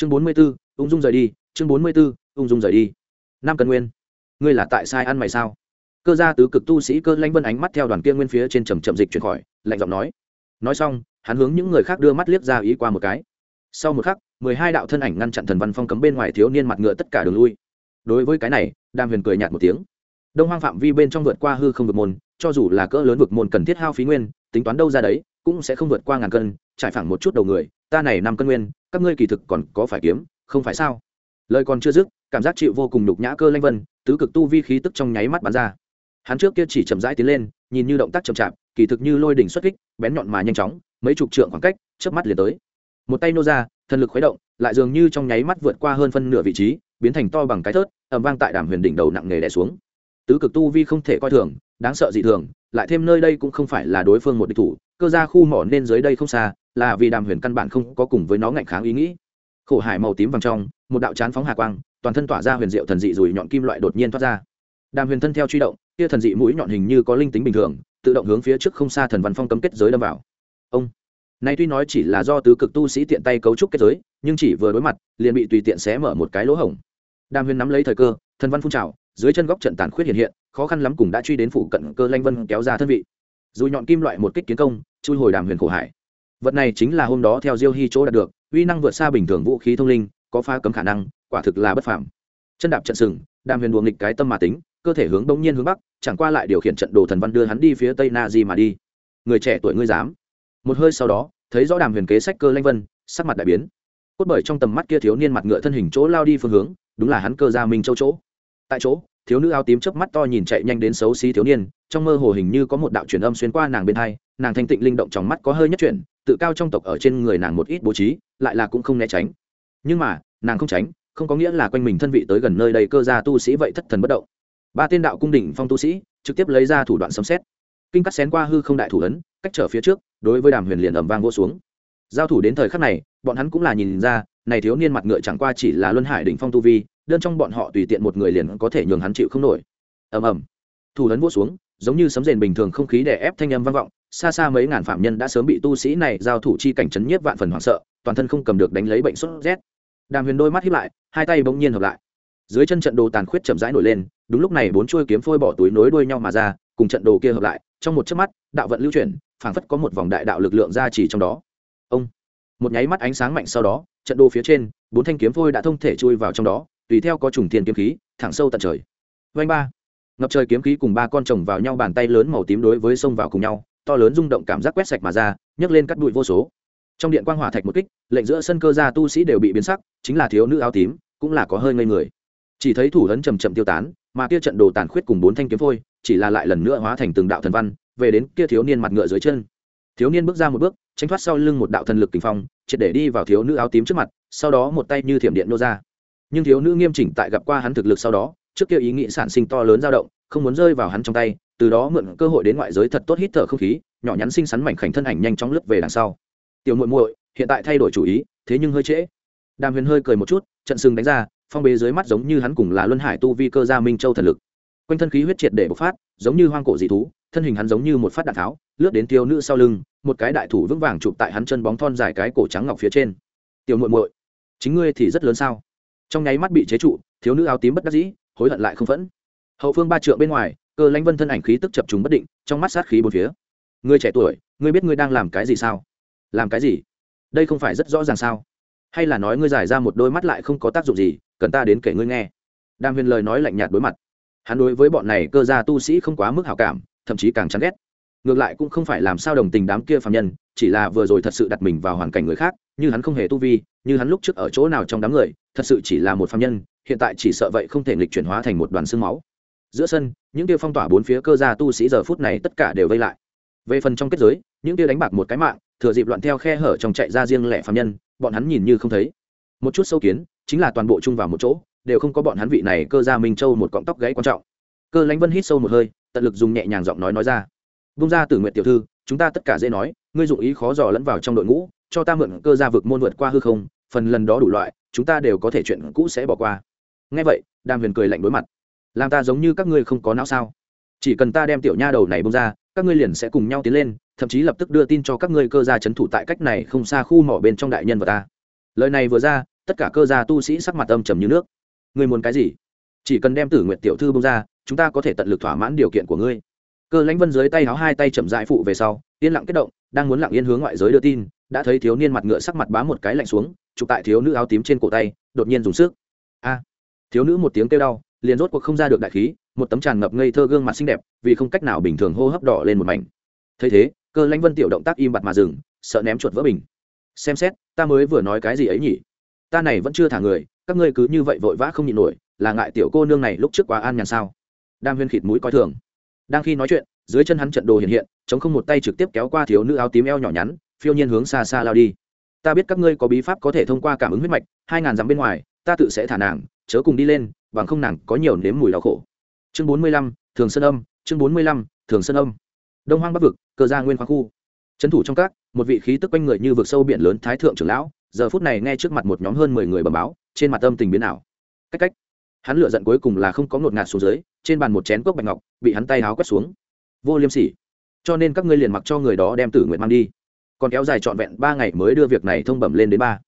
chương bốn mươi b ố ung dung rời đi, chương bốn mươi b ố ung dung rời đi. Năm cân nguyên, ngươi là tại sai ăn mày sao? Cơ gia tứ cực tu sĩ cơ lanh vân ánh mắt theo đoàn kia nguyên phía trên trầm chậm dịch chuyển khỏi, lạnh giọng nói. Nói xong, hắn hướng những người khác đưa mắt liếc ra ý qua một cái. Sau một khắc, mười hai đạo thân ảnh ngăn chặn thần văn phong cấm bên ngoài thiếu niên mặt ngựa tất cả đường lui. Đối với cái này, đàm huyền cười nhạt một tiếng. Đông hoang phạm vi bên trong vượt qua hư không vực môn, cho dù là cỡ lớn vượt môn cần thiết hao phí nguyên, tính toán đâu ra đấy, cũng sẽ không vượt qua ngàn cân, trải phẳng một chút đầu người, ta này năm cân nguyên các ngươi kỳ thực còn có phải kiếm, không phải sao? Lời còn chưa dứt, cảm giác chịu vô cùng nhục nhã cơ lanh vân, tứ cực tu vi khí tức trong nháy mắt bắn ra. Hắn trước kia chỉ chậm rãi tiến lên, nhìn như động tác chậm chạp, kỳ thực như lôi đỉnh xuất kích, bén nhọn mà nhanh chóng, mấy chục trượng khoảng cách, chớp mắt liền tới. Một tay nô ra, thần lực khuấy động, lại dường như trong nháy mắt vượt qua hơn phân nửa vị trí, biến thành to bằng cái thớt ẩm vang tại đàm huyền đỉnh đầu nặng nề đè xuống tứ cực tu vi không thể coi thường, đáng sợ dị thường, lại thêm nơi đây cũng không phải là đối phương một địch thủ, cơ ra khu mỏ nên dưới đây không xa, là vì đàm huyền căn bản không có cùng với nó ngạnh kháng ý nghĩ. Khổ hải màu tím vàng trong, một đạo chán phóng hà quang, toàn thân tỏa ra huyền diệu thần dị rùi nhọn kim loại đột nhiên thoát ra. Đàm huyền thân theo truy động, kia thần dị mũi nhọn hình như có linh tính bình thường, tự động hướng phía trước không xa thần văn phong cấm kết giới đâm vào. Ông! Nay tuy nói chỉ là do tứ cực tu sĩ tiện tay cấu trúc kết giới, nhưng chỉ vừa đối mặt, liền bị tùy tiện xé mở một cái lỗ hổng. Đàm huyền nắm lấy thời cơ, thần văn phun trào dưới chân góc trận tàn khuyết hiện hiện, khó khăn lắm cùng đã truy đến phụ cận cơ lanh vân kéo ra thân vị. Dù nhọn kim loại một kích kiến công, chui hồi đàm huyền khổ hải. Vật này chính là hôm đó theo diêu hy chỗ đạt được, uy năng vượt xa bình thường vũ khí thông linh, có phá cấm khả năng, quả thực là bất phạm chân đạp trận sừng, đàm huyền đùa nghịch cái tâm mà tính, cơ thể hướng đông nhiên hướng bắc, chẳng qua lại điều khiển trận đồ thần văn đưa hắn đi phía tây na di mà đi. Người trẻ tuổi ngươi dám. Một hơi sau đó, thấy rõ đàm huyền kế sách cơ lanh vân, sắc mặt đại biến. Cốt bởi trong tầm mắt kia thiếu niên mặt ngựa thân hình chỗ lao đi phương hướng, đúng là hắn cơ gia minh châu chỗ tại chỗ, thiếu nữ áo tím chớp mắt to nhìn chạy nhanh đến xấu xí thiếu niên, trong mơ hồ hình như có một đạo truyền âm xuyên qua nàng bên hai, nàng thanh tịnh linh động trong mắt có hơi nhất chuyển, tự cao trong tộc ở trên người nàng một ít bố trí, lại là cũng không né tránh. Nhưng mà, nàng không tránh, không có nghĩa là quanh mình thân vị tới gần nơi đây cơ gia tu sĩ vậy thất thần bất động. Ba tiên đạo cung đỉnh phong tu sĩ, trực tiếp lấy ra thủ đoạn sấm xét kinh cắt xén qua hư không đại thủ ấn, cách trở phía trước, đối với đàm huyền liền ẩm vang vô xuống. Giao thủ đến thời khắc này, bọn hắn cũng là nhìn ra này thiếu niên mặt ngựa chẳng qua chỉ là luân hải đỉnh phong tu vi, đơn trong bọn họ tùy tiện một người liền có thể nhường hắn chịu không nổi. Ầm ầm. Thủ lớn vỗ xuống, giống như sấm rền bình thường không khí đè ép thanh âm vang vọng, xa xa mấy ngàn phạm nhân đã sớm bị tu sĩ này giao thủ chi cảnh chấn nhiếp vạn phần hoảng sợ, toàn thân không cầm được đánh lấy bệnh sốt rét. Đàm huyền đôi mắt hiếp lại, hai tay bỗng nhiên hợp lại. Dưới chân trận đồ tàn khuyết chậm rãi nổi lên, đúng lúc này bốn chuôi kiếm phôi bỏ túi nối đuôi nhau mà ra, cùng trận đồ kia hợp lại, trong một chớp mắt, đạo vận lưu chuyển, phảng phất có một vòng đại đạo lực lượng ra chỉ trong đó. Ông một nháy mắt ánh sáng mạnh sau đó, trận đồ phía trên, bốn thanh kiếm phôi đã thông thể chui vào trong đó, tùy theo có trùng tiền kiếm khí, thẳng sâu tận trời. Vanh ba. Ngập trời kiếm khí cùng ba con chồng vào nhau bàn tay lớn màu tím đối với sông vào cùng nhau, to lớn rung động cảm giác quét sạch mà ra, nhấc lên cắt bụi vô số. Trong điện quang hỏa thạch một kích, lệnh giữa sân cơ gia tu sĩ đều bị biến sắc, chính là thiếu nữ áo tím, cũng là có hơi ngây người. Chỉ thấy thủ lớn chầm chậm tiêu tán, mà kia trận đồ tàn khuyết cùng bốn thanh kiếm phôi, chỉ là lại lần nữa hóa thành từng đạo thần văn, về đến kia thiếu niên mặt ngựa dưới chân thiếu niên bước ra một bước, tránh thoát sau lưng một đạo thần lực kinh phong, triệt để đi vào thiếu nữ áo tím trước mặt, sau đó một tay như thiểm điện nô ra. Nhưng thiếu nữ nghiêm chỉnh tại gặp qua hắn thực lực sau đó, trước kia ý nghĩ sản sinh to lớn dao động, không muốn rơi vào hắn trong tay, từ đó mượn cơ hội đến ngoại giới thật tốt hít thở không khí, nhỏ nhắn xinh xắn mảnh khảnh thân ảnh nhanh chóng lướt về đằng sau. Tiểu muội muội, hiện tại thay đổi chủ ý, thế nhưng hơi trễ. Đàm huyền hơi cười một chút, trận sừng đánh ra, phong bế dưới mắt giống như hắn cùng là luân hải tu vi cơ gia minh châu thần lực. Quanh thân khí huyết triệt để bộc phát, giống như hoang cổ dị thú, thân hình hắn giống như một phát đạn tháo lướt đến thiếu nữ sau lưng, một cái đại thủ vững vàng chụp tại hắn chân bóng thon dài cái cổ trắng ngọc phía trên. Tiểu muội muội, chính ngươi thì rất lớn sao? Trong nháy mắt bị chế trụ, thiếu nữ áo tím bất đắc dĩ, hối hận lại không phẫn. Hậu phương ba trượng bên ngoài, cơ lãnh vân thân ảnh khí tức chập trùng bất định, trong mắt sát khí bốn phía. Ngươi trẻ tuổi, ngươi biết ngươi đang làm cái gì sao? Làm cái gì? Đây không phải rất rõ ràng sao? Hay là nói ngươi giải ra một đôi mắt lại không có tác dụng gì, cần ta đến kể ngươi nghe? Đàm huyền lời nói lạnh nhạt đối mặt. Hắn đối với bọn này cơ gia tu sĩ không quá mức hảo cảm, thậm chí càng chán ghét ngược lại cũng không phải làm sao đồng tình đám kia phạm nhân, chỉ là vừa rồi thật sự đặt mình vào hoàn cảnh người khác, như hắn không hề tu vi, như hắn lúc trước ở chỗ nào trong đám người, thật sự chỉ là một phạm nhân, hiện tại chỉ sợ vậy không thể nghịch chuyển hóa thành một đoàn xương máu. Giữa sân, những kia phong tỏa bốn phía cơ gia tu sĩ giờ phút này tất cả đều vây lại. Về phần trong kết giới, những kia đánh bạc một cái mạng, thừa dịp loạn theo khe hở trong chạy ra riêng lẻ phạm nhân, bọn hắn nhìn như không thấy. Một chút sâu kiến, chính là toàn bộ chung vào một chỗ, đều không có bọn hắn vị này cơ gia minh châu một cọng tóc gãy quan trọng. Cơ lãnh vân hít sâu một hơi, tận lực dùng nhẹ nhàng giọng nói nói ra vung ra Tử nguyện tiểu thư, chúng ta tất cả dễ nói, ngươi dụng ý khó dò lẫn vào trong đội ngũ, cho ta mượn cơ gia vực môn vượt qua hư không, phần lần đó đủ loại, chúng ta đều có thể chuyện cũ sẽ bỏ qua. Ngay vậy, đàm huyền cười lạnh đối mặt. Làm ta giống như các ngươi không có não sao? Chỉ cần ta đem tiểu nha đầu này bông ra, các ngươi liền sẽ cùng nhau tiến lên, thậm chí lập tức đưa tin cho các ngươi cơ gia c h ấ n thủ tại cách này không xa khu mỏ bên trong đại nhân vật ta. Lời này vừa ra, tất cả cơ gia tu sĩ sắc mặt âm trầm như nước. Ngươi muốn cái gì? Chỉ cần đem tử nguyện tiểu thư bông ra, chúng ta có thể tận lực thỏa mãn điều kiện của ngươi cơ lãnh vân dưới tay háo hai tay chậm dại phụ về sau, yên lặng kết động, đang muốn lặng yên hướng ngoại giới đưa tin, đã thấy thiếu niên mặt ngựa sắc mặt bá một cái lạnh xuống, chụp tại thiếu nữ áo tím trên cổ tay, đột nhiên dùng sức. A! Thiếu nữ một tiếng kêu đau, liền rốt cuộc không ra được đại khí, một tấm tràn ngập ngây thơ gương mặt xinh đẹp, vì không cách nào bình thường hô hấp đỏ lên một mảnh. Thấy thế, cơ lãnh vân tiểu động tác im bặt mà dừng, sợ ném chuột vỡ bình. Xem xét, ta mới vừa nói cái gì ấy nhỉ? Ta này vẫn chưa thả người, các ngươi cứ như vậy vội vã không nhịn nổi, là ngại tiểu cô nương này lúc trước quá an nhàn sao? Đam huyên khịt mũi coi thường đang khi nói chuyện, dưới chân hắn trận đồ hiện hiện, chống không một tay trực tiếp kéo qua thiếu nữ áo tím eo nhỏ nhắn, phiêu nhiên hướng xa xa lao đi. Ta biết các ngươi có bí pháp có thể thông qua cảm ứng huyết mạch, hai ngàn dặm bên ngoài, ta tự sẽ thả nàng, chớ cùng đi lên, bằng không nàng có nhiều nếm mùi đau khổ. Chương bốn mươi lăm, thường sơn âm, chương bốn mươi lăm, thường sơn âm. Đông hoang bắc vực, cơ gia nguyên khoáng khu. Trấn thủ trong các, một vị khí tức quanh người như vực sâu biển lớn thái thượng trưởng lão, giờ phút này nghe trước mặt một nhóm hơn mười người bầm báo, trên mặt âm tình biến ảo. Cách cách hắn lựa giận cuối cùng là không có ngột ngạt xuống dưới, trên bàn một chén cốc bạch ngọc, bị hắn tay háo quét xuống. Vô liêm sỉ. Cho nên các ngươi liền mặc cho người đó đem tử nguyện mang đi. Còn kéo dài trọn vẹn ba ngày mới đưa việc này thông bẩm lên đến ba.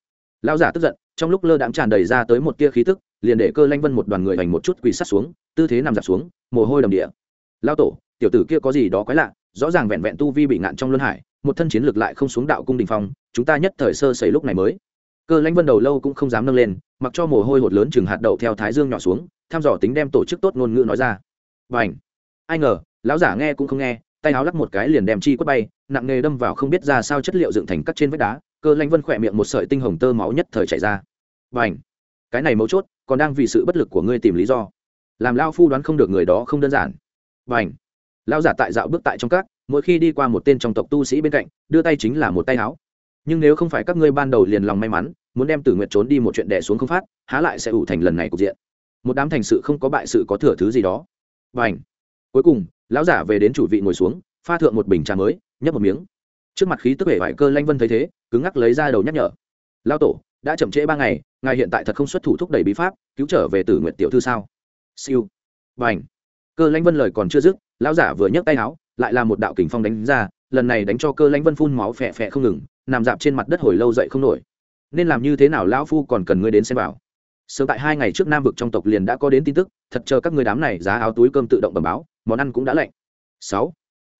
Lão giả tức giận, trong lúc lơ đãng tràn đầy ra tới một tia khí tức, liền để cơ lanh vân một đoàn người hành một chút quỳ sát xuống, tư thế nằm dạp xuống, mồ hôi đầm địa. Lao tổ, tiểu tử kia có gì đó quái lạ, rõ ràng vẹn vẹn tu vi bị ngạn trong luân hải, một thân chiến lược lại không xuống đạo cung đình phong, chúng ta nhất thời sơ sẩy lúc này mới cơ lãnh vân đầu lâu cũng không dám nâng lên, mặc cho mồ hôi hột lớn chừng hạt đậu theo thái dương nhỏ xuống, thăm dò tính đem tổ chức tốt ngôn ngữ nói ra. Và ảnh ai ngờ, lão giả nghe cũng không nghe, tay áo lắc một cái liền đem chi quất bay, nặng nghề đâm vào không biết ra sao chất liệu dựng thành cắt trên vách đá, cơ lãnh vân khỏe miệng một sợi tinh hồng tơ máu nhất thời chảy ra. Và ảnh cái này mấu chốt, còn đang vì sự bất lực của ngươi tìm lý do. Làm lao phu đoán không được người đó không đơn giản. Và ảnh lao giả tại dạo bước tại trong các, mỗi khi đi qua một tên trong tộc tu sĩ bên cạnh, đưa tay chính là một tay áo nhưng nếu không phải các ngươi ban đầu liền lòng may mắn, muốn đem tử nguyệt trốn đi một chuyện đẻ xuống không phát, há lại sẽ ủ thành lần này cục diện. Một đám thành sự không có bại sự có thừa thứ gì đó. Và ảnh cuối cùng, lão giả về đến chủ vị ngồi xuống, pha thượng một bình trà mới, nhấp một miếng. Trước mặt khí tức hệ vải cơ lanh vân thấy thế, cứng ngắc lấy ra đầu nhắc nhở. Lao tổ, đã chậm trễ ba ngày, ngài hiện tại thật không xuất thủ thúc đẩy bí pháp, cứu trở về tử nguyện tiểu thư sao? Siêu! Và ảnh cơ lanh vân lời còn chưa dứt, lão giả vừa nhấc tay áo, lại là một đạo kình phong đánh ra, lần này đánh cho cơ lanh vân phun máu phẹ phẹ không ngừng nằm dạp trên mặt đất hồi lâu dậy không nổi. Nên làm như thế nào lão phu còn cần ngươi đến xem vào. Sớm tại hai ngày trước nam vực trong tộc liền đã có đến tin tức, thật chờ các người đám này giá áo túi cơm tự động bẩm báo, món ăn cũng đã lạnh. Sáu.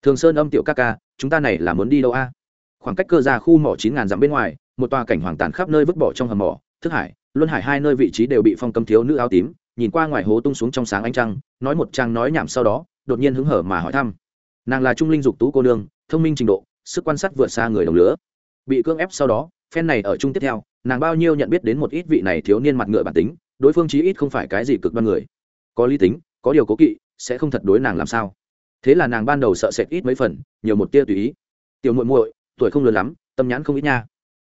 Thường sơn âm tiểu ca ca, chúng ta này là muốn đi đâu a? Khoảng cách cơ ra khu mỏ chín ngàn dặm bên ngoài, một tòa cảnh hoàng tàn khắp nơi vứt bỏ trong hầm mỏ, thức hải, luân hải hai nơi vị trí đều bị phong cấm thiếu nữ áo tím, nhìn qua ngoài hố tung xuống trong sáng ánh trăng, nói một trang nói nhảm sau đó, đột nhiên hứng hở mà hỏi thăm. Nàng là trung linh dục tú cô nương, thông minh trình độ, sức quan sát vượt xa người đồng lứa bị cưỡng ép sau đó phen này ở chung tiếp theo, nàng bao nhiêu nhận biết đến một ít vị này thiếu niên mặt ngựa bản tính, đối phương chí ít không phải cái gì cực đoan người. Có lý tính, có điều cố kỵ, sẽ không thật đối nàng làm sao. Thế là nàng ban đầu sợ sệt ít mấy phần, nhiều một tia tùy ý. Tiểu muội muội, tuổi không lớn lắm, tâm nhãn không ít nha.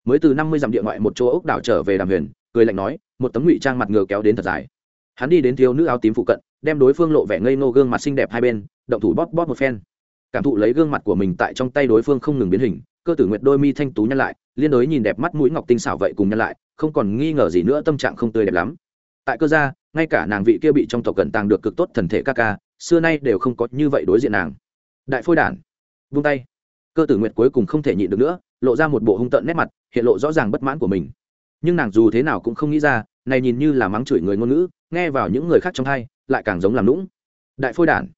Mới từ năm mươi dặm địa ngoại một chỗ ốc đảo trở về đàm huyền, cười lạnh nói, một tấm ngụy trang mặt ngựa kéo đến thật dài. Hắn đi đến thiếu nữ áo tím phụ cận, đem đối phương lộ vẻ ngây ngô gương mặt xinh đẹp hai bên, động thủ bóp bóp một phen. Cảm thụ lấy gương mặt của mình tại trong tay đối phương không ngừng biến hình cơ tử nguyệt đôi mi thanh tú nhăn lại, liên đối nhìn đẹp mắt mũi ngọc tinh xảo vậy cùng nhăn lại, không còn nghi ngờ gì nữa, tâm trạng không tươi đẹp lắm. Tại cơ gia, ngay cả nàng vị kia bị trong tộc cận tàng được cực tốt thần thể ca ca, xưa nay đều không có như vậy đối diện nàng. Đại phôi đản, vung tay. Cơ tử nguyệt cuối cùng không thể nhịn được nữa, lộ ra một bộ hung tợn nét mặt, hiện lộ rõ ràng bất mãn của mình. Nhưng nàng dù thế nào cũng không nghĩ ra, này nhìn như là mắng chửi người ngôn ngữ, nghe vào những người khác trong hai, lại càng giống làm lũng đại phôi đản,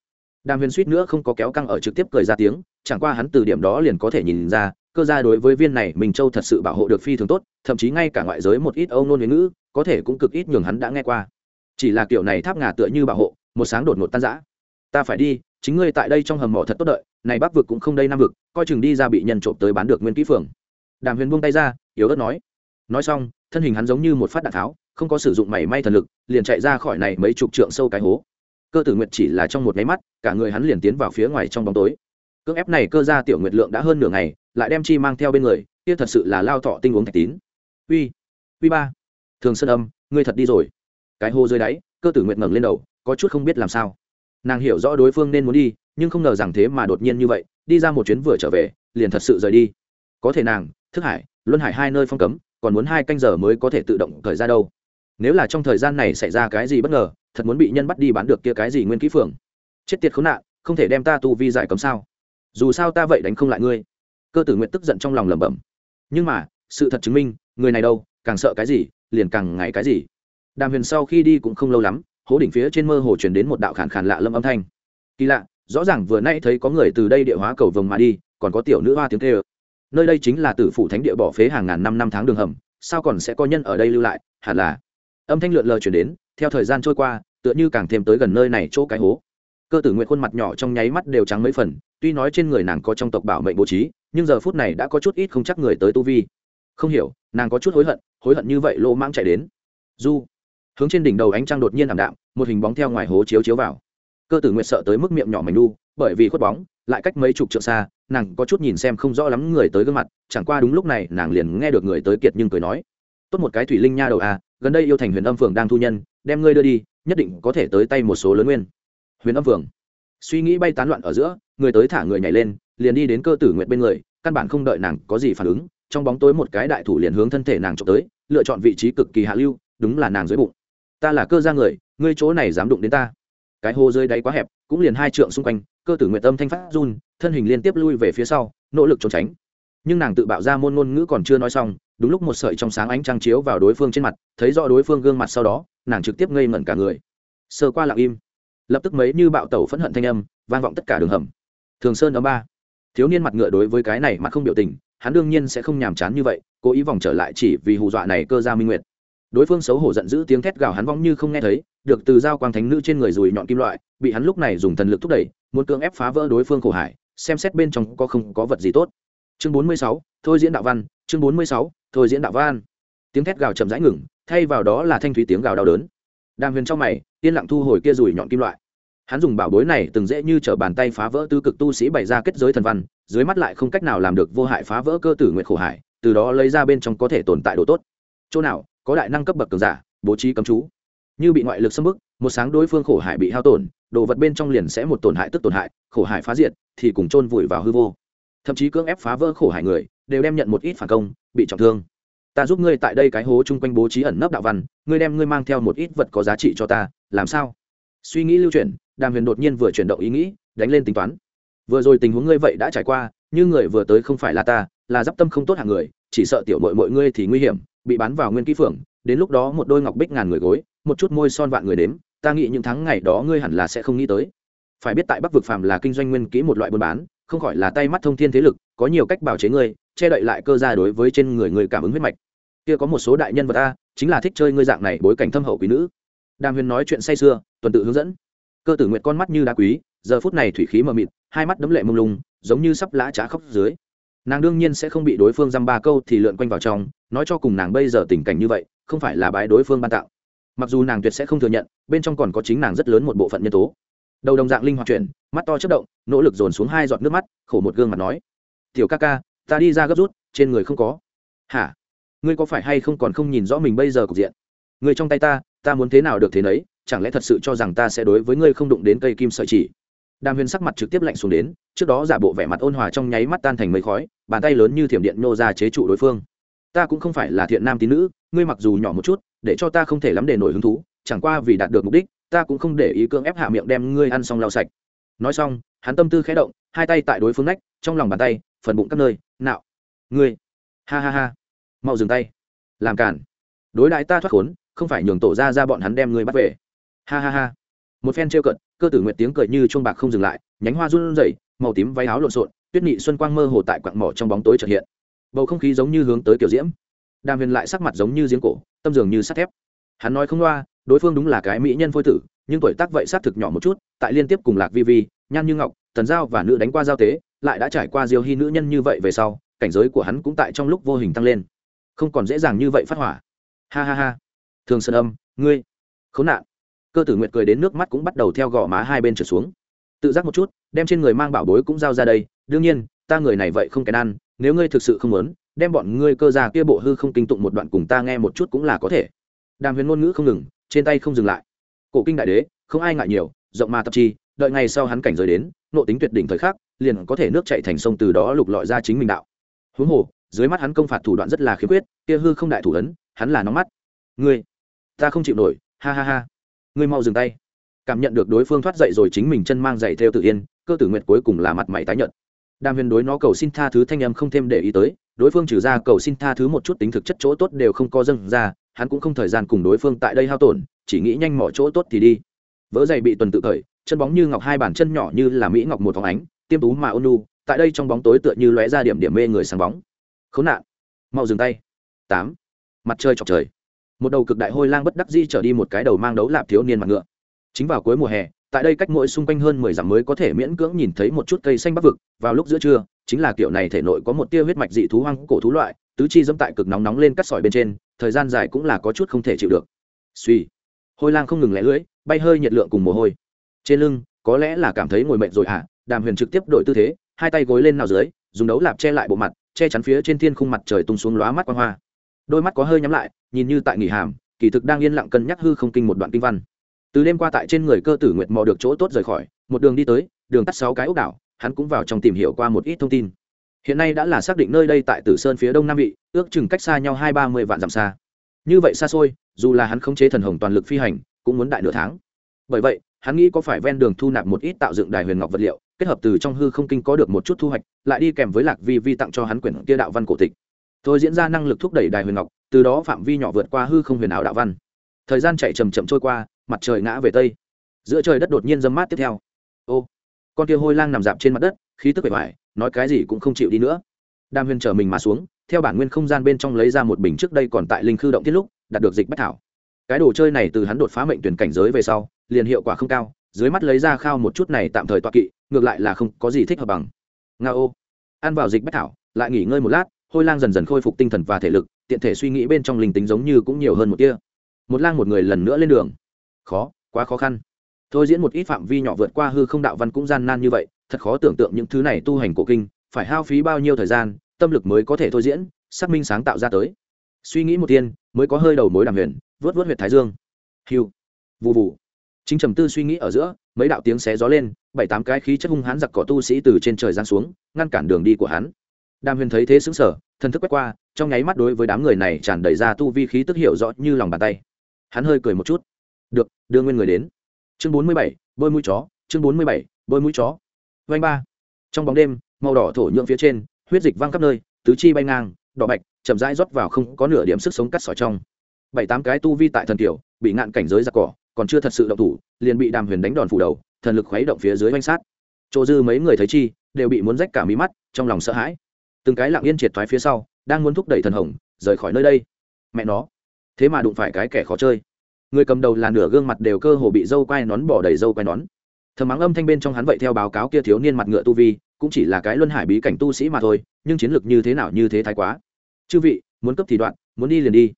đàm huyền suýt nữa không có kéo căng ở trực tiếp cười ra tiếng, chẳng qua hắn từ điểm đó liền có thể nhìn ra cơ gia đối với viên này mình châu thật sự bảo hộ được phi thường tốt, thậm chí ngay cả ngoại giới một ít âu nôn ngữ, có thể cũng cực ít nhường hắn đã nghe qua. Chỉ là kiểu này tháp ngà tựa như bảo hộ, một sáng đột ngột tan rã. Ta phải đi, chính ngươi tại đây trong hầm mỏ thật tốt đợi, này bắc vực cũng không đây nam vực, coi chừng đi ra bị nhân trộm tới bán được nguyên kỹ phường. Đàm huyền buông tay ra, yếu ớt nói. Nói xong, thân hình hắn giống như một phát đạn tháo, không có sử dụng mảy may thần lực, liền chạy ra khỏi này mấy chục trượng sâu cái hố. Cơ tử nguyệt chỉ là trong một nháy mắt, cả người hắn liền tiến vào phía ngoài trong bóng tối. Cước ép này cơ ra tiểu nguyệt lượng đã hơn nửa ngày lại đem chi mang theo bên người, kia thật sự là lao thọ tinh uống thạch tín. Uy uy ba. Thường sơn âm, ngươi thật đi rồi. Cái hô dưới đáy, cơ tử nguyệt ngẩng lên đầu, có chút không biết làm sao. Nàng hiểu rõ đối phương nên muốn đi, nhưng không ngờ rằng thế mà đột nhiên như vậy, đi ra một chuyến vừa trở về, liền thật sự rời đi. Có thể nàng, thức hải, luân hải hai nơi phong cấm, còn muốn hai canh giờ mới có thể tự động thời ra đâu. Nếu là trong thời gian này xảy ra cái gì bất ngờ, thật muốn bị nhân bắt đi bán được kia cái gì nguyên kỹ phường. Chết tiệt khốn nạn, không thể đem ta tu vi giải cấm sao? Dù sao ta vậy đánh không lại ngươi cơ tử nguyện tức giận trong lòng lẩm bẩm. Nhưng mà, sự thật chứng minh, người này đâu, càng sợ cái gì, liền càng ngày cái gì. Đàm huyền sau khi đi cũng không lâu lắm, hố đỉnh phía trên mơ hồ chuyển đến một đạo khản khản lạ lâm âm thanh. Kỳ lạ, rõ ràng vừa nay thấy có người từ đây địa hóa cầu vồng mà đi, còn có tiểu nữ hoa tiếng kêu. Nơi đây chính là tử phủ thánh địa bỏ phế hàng ngàn năm năm tháng đường hầm, sao còn sẽ có nhân ở đây lưu lại, hẳn là. Âm thanh lượn lờ chuyển đến, theo thời gian trôi qua, tựa như càng thêm tới gần nơi này chỗ cái hố. Cơ tử nguyện khuôn mặt nhỏ trong nháy mắt đều trắng mấy phần, tuy nói trên người nàng có trong tộc bảo mệnh bố trí nhưng giờ phút này đã có chút ít không chắc người tới tu vi. Không hiểu, nàng có chút hối hận hối hận như vậy lô mang chạy đến. Du, hướng trên đỉnh đầu ánh trăng đột nhiên ảm đạm, một hình bóng theo ngoài hố chiếu chiếu vào. Cơ tử nguyệt sợ tới mức miệng nhỏ mảnh đu bởi vì khuất bóng, lại cách mấy chục trượng xa, nàng có chút nhìn xem không rõ lắm người tới gương mặt, chẳng qua đúng lúc này nàng liền nghe được người tới kiệt nhưng cười nói. Tốt một cái thủy linh nha đầu à gần đây yêu thành huyền âm phường đang thu nhân, đem ngươi đưa đi, nhất định có thể tới tay một số lớn nguyên. Huyền âm phường. Suy nghĩ bay tán loạn ở giữa, người tới thả người nhảy lên liền đi đến cơ tử nguyệt bên người, căn bản không đợi nàng có gì phản ứng, trong bóng tối một cái đại thủ liền hướng thân thể nàng trộm tới, lựa chọn vị trí cực kỳ hạ lưu, đúng là nàng dưới bụng. Ta là cơ gia người, ngươi chỗ này dám đụng đến ta. Cái hô rơi đáy quá hẹp, cũng liền hai trượng xung quanh, cơ tử nguyện tâm thanh phát run, thân hình liên tiếp lui về phía sau, nỗ lực trốn tránh. Nhưng nàng tự bạo ra môn ngôn ngữ còn chưa nói xong, đúng lúc một sợi trong sáng ánh trăng chiếu vào đối phương trên mặt, thấy rõ đối phương gương mặt sau đó, nàng trực tiếp ngây ngẩn cả người. Sơ qua lặng im. Lập tức mấy như bạo tẩu phẫn hận thanh âm, vang vọng tất cả đường hầm. Thường sơn ấm ba thiếu niên mặt ngựa đối với cái này mà không biểu tình, hắn đương nhiên sẽ không nhàm chán như vậy, cố ý vòng trở lại chỉ vì hù dọa này cơ ra minh nguyệt. Đối phương xấu hổ giận dữ tiếng thét gào hắn vong như không nghe thấy, được từ dao quang thánh nữ trên người dùi nhọn kim loại, bị hắn lúc này dùng thần lực thúc đẩy, muốn cưỡng ép phá vỡ đối phương khổ hải, xem xét bên trong có không có vật gì tốt. Chương bốn mươi sáu, thôi diễn đạo văn, chương bốn mươi sáu, thôi diễn đạo văn. Tiếng thét gào chậm rãi ngừng, thay vào đó là thanh thúy tiếng gào đau đớn. Đàm huyền trong mày, yên lặng thu hồi kia rùi nhọn kim loại hắn dùng bảo bối này từng dễ như t bàn tay phá vỡ tư cực tu sĩ bày ra kết giới thần văn, dưới mắt lại không cách nào làm được vô hại phá vỡ cơ tử nguyện khổ hải, từ đó lấy ra bên trong có thể tồn tại độ tốt. Chỗ nào, có đại năng cấp bậc cường giả, bố trí cấm chú. Như bị ngoại lực xâm bức, một sáng đối phương khổ hải bị hao tổn, đồ vật bên trong liền sẽ một tổn hại tức tổn hại, khổ hải phá diệt, thì cùng chôn vùi vào hư vô. Thậm chí cưỡng ép phá vỡ khổ hải người, đều đem nhận một ít phản công, bị trọng thương. Ta giúp ngươi tại đây cái hố chung quanh bố trí ẩn nấp đạo văn, ngươi đem ngươi mang theo một ít vật có giá trị cho ta, làm sao? Suy nghĩ lưu chuyển đàm huyền đột nhiên vừa chuyển động ý nghĩ, đánh lên tính toán. Vừa rồi tình huống ngươi vậy đã trải qua như người vừa tới không phải là ta, là d i p tâm không tốt hạng người, chỉ sợ tiểu mội mọi ngươi thì nguy hiểm, bị bán vào nguyên kỹ phượng đến lúc đó một đôi ngọc bích ngàn người gối, một chút môi son vạn người đếm, ta nghĩ những tháng ngày đó ngươi hẳn là sẽ không nghĩ tới. Phải biết tại bắc vực phàm là kinh doanh nguyên kỹ một loại buôn bán, không khỏi là tay mắt thông thiên thế lực, có nhiều cách bảo chế ngươi, che đậy lại cơ ra đối với trên người người cảm ứng huyết mạch. Kia có một số đại nhân vật ta, chính là thích chơi ngươi dạng này bối cảnh thâm hậu quý nữ. Đàm huyền nói chuyện say sưa, tuần tự hướng dẫn cơ tử Nguyệt con mắt như đá quý, giờ phút này thủy khí mờ mịt, hai mắt đấm lệ mông lung, giống như sắp lã trá khóc dưới. Nàng đương nhiên sẽ không bị đối phương dăm ba câu thì lượn quanh vào trong, nói cho cùng nàng bây giờ tình cảnh như vậy, không phải là bái đối phương ban tạo. Mặc dù nàng tuyệt sẽ không thừa nhận, bên trong còn có chính nàng rất lớn một bộ phận nhân tố. Đầu đồng dạng linh hoạt chuyển, mắt to chất động, nỗ lực dồn xuống hai giọt nước mắt, khổ một gương mặt nói. Tiểu ca ca, ta đi ra gấp rút, trên người không có. Hả? Ngươi có phải hay không còn không nhìn rõ mình bây giờ cục diện? Người trong tay ta ta muốn thế nào được thế nấy chẳng lẽ thật sự cho rằng ta sẽ đối với ngươi không đụng đến cây kim sợi chỉ? Đàm huyền sắc mặt trực tiếp lạnh xuống đến, trước đó giả bộ vẻ mặt ôn hòa trong nháy mắt tan thành mây khói, bàn tay lớn như thiểm điện nô ra chế trụ đối phương. Ta cũng không phải là thiện nam tín nữ, ngươi mặc dù nhỏ một chút, để cho ta không thể lắm để nổi hứng thú, chẳng qua vì đạt được mục đích, ta cũng không để ý cưỡng ép hạ miệng đem ngươi ăn xong lau sạch. Nói xong, hắn tâm tư khẽ động, hai tay tại đối phương nách, trong lòng bàn tay, phần bụng các nơi, nạo, ngươi. Ha ha ha. Mau dừng tay. Làm cản đối đại ta thoát khốn, không phải nhường tổ ra ra bọn hắn đem ngươi bắt về ha ha ha. Một phen trêu cận cơ tử nguyệt tiếng cười như chuông bạc không dừng lại, nhánh hoa run rẩy, màu tím váy áo lộn xộn, tuyết nhị xuân quang mơ hồ tại quặng mỏ trong bóng tối trật hiện. Bầu không khí giống như hướng tới kiểu diễm. Đàm huyền lại sắc mặt giống như giếng cổ, tâm dường như sắt thép. Hắn nói không loa, đối phương đúng là cái mỹ nhân phôi tử, nhưng tuổi tác vậy xác thực nhỏ một chút, tại liên tiếp cùng lạc vi vi, nhan như ngọc, tần giao và nữ đánh qua giao tế, lại đã trải qua diêu hy nữ nhân như vậy về sau, cảnh giới của hắn cũng tại trong lúc vô hình tăng lên. Không còn dễ dàng như vậy phát hỏa. Ha ha ha. Thường sơn âm, ngươi. Khốn nạn cơ tử nguyệt cười đến nước mắt cũng bắt đầu theo gò má hai bên trở xuống. Tự giác một chút, đem trên người mang bảo bối cũng giao ra đây. Đương nhiên, ta người này vậy không kèn ăn, nếu ngươi thực sự không muốn, đem bọn ngươi cơ ra kia bộ hư không kinh tụng một đoạn cùng ta nghe một chút cũng là có thể. Đàm huyền ngôn ngữ không ngừng, trên tay không dừng lại. Cổ kinh đại đế, không ai ngại nhiều, rộng mà tập chi, đợi ngày sau hắn cảnh giới đến, nộ tính tuyệt đỉnh thời khắc, liền có thể nước chạy thành sông từ đó lục lọi ra chính mình đạo. Huống hồ, dưới mắt hắn công phạt thủ đoạn rất là khiếm khuyết, kia hư không đại thủ ấn, hắn là nóng mắt. Ngươi, ta không chịu nổi, ha ha ha ngươi mau dừng tay. Cảm nhận được đối phương thoát dậy rồi chính mình chân mang giày theo tự yên, cơ tử nguyệt cuối cùng là mặt mày tái nhợt. Đàm huyền đối nó cầu xin tha thứ thanh em không thêm để ý tới, đối phương trừ ra cầu xin tha thứ một chút tính thực chất chỗ tốt đều không có dâng ra, hắn cũng không thời gian cùng đối phương tại đây hao tổn, chỉ nghĩ nhanh mỏ chỗ tốt thì đi. Vỡ giày bị tuần tự khởi chân bóng như ngọc hai bàn chân nhỏ như là mỹ ngọc một phóng ánh, tiêm tú mà ôn nu tại đây trong bóng tối tựa như lóe ra điểm điểm mê người sáng bóng. Khốn nạn. Mau dừng tay. Tám. Mặt trời chọc trời một đầu cực đại hôi lang bất đắc di trở đi một cái đầu mang đấu lạp thiếu niên mặt ngựa. Chính vào cuối mùa hè, tại đây cách mỗi xung quanh hơn mười dặm mới có thể miễn cưỡng nhìn thấy một chút cây xanh bắc vực. Vào lúc giữa trưa, chính là kiểu này thể nội có một tia huyết mạch dị thú hoang cổ thú loại, tứ chi dẫm tại cực nóng nóng lên cắt sỏi bên trên, thời gian dài cũng là có chút không thể chịu được. Suy hôi lang không ngừng lẻ lưỡi, bay hơi nhiệt lượng cùng mồ hôi. Trên lưng, có lẽ là cảm thấy ngồi mệt rồi à đàm huyền trực tiếp đổi tư thế, hai tay gối lên nào dưới, dùng đấu lạp che lại bộ mặt, che chắn phía trên thiên khung mặt trời tung xuống lóa mắt quang hoa đôi mắt có hơi nhắm lại, nhìn như tại nghỉ hàm, kỳ thực đang yên lặng cân nhắc hư không kinh một đoạn kinh văn. Từ đêm qua tại trên người cơ tử nguyệt mò được chỗ tốt rời khỏi, một đường đi tới, đường tắt sáu cái ốc đảo, hắn cũng vào trong tìm hiểu qua một ít thông tin. Hiện nay đã là xác định nơi đây tại tử sơn phía đông nam vị, ước chừng cách xa nhau hai ba mươi vạn dặm xa. Như vậy xa xôi, dù là hắn khống chế thần hồng toàn lực phi hành, cũng muốn đại nửa tháng. Bởi vậy, hắn nghĩ có phải ven đường thu nạp một ít tạo dựng đài huyền ngọc vật liệu, kết hợp từ trong hư không kinh có được một chút thu hoạch, lại đi kèm với lạc vi vi tặng cho hắn quyển kia đạo văn cổ tịch. Tôi diễn ra năng lực thúc đẩy đài huyền ngọc, từ đó phạm vi nhỏ vượt qua hư không huyền ảo đạo văn. Thời gian chạy chầm chậm trôi qua, mặt trời ngã về tây. Giữa trời đất đột nhiên dâm mát tiếp theo. Ô, con kia hôi lang nằm dạp trên mặt đất, khí tức bể hoài nói cái gì cũng không chịu đi nữa. Đam huyền chở mình mà xuống, theo bản nguyên không gian bên trong lấy ra một bình trước đây còn tại linh khư động tiết lúc, đạt được dịch bách thảo. Cái đồ chơi này từ hắn đột phá mệnh tuyển cảnh giới về sau, liền hiệu quả không cao, dưới mắt lấy ra khao một chút này tạm thời toa kỵ, ngược lại là không có gì thích hợp bằng. Nga ô, ăn vào dịch bách thảo, lại nghỉ ngơi một lát hôi lang dần dần khôi phục tinh thần và thể lực, tiện thể suy nghĩ bên trong linh tính giống như cũng nhiều hơn một kia một lang một người lần nữa lên đường. Khó, quá khó khăn. Thôi diễn một ít phạm vi nhỏ vượt qua hư không đạo văn cũng gian nan như vậy, thật khó tưởng tượng những thứ này tu hành cổ kinh, phải hao phí bao nhiêu thời gian, tâm lực mới có thể thôi diễn, xác minh sáng tạo ra tới. Suy nghĩ một tiên, mới có hơi đầu mối đàm huyền, vớt vớt huyệt thái dương. Hiu vụ vụ chính trầm tư suy nghĩ ở giữa, mấy đạo tiếng xé gió lên, bảy tám cái khí chất hung hãn giặc cỏ tu sĩ từ trên trời giáng xuống, ngăn cản đường đi của hắn đàm huyền thấy thế xứng sở thần thức quét qua, trong nháy mắt đối với đám người này tràn đầy ra tu vi khí tức hiểu rõ như lòng bàn tay. Hắn hơi cười một chút. Được, đưa nguyên người đến. Chương bốn mươi bảy, bôi mũi chó, chương bốn mươi bảy, bôi mũi chó. Vanh ba. Trong bóng đêm, màu đỏ thổ nhượng phía trên, huyết dịch văng khắp nơi, tứ chi bay ngang, đỏ bạch, chậm rãi rót vào không có nửa điểm sức sống cắt sỏi trong. Bảy tám cái tu vi tại thần tiểu, bị ngạn cảnh giới giặc cỏ, còn chưa thật sự động thủ, liền bị đàm huyền đánh đòn phủ đầu, thần lực khuấy động phía dưới oanh sát. Chỗ dư mấy người thấy chi, đều bị muốn rách cả mí mắt, trong lòng sợ hãi từng cái lặng yên triệt thoái phía sau, đang muốn thúc đẩy thần hồng, rời khỏi nơi đây. Mẹ nó, thế mà đụng phải cái kẻ khó chơi. Người cầm đầu là nửa gương mặt đều cơ hồ bị dâu quai nón bỏ đầy dâu quai nón. Thầm mắng âm thanh bên trong hắn vậy theo báo cáo kia thiếu niên mặt ngựa tu vi, cũng chỉ là cái luân hải bí cảnh tu sĩ mà thôi, nhưng chiến lược như thế nào như thế thái quá. Chư vị, muốn cấp thì đoạn, muốn đi liền đi.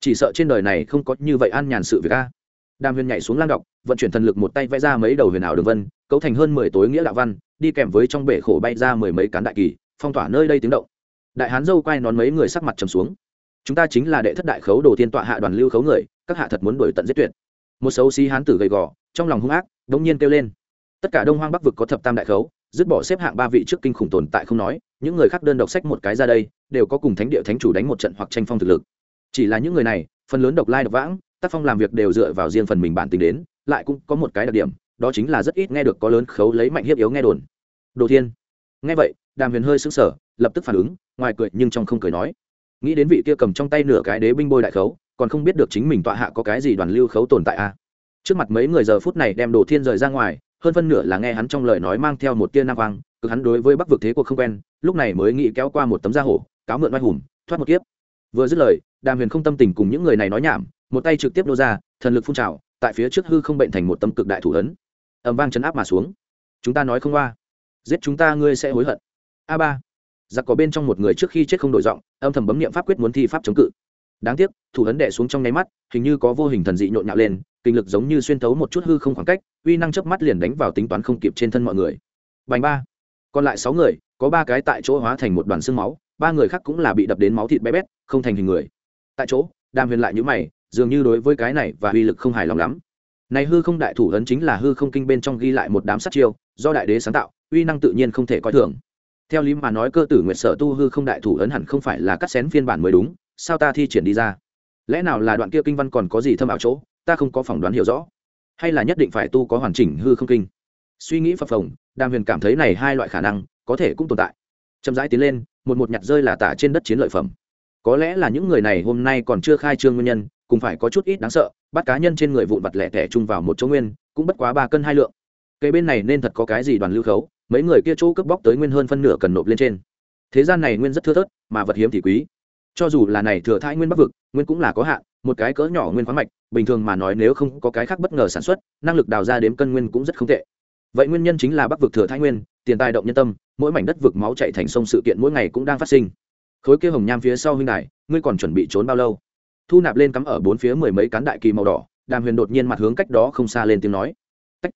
Chỉ sợ trên đời này không có như vậy an nhàn sự việc a. Đàm huyền nhảy xuống lang đọc, vận chuyển thần lực một tay vẽ ra mấy đầu huyền ảo đường vân, cấu thành hơn mười tối nghĩa đạo văn, đi kèm với trong bể khổ bay ra mười mấy cán đại kỳ phong tỏa nơi đây tiếng động. Đại hán dâu quay nón mấy người sắc mặt trầm xuống. Chúng ta chính là đệ thất đại khấu đồ tiên tọa hạ đoàn lưu khấu người, các hạ thật muốn đuổi tận giết tuyệt. Một xấu xí hán tử gầy gò, trong lòng hung ác, đống nhiên kêu lên. Tất cả đông hoang bắc vực có thập tam đại khấu, dứt bỏ xếp hạng ba vị trước kinh khủng tồn tại không nói, những người khác đơn độc sách một cái ra đây, đều có cùng thánh địa thánh chủ đánh một trận hoặc tranh phong thực lực. Chỉ là những người này, phần lớn độc lai độc vãng, tác phong làm việc đều dựa vào riêng phần mình bản tính đến, lại cũng có một cái đặc điểm, đó chính là rất ít nghe được có lớn khấu lấy mạnh hiếp yếu nghe đồn. Đồ thiên. Nghe vậy đàm huyền hơi sững sờ, lập tức phản ứng, ngoài cười nhưng trong không cười nói. Nghĩ đến vị kia cầm trong tay nửa cái đế binh bôi đại khấu, còn không biết được chính mình tọa hạ có cái gì đoàn lưu khấu tồn tại a à? trước mặt mấy người giờ phút này đem đồ thiên rời ra ngoài, hơn phân nửa là nghe hắn trong lời nói mang theo một tia nam quang cực hắn đối với bắc vực thế cuộc không quen, lúc này mới nghĩ kéo qua một tấm da hổ, cáo mượn oai hùng, thoát một kiếp. Vừa dứt lời, đàm huyền không tâm tình cùng những người này nói nhảm, một tay trực tiếp nô ra, thần lực phun trào, tại phía trước hư không bệnh thành một tâm cực đại thủ ấn. Ẩm vang chấn áp mà xuống. Chúng ta nói không qua. Giết chúng ta ngươi sẽ hối hận a ba. Giặc có bên trong một người trước khi chết không đổi giọng, âm thầm bấm nghiệm pháp quyết muốn thi pháp chống cự. Đáng tiếc, thủ hấn đệ xuống trong nháy mắt, hình như có vô hình thần dị nhộn nhạo lên, kinh lực giống như xuyên thấu một chút hư không khoảng cách, uy năng chớp mắt liền đánh vào tính toán không kịp trên thân mọi người. Bành ba. Còn lại sáu người, có ba cái tại chỗ hóa thành một đoàn xương máu, ba người khác cũng là bị đập đến máu thịt bé bét, không thành hình người. Tại chỗ, đàm huyền lại nhữ mày, dường như đối với cái này và uy lực không hài lòng lắm. Này hư không đại thủ ấn chính là hư không kinh bên trong ghi lại một đám sát chiêu, do đại đế sáng tạo, uy năng tự nhiên không thể coi thường theo lý mà nói cơ tử nguyệt sở tu hư không đại thủ ấn hẳn không phải là cắt xén phiên bản mới đúng, sao ta thi triển đi ra? Lẽ nào là đoạn kia kinh văn còn có gì thâm ảo chỗ, ta không có phỏng đoán hiểu rõ? Hay là nhất định phải tu có hoàn chỉnh hư không kinh? Suy nghĩ phập phồng, đàm huyền cảm thấy này hai loại khả năng có thể cũng tồn tại. Chậm rãi tiến lên, một một nhặt rơi là tả trên đất chiến lợi phẩm. Có lẽ là những người này hôm nay còn chưa khai trương nguyên nhân, cùng phải có chút ít đáng sợ, bắt cá nhân trên người vụn vặt lẻ tẻ chung vào một chỗ nguyên, cũng bất quá ba cân hai lượng. Cây bên này nên thật có cái gì đoàn lưu khấu mấy người kia chỗ cướp bóc tới nguyên hơn phân nửa cần nộp lên trên. Thế gian này nguyên rất thưa thớt, mà vật hiếm thì quý. Cho dù là này thừa thai nguyên bắc vực, nguyên cũng là có hạn, một cái cỡ nhỏ nguyên khoáng mạch, bình thường mà nói nếu không có cái khác bất ngờ sản xuất, năng lực đào ra đếm cân nguyên cũng rất không tệ. Vậy nguyên nhân chính là bắc vực thừa thai nguyên, tiền tài động nhân tâm, mỗi mảnh đất vực máu chạy thành sông sự kiện mỗi ngày cũng đang phát sinh. Khối kia hồng nham phía sau huynh đài, ngươi còn chuẩn bị trốn bao lâu? Thu nạp lên cắm ở bốn phía mười mấy cán đại kỳ màu đỏ, đàm huyền đột nhiên mặt hướng cách đó không xa lên tiếng nói. Tách.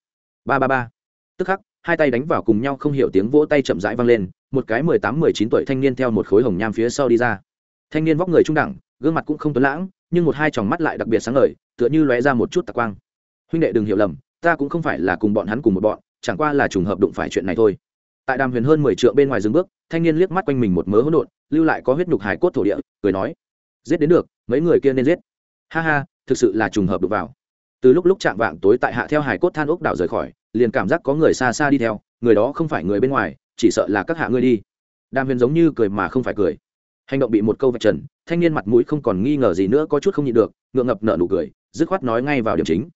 Ba ba ba. Tức khắc hai tay đánh vào cùng nhau không hiểu tiếng vỗ tay chậm rãi vang lên, một cái mười tám, mười chín tuổi thanh niên theo một khối hồng nham phía sau đi ra. Thanh niên vóc người trung đẳng, gương mặt cũng không tuấn lãng, nhưng một hai tròng mắt lại đặc biệt sáng ngời, tựa như lóe ra một chút tạc quang. Huynh đệ đừng hiểu lầm, ta cũng không phải là cùng bọn hắn cùng một bọn, chẳng qua là trùng hợp đụng phải chuyện này thôi. Tại đàm huyền hơn mười triệu bên ngoài dừng bước, thanh niên liếc mắt quanh mình một mớ hỗn độn, lưu lại có huyết nhục hải cốt thổ địa, cười nói, giết đến được, mấy người kia nên giết. Ha ha, thực sự là trùng hợp đụng vào. Từ lúc lúc chạm vạng tối tại hạ theo hải cốt than ốc đảo rời khỏi liền cảm giác có người xa xa đi theo, người đó không phải người bên ngoài, chỉ sợ là các hạ ngươi đi. Đàm huyền giống như cười mà không phải cười. Hành động bị một câu vạch trần, thanh niên mặt mũi không còn nghi ngờ gì nữa, có chút không nhịn được, ngượng ngập nợ nụ cười, dứt khoát nói ngay vào điểm chính.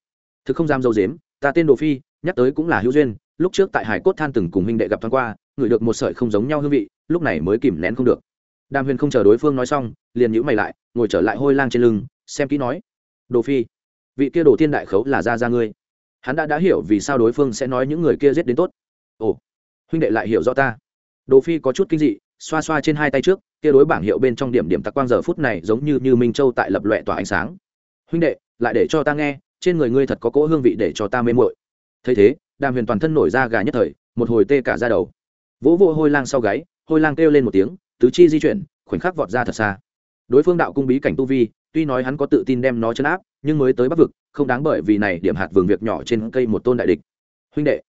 Thực không dám dâu dếm, ta tên đồ phi, nhắc tới cũng là hữu duyên, lúc trước tại hải cốt than từng cùng huynh đệ gặp thoáng qua, ngửi được một sợi không giống nhau hương vị, lúc này mới kìm nén không được. Đàm huyền không chờ đối phương nói xong, liền nhữ mày lại, ngồi trở lại hôi lang trên lưng, xem kỹ nói, đồ phi, vị kia đồ thiên đại khấu là ra ra ngươi hắn đã đã hiểu vì sao đối phương sẽ nói những người kia giết đến tốt. Ồ, huynh đệ lại hiểu rõ ta. Đồ phi có chút kinh dị, xoa xoa trên hai tay trước, kia đối bảng hiệu bên trong điểm điểm tặc quang giờ phút này giống như như minh châu tại lập loẹ tỏa ánh sáng. Huynh đệ, lại để cho ta nghe, trên người ngươi thật có cỗ hương vị để cho ta mê mội thấy thế, đàm huyền toàn thân nổi ra gà nhất thời, một hồi tê cả ra đầu. Vỗ vỗ hôi lang sau gáy, hôi lang kêu lên một tiếng, tứ chi di chuyển, khoảnh khắc vọt ra thật xa. Đối phương đạo cung bí cảnh tu vi, tuy nói hắn có tự tin đem nó chấn áp nhưng mới tới bắc vực, không đáng bởi vì này điểm hạt vườn việc nhỏ trên cây một tôn đại địch. Huynh đệ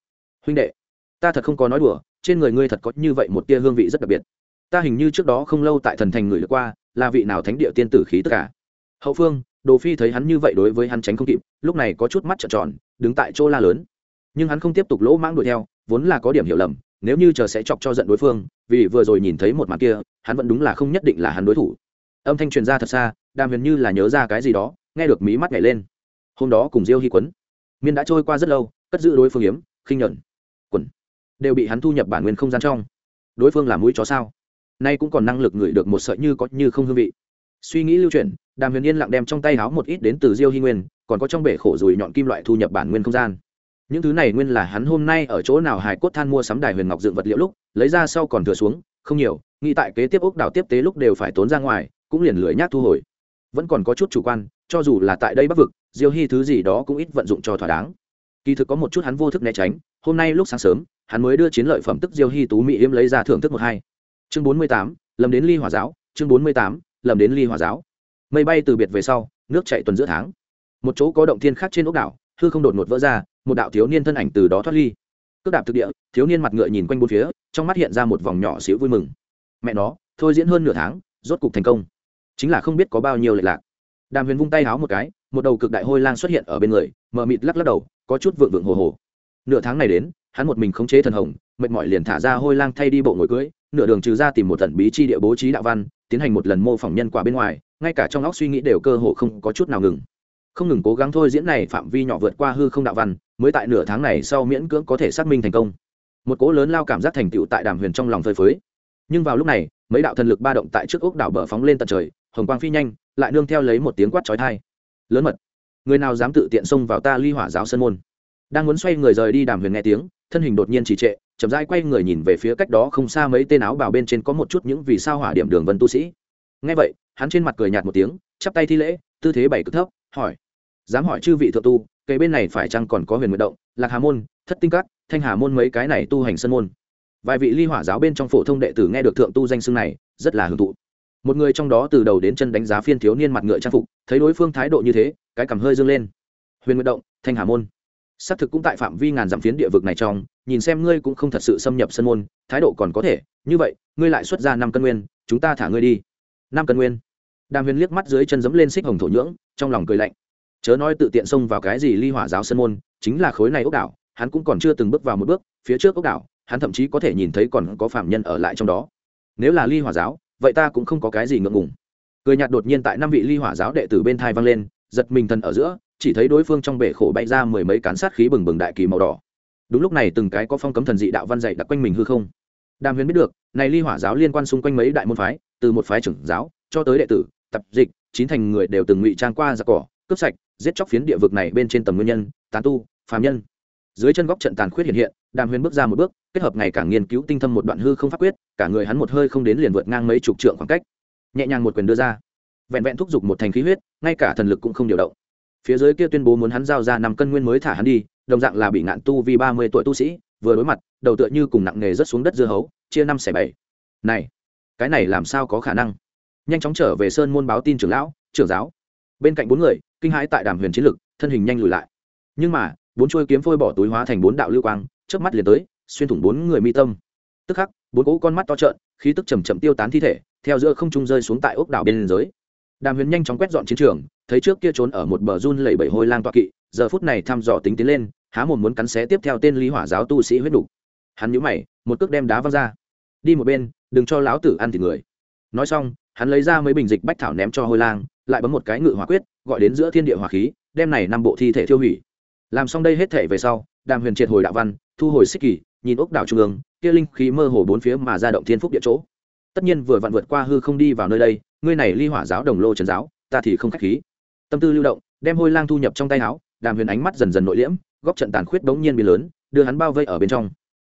huynh đệ, ta thật không có nói đùa, trên người ngươi thật có như vậy một tia hương vị rất đặc biệt. Ta hình như trước đó không lâu tại thần thành người lướt qua, là vị nào thánh địa tiên tử khí tất cả. Hậu phương, đồ phi thấy hắn như vậy đối với hắn tránh không kịp, lúc này có chút mắt trợn tròn, đứng tại chỗ la lớn. Nhưng hắn không tiếp tục lỗ mãng đuổi theo, vốn là có điểm hiểu lầm, nếu như chờ sẽ chọc cho giận đối phương, vì vừa rồi nhìn thấy một mặt kia, hắn vẫn đúng là không nhất định là hắn đối thủ. Âm thanh truyền ra thật xa, đàm huyền như là nhớ ra cái gì đó nghe được mí mắt nhảy lên. Hôm đó cùng diêu hy quấn, miên đã trôi qua rất lâu, cất giữ đối phương hiếm khinh nhuận, quần, đều bị hắn thu nhập bản nguyên không gian trong. Đối phương là mũi chó sao? Nay cũng còn năng lực ngửi được một sợi như có như không hương vị. Suy nghĩ lưu chuyển, đàm huyền yên lặng đem trong tay háo một ít đến từ diêu hy nguyên, còn có trong bể khổ rùi nhọn kim loại thu nhập bản nguyên không gian. Những thứ này nguyên là hắn hôm nay ở chỗ nào hài cốt than mua sắm đài huyền ngọc dựng vật liệu lúc, lấy ra sau còn thừa xuống, không nhiều, nghĩ tại kế tiếp ốc đảo tiếp tế lúc đều phải tốn ra ngoài, cũng liền lưỡi nhác thu hồi vẫn còn có chút chủ quan, cho dù là tại đây bắc vực, diêu hy thứ gì đó cũng ít vận dụng cho thỏa đáng. Kỳ thực có một chút hắn vô thức né tránh, hôm nay lúc sáng sớm, hắn mới đưa chiến lợi phẩm tức diêu hy tú mỹ yếm lấy ra thưởng thức một hai. Chương bốn mươi tám, lầm đến ly hỏa giáo, chương bốn mươi tám, lầm đến ly hỏa giáo. Mây bay từ biệt về sau, nước chạy tuần giữa tháng. Một chỗ có động thiên khác trên ốc đảo, hư không đột ngột vỡ ra, một đạo thiếu niên thân ảnh từ đó thoát ly. Cước đạp thực địa, thiếu niên mặt ngựa nhìn quanh bốn phía, trong mắt hiện ra một vòng nhỏ xíu vui mừng. Mẹ nó, thôi diễn hơn nửa tháng, rốt cục thành công chính là không biết có bao nhiêu lệ lạc. Đàm huyền vung tay háo một cái, một đầu cực đại hôi lang xuất hiện ở bên người, mờ mịt lắc lắc đầu, có chút vượng vượng hồ hồ. Nửa tháng này đến, hắn một mình khống chế thần hồng, mệt mỏi liền thả ra hôi lang thay đi bộ ngồi cưới, nửa đường trừ ra tìm một tận bí chi địa bố trí đạo văn, tiến hành một lần mô phỏng nhân quả bên ngoài, ngay cả trong óc suy nghĩ đều cơ hồ không có chút nào ngừng. Không ngừng cố gắng thôi diễn này phạm vi nhỏ vượt qua hư không đạo văn, mới tại nửa tháng này sau miễn cưỡng có thể xác minh thành công. Một cỗ lớn lao cảm giác thành tựu tại đàm huyền trong lòng phơi phới. Nhưng vào lúc này, mấy đạo thần lực ba động tại trước ốc đảo bờ phóng lên tận trời hồng quang phi nhanh, lại nương theo lấy một tiếng quát trói thai lớn mật, người nào dám tự tiện xông vào ta ly hỏa giáo sân môn? Đang muốn xoay người rời đi đàm huyền nghe tiếng, thân hình đột nhiên trì trệ, chậm rãi quay người nhìn về phía cách đó không xa mấy tên áo bào bên trên có một chút những vì sao hỏa điểm đường vân tu sĩ. Nghe vậy, hắn trên mặt cười nhạt một tiếng, chắp tay thi lễ, tư thế bảy cực thấp, hỏi, dám hỏi chư vị thượng tu cây bên này phải chăng còn có huyền nguyện động, lạc hà môn, thất tinh cát thanh hà môn mấy cái này tu hành sân môn? Vài vị ly hỏa giáo bên trong phổ thông đệ tử nghe được thượng tu danh xưng này, rất là hưởng thụ một người trong đó từ đầu đến chân đánh giá phiên thiếu niên mặt ngựa trang phục, thấy đối phương thái độ như thế, cái cảm hơi dâng lên. Huyền nguyệt động, thanh hà môn. Xác thực cũng tại phạm vi ngàn dặm phiến địa vực này trong, nhìn xem ngươi cũng không thật sự xâm nhập sân môn, thái độ còn có thể. Như vậy, ngươi lại xuất ra năm cân nguyên, chúng ta thả ngươi đi. Năm cân nguyên. Đàm huyền liếc mắt dưới chân dẫm lên xích hồng thổ nhưỡng, trong lòng cười lạnh. Chớ nói tự tiện xông vào cái gì ly hỏa giáo sân môn, chính là khối này ốc đảo, hắn cũng còn chưa từng bước vào một bước, phía trước ốc đảo, hắn thậm chí có thể nhìn thấy còn có phạm nhân ở lại trong đó. Nếu là ly hỏa giáo vậy ta cũng không có cái gì ngượng ngùng. Cười nhạt đột nhiên tại năm vị ly hỏa giáo đệ tử bên thai vang lên, giật mình thần ở giữa, chỉ thấy đối phương trong bể khổ bay ra mười mấy cán sát khí bừng bừng đại kỳ màu đỏ. Đúng lúc này từng cái có phong cấm thần dị đạo văn dạy đặc quanh mình hư không. Đàm huyền biết được, này ly hỏa giáo liên quan xung quanh mấy đại môn phái, từ một phái trưởng giáo cho tới đệ tử, tập, dịch, chín thành người đều từng ngụy trang qua giặc cỏ, cướp sạch, giết chóc phiến địa vực này bên trên tầm nguyên nhân, tán tu, phàm nhân dưới chân góc trận tàn khuyết hiện hiện, đàm huyền bước ra một bước, kết hợp ngày càng nghiên cứu tinh thâm một đoạn hư không pháp quyết, cả người hắn một hơi không đến liền vượt ngang mấy chục trượng khoảng cách. Nhẹ nhàng một quyền đưa ra. Vẹn vẹn thúc giục một thành khí huyết, ngay cả thần lực cũng không điều động. Phía dưới kia tuyên bố muốn hắn giao ra năm cân nguyên mới thả hắn đi, đồng dạng là bị ngạn tu vì ba mươi tuổi tu sĩ, vừa đối mặt, đầu tựa như cùng nặng nghề rớt xuống đất dưa hấu, chia năm xẻ bảy. Này, cái này làm sao có khả năng? Nhanh chóng trở về sơn môn báo tin trưởng lão, trưởng giáo. Bên cạnh bốn người, kinh hãi tại đàm huyền chiến lực, thân hình nhanh lùi lại. Nhưng mà bốn chuôi kiếm phôi bỏ túi hóa thành bốn đạo lưu quang trước mắt liền tới, xuyên thủng bốn người mi tâm. Tức khắc, bốn cỗ con mắt to trợn, khí tức chầm chậm tiêu tán thi thể, theo giữa không trung rơi xuống tại ốc đảo bên liên giới đàm huyền nhanh chóng quét dọn chiến trường, thấy trước kia trốn ở một bờ run lẩy bẩy hôi lang toa kỵ, giờ phút này thăm dò tính tiến lên, há mồm muốn cắn xé tiếp theo tên lý hỏa giáo tu sĩ huyết đủ. hắn nhíu mày, một cước đem đá văng ra. Đi một bên, đừng cho lão tử ăn thịt người. Nói xong, hắn lấy ra mấy bình dịch bách thảo ném cho hôi lang, lại bấm một cái ngự hỏa quyết, gọi đến giữa thiên địa hỏa khí, đem này năm bộ thi thể tiêu hủy làm xong đây hết thể về sau, đàm huyền triệt hồi đạo văn, thu hồi xích kỳ, nhìn ốc đảo trung ương, kia linh khí mơ hồ bốn phía mà ra động thiên phúc địa chỗ. Tất nhiên vừa vặn vượt qua hư không đi vào nơi đây, ngươi này ly hỏa giáo đồng lô trần giáo, ta thì không khách khí. Tâm tư lưu động, đem hôi lang thu nhập trong tay áo, đàm huyền ánh mắt dần dần nội liễm, góc trận tàn khuyết đống nhiên bị lớn, đưa hắn bao vây ở bên trong.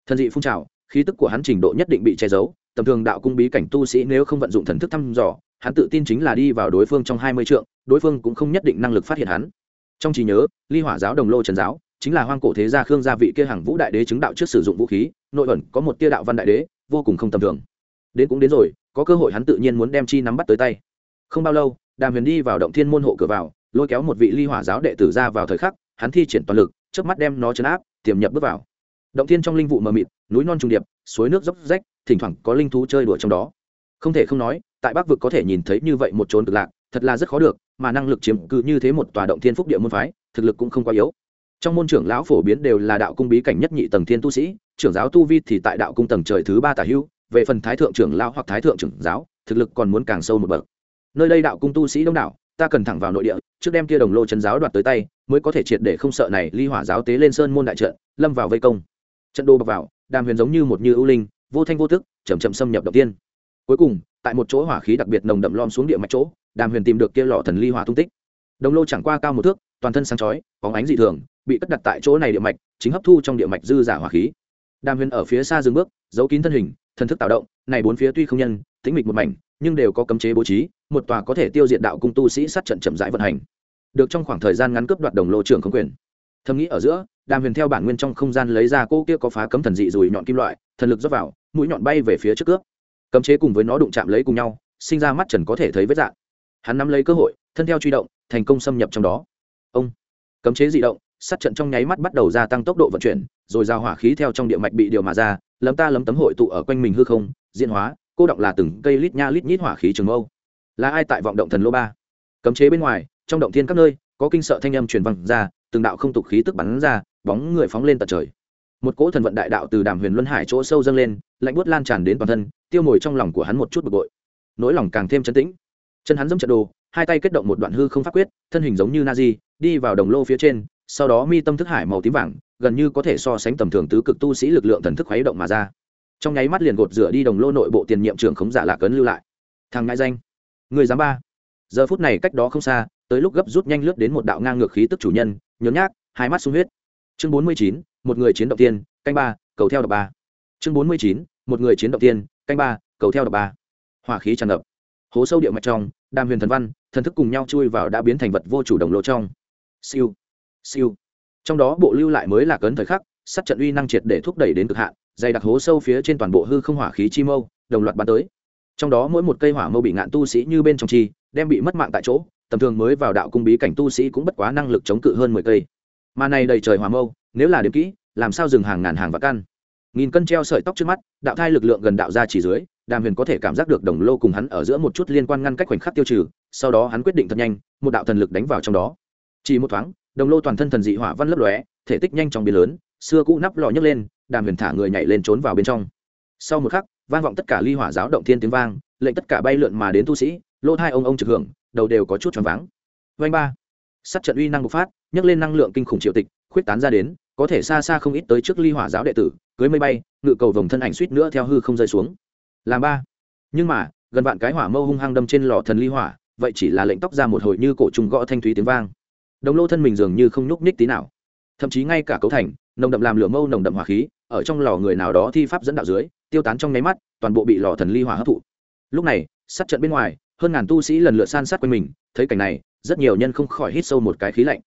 Thần dị phun trào, khí tức của hắn trình độ nhất định bị che giấu, tầm thường đạo cung bí cảnh tu sĩ nếu không vận dụng thần thức thăm dò, hắn tự tin chính là đi vào đối phương trong hai mươi trượng, đối phương cũng không nhất định năng lực phát hiện hắn trong trí nhớ, ly hỏa giáo đồng lô trần giáo chính là hoang cổ thế gia khương gia vị kia hàng vũ đại đế chứng đạo trước sử dụng vũ khí, nội ẩn có một tia đạo văn đại đế, vô cùng không tầm thường. Đến cũng đến rồi, có cơ hội hắn tự nhiên muốn đem chi nắm bắt tới tay. Không bao lâu, đàm huyền đi vào động thiên môn hộ cửa vào, lôi kéo một vị ly hỏa giáo đệ tử ra vào thời khắc, hắn thi triển toàn lực trước mắt đem nó chấn áp, tiềm nhập bước vào. Động thiên trong linh vụ mờ mịt, núi non trùng điệp, suối nước dốc rách, thỉnh thoảng có linh thú chơi đùa trong đó. Không thể không nói, tại bắc vực có thể nhìn thấy như vậy một trốn cực lạc, thật là rất khó được mà năng lực chiếm cứ như thế một tòa động thiên phúc địa môn phái, thực lực cũng không quá yếu. Trong môn trưởng lão phổ biến đều là đạo cung bí cảnh nhất nhị tầng thiên tu sĩ, trưởng giáo tu vi thì tại đạo cung tầng trời thứ ba tả hưu, về phần thái thượng trưởng lão hoặc thái thượng trưởng giáo, thực lực còn muốn càng sâu một bậc. Nơi đây đạo cung tu sĩ đông đảo, ta cần thẳng vào nội địa, trước đem kia đồng lô chân giáo đoạt tới tay, mới có thể triệt để không sợ này ly hỏa giáo tế lên sơn môn đại trận, lâm vào vây công. Trận đô bọc vào, đàm huyền giống như một như ưu linh, vô thanh vô tức chầm chậm xâm nhập đầu tiên cuối cùng, tại một chỗ hỏa khí đặc biệt nồng đậm lom xuống địa mạch chỗ, đàm huyền tìm được kia lọ thần ly hỏa tung tích. Đồng lô chẳng qua cao một thước, toàn thân sáng chói, bóng ánh dị thường, bị cất đặt tại chỗ này địa mạch, chính hấp thu trong địa mạch dư giả hỏa khí. Đàm huyền ở phía xa dừng bước, giấu kín thân hình, thần thức tạo động, này bốn phía tuy không nhân, tĩnh mịch một mảnh, nhưng đều có cấm chế bố trí, một tòa có thể tiêu diệt đạo cung tu sĩ sát trận chậm rãi vận hành. Được trong khoảng thời gian ngắn cướp đoạt đồng lô trưởng không quyền. Thầm nghĩ ở giữa, đàm huyền theo bản nguyên trong không gian lấy ra cô kia có phá cấm thần dị rùi nhọn kim loại, thần lực dốc vào, mũi nhọn bay về phía trước cướp cấm chế cùng với nó đụng chạm lấy cùng nhau, sinh ra mắt trần có thể thấy vết dạng. Hắn nắm lấy cơ hội, thân theo truy động, thành công xâm nhập trong đó. Ông! Cấm chế dị động, sát trận trong nháy mắt bắt đầu gia tăng tốc độ vận chuyển, rồi giao hỏa khí theo trong địa mạch bị điều mà ra, lấm ta lấm tấm hội tụ ở quanh mình hư không, diễn hóa, cô động là từng cây lít nha lít nhít hỏa khí trường âu là ai tại vọng động thần lô ba? Cấm chế bên ngoài, trong động thiên các nơi, có kinh sợ thanh âm truyền văng ra, từng đạo không tục khí tức bắn ra, bóng người phóng lên tận trời. Một cỗ thần vận đại đạo từ đàm huyền luân hải chỗ sâu dâng lên, lạnh buốt lan tràn đến toàn thân tiêu mồi trong lòng của hắn một chút bực bội. Nỗi lòng càng thêm chấn tĩnh. Chân hắn dẫm trận đồ, hai tay kết động một đoạn hư không pháp quyết, thân hình giống như na di, đi vào đồng lô phía trên, sau đó mi tâm thức hải màu tím vàng, gần như có thể so sánh tầm thường tứ cực tu sĩ lực lượng thần thức khuấy động mà ra. Trong nháy mắt liền gột rửa đi đồng lô nội bộ tiền nhiệm trưởng khống giả lạc cấn lưu lại. Thằng ngại danh, người giám ba. Giờ phút này cách đó không xa, tới lúc gấp rút nhanh lướt đến một đạo ngang ngược khí tức chủ nhân, nhớ nhác, hai mắt sung huyết. Chương bốn mươi chín, một người chiến động tiên, canh ba, cầu theo đọc ba. Chương bốn mươi chín, một người chiến động tiên canh ba, cầu theo đập ba. Hỏa khí tràn ngập. Hố sâu địa mạch trong đam huyền thần văn, thần thức cùng nhau chui vào đã biến thành vật vô chủ đồng lỗ trong. Siêu siêu. Trong đó bộ lưu lại mới là cấn thời khắc, sát trận uy năng triệt để thúc đẩy đến cực hạn, dày đặc hố sâu phía trên toàn bộ hư không hỏa khí chi mâu, đồng loạt bắn tới. Trong đó mỗi một cây hỏa mâu bị ngạn tu sĩ như bên trong chi, đem bị mất mạng tại chỗ, tầm thường mới vào đạo cung bí cảnh tu sĩ cũng bất quá năng lực chống cự hơn mười cây. Mà này đầy trời hỏa mâu, nếu là điểm kỹ, làm sao dừng hàng ngàn hàng và căn? Nghìn cân treo sợi tóc trước mắt, đạo thai lực lượng gần đạo ra chỉ dưới, đàm huyền có thể cảm giác được đồng lô cùng hắn ở giữa một chút liên quan ngăn cách khoảnh khắc tiêu trừ, sau đó hắn quyết định thật nhanh, một đạo thần lực đánh vào trong đó. Chỉ một thoáng, đồng lô toàn thân thần dị hỏa văn lấp lóe, thể tích nhanh trong biến lớn, xưa cũ nắp lò nhấc lên, đàm huyền thả người nhảy lên trốn vào bên trong. Sau một khắc, vang vọng tất cả ly hỏa giáo động thiên tiếng vang, lệnh tất cả bay lượn mà đến tu sĩ, lỗ hai ông ông trực hưởng, đầu đều có chút choáng váng. Vanh ba. Sắt trận uy năng bộc phát, nhấc lên năng lượng kinh khủng triệu tịch, khuyết tán ra đến có thể xa xa không ít tới trước ly hỏa giáo đệ tử, cưới mây bay, ngự cầu vòng thân ảnh suýt nữa theo hư không rơi xuống. Làm ba. Nhưng mà, gần vạn cái hỏa mâu hung hăng đâm trên lò thần ly hỏa, vậy chỉ là lệnh tóc ra một hồi như cổ trùng gõ thanh thúy tiếng vang. Đồng lô thân mình dường như không nhúc nhích tí nào. Thậm chí ngay cả cấu thành, nồng đậm làm lửa mâu nồng đậm hỏa khí, ở trong lò người nào đó thi pháp dẫn đạo dưới, tiêu tán trong nháy mắt, toàn bộ bị lò thần ly hỏa hấp thụ. Lúc này, sát trận bên ngoài, hơn ngàn tu sĩ lần lượt san sát quanh mình, thấy cảnh này, rất nhiều nhân không khỏi hít sâu một cái khí lạnh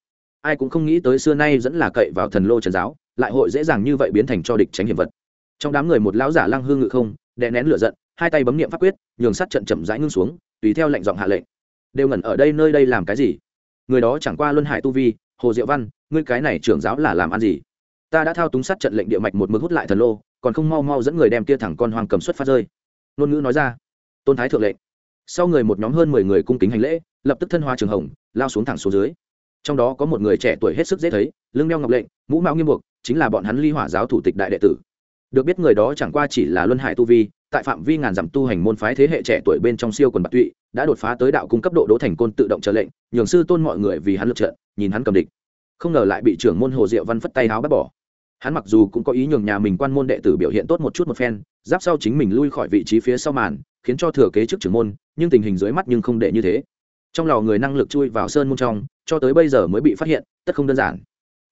ai cũng không nghĩ tới xưa nay dẫn là cậy vào thần lô trần giáo, lại hội dễ dàng như vậy biến thành cho địch tránh hiểm vật. Trong đám người một lão giả lăng hương ngự không, đè nén lửa giận, hai tay bấm niệm pháp quyết, nhường sát trận chậm rãi ngưng xuống, tùy theo lệnh giọng hạ lệnh. Đều ngẩn ở đây nơi đây làm cái gì? Người đó chẳng qua luân hải tu vi, hồ diệu văn, ngươi cái này trưởng giáo là làm ăn gì? Ta đã thao túng sát trận lệnh địa mạch một mực hút lại thần lô, còn không mau mau dẫn người đem kia thẳng con hoàng cầm xuất phát rơi. Ngôn ngữ nói ra. Tôn thái thượng lệnh. Sau người một nhóm hơn mười người cung kính hành lễ, lập tức thân hoa trường hồng, lao xuống thẳng xuống dưới trong đó có một người trẻ tuổi hết sức dễ thấy, lưng đeo ngọc lệnh, mũ mão nghiêm buộc, chính là bọn hắn ly hỏa giáo thủ tịch đại đệ tử. Được biết người đó chẳng qua chỉ là luân hải tu vi, tại phạm vi ngàn dặm tu hành môn phái thế hệ trẻ tuổi bên trong siêu quần bạc tụy, đã đột phá tới đạo cung cấp độ đỗ thành côn tự động trở lệnh, nhường sư tôn mọi người vì hắn lượt trận, nhìn hắn cầm địch. Không ngờ lại bị trưởng môn hồ diệu văn phất tay háo bắt bỏ. Hắn mặc dù cũng có ý nhường nhà mình quan môn đệ tử biểu hiện tốt một chút một phen, giáp sau chính mình lui khỏi vị trí phía sau màn, khiến cho thừa kế trước trưởng môn, nhưng tình hình dưới mắt nhưng không để như thế trong lò người năng lực chui vào sơn môn trong, cho tới bây giờ mới bị phát hiện, tất không đơn giản.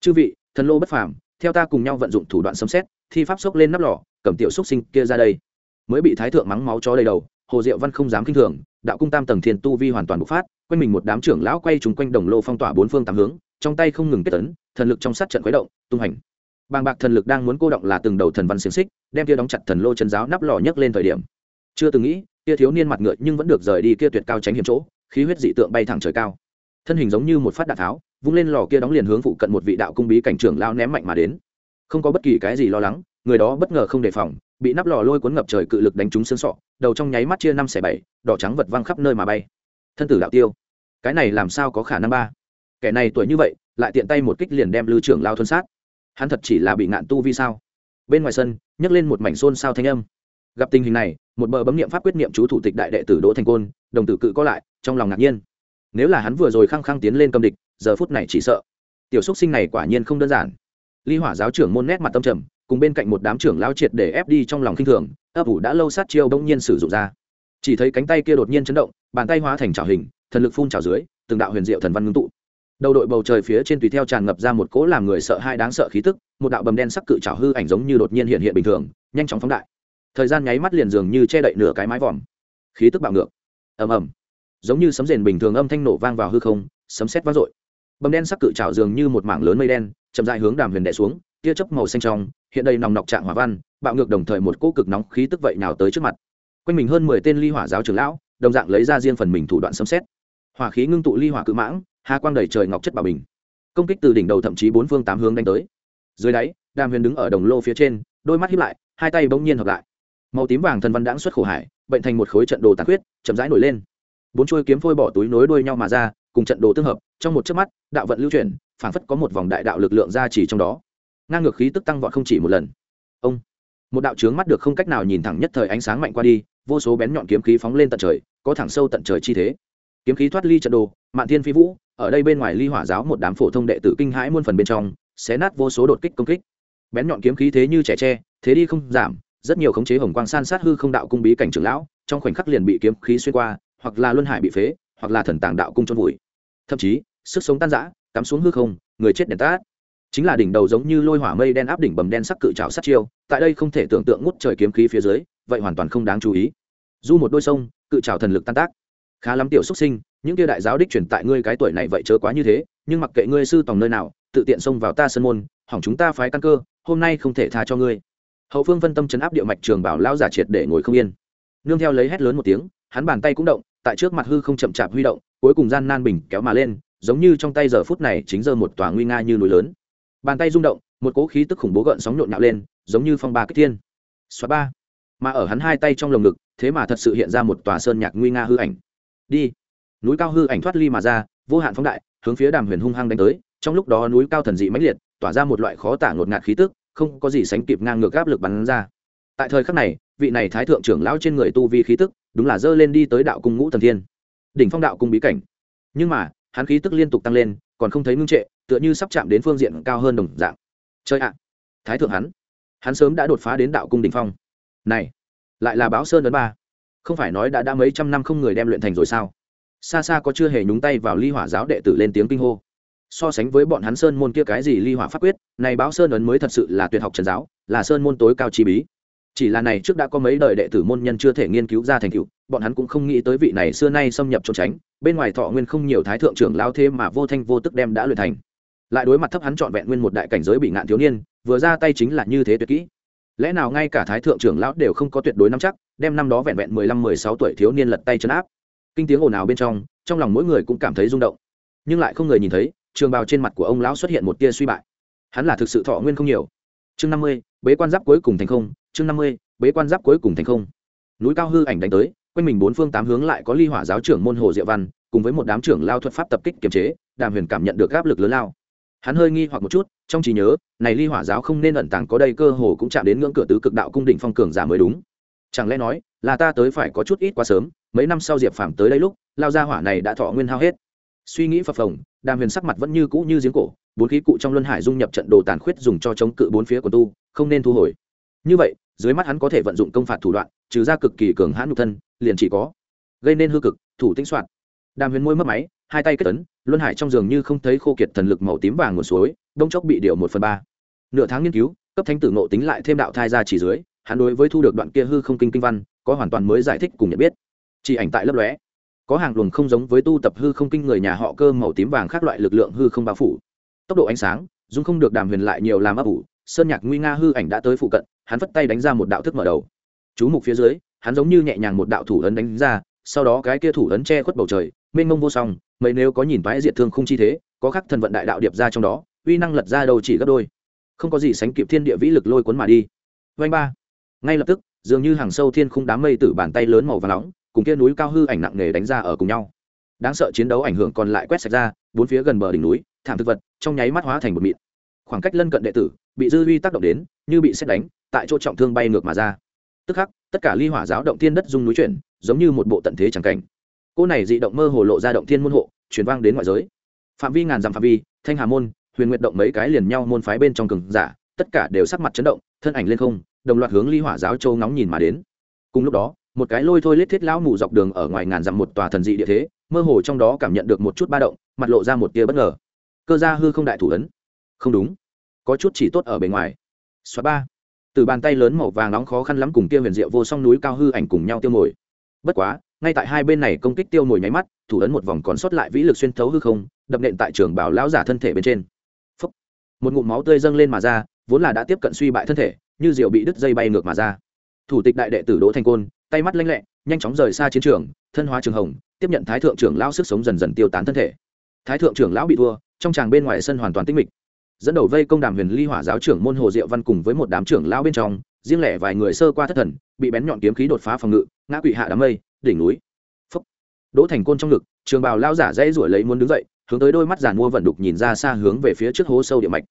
Chư vị, thần lô bất phàm, theo ta cùng nhau vận dụng thủ đoạn xâm xét thi pháp xốc lên nắp lò, cầm tiểu xúc sinh kia ra đây. Mới bị thái thượng mắng máu chó đầy đầu, hồ diệu văn không dám kinh thường, đạo cung tam tầng thiên tu vi hoàn toàn bộc phát, quanh mình một đám trưởng lão quay trúng quanh đồng lô phong tỏa bốn phương tám hướng, trong tay không ngừng kết tấn thần lực trong sát trận khuấy động, tung hành. Bàng bạc thần lực đang muốn cô động là từng đầu thần văn xiềng xích, đem kia đóng chặt thần lô chân giáo nắp lò nhấc lên thời điểm. Chưa từng nghĩ, kia thiếu niên mặt ngựa nhưng vẫn được rời đi kia tuyệt cao tránh hiểm chỗ khí huyết dị tượng bay thẳng trời cao. Thân hình giống như một phát đạn tháo, vung lên lò kia đóng liền hướng phụ cận một vị đạo cung bí cảnh trưởng lao ném mạnh mà đến. Không có bất kỳ cái gì lo lắng, người đó bất ngờ không đề phòng, bị nắp lò lôi cuốn ngập trời cự lực đánh trúng xương sọ, đầu trong nháy mắt chia năm xẻ bảy, đỏ trắng vật văng khắp nơi mà bay. Thân tử đạo tiêu, cái này làm sao có khả năng ba? Kẻ này tuổi như vậy, lại tiện tay một kích liền đem lưu trưởng lao thuân sát. Hắn thật chỉ là bị ngạn tu vi sao? Bên ngoài sân, nhấc lên một mảnh xôn sao thanh âm gặp tình hình này, một bờ bấm niệm pháp quyết niệm chú thủ tịch đại đệ tử đỗ thành côn, đồng tử cự có lại, trong lòng ngạc nhiên. Nếu là hắn vừa rồi khăng khăng tiến lên cầm địch, giờ phút này chỉ sợ. Tiểu xúc sinh này quả nhiên không đơn giản. Ly hỏa giáo trưởng môn nét mặt tâm trầm, cùng bên cạnh một đám trưởng lao triệt để ép đi trong lòng khinh thường, ấp ủ đã lâu sát chiêu bỗng nhiên sử dụng ra. Chỉ thấy cánh tay kia đột nhiên chấn động, bàn tay hóa thành trào hình, thần lực phun trào dưới, từng đạo huyền diệu thần văn ngưng tụ. Đầu đội bầu trời phía trên tùy theo tràn ngập ra một cỗ làm người sợ hai đáng sợ khí tức, một đạo bầm đen sắc cự trào hư ảnh giống như đột nhiên hiện hiện bình thường, nhanh chóng phóng đại thời gian nháy mắt liền dường như che đậy nửa cái mái vòm. Khí tức bạo ngược. Ầm ầm. Giống như sấm rền bình thường âm thanh nổ vang vào hư không, sấm sét vang dội. Bầm đen sắc cự trào dường như một mảng lớn mây đen, chậm dại hướng đàm huyền đè xuống, tia chớp màu xanh trong, hiện đây nòng nọc trạng hỏa văn, bạo ngược đồng thời một cỗ cực nóng khí tức vậy nào tới trước mặt. Quanh mình hơn mười tên ly hỏa giáo trưởng lão, đồng dạng lấy ra riêng phần mình thủ đoạn sấm xét hỏa khí ngưng tụ ly hỏa cự mãng hà quang đầy trời ngọc chất bảo bình. Công kích từ đỉnh đầu thậm chí bốn phương tám hướng đánh tới. Dưới đáy, đàm huyền đứng ở đồng lô phía trên, đôi mắt hiếp lại, hai tay bỗng nhiên hợp lại màu tím vàng thần văn đãng xuất khổ hải, bệnh thành một khối trận đồ tàn huyết chậm rãi nổi lên. Bốn chuôi kiếm phôi bỏ túi nối đuôi nhau mà ra, cùng trận đồ tương hợp, trong một chớp mắt, đạo vận lưu chuyển, phảng phất có một vòng đại đạo lực lượng ra chỉ trong đó. Ngang ngược khí tức tăng vọt không chỉ một lần. Ông! Một đạo trướng mắt được không cách nào nhìn thẳng nhất thời ánh sáng mạnh qua đi, vô số bén nhọn kiếm khí phóng lên tận trời, có thẳng sâu tận trời chi thế. Kiếm khí thoát ly trận đồ, mạn thiên phi vũ, ở đây bên ngoài ly hỏa giáo một đám phổ thông đệ tử kinh hãi muôn phần bên trong, xé nát vô số đột kích công kích. Bén nhọn kiếm khí thế như trẻ tre, thế đi không giảm rất nhiều khống chế hồng quang san sát hư không đạo cung bí cảnh trưởng lão, trong khoảnh khắc liền bị kiếm khí xuyên qua, hoặc là luân hải bị phế, hoặc là thần tàng đạo cung trôn vùi. Thậm chí, sức sống tan rã, cắm xuống hư không, người chết đèn tát. Chính là đỉnh đầu giống như lôi hỏa mây đen áp đỉnh bầm đen sắc cự trào sát chiêu, tại đây không thể tưởng tượng ngút trời kiếm khí phía dưới, vậy hoàn toàn không đáng chú ý. Du một đôi sông, cự trào thần lực tan tác. Khá lắm tiểu xuất sinh, những kia đại giáo đích truyền tại ngươi cái tuổi này vậy chớ quá như thế, nhưng mặc kệ ngươi sư tòng nơi nào, tự tiện xông vào ta sân môn, hỏng chúng ta phái căn cơ, hôm nay không thể tha cho ngươi hậu phương phân tâm chấn áp địa mạch trường bảo lao giả triệt để ngồi không yên. Nương theo lấy hét lớn một tiếng, hắn bàn tay cũng động, tại trước mặt hư không chậm chạp huy động, cuối cùng gian nan bình kéo mà lên, giống như trong tay giờ phút này chính giờ một tòa nguy nga như núi lớn. Bàn tay rung động, một cỗ khí tức khủng bố gợn sóng nhộn nhạo lên, giống như phong ba kích thiên. Xóa ba. Mà ở hắn hai tay trong lồng ngực, thế mà thật sự hiện ra một tòa sơn nhạc nguy nga hư ảnh. Đi. Núi cao hư ảnh thoát ly mà ra, vô hạn phóng đại, hướng phía đàm huyền hung hăng đánh tới, trong lúc đó núi cao thần dị mãnh liệt, tỏa ra một loại khó tả ngột ngạt khí tức không có gì sánh kịp ngang ngược áp lực bắn ra. Tại thời khắc này, vị này thái thượng trưởng lão trên người tu vi khí tức, đúng là dơ lên đi tới đạo cung ngũ thần thiên. Đỉnh phong đạo cung bí cảnh. Nhưng mà, hắn khí tức liên tục tăng lên, còn không thấy ngưng trệ, tựa như sắp chạm đến phương diện cao hơn đồng dạng. Chơi ạ! Thái thượng hắn hắn sớm đã đột phá đến đạo cung đỉnh phong. Này, lại là báo sơn ấn ba. Không phải nói đã đã mấy trăm năm không người đem luyện thành rồi sao? Xa xa có chưa hề nhúng tay vào ly hỏa giáo đệ tử lên tiếng kinh hô so sánh với bọn hắn sơn môn kia cái gì ly hỏa pháp quyết, này báo sơn ấn mới thật sự là tuyệt học trần giáo, là sơn môn tối cao chi bí. Chỉ là này trước đã có mấy đời đệ tử môn nhân chưa thể nghiên cứu ra thành tựu, bọn hắn cũng không nghĩ tới vị này xưa nay xâm nhập trốn tránh, bên ngoài thọ nguyên không nhiều thái thượng trưởng lao thêm mà vô thanh vô tức đem đã luyện thành. Lại đối mặt thấp hắn trọn vẹn nguyên một đại cảnh giới bị ngạn thiếu niên, vừa ra tay chính là như thế tuyệt kỹ. Lẽ nào ngay cả thái thượng trưởng lão đều không có tuyệt đối nắm chắc, đem năm đó vẹn vẹn mười lăm, mười sáu tuổi thiếu niên lật tay chấn áp. Kinh tiếng ồn ào bên trong trong lòng mỗi người cũng cảm thấy rung động. Nhưng lại không người nhìn thấy trường bào trên mặt của ông lão xuất hiện một tia suy bại. Hắn là thực sự thọ nguyên không nhiều. Chương năm mươi, bế quan giáp cuối cùng thành không. Chương năm mươi, bế quan giáp cuối cùng thành không. Núi cao hư ảnh đánh tới, quanh mình bốn phương tám hướng lại có ly hỏa giáo trưởng môn hồ diệu văn, cùng với một đám trưởng lao thuật pháp tập kích kiềm chế, đàm huyền cảm nhận được áp lực lớn lao. Hắn hơi nghi hoặc một chút, trong trí nhớ, này ly hỏa giáo không nên ẩn tàng có đây, cơ hồ cũng chạm đến ngưỡng cửa tứ cực đạo cung đỉnh phong cường giả mới đúng. Chẳng lẽ nói, là ta tới phải có chút ít quá sớm, mấy năm sau diệp phàm tới đây lúc, lao ra hỏa này đã thọ nguyên hao hết. Suy nghĩ phập phồng đàm huyền sắc mặt vẫn như cũ như giếng cổ, bốn khí cụ trong luân hải dung nhập trận đồ tàn khuyết dùng cho chống cự bốn phía của tu, không nên thu hồi. Như vậy, dưới mắt hắn có thể vận dụng công phạt thủ đoạn, trừ ra cực kỳ cường hãn nhục thân, liền chỉ có gây nên hư cực, thủ tinh soạn. Đàm huyền môi mất máy, hai tay kết tấn luân hải trong giường như không thấy khô kiệt thần lực màu tím vàng nguồn suối, đông chốc bị điều một phần ba. Nửa tháng nghiên cứu, cấp thánh tử nộ tính lại thêm đạo thai ra chỉ dưới, hắn đối với thu được đoạn kia hư không kinh kinh văn, có hoàn toàn mới giải thích cùng nhận biết. Chỉ ảnh tại lấp lóe có hàng luồng không giống với tu tập hư không kinh người nhà họ cơ màu tím vàng khác loại lực lượng hư không bao phủ. Tốc độ ánh sáng dung không được đàm huyền lại nhiều làm ấp ủ, sơn nhạc nguy nga hư ảnh đã tới phụ cận, hắn phất tay đánh ra một đạo thức mở đầu. Chú mục phía dưới, hắn giống như nhẹ nhàng một đạo thủ ấn đánh ra, sau đó cái kia thủ ấn che khuất bầu trời, mênh mông vô song, mấy nếu có nhìn vãi diệt thương không chi thế, có khắc thần vận đại đạo điệp ra trong đó, uy năng lật ra đầu chỉ gấp đôi. Không có gì sánh kịp thiên địa vĩ lực lôi cuốn mà đi. Vanh ba. Ngay lập tức, dường như hàng sâu thiên khung đám mây từ bàn tay lớn màu và nóng cùng kia núi cao hư ảnh nặng nề đánh ra ở cùng nhau. Đáng sợ chiến đấu ảnh hưởng còn lại quét sạch ra, bốn phía gần bờ đỉnh núi, thảm thực vật, trong nháy mắt hóa thành một mịn. Khoảng cách lân cận đệ tử, bị dư uy tác động đến, như bị xét đánh, tại chỗ trọng thương bay ngược mà ra. Tức khắc, tất cả ly hỏa giáo động thiên đất dung núi chuyển, giống như một bộ tận thế chẳng cảnh. Cô này dị động mơ hồ lộ ra động thiên môn hộ chuyển vang đến ngoại giới. Phạm vi ngàn dặm phạm vi, thanh hà môn, huyền nguyệt động mấy cái liền nhau môn phái bên trong cường giả, tất cả đều sắc mặt chấn động, thân ảnh lên không, đồng loạt hướng ly hỏa giáo châu nóng nhìn mà đến. Cùng lúc đó một cái lôi thôi lết thiết lão mù dọc đường ở ngoài ngàn dặm một tòa thần dị địa thế, mơ hồ trong đó cảm nhận được một chút ba động, mặt lộ ra một tia bất ngờ. Cơ gia hư không đại thủ ấn. Không đúng. Có chút chỉ tốt ở bề ngoài. Xóa ba. Từ bàn tay lớn màu vàng nóng khó khăn lắm cùng kia huyền diệu vô song núi cao hư ảnh cùng nhau tiêu mồi. Bất quá, ngay tại hai bên này công kích tiêu mồi nháy mắt, thủ ấn một vòng còn sót lại vĩ lực xuyên thấu hư không, đập nện tại trường bảo lão giả thân thể bên trên. Phúc. một ngụm máu tươi dâng lên mà ra, vốn là đã tiếp cận suy bại thân thể, như diệu bị đứt dây bay ngược mà ra. Thủ tịch đại đệ tử đỗ thanh côn tay mắt lanh lẹ, nhanh chóng rời xa chiến trường, thân hóa trường hồng, tiếp nhận thái thượng trưởng lão sức sống dần dần tiêu tán thân thể. Thái thượng trưởng lão bị thua, trong tràng bên ngoài sân hoàn toàn tinh mịch. Dẫn đầu vây công đàm huyền ly hỏa giáo trưởng môn hồ diệu văn cùng với một đám trưởng lão bên trong, riêng lẻ vài người sơ qua thất thần, bị bén nhọn kiếm khí đột phá phòng ngự, ngã quỵ hạ đám mây, đỉnh núi. Phúc. Đỗ thành côn trong ngực, trường bào lao giả dãy ruổi lấy muốn đứng dậy, hướng tới đôi mắt giàn mua vận đục nhìn ra xa hướng về phía trước hố sâu địa mạch.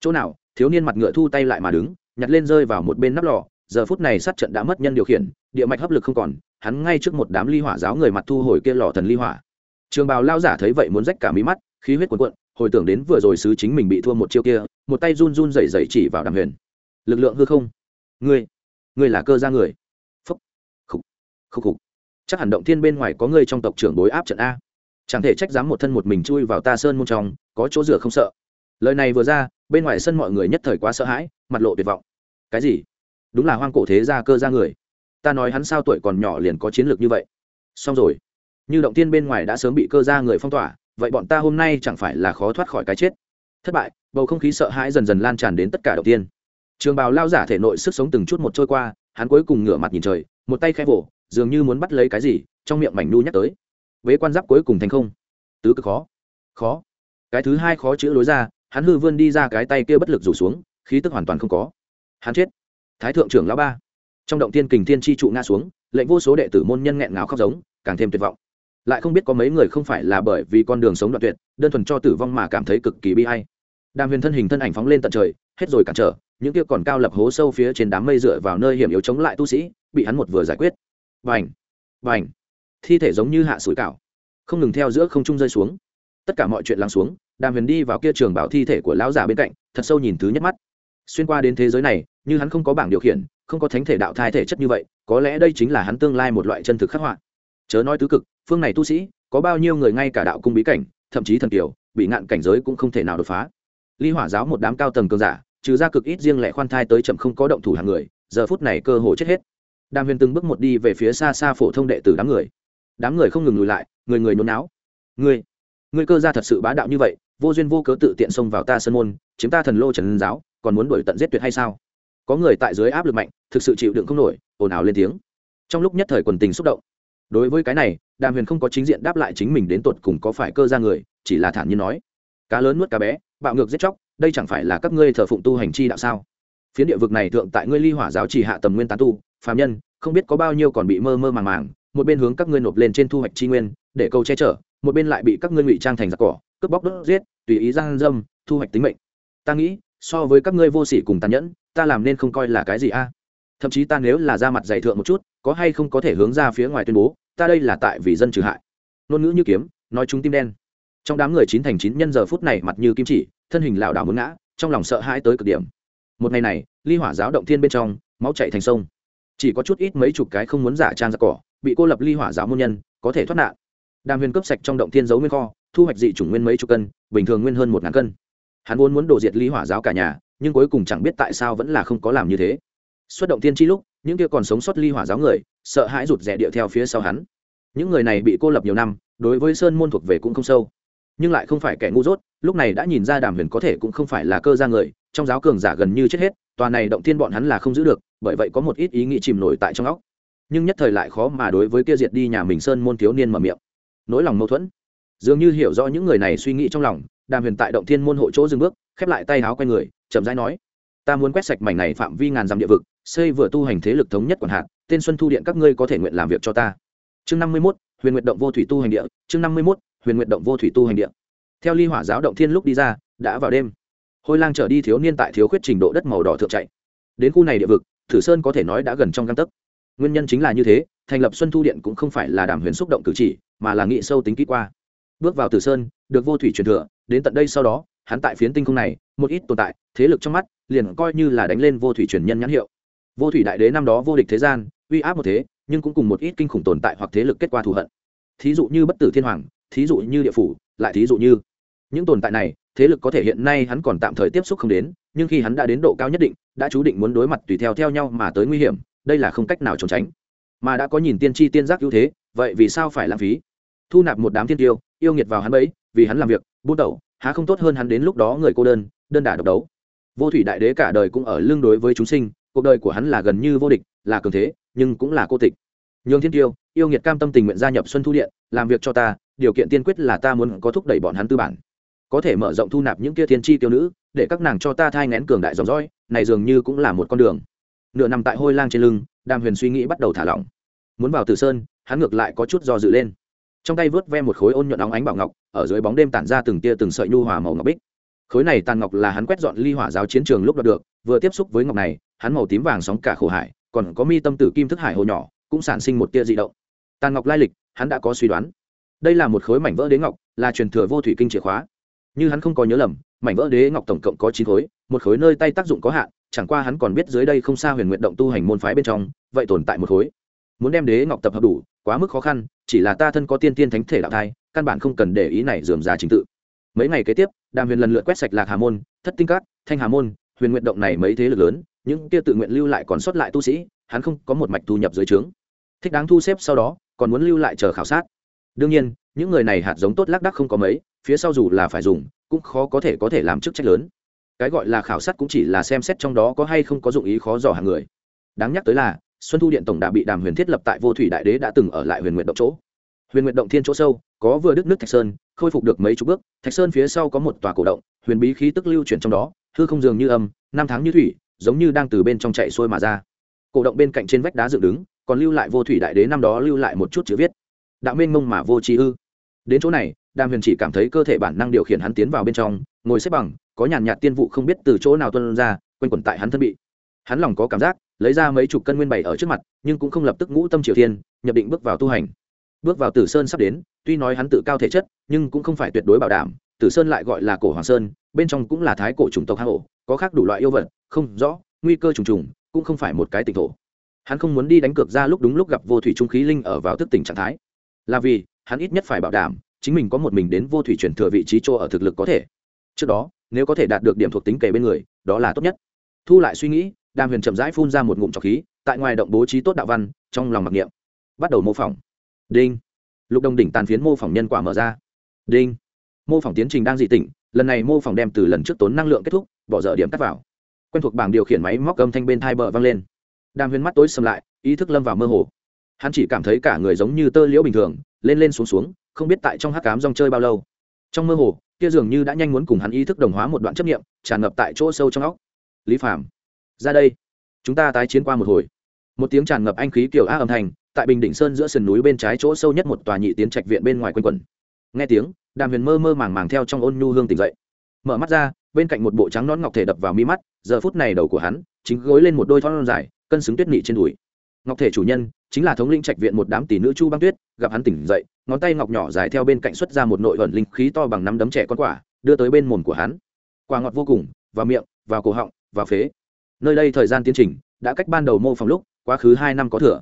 Chỗ nào, thiếu niên mặt ngựa thu tay lại mà đứng, nhặt lên rơi vào một bên nắp lò giờ phút này sát trận đã mất nhân điều khiển, địa mạch hấp lực không còn, hắn ngay trước một đám ly hỏa giáo người mặt thu hồi kia lò thần ly hỏa. Trường bào lao giả thấy vậy muốn rách cả mí mắt, khí huyết cuộn cuộn, hồi tưởng đến vừa rồi sứ chính mình bị thua một chiêu kia, một tay run run rẩy rẩy chỉ vào đàm huyền. Lực lượng hư không? Ngươi ngươi là cơ gia người? Phúc khúc khúc khúc chắc hẳn động thiên bên ngoài có ngươi trong tộc trưởng bối áp trận a. Chẳng thể trách dám một thân một mình chui vào ta sơn môn trong, có chỗ rửa không sợ. Lời này vừa ra, bên ngoài sân mọi người nhất thời quá sợ hãi, mặt lộ tuyệt vọng. Cái gì? Đúng là hoang cổ thế gia cơ gia người. Ta nói hắn sao tuổi còn nhỏ liền có chiến lược như vậy. Xong rồi. Như động tiên bên ngoài đã sớm bị cơ gia người phong tỏa, vậy bọn ta hôm nay chẳng phải là khó thoát khỏi cái chết. Thất bại, bầu không khí sợ hãi dần dần lan tràn đến tất cả đầu tiên. Trường bào lao giả thể nội sức sống từng chút một trôi qua, hắn cuối cùng ngửa mặt nhìn trời, một tay khẽ vỗ dường như muốn bắt lấy cái gì, trong miệng mảnh nu nhắc tới. Vế quan giáp cuối cùng thành không. Tứ cực khó. Khó. Cái thứ hai khó chữ lối ra, hắn hư vươn đi ra cái tay kia bất lực rủ xuống, khí tức hoàn toàn không có. Hắn chết thái thượng trưởng lão ba. Trong động tiên kình thiên chi trụ ngã xuống, lệnh vô số đệ tử môn nhân nghẹn ngào khóc giống, càng thêm tuyệt vọng. Lại không biết có mấy người không phải là bởi vì con đường sống đoạn tuyệt, đơn thuần cho tử vong mà cảm thấy cực kỳ bi hay đàm huyền thân hình thân ảnh phóng lên tận trời, hết rồi cản trở, những kia còn cao lập hố sâu phía trên đám mây dựa vào nơi hiểm yếu chống lại tu sĩ, bị hắn một vừa giải quyết. Vành vành thi thể giống như hạ sủi cảo, không ngừng theo giữa không trung rơi xuống. Tất cả mọi chuyện lắng xuống, đàm huyền đi vào kia trường bảo thi thể của lão già bên cạnh, thật sâu nhìn thứ nhất mắt xuyên qua đến thế giới này, như hắn không có bảng điều khiển, không có thánh thể đạo thai thể chất như vậy, có lẽ đây chính là hắn tương lai một loại chân thực khắc họa. Chớ nói tứ cực, phương này tu sĩ, có bao nhiêu người ngay cả đạo cung bí cảnh, thậm chí thần kiều, bị ngạn cảnh giới cũng không thể nào đột phá. Ly hỏa giáo một đám cao tầng cường giả, trừ ra cực ít riêng lẻ khoan thai tới chậm không có động thủ hàng người, giờ phút này cơ hồ chết hết. Đàm huyền từng bước một đi về phía xa xa phổ thông đệ tử đám người. Đám người không ngừng lùi lại, người người nôn não người người cơ gia thật sự bá đạo như vậy, vô duyên vô cớ tự tiện xông vào ta sân môn, chiếm ta thần lô trần giáo còn muốn đuổi tận giết tuyệt hay sao? Có người tại dưới áp lực mạnh, thực sự chịu đựng không nổi, ồn ào lên tiếng. Trong lúc nhất thời quần tình xúc động. Đối với cái này, đàm huyền không có chính diện đáp lại chính mình đến tột cùng có phải cơ ra người, chỉ là thản nhiên nói. Cá lớn nuốt cá bé, bạo ngược giết chóc, đây chẳng phải là các ngươi thờ phụng tu hành chi đạo sao? Phiến địa vực này thượng tại ngươi ly hỏa giáo chỉ hạ tầm nguyên tán tu, phàm nhân, không biết có bao nhiêu còn bị mơ mơ màng màng, một bên hướng các ngươi nộp lên trên thu hoạch chi nguyên, để câu che chở, một bên lại bị các ngươi ngụy trang thành giặc cỏ, cướp bóc đốt giết, tùy ý giang dâm, thu hoạch tính mệnh. Ta nghĩ so với các ngươi vô sỉ cùng tàn nhẫn, ta làm nên không coi là cái gì a? Thậm chí ta nếu là ra mặt dày thượng một chút, có hay không có thể hướng ra phía ngoài tuyên bố, ta đây là tại vì dân trừ hại. Ngôn ngữ như kiếm, nói chúng tim đen. Trong đám người chín thành chín nhân giờ phút này mặt như kim chỉ, thân hình lảo đảo muốn ngã, trong lòng sợ hãi tới cực điểm. Một ngày này, ly hỏa giáo động thiên bên trong, máu chạy thành sông. Chỉ có chút ít mấy chục cái không muốn giả trang ra cỏ, bị cô lập ly hỏa giáo môn nhân, có thể thoát nạn. Đàm huyền cấp sạch trong động thiên giấu nguyên kho, thu hoạch dị chủng nguyên mấy chục cân, bình thường nguyên hơn một ngàn cân hắn vốn muốn đổ diệt ly hỏa giáo cả nhà, nhưng cuối cùng chẳng biết tại sao vẫn là không có làm như thế. Xuất động tiên tri lúc, những kia còn sống sót ly hỏa giáo người, sợ hãi rụt rè điệu theo phía sau hắn. Những người này bị cô lập nhiều năm, đối với sơn môn thuộc về cũng không sâu. Nhưng lại không phải kẻ ngu dốt, lúc này đã nhìn ra đàm huyền có thể cũng không phải là cơ gia người, trong giáo cường giả gần như chết hết, tòa này động tiên bọn hắn là không giữ được, bởi vậy có một ít ý nghĩ chìm nổi tại trong óc. Nhưng nhất thời lại khó mà đối với kia diệt đi nhà mình sơn môn thiếu niên mở miệng. Nỗi lòng mâu thuẫn. Dường như hiểu rõ những người này suy nghĩ trong lòng đàm huyền tại động thiên môn hộ chỗ dừng bước, khép lại tay áo quay người, chậm rãi nói, ta muốn quét sạch mảnh này phạm vi ngàn dặm địa vực, xây vừa tu hành thế lực thống nhất quản hạn tên xuân thu điện các ngươi có thể nguyện làm việc cho ta. Chương năm mươi mốt, huyền nguyện động vô thủy tu hành địa, chương năm mươi mốt, huyền nguyện động vô thủy tu hành địa. Theo ly hỏa giáo động thiên lúc đi ra, đã vào đêm. Hôi lang trở đi thiếu niên tại thiếu khuyết trình độ đất màu đỏ thượng chạy. Đến khu này địa vực, thử sơn có thể nói đã gần trong găng tấc. Nguyên nhân chính là như thế, thành lập xuân thu điện cũng không phải là đàm huyền xúc động cử chỉ, mà là nghị sâu tính kỹ qua. Bước vào tử sơn, được vô thủy truyền thừa đến tận đây sau đó, hắn tại phiến tinh không này, một ít tồn tại, thế lực trong mắt, liền coi như là đánh lên vô thủy truyền nhân nhãn hiệu. Vô thủy đại đế năm đó vô địch thế gian, uy áp một thế, nhưng cũng cùng một ít kinh khủng tồn tại hoặc thế lực kết quả thù hận. Thí dụ như bất tử thiên hoàng, thí dụ như địa phủ, lại thí dụ như những tồn tại này, thế lực có thể hiện nay hắn còn tạm thời tiếp xúc không đến, nhưng khi hắn đã đến độ cao nhất định, đã chú định muốn đối mặt tùy theo theo nhau mà tới nguy hiểm, đây là không cách nào trốn tránh. Mà đã có nhìn tiên tri tiên giác ưu thế, vậy vì sao phải lãng phí? Thu nạp một đám thiên tiêu, yêu nghiệt vào hắn bẫy, vì hắn làm việc bút đầu, há không tốt hơn hắn đến lúc đó người cô đơn đơn đả độc đấu. Vô thủy đại đế cả đời cũng ở lương đối với chúng sinh cuộc đời của hắn là gần như vô địch là cường thế nhưng cũng là cô tịch. Nhường thiên tiêu yêu nghiệt cam tâm tình nguyện gia nhập xuân thu điện làm việc cho ta điều kiện tiên quyết là ta muốn có thúc đẩy bọn hắn tư bản. Có thể mở rộng thu nạp những kia thiên tri tiêu nữ để các nàng cho ta thai ngén cường đại dòng dõi này dường như cũng là một con đường. Nửa nằm tại hôi lang trên lưng đàm huyền suy nghĩ bắt đầu thả lỏng. Muốn vào từ sơn hắn ngược lại có chút do dự lên trong tay vớt ve một khối ôn nhuận óng ánh bảo ngọc, ở dưới bóng đêm tản ra từng tia từng sợi nhu hòa màu ngọc bích. Khối này tàn ngọc là hắn quét dọn ly hỏa giáo chiến trường lúc đoạt được, vừa tiếp xúc với ngọc này, hắn màu tím vàng sóng cả khổ hải, còn có mi tâm tử kim thức hải hồ nhỏ, cũng sản sinh một tia dị động. Tàn ngọc lai lịch, hắn đã có suy đoán. Đây là một khối mảnh vỡ đế ngọc, là truyền thừa vô thủy kinh chìa khóa. Như hắn không có nhớ lầm, mảnh vỡ đế ngọc tổng cộng có chín khối, một khối nơi tay tác dụng có hạn, chẳng qua hắn còn biết dưới đây không xa huyền nguyện động tu hành môn phái bên trong, vậy tồn tại một khối. Muốn đem đế ngọc tập hợp đủ quá mức khó khăn, chỉ là ta thân có tiên tiên thánh thể đạo thai, căn bản không cần để ý này dườm già chính tự. Mấy ngày kế tiếp, đàm huyền lần lượt quét sạch lạc hà môn, thất tinh cát thanh hà môn, huyền nguyện động này mấy thế lực lớn, những kia tự nguyện lưu lại còn sót lại tu sĩ, hắn không có một mạch thu nhập dưới trướng. Thích đáng thu xếp sau đó, còn muốn lưu lại chờ khảo sát. Đương nhiên, những người này hạt giống tốt lác đắc không có mấy, phía sau dù là phải dùng, cũng khó có thể có thể làm chức trách lớn. Cái gọi là khảo sát cũng chỉ là xem xét trong đó có hay không có dụng ý khó dò hàng người. Đáng nhắc tới là xuân thu điện tổng đã bị đàm huyền thiết lập tại vô thủy đại đế đã từng ở lại huyền nguyện động chỗ. Huyền nguyện động thiên chỗ sâu, có vừa đức nước thạch sơn, khôi phục được mấy chục bước. Thạch sơn phía sau có một tòa cổ động, huyền bí khí tức lưu chuyển trong đó, hư không dường như âm, năm tháng như thủy, giống như đang từ bên trong chạy xuôi mà ra. Cổ động bên cạnh trên vách đá dựng đứng, còn lưu lại vô thủy đại đế năm đó lưu lại một chút chữ viết. Đạo mênh mông mà vô trí ư. Đến chỗ này, đàm huyền chỉ cảm thấy cơ thể bản năng điều khiển hắn tiến vào bên trong, ngồi xếp bằng, có nhàn nhạt tiên vụ không biết từ chỗ nào tuân ra, quanh quẩn tại hắn thân bị. Hắn lòng có cảm giác lấy ra mấy chục cân nguyên bảy ở trước mặt, nhưng cũng không lập tức ngũ tâm triều thiên, nhập định bước vào tu hành. Bước vào tử sơn sắp đến, tuy nói hắn tự cao thể chất, nhưng cũng không phải tuyệt đối bảo đảm, tử sơn lại gọi là cổ hoàng sơn, bên trong cũng là thái cổ chủng tộc hang ổ, có khác đủ loại yêu vật, không rõ, nguy cơ trùng trùng, cũng không phải một cái tỉnh thổ. Hắn không muốn đi đánh cược ra lúc đúng lúc gặp vô thủy trung khí linh ở vào thức tỉnh trạng thái. Là vì, hắn ít nhất phải bảo đảm, chính mình có một mình đến vô thủy chuyển thừa vị trí chỗ ở thực lực có thể. Trước đó, nếu có thể đạt được điểm thuộc tính kể bên người, đó là tốt nhất. Thu lại suy nghĩ đàm huyền chậm rãi phun ra một ngụm trọc khí, tại ngoài động bố trí tốt đạo văn, trong lòng mặc niệm. Bắt đầu mô phỏng. Đinh. Lục đồng đỉnh tàn phiến mô phỏng nhân quả mở ra. Đinh. Mô phỏng tiến trình đang dị tỉnh, lần này mô phỏng đem từ lần trước tốn năng lượng kết thúc, bỏ dở điểm cắt vào. Quen thuộc bảng điều khiển máy móc âm thanh bên thai bờ vang lên. Đàm huyền mắt tối xâm lại, ý thức lâm vào mơ hồ. Hắn chỉ cảm thấy cả người giống như tơ liễu bình thường, lên lên xuống xuống, không biết tại trong hát cám rong chơi bao lâu. Trong mơ hồ, kia dường như đã nhanh muốn cùng hắn ý thức đồng hóa một đoạn chấp nghiệm tràn ngập tại chỗ sâu trong óc. Lý phạm ra đây. Chúng ta tái chiến qua một hồi. Một tiếng tràn ngập anh khí kiểu á âm thanh, tại bình định sơn giữa sườn núi bên trái chỗ sâu nhất một tòa nhị tiến trạch viện bên ngoài quanh quẩn. Nghe tiếng, đàm huyền mơ mơ màng màng theo trong ôn nhu hương tỉnh dậy. Mở mắt ra, bên cạnh một bộ trắng nón ngọc thể đập vào mi mắt, giờ phút này đầu của hắn chính gối lên một đôi thon dài, cân xứng tuyết nị trên đùi. Ngọc thể chủ nhân chính là thống linh trạch viện một đám tỷ nữ chu băng tuyết, gặp hắn tỉnh dậy, ngón tay ngọc nhỏ dài theo bên cạnh xuất ra một nội ẩn linh khí to bằng nắm đấm trẻ con quả, đưa tới bên mồm của hắn. Quả ngọt vô cùng, vào miệng, vào cổ họng, vào phế nơi đây thời gian tiến trình đã cách ban đầu mô phỏng lúc quá khứ hai năm có thừa.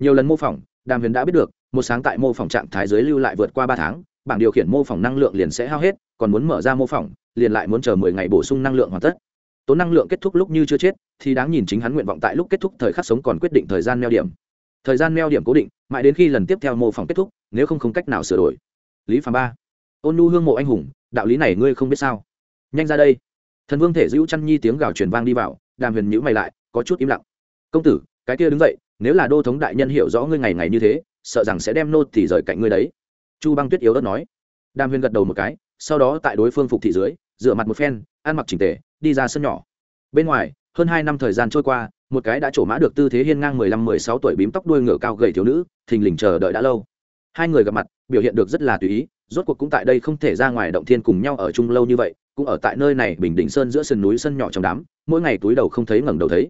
Nhiều lần mô phỏng, đàm huyền đã biết được, một sáng tại mô phỏng trạng thái giới lưu lại vượt qua ba tháng, bảng điều khiển mô phỏng năng lượng liền sẽ hao hết, còn muốn mở ra mô phỏng, liền lại muốn chờ mười ngày bổ sung năng lượng hoàn tất. Tốn năng lượng kết thúc lúc như chưa chết, thì đáng nhìn chính hắn nguyện vọng tại lúc kết thúc thời khắc sống còn quyết định thời gian neo điểm. Thời gian neo điểm cố định, mãi đến khi lần tiếp theo mô phỏng kết thúc, nếu không không cách nào sửa đổi. Lý phàm ba. Ôn nu hương mộ anh hùng, đạo lý này ngươi không biết sao? Nhanh ra đây thần vương thể dữ chăn nhi tiếng gào truyền vang đi vào, đàm huyền nhữ mày lại, có chút im lặng. Công tử, cái kia đứng dậy, nếu là đô thống đại nhân hiểu rõ ngươi ngày ngày như thế, sợ rằng sẽ đem nô thì rời cạnh ngươi đấy. Chu băng tuyết yếu đất nói. Đàm huyền gật đầu một cái, sau đó tại đối phương phục thị dưới dựa mặt một phen, ăn mặc chỉnh tề, đi ra sân nhỏ. Bên ngoài, hơn hai năm thời gian trôi qua, một cái đã trổ mã được tư thế hiên ngang mười lăm, mười sáu tuổi bím tóc đuôi ngựa cao gầy thiếu nữ, thình lình chờ đợi đã lâu. Hai người gặp mặt, biểu hiện được rất là tùy ý, rốt cuộc cũng tại đây không thể ra ngoài động thiên cùng nhau ở chung lâu như vậy cũng ở tại nơi này bình định sơn giữa sườn núi sân nhỏ trong đám, mỗi ngày túi đầu không thấy ngẩng đầu thấy.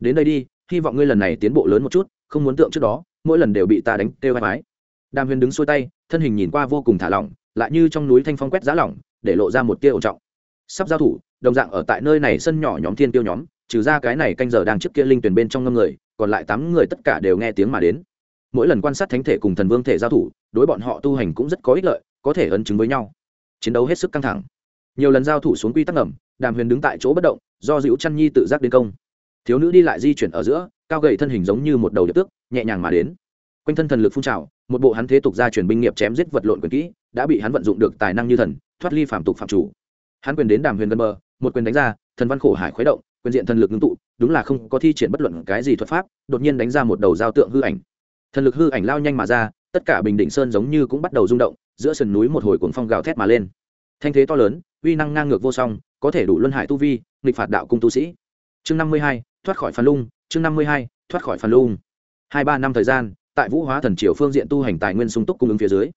Đến đây đi, hy vọng ngươi lần này tiến bộ lớn một chút, không muốn tượng trước đó, mỗi lần đều bị ta đánh kêu vai mái đàm huyền đứng xuôi tay, thân hình nhìn qua vô cùng thả lỏng, lại như trong núi thanh phong quét giá lỏng, để lộ ra một tia ổn trọng. Sắp giao thủ, đồng dạng ở tại nơi này sân nhỏ nhóm thiên tiêu nhóm, trừ ra cái này canh giờ đang trước kia linh tuyển bên trong ngâm người, còn lại tám người tất cả đều nghe tiếng mà đến. Mỗi lần quan sát thánh thể cùng thần vương thể giao thủ, đối bọn họ tu hành cũng rất có ích lợi, có thể ấn chứng với nhau. Chiến đấu hết sức căng thẳng nhiều lần giao thủ xuống quy tắc ngầm, đàm huyền đứng tại chỗ bất động, do dịu chăn nhi tự giác đến công. Thiếu nữ đi lại di chuyển ở giữa, cao gầy thân hình giống như một đầu điệp tước, nhẹ nhàng mà đến. Quanh thân thần lực phun trào, một bộ hắn thế tục gia truyền binh nghiệp chém giết vật lộn quyền kỹ, đã bị hắn vận dụng được tài năng như thần, thoát ly phạm tục phạm chủ. Hắn quyền đến đàm huyền gần bờ, một quyền đánh ra, thần văn khổ hải khuấy động, quyền diện thần lực ngưng tụ, đúng là không có thi triển bất luận cái gì thuật pháp, đột nhiên đánh ra một đầu giao tượng hư ảnh. Thần lực hư ảnh lao nhanh mà ra, tất cả bình định sơn giống như cũng bắt đầu rung động, giữa sườn núi một hồi cuồng phong gào thét mà lên thanh thế to lớn, uy năng ngang ngược vô song, có thể đủ luân hải tu vi, nghịch phạt đạo cung tu sĩ. Chương năm mươi hai, thoát khỏi phản lung, chương năm mươi hai, thoát khỏi phản lung. Hai ba năm thời gian, tại vũ hóa thần triều phương diện tu hành tài nguyên sung túc cung ứng phía dưới.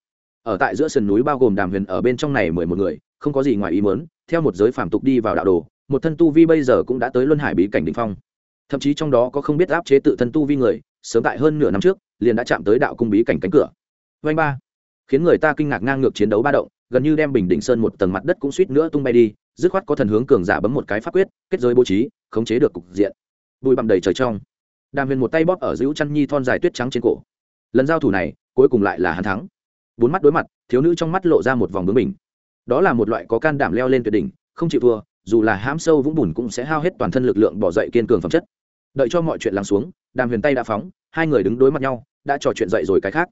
Ở tại giữa sườn núi bao gồm đàm huyền ở bên trong này mười một người, không có gì ngoài ý mớn theo một giới phạm tục đi vào đạo đồ, một thân tu vi bây giờ cũng đã tới luân hải bí cảnh đ phong. Thậm chí trong đó có không biết áp chế tự thân tu vi người, sớm tại hơn nửa năm trước, liền đã chạm tới đạo cung bí cảnh cánh cửa. Vanh ba, khiến người ta kinh ngạc ngang ngược chiến đấu ba động gần như đem bình định sơn một tầng mặt đất cũng suýt nữa tung bay đi, dứt khoát có thần hướng cường giả bấm một cái pháp quyết, kết giới bố trí, khống chế được cục diện. Bụi bặm đầy trời trong. Đàm huyền một tay bóp ở giữ chăn nhi thon dài tuyết trắng trên cổ. Lần giao thủ này, cuối cùng lại là hắn thắng. Bốn mắt đối mặt, thiếu nữ trong mắt lộ ra một vòng bướng mình đó là một loại có can đảm leo lên tuyệt đỉnh, không chịu thua, dù là hãm sâu vũng bùn cũng sẽ hao hết toàn thân lực lượng bỏ dậy kiên cường phẩm chất. Đợi cho mọi chuyện lắng xuống, đàm huyền tay đã phóng, hai người đứng đối mặt nhau, đã trò chuyện dậy rồi cái khác.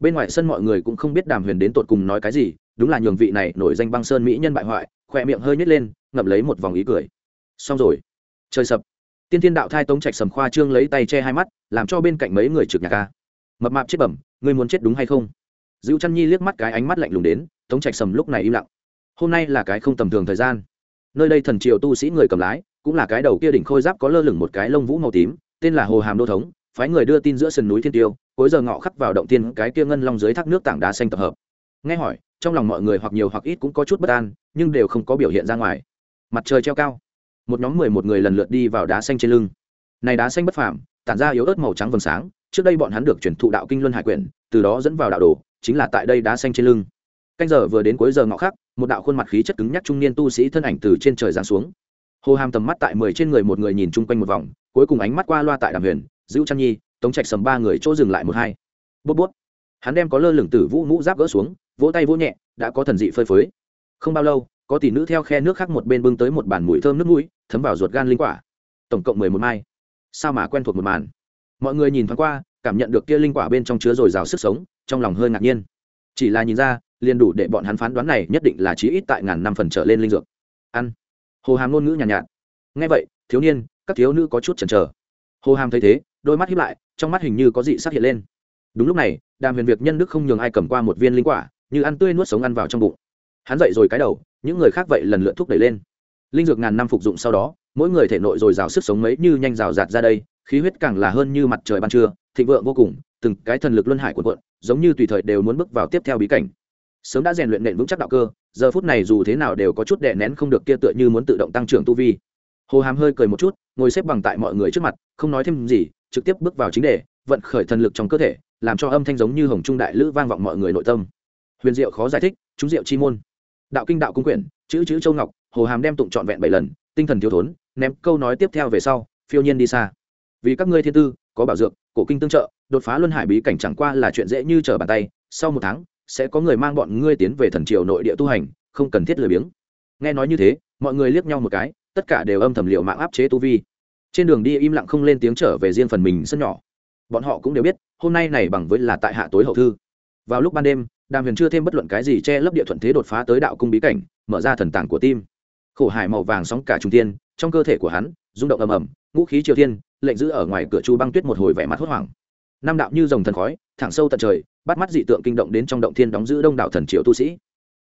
Bên ngoài sân mọi người cũng không biết đàm huyền đến tột cùng nói cái gì đúng là nhường vị này nổi danh băng sơn mỹ nhân bại hoại khỏe miệng hơi nhét lên, ngậm lấy một vòng ý cười. Xong rồi. Trời sập. Tiên thiên đạo thai tống trạch sầm khoa trương lấy tay che hai mắt, làm cho bên cạnh mấy người trực nhạc ca. Mập mạp chết bẩm, ngươi muốn chết đúng hay không? Dữ chăn nhi liếc mắt cái ánh mắt lạnh lùng đến, tống trạch sầm lúc này im lặng. Hôm nay là cái không tầm thường thời gian. Nơi đây thần triều tu sĩ người cầm lái, cũng là cái đầu kia đỉnh khôi giáp có lơ lửng một cái lông vũ màu tím, tên là hồ hàm đô thống, phái người đưa tin giữa sườn núi thiên tiêu, cuối giờ ngọ khắc vào động tiên cái kia ngân long dưới thác nước tảng đá xanh tập hợp. Nghe hỏi trong lòng mọi người hoặc nhiều hoặc ít cũng có chút bất an, nhưng đều không có biểu hiện ra ngoài. Mặt trời treo cao, một nhóm mười một người lần lượt đi vào đá xanh trên lưng. Này đá xanh bất phàm, tản ra yếu ớt màu trắng vầng sáng, trước đây bọn hắn được chuyển thụ đạo kinh luân hải quyển, từ đó dẫn vào đạo đồ, chính là tại đây đá xanh trên lưng. Canh giờ vừa đến cuối giờ ngọ khắc, một đạo khuôn mặt khí chất cứng nhắc trung niên tu sĩ thân ảnh từ trên trời giáng xuống. Hồ hàm tầm mắt tại mười trên người một người nhìn chung quanh một vòng, cuối cùng ánh mắt qua loa tại đàm huyền giữ chăn nhi, tống trạch sầm ba người chỗ dừng lại một hai. Bút bút hắn đem có lơ lửng tử vũ mũ giáp gỡ xuống vỗ tay vỗ nhẹ đã có thần dị phơi phới. Không bao lâu có tỷ nữ theo khe nước khác một bên bưng tới một bàn mùi thơm nước mũi thấm vào ruột gan linh quả. Tổng cộng mười một mai. Sao mà quen thuộc một màn? Mọi người nhìn thoáng qua cảm nhận được kia linh quả bên trong chứa dồi dào sức sống trong lòng hơi ngạc nhiên. Chỉ là nhìn ra liền đủ để bọn hắn phán đoán này nhất định là chí ít tại ngàn năm phần trở lên linh dược. Ăn. Hồ hàm ngôn ngữ nhàn nhạt, nhạt. Nghe vậy thiếu niên các thiếu nữ có chút chần chờ. Hồ hàm thấy thế đôi mắt hiếp lại trong mắt hình như có dị sắc hiện lên. Đúng lúc này đàm huyền việc nhân đức không nhường ai cầm qua một viên linh quả, như ăn tươi nuốt sống ăn vào trong bụng. Hắn dậy rồi cái đầu, những người khác vậy lần lượt thúc đẩy lên. Linh dược ngàn năm phục dụng sau đó, mỗi người thể nội dồi dào sức sống mấy như nhanh rào rạt ra đây, khí huyết càng là hơn như mặt trời ban trưa, thịnh vượng vô cùng, từng cái thần lực luân hải của quận giống như tùy thời đều muốn bước vào tiếp theo bí cảnh. Sớm đã rèn luyện nện vững chắc đạo cơ, giờ phút này dù thế nào đều có chút đè nén không được kia tựa như muốn tự động tăng trưởng tu vi. Hồ hàm hơi cười một chút, ngồi xếp bằng tại mọi người trước mặt, không nói thêm gì, trực tiếp bước vào chính đề, vận khởi thần lực trong cơ thể làm cho âm thanh giống như hồng trung đại lữ vang vọng mọi người nội tâm. Huyền diệu khó giải thích, chúng diệu chi môn. Đạo kinh đạo cung quyển, chữ chữ châu ngọc, hồ hàm đem tụng trọn vẹn bảy lần, tinh thần thiếu thốn, ném câu nói tiếp theo về sau, phiêu nhiên đi xa. Vì các ngươi thiên tư, có bảo dược, cổ kinh tương trợ, đột phá luân hải bí cảnh chẳng qua là chuyện dễ như trở bàn tay, sau một tháng, sẽ có người mang bọn ngươi tiến về thần triều nội địa tu hành, không cần thiết lười biếng. Nghe nói như thế, mọi người liếc nhau một cái, tất cả đều âm thầm liệu mạng áp chế tu vi. Trên đường đi im lặng không lên tiếng trở về riêng phần mình sân nhỏ bọn họ cũng đều biết, hôm nay này bằng với là tại hạ tối hậu thư. Vào lúc ban đêm, đàm huyền chưa thêm bất luận cái gì che lấp địa thuận thế đột phá tới đạo cung bí cảnh, mở ra thần tàng của tim. Khổ hải màu vàng sóng cả trung tiên trong cơ thể của hắn, rung động ầm ầm, ngũ khí triều thiên, lệnh giữ ở ngoài cửa chu băng tuyết một hồi vẻ mặt hốt hoảng. Nam đạo như dòng thần khói, thẳng sâu tận trời, bắt mắt dị tượng kinh động đến trong động thiên đóng giữ đông đảo thần triều tu sĩ.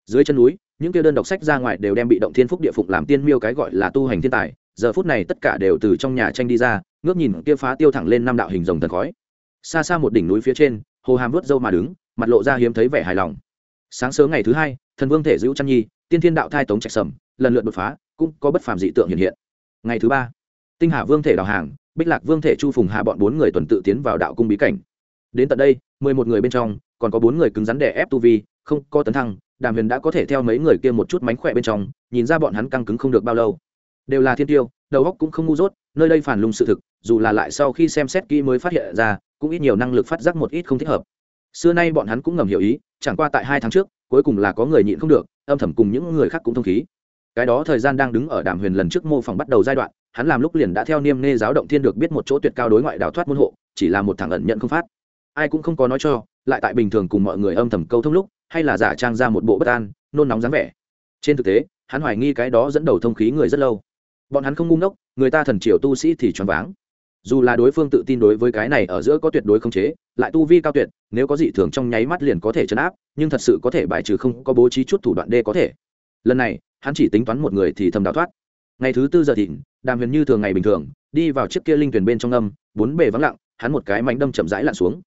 Dưới chân núi, những kia đơn đọc sách ra ngoài đều đem bị động thiên phúc địa phụng làm tiên miêu cái gọi là tu hành thiên tài giờ phút này tất cả đều từ trong nhà tranh đi ra, ngước nhìn kia phá tiêu thẳng lên năm đạo hình rồng thần khói. Xa xa một đỉnh núi phía trên, hồ hàm vớt dâu mà đứng, mặt lộ ra hiếm thấy vẻ hài lòng. Sáng sớm ngày thứ hai, thần vương thể giữ chăn nhi, tiên thiên đạo thai tống trạch sầm, lần lượt đột phá, cũng có bất phàm dị tượng hiện hiện. Ngày thứ ba, tinh hà vương thể đào hàng, bích lạc vương thể chu phùng hạ bọn bốn người tuần tự tiến vào đạo cung bí cảnh. Đến tận đây, mười một người bên trong, còn có bốn người cứng rắn đè ép tu vi, không có tấn thăng, đàm huyền đã có thể theo mấy người kia một chút mánh khỏe bên trong, nhìn ra bọn hắn căng cứng không được bao lâu đều là thiên tiêu, đầu óc cũng không ngu dốt, nơi đây phản lùng sự thực, dù là lại sau khi xem xét kỹ mới phát hiện ra, cũng ít nhiều năng lực phát giác một ít không thích hợp. Xưa nay bọn hắn cũng ngầm hiểu ý, chẳng qua tại hai tháng trước, cuối cùng là có người nhịn không được, âm thầm cùng những người khác cũng thông khí. Cái đó thời gian đang đứng ở đàm huyền lần trước mô phỏng bắt đầu giai đoạn, hắn làm lúc liền đã theo niêm nê giáo động thiên được biết một chỗ tuyệt cao đối ngoại đào thoát môn hộ, chỉ là một thằng ẩn nhận không phát. Ai cũng không có nói cho, lại tại bình thường cùng mọi người âm thầm câu thông lúc, hay là giả trang ra một bộ bất an, nôn nóng dáng vẻ. Trên thực tế, hắn hoài nghi cái đó dẫn đầu thông khí người rất lâu bọn hắn không ngu ngốc, người ta thần triều tu sĩ thì choáng váng. Dù là đối phương tự tin đối với cái này ở giữa có tuyệt đối không chế, lại tu vi cao tuyệt, nếu có dị thường trong nháy mắt liền có thể chấn áp, nhưng thật sự có thể bài trừ không có bố trí chút thủ đoạn đê có thể. Lần này, hắn chỉ tính toán một người thì thầm đào thoát. Ngày thứ tư giờ thịnh, đàm huyền như thường ngày bình thường, đi vào chiếc kia linh thuyền bên trong âm, bốn bề vắng lặng, hắn một cái mảnh đâm chậm rãi lặn xuống.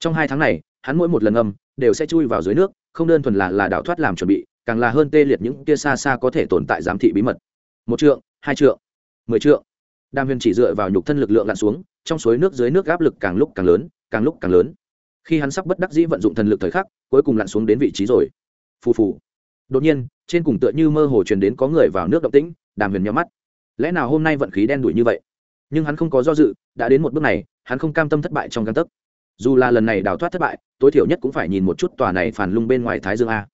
Trong hai tháng này, hắn mỗi một lần âm đều sẽ chui vào dưới nước, không đơn thuần là là đào thoát làm chuẩn bị, càng là hơn tê liệt những kia xa xa có thể tồn tại giám thị bí mật. Một trượng hai trượng, mười trượng. Đàm huyền chỉ dựa vào nhục thân lực lượng lặn xuống, trong suối nước dưới nước áp lực càng lúc càng lớn, càng lúc càng lớn. Khi hắn sắp bất đắc dĩ vận dụng thần lực thời khắc, cuối cùng lặn xuống đến vị trí rồi. Phù phù. Đột nhiên, trên cùng tựa như mơ hồ truyền đến có người vào nước động tĩnh, đàm huyền nhắm mắt. Lẽ nào hôm nay vận khí đen đủi như vậy? Nhưng hắn không có do dự, đã đến một bước này, hắn không cam tâm thất bại trong găng tấc. Dù là lần này đào thoát thất bại, tối thiểu nhất cũng phải nhìn một chút tòa này phản lung bên ngoài thái dương a.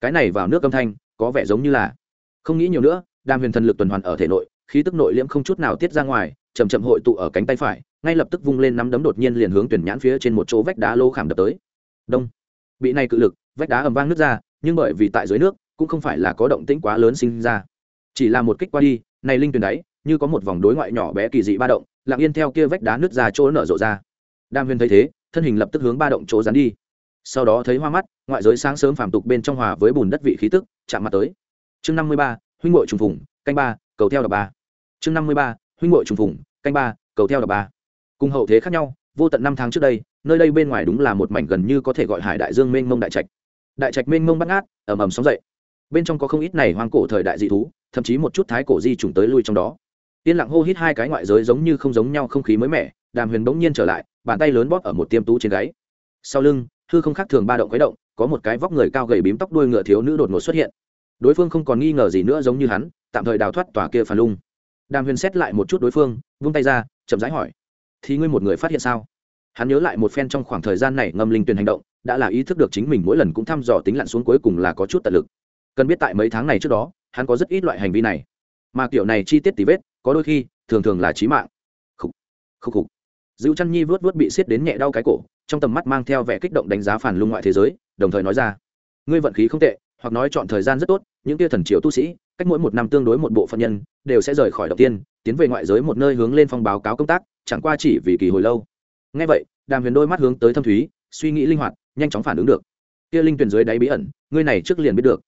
Cái này vào nước âm thanh, có vẻ giống như là không nghĩ nhiều nữa đàm huyền thần lực tuần hoàn ở thể nội, khí tức nội liễm không chút nào tiết ra ngoài chầm chậm hội tụ ở cánh tay phải, ngay lập tức vung lên nắm đấm đột nhiên liền hướng tuyển nhãn phía trên một chỗ vách đá lô khảm đập tới. Đông. Bị này cự lực, vách đá ầm vang nước ra, nhưng bởi vì tại dưới nước, cũng không phải là có động tĩnh quá lớn sinh ra. Chỉ là một kích qua đi, này linh tuyển đáy, như có một vòng đối ngoại nhỏ bé kỳ dị ba động, lặng yên theo kia vách đá nứt ra chỗ nở rộ ra. Đam huyền thấy thế, thân hình lập tức hướng ba động chỗ dán đi. Sau đó thấy hoa mắt, ngoại giới sáng sớm phàm tục bên trong hòa với bùn đất vị khí tức, chạm mặt tới. Chương năm mươi ba huynh ngội trùng phùng, canh ba, cầu theo đọc ba. Chương năm mươi ba, huynh ngội trùng phùng, canh ba, cầu theo đọc ba. Cùng hậu thế khác nhau, vô tận năm tháng trước đây, nơi đây bên ngoài đúng là một mảnh gần như có thể gọi hải đại dương mênh mông đại trạch. Đại trạch mênh mông bắt ngát, ầm ầm sóng dậy. Bên trong có không ít này hoang cổ thời đại dị thú, thậm chí một chút thái cổ di trùng tới lui trong đó. Yên lặng hô hít hai cái ngoại giới giống như không giống nhau không khí mới mẻ, đàm huyền bỗng nhiên trở lại, bàn tay lớn bóp ở một tiêm tú trên gáy. Sau lưng, hư không khác thường ba động khuấy động, có một cái vóc người cao gầy bím tóc đuôi ngựa thiếu nữ đột ngột xuất hiện đối phương không còn nghi ngờ gì nữa giống như hắn, tạm thời đào thoát tòa kia phản lung. Đàm huyền xét lại một chút đối phương, vung tay ra, chậm rãi hỏi, thì ngươi một người phát hiện sao? Hắn nhớ lại một phen trong khoảng thời gian này ngâm linh tuyền hành động, đã là ý thức được chính mình mỗi lần cũng thăm dò tính lặn xuống cuối cùng là có chút tận lực. Cần biết tại mấy tháng này trước đó, hắn có rất ít loại hành vi này. Mà kiểu này chi tiết tì vết, có đôi khi, thường thường là trí mạng. Khúc khúc khúc dữ chăn nhi vớt vớt bị xiết đến nhẹ đau cái cổ, trong tầm mắt mang theo vẻ kích động đánh giá phản lung ngoại thế giới, đồng thời nói ra, ngươi vận khí không tệ, hoặc nói chọn thời gian rất tốt những tia thần triều tu sĩ, cách mỗi một năm tương đối một bộ phận nhân, đều sẽ rời khỏi đầu tiên, tiến về ngoại giới một nơi hướng lên phong báo cáo công tác, chẳng qua chỉ vì kỳ hồi lâu. Ngay vậy, đàm huyền đôi mắt hướng tới thâm thúy, suy nghĩ linh hoạt, nhanh chóng phản ứng được. Kia linh tuyển dưới đáy bí ẩn, ngươi này trước liền biết được.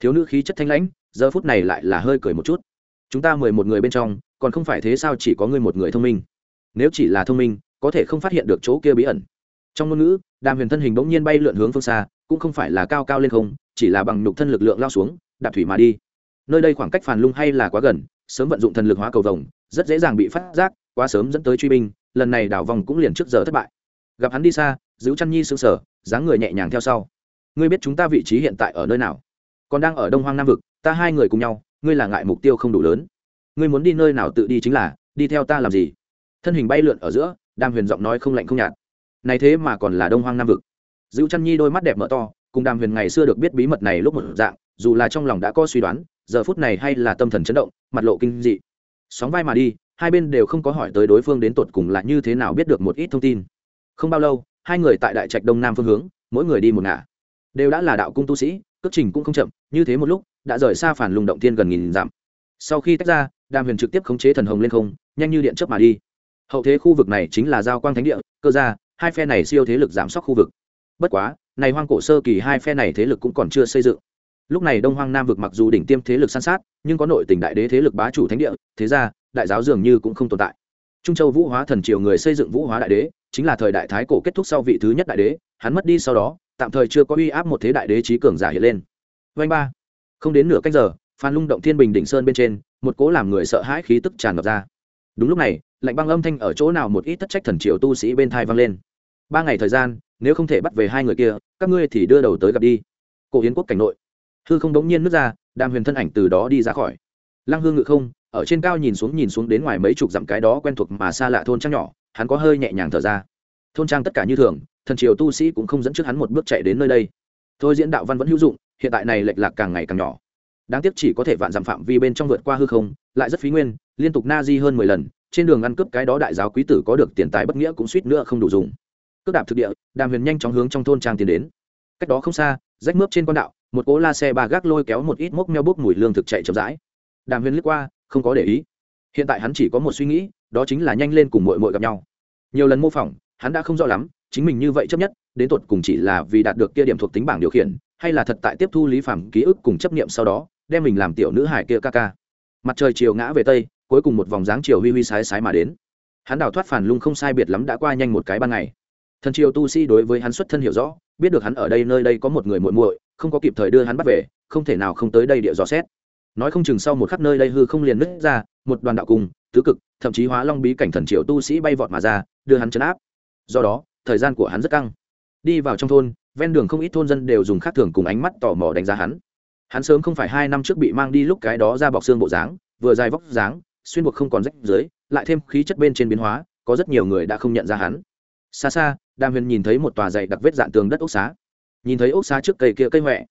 Thiếu nữ khí chất thanh lãnh, giờ phút này lại là hơi cười một chút. Chúng ta mười một người bên trong, còn không phải thế sao chỉ có ngươi một người thông minh. Nếu chỉ là thông minh, có thể không phát hiện được chỗ kia bí ẩn. Trong ngôn ngữ đàm huyền thân hình bỗng nhiên bay lượn hướng phương xa, cũng không phải là cao cao lên không, chỉ là bằng nhục thân lực lượng lao xuống, đạp thủy mà đi. Nơi đây khoảng cách phản lung hay là quá gần, sớm vận dụng thần lực hóa cầu vồng, rất dễ dàng bị phát giác, quá sớm dẫn tới truy binh, lần này đảo vòng cũng liền trước giờ thất bại. Gặp hắn đi xa, giữ chăn nhi sững sờ, dáng người nhẹ nhàng theo sau. Ngươi biết chúng ta vị trí hiện tại ở nơi nào? Còn đang ở đông hoang nam vực, ta hai người cùng nhau, ngươi là ngại mục tiêu không đủ lớn. Ngươi muốn đi nơi nào tự đi chính là, đi theo ta làm gì? Thân hình bay lượn ở giữa, đàm huyền giọng nói không lạnh không nhạt này thế mà còn là đông hoang nam vực. Dữ chăn nhi đôi mắt đẹp mở to, cùng đàm huyền ngày xưa được biết bí mật này lúc một dạng, dù là trong lòng đã có suy đoán, giờ phút này hay là tâm thần chấn động, mặt lộ kinh dị. Sóng vai mà đi, hai bên đều không có hỏi tới đối phương đến tột cùng là như thế nào biết được một ít thông tin. Không bao lâu, hai người tại đại trạch đông nam phương hướng, mỗi người đi một ngả. Đều đã là đạo cung tu sĩ, cước trình cũng không chậm, như thế một lúc, đã rời xa phản lùng động thiên gần nghìn dặm. Sau khi tách ra, đàm huyền trực tiếp khống chế thần hồng lên không, nhanh như điện chớp mà đi. Hậu thế khu vực này chính là giao quang thánh địa, cơ ra hai phe này siêu thế lực giảm sóc khu vực. Bất quá, này hoang cổ sơ kỳ hai phe này thế lực cũng còn chưa xây dựng. Lúc này đông hoang nam vực mặc dù đỉnh tiêm thế lực san sát, nhưng có nội tỉnh đại đế thế lực bá chủ thánh địa, thế ra, đại giáo dường như cũng không tồn tại. Trung châu vũ hóa thần triều người xây dựng vũ hóa đại đế, chính là thời đại thái cổ kết thúc sau vị thứ nhất đại đế, hắn mất đi sau đó, tạm thời chưa có uy áp một thế đại đế trí cường giả hiện lên. Vanh ba. Không đến nửa cách giờ, phan lung động thiên bình đỉnh sơn bên trên, một cố làm người sợ hãi khí tức tràn ngập ra. Đúng lúc này, lạnh băng âm thanh ở chỗ nào một ít thất trách thần triều tu sĩ bên thai vang lên ba ngày thời gian, nếu không thể bắt về hai người kia, các ngươi thì đưa đầu tới gặp đi. Cổ hiến quốc cảnh nội. Hư không đống nhiên nước ra, đàm huyền thân ảnh từ đó đi ra khỏi. Lăng hương ngự không, ở trên cao nhìn xuống nhìn xuống đến ngoài mấy chục dặm cái đó quen thuộc mà xa lạ thôn trang nhỏ, hắn có hơi nhẹ nhàng thở ra. Thôn trang tất cả như thường, thần triều tu sĩ cũng không dẫn trước hắn một bước chạy đến nơi đây. Thôi diễn đạo văn vẫn hữu dụng, hiện tại này lệch lạc càng ngày càng nhỏ. Đáng tiếc chỉ có thể vạn dặm phạm vi bên trong vượt qua hư không, lại rất phí nguyên, liên tục na di hơn mười lần, trên đường ăn cướp cái đó đại giáo quý tử có được tiền tài bất nghĩa cũng suýt nữa không đủ dùng cướp đạp thực địa, đàm huyền nhanh chóng hướng trong thôn trang tiến đến. Cách đó không xa, rách mướp trên con đạo, một cỗ la xe ba gác lôi kéo một ít mốc meo bốc mùi lương thực chạy chậm rãi. Đàm huyền lướt qua, không có để ý. Hiện tại hắn chỉ có một suy nghĩ, đó chính là nhanh lên cùng mội mội gặp nhau. Nhiều lần mô phỏng, hắn đã không rõ lắm, chính mình như vậy chấp nhất, đến tột cùng chỉ là vì đạt được kia điểm thuộc tính bảng điều khiển, hay là thật tại tiếp thu lý phẩm ký ức cùng chấp nghiệm sau đó, đem mình làm tiểu nữ hải kia ca ca. Mặt trời chiều ngã về tây, cuối cùng một vòng dáng chiều huy huy sái sái mà đến. Hắn đào thoát phản lung không sai biệt lắm đã qua nhanh một cái ban ngày thần triều tu sĩ đối với hắn xuất thân hiểu rõ, biết được hắn ở đây nơi đây có một người muội muội, không có kịp thời đưa hắn bắt về, không thể nào không tới đây địa dò xét. Nói không chừng sau một khắc nơi đây hư không liền nứt ra, một đoàn đạo cùng, tứ cực, thậm chí hóa long bí cảnh thần triều tu sĩ bay vọt mà ra, đưa hắn chấn áp. Do đó, thời gian của hắn rất căng. Đi vào trong thôn, ven đường không ít thôn dân đều dùng khác thường cùng ánh mắt tò mò đánh giá hắn. Hắn sớm không phải hai năm trước bị mang đi lúc cái đó ra bọc xương bộ dáng, vừa dài vóc dáng, xuyên buộc không còn rách dưới, lại thêm khí chất bên trên biến hóa, có rất nhiều người đã không nhận ra hắn. Xa xa đàm huyền nhìn thấy một tòa dày đặc vết dạn tường đất ốc xá. Nhìn thấy ốc xá trước cây kia cây huệ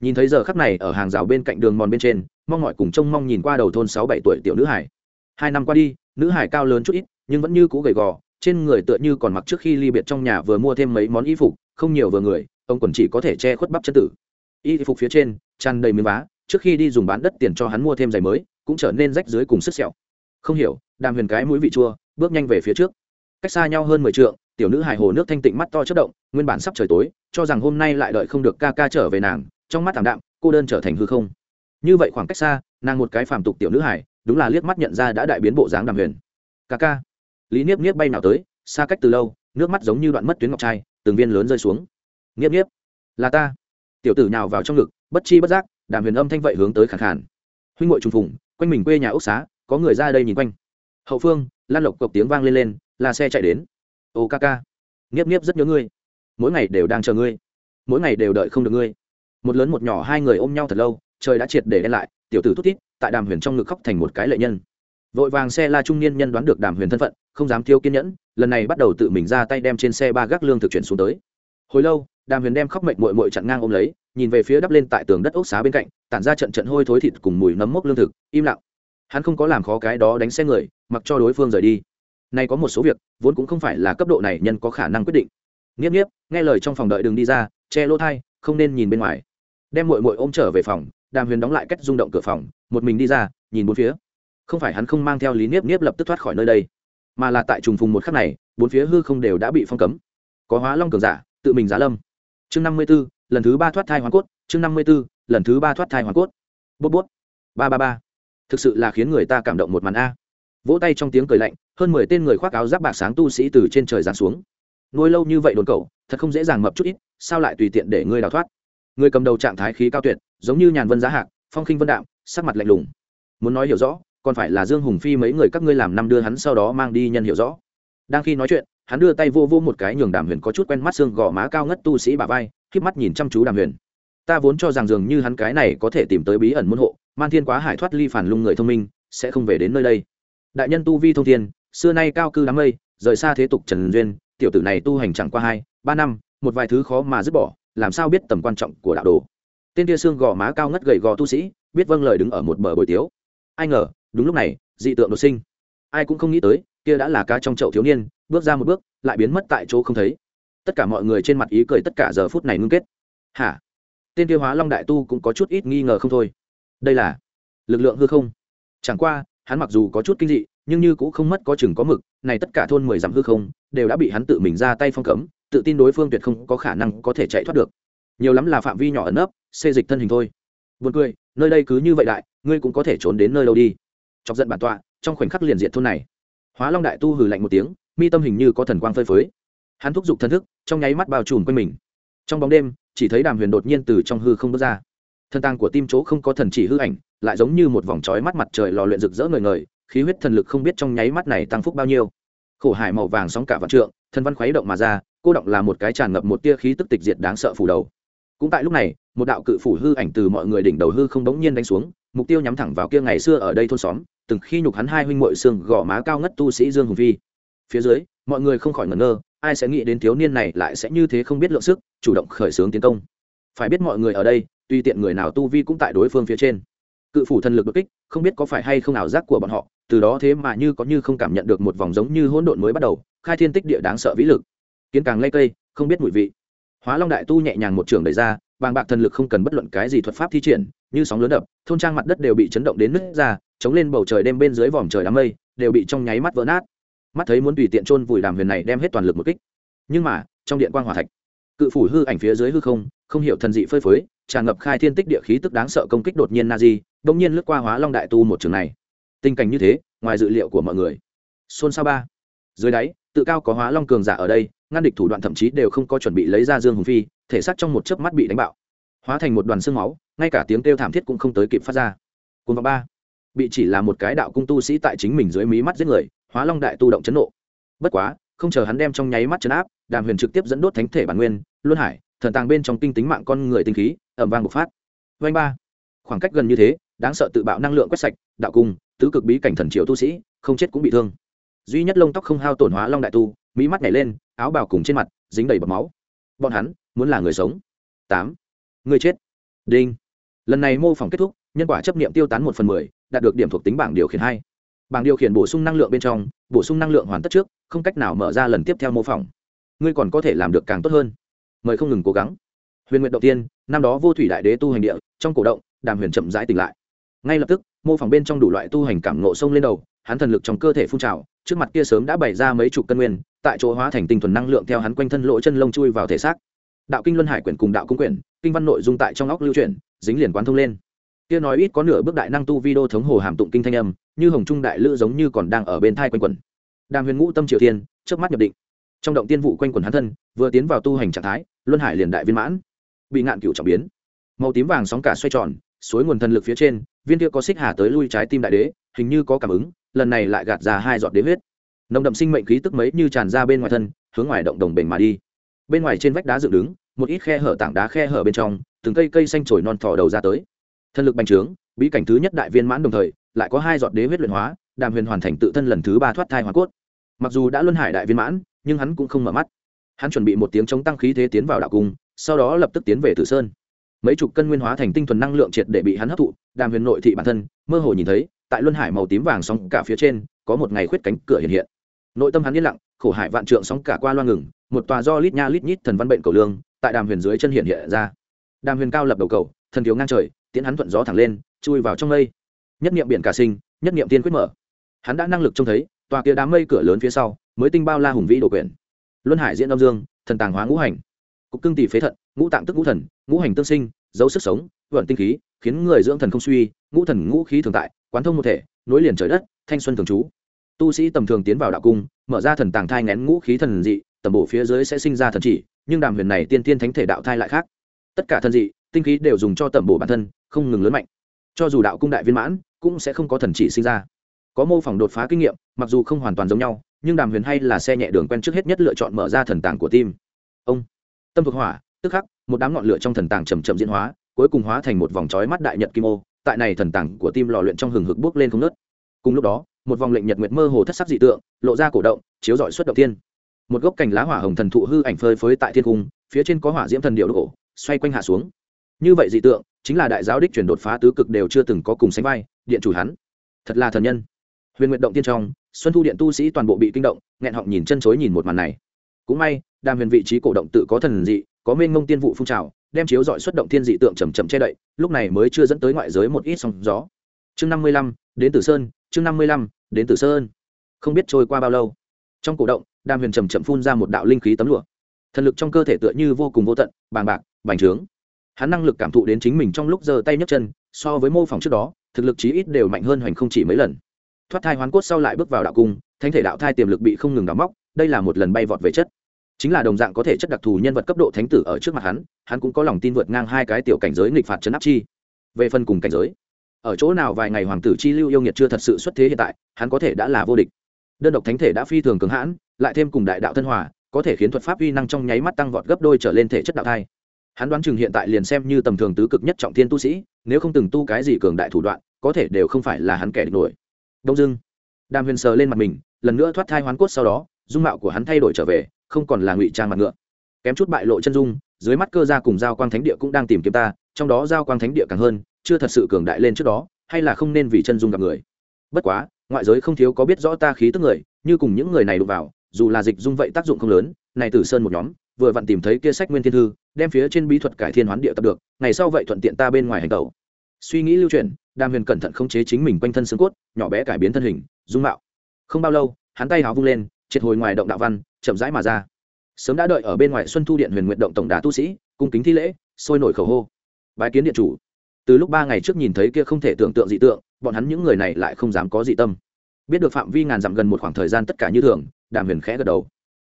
nhìn thấy giờ khắc này ở hàng rào bên cạnh đường mòn bên trên, mong mọi cùng trông mong nhìn qua đầu thôn sáu bảy tuổi tiểu nữ hải. Hai năm qua đi, nữ hải cao lớn chút ít, nhưng vẫn như cũ gầy gò, trên người tựa như còn mặc trước khi ly biệt trong nhà vừa mua thêm mấy món y phục, không nhiều vừa người, ông còn chỉ có thể che khuất bắp chân tử. Y phục phía trên, tràn đầy miếng vá, trước khi đi dùng bán đất tiền cho hắn mua thêm giày mới, cũng trở nên rách dưới cùng sức sẹo. Không hiểu, đàm huyền cái mũi vị chua, bước nhanh về phía trước. Cách xa nhau hơn mười t tiểu nữ hài hồ nước thanh tịnh mắt to chất động, nguyên bản sắp trời tối, cho rằng hôm nay lại đợi không được ca ca trở về nàng, trong mắt thảm đạm, cô đơn trở thành hư không. Như vậy khoảng cách xa, nàng một cái phàm tục tiểu nữ hải đúng là liếc mắt nhận ra đã đại biến bộ dáng đàm huyền. Ca ca. Lý niếp niếp bay nào tới, xa cách từ lâu, nước mắt giống như đoạn mất tuyến ngọc trai, từng viên lớn rơi xuống. Niếp niếp. Là ta. Tiểu tử nào vào trong ngực, bất chi bất giác, đàm huyền âm thanh vậy hướng tới khẳng khản huynh ngội trùng phùng, quanh mình quê nhà ốc xá, có người ra đây nhìn quanh. Hậu phương, lan lộc cộc tiếng vang lên lên, là xe chạy đến ô ca ca nghiếp nghiếp rất nhớ ngươi. Mỗi ngày đều đang chờ ngươi. Mỗi ngày đều đợi không được ngươi. Một lớn một nhỏ hai người ôm nhau thật lâu, trời đã triệt để đen lại, tiểu tử thút tít tại đàm huyền trong ngực khóc thành một cái lệ nhân. Vội vàng xe la trung niên nhân đoán được đàm huyền thân phận, không dám thiếu kiên nhẫn, lần này bắt đầu tự mình ra tay đem trên xe ba gác lương thực chuyển xuống tới. Hồi lâu, đàm huyền đem khóc mệnh mội mội chặn ngang ôm lấy, nhìn về phía đắp lên tại tường đất ốc xá bên cạnh, tản ra trận trận hôi thối thịt cùng mùi nấm mốc lương thực, im lặng. Hắn không có làm khó cái đó đánh xe người, mặc cho đối phương rời đi nay có một số việc, vốn cũng không phải là cấp độ này nhân có khả năng quyết định. Nghiếp nghiếp, nghe lời trong phòng đợi đừng đi ra, che lỗ thai, không nên nhìn bên ngoài. Đem mội mội ôm trở về phòng, đàm huyền đóng lại cách rung động cửa phòng, một mình đi ra, nhìn bốn phía. Không phải hắn không mang theo lý niếp niếp lập tức thoát khỏi nơi đây, mà là tại trùng phùng một khắc này, bốn phía hư không đều đã bị phong cấm. Có hóa long cường giả, tự mình giá lâm. Chương năm mươi b ố lần thứ ba thoát thai hoàng cốt, chương năm mươi b ố lần thứ ba thoát thai hoàng cốt. Bốt bốt ba ba ba. Thực sự là khiến người ta cảm động một màn a vỗ tay trong tiếng cười lạnh, hơn mười tên người khoác áo giáp bạc sáng tu sĩ từ trên trời giáng xuống. Nuôi lâu như vậy đồn cầu, thật không dễ dàng mập chút ít, sao lại tùy tiện để ngươi đào thoát? Người cầm đầu trạng thái khí cao tuyệt, giống như nhàn vân giá hạc, phong khinh vân đạm, sắc mặt lạnh lùng. Muốn nói hiểu rõ, còn phải là dương hùng phi mấy người các ngươi làm năm đưa hắn sau đó mang đi nhân hiểu rõ. Đang khi nói chuyện, hắn đưa tay vô vô một cái nhường đàm huyền có chút quen mắt xương gò má cao ngất tu sĩ bà vai k mắt nhìn chăm chú đàm huyền. Ta vốn cho rằng dường như hắn cái này có thể tìm tới bí ẩn môn hộ man thiên quá hải thoát ly phản lung người thông minh, sẽ không về đến nơi đây đại nhân tu vi thông thiên, xưa nay cao cư đám mây, rời xa thế tục trần duyên, tiểu tử này tu hành chẳng qua hai, ba năm, một vài thứ khó mà dứt bỏ, làm sao biết tầm quan trọng của đạo đồ. Tên tia xương gò má cao ngất gầy gò tu sĩ, biết vâng lời đứng ở một bờ bồi tiếu. Ai ngờ, đúng lúc này, dị tượng đột sinh. Ai cũng không nghĩ tới, kia đã là cá trong chậu thiếu niên, bước ra một bước, lại biến mất tại chỗ không thấy. Tất cả mọi người trên mặt ý cười tất cả giờ phút này ngưng kết. Hả? Tên tiêu hóa long đại tu cũng có chút ít nghi ngờ không thôi. Đây là lực lượng hư không? Chẳng qua hắn mặc dù có chút kinh dị, nhưng như cũng không mất có chừng có mực, này tất cả thôn mười dặm hư không, đều đã bị hắn tự mình ra tay phong cấm, tự tin đối phương tuyệt không có khả năng có thể chạy thoát được. Nhiều lắm là phạm vi nhỏ ẩn ấp xê dịch thân hình thôi. Buồn cười, nơi đây cứ như vậy đại ngươi cũng có thể trốn đến nơi đâu đi. Chọc giận bản tọa, trong khoảnh khắc liền diện thôn này. Hóa long đại tu hừ lạnh một tiếng, mi tâm hình như có thần quang phơi phới. Hắn thúc giục thân thức, trong nháy mắt bao trùm quanh mình. Trong bóng đêm, chỉ thấy đàm huyền đột nhiên từ trong hư không bước ra thân tang của tim chỗ không có thần chỉ hư ảnh, lại giống như một vòng trói mắt mặt trời lò luyện rực rỡ ngời ngời, khí huyết thần lực không biết trong nháy mắt này tăng phúc bao nhiêu. Khổ hải màu vàng sóng cả vạn trượng thân văn khuấy động mà ra, cô động là một cái tràn ngập một tia khí tức tịch diệt đáng sợ phủ đầu. Cũng tại lúc này, một đạo cự phủ hư ảnh từ mọi người đỉnh đầu hư không đống nhiên đánh xuống, mục tiêu nhắm thẳng vào kia ngày xưa ở đây thôn xóm, từng khi nhục hắn hai huynh muội xương gò má cao ngất tu sĩ dương hùng Vi. phía dưới, mọi người không khỏi ngẩn ngơ, ai sẽ nghĩ đến thiếu niên này lại sẽ như thế không biết lượng sức, chủ động khởi xướng tiến công. Phải biết mọi người ở đây tuy tiện người nào tu vi cũng tại đối phương phía trên. Cự phủ thần lực đột kích, không biết có phải hay không ảo giác của bọn họ, từ đó thế mà như có như không cảm nhận được một vòng giống như hỗn độn mới bắt đầu, khai thiên tích địa đáng sợ vĩ lực. Kiến càng lây cây, không biết mùi vị. Hóa long đại tu nhẹ nhàng một trường đẩy ra, bàng bạc thần lực không cần bất luận cái gì thuật pháp thi triển, như sóng lớn đập, thôn trang mặt đất đều bị chấn động đến nứt ra, chống lên bầu trời đêm bên dưới vòm trời đám mây, đều bị trong nháy mắt vỡ nát. Mắt thấy muốn tùy tiện chôn vùi đàm huyền này đem hết toàn lực một kích. Nhưng mà, trong điện quan hòa thạch cự phủ hư ảnh phía dưới hư không không hiểu thần dị phơi phới, tràn ngập khai thiên tích địa khí tức đáng sợ công kích đột nhiên na di bỗng nhiên lướt qua hóa long đại tu một trường này. Tình cảnh như thế, ngoài dự liệu của mọi người. Xôn xao ba. Dưới đáy, tự cao có hóa long cường giả ở đây, ngăn địch thủ đoạn thậm chí đều không có chuẩn bị lấy ra dương hùng phi, thể xác trong một chớp mắt bị đánh bạo. Hóa thành một đoàn xương máu, ngay cả tiếng kêu thảm thiết cũng không tới kịp phát ra. Côn ba. Bị chỉ là một cái đạo cung tu sĩ tại chính mình dưới mí mắt giết người, hóa long đại tu động chấn nộ. Bất quá, không chờ hắn đem trong nháy mắt chấn áp đàm huyền trực tiếp dẫn đốt thánh thể bản nguyên, luân hải, thần tàng bên trong kinh tính mạng con người tinh khí ẩm vang bộc phát. Vanh ba. Khoảng cách gần như thế, đáng sợ tự bạo năng lượng quét sạch, đạo cung, tứ cực bí cảnh thần triều tu sĩ, không chết cũng bị thương. Duy nhất lông tóc không hao tổn hóa long đại tu, mỹ mắt nhảy lên, áo bào cùng trên mặt, dính đầy bọc máu. Bọn hắn, muốn là người sống. Tám. Người chết. Đinh. Lần này mô phỏng kết thúc, nhân quả chấp nghiệm tiêu tán một phần mười, đạt được điểm thuộc tính bảng điều khiển hai. Bảng điều khiển bổ sung năng lượng bên trong, bổ sung năng lượng hoàn tất trước, không cách nào mở ra lần tiếp theo mô phỏng ngươi còn có thể làm được càng tốt hơn. Mời không ngừng cố gắng. Huyền nguyện đầu tiên, năm đó vô thủy đại đế tu hành địa, trong cổ động, đàm huyền chậm rãi tỉnh lại. Ngay lập tức, mô phỏng bên trong đủ loại tu hành cảm nộ sông lên đầu, hắn thần lực trong cơ thể phun trào, trước mặt kia sớm đã bày ra mấy chục cân nguyên, tại chỗ hóa thành tinh thuần năng lượng theo hắn quanh thân lỗ chân lông chui vào thể xác. Đạo kinh luân hải quyển cùng đạo cung quyển, kinh văn nội dung tại trong óc lưu chuyển dính liền quán thông lên. Kia nói ít có nửa bước đại năng tu video thống hồ hàm tụng kinh thanh âm, như hồng trung đại lữ giống như còn đang ở bên thai quanh quẩn. Đàm huyền ngũ tâm triều thiên trước mắt nhập định trong động tiên vụ quanh quần hắn thân, vừa tiến vào tu hành trạng thái, luân hải liền đại viên mãn. Bị ngạn cựu trọng biến. Màu tím vàng sóng cả xoay tròn, suối nguồn thần lực phía trên, viên kia có xích hà tới lui trái tim đại đế, hình như có cảm ứng, lần này lại gạt ra hai giọt đế huyết. Nồng đậm sinh mệnh khí tức mấy như tràn ra bên ngoài thân, hướng ngoài động đồng bền mà đi. Bên ngoài trên vách đá dựng đứng, một ít khe hở tảng đá khe hở bên trong, từng cây cây xanh trồi non thò đầu ra tới. Thân lực bành trướng, bí cảnh thứ nhất đại viên mãn đồng thời, lại có hai giọt đế huyết luyện hóa, đàm huyền hoàn thành tự thân lần thứ ba thoát thai hoàn cốt. Mặc dù đã luân hải đại viên mãn nhưng hắn cũng không mở mắt. Hắn chuẩn bị một tiếng chống tăng khí thế tiến vào đạo cung, sau đó lập tức tiến về tử sơn. Mấy chục cân nguyên hóa thành tinh thuần năng lượng triệt để bị hắn hấp thụ, đàm huyền nội thị bản thân, mơ hồ nhìn thấy, tại luân hải màu tím vàng sóng cả phía trên, có một ngày khuyết cánh cửa hiện hiện. Nội tâm hắn yên lặng, khổ hải vạn trượng sóng cả qua loa ngừng, một tòa do lít nha lít nhít thần văn bệnh cầu lương, tại đàm huyền dưới chân hiện hiện ra. Đàm huyền cao lập đầu cầu, thần thiếu ngang trời tiến hắn thuận gió thẳng lên, chui vào trong mây. Nhất niệm biển cả sinh, nhất niệm tiên quyết mở. Hắn đã năng lực trông thấy, tòa kia đám mây cửa lớn phía sau mới tinh bao la hùng vĩ đồ quyển luân hải diễn âm dương, thần tàng hóa ngũ hành. Cục cưng tỷ phế thận, ngũ tạng tức ngũ thần, ngũ hành tương sinh, dấu sức sống, vận tinh khí, khiến người dưỡng thần không suy, ngũ thần ngũ khí thường tại, quán thông một thể, nối liền trời đất, thanh xuân thường trú. Tu sĩ tầm thường tiến vào đạo cung, mở ra thần tàng thai ngén ngũ khí thần dị, tầm bộ phía dưới sẽ sinh ra thần chỉ, nhưng đàm huyền này tiên tiên thánh thể đạo thai lại khác. Tất cả thần dị, tinh khí đều dùng cho tầm bổ bản thân, không ngừng lớn mạnh. Cho dù đạo cung đại viên mãn, cũng sẽ không có thần chỉ sinh ra. Có mô phỏng đột phá kinh nghiệm, mặc dù không hoàn toàn giống nhau nhưng đàm huyền hay là xe nhẹ đường quen trước hết nhất lựa chọn mở ra thần tàng của tim. Ông, tâm thuộc hỏa, tức khắc, một đám ngọn lửa trong thần tàng chầm chậm diễn hóa, cuối cùng hóa thành một vòng trói mắt đại nhật kim ô, tại này thần tàng của tim lò luyện trong hừng hực bước lên không nớt cùng lúc đó, một vòng lệnh nhật nguyệt mơ hồ thất sắc dị tượng, lộ ra cổ động, chiếu dọi xuất động thiên. Một gốc cành lá hỏa hồng thần thụ hư ảnh phơi phới tại thiên cung, phía trên có hỏa diễm thần điệu đổ, xoay quanh hạ xuống. Như vậy dị tượng, chính là đại giáo đích chuyển đột phá tứ cực đều chưa từng có cùng sánh vai, điện chủ hắn. Thật là thần nhân. Huyền nguyện động tiên trong xuân thu điện tu sĩ toàn bộ bị kinh động, nghẹn họng nhìn chân chối nhìn một màn này. Cũng may, đàm huyền vị trí cổ động tự có thần dị, có mênh ngông tiên vụ phun trào, đem chiếu dọi xuất động thiên dị tượng chầm chậm che đậy, lúc này mới chưa dẫn tới ngoại giới một ít sóng gió. Chương năm mươi lăm, đến tử sơn, chương năm mươi lăm, đến tử sơn. Không biết trôi qua bao lâu, trong cổ động, đàm huyền chầm chậm phun ra một đạo linh khí tấm lụa. Thần lực trong cơ thể tựa như vô cùng vô tận, bàng bạc, bành trướng. Hắn năng lực cảm thụ đến chính mình trong lúc giơ tay nhấc chân, so với mô phỏng trước đó, thực lực chí ít đều mạnh hơn hoành không chỉ mấy lần thoát thai hoán cốt sau lại bước vào đạo cung, thánh thể đạo thai tiềm lực bị không ngừng đóng móc, đây là một lần bay vọt về chất. Chính là đồng dạng có thể chất đặc thù nhân vật cấp độ thánh tử ở trước mặt hắn hắn cũng có lòng tin vượt ngang hai cái tiểu cảnh giới nghịch phạt chấn áp chi. Về phần cùng cảnh giới, ở chỗ nào vài ngày hoàng tử chi lưu yêu nghiệt chưa thật sự xuất thế hiện tại, hắn có thể đã là vô địch. Đơn độc thánh thể đã phi thường cường hãn, lại thêm cùng đại đạo thân hòa, có thể khiến thuật pháp uy năng trong nháy mắt tăng vọt gấp đôi trở lên thể chất đạo thai. Hắn đoán chừng hiện tại liền xem như tầm thường tứ cực nhất trọng thiên tu sĩ, nếu không từng tu cái gì cường đại thủ đoạn, có thể đều không phải là hắn kẻ địch nổi đông dưng. Đàm huyền sờ lên mặt mình, lần nữa thoát thai hoán cốt sau đó, dung mạo của hắn thay đổi trở về, không còn là ngụy trang mặt ngựa. Kém chút bại lộ chân dung, dưới mắt cơ gia cùng giao quang thánh địa cũng đang tìm kiếm ta, trong đó giao quang thánh địa càng hơn, chưa thật sự cường đại lên trước đó, hay là không nên vì chân dung gặp người. Bất quá, ngoại giới không thiếu có biết rõ ta khí tức người, như cùng những người này đụng vào, dù là dịch dung vậy tác dụng không lớn, này tử sơn một nhóm, vừa vặn tìm thấy kia sách nguyên thiên thư, đem phía trên bí thuật cải thiên hoán địa tập được, ngày sau vậy thuận tiện ta bên ngoài hành tẩu. Suy nghĩ lưu truyền đàm huyền cẩn thận khống chế chính mình quanh thân xương cốt, nhỏ bé cải biến thân hình, dung mạo. Không bao lâu, hắn tay háo vung lên, triệt hồi ngoài động đạo văn, chậm rãi mà ra. Sớm đã đợi ở bên ngoài xuân thu điện huyền nguyện động tổng đà tu sĩ, cung kính thi lễ, sôi nổi khẩu hô. Bái kiến điện chủ. Từ lúc ba ngày trước nhìn thấy kia không thể tưởng tượng dị tượng, bọn hắn những người này lại không dám có dị tâm. Biết được phạm vi ngàn dặm gần một khoảng thời gian tất cả như thường, đàm huyền khẽ gật đầu.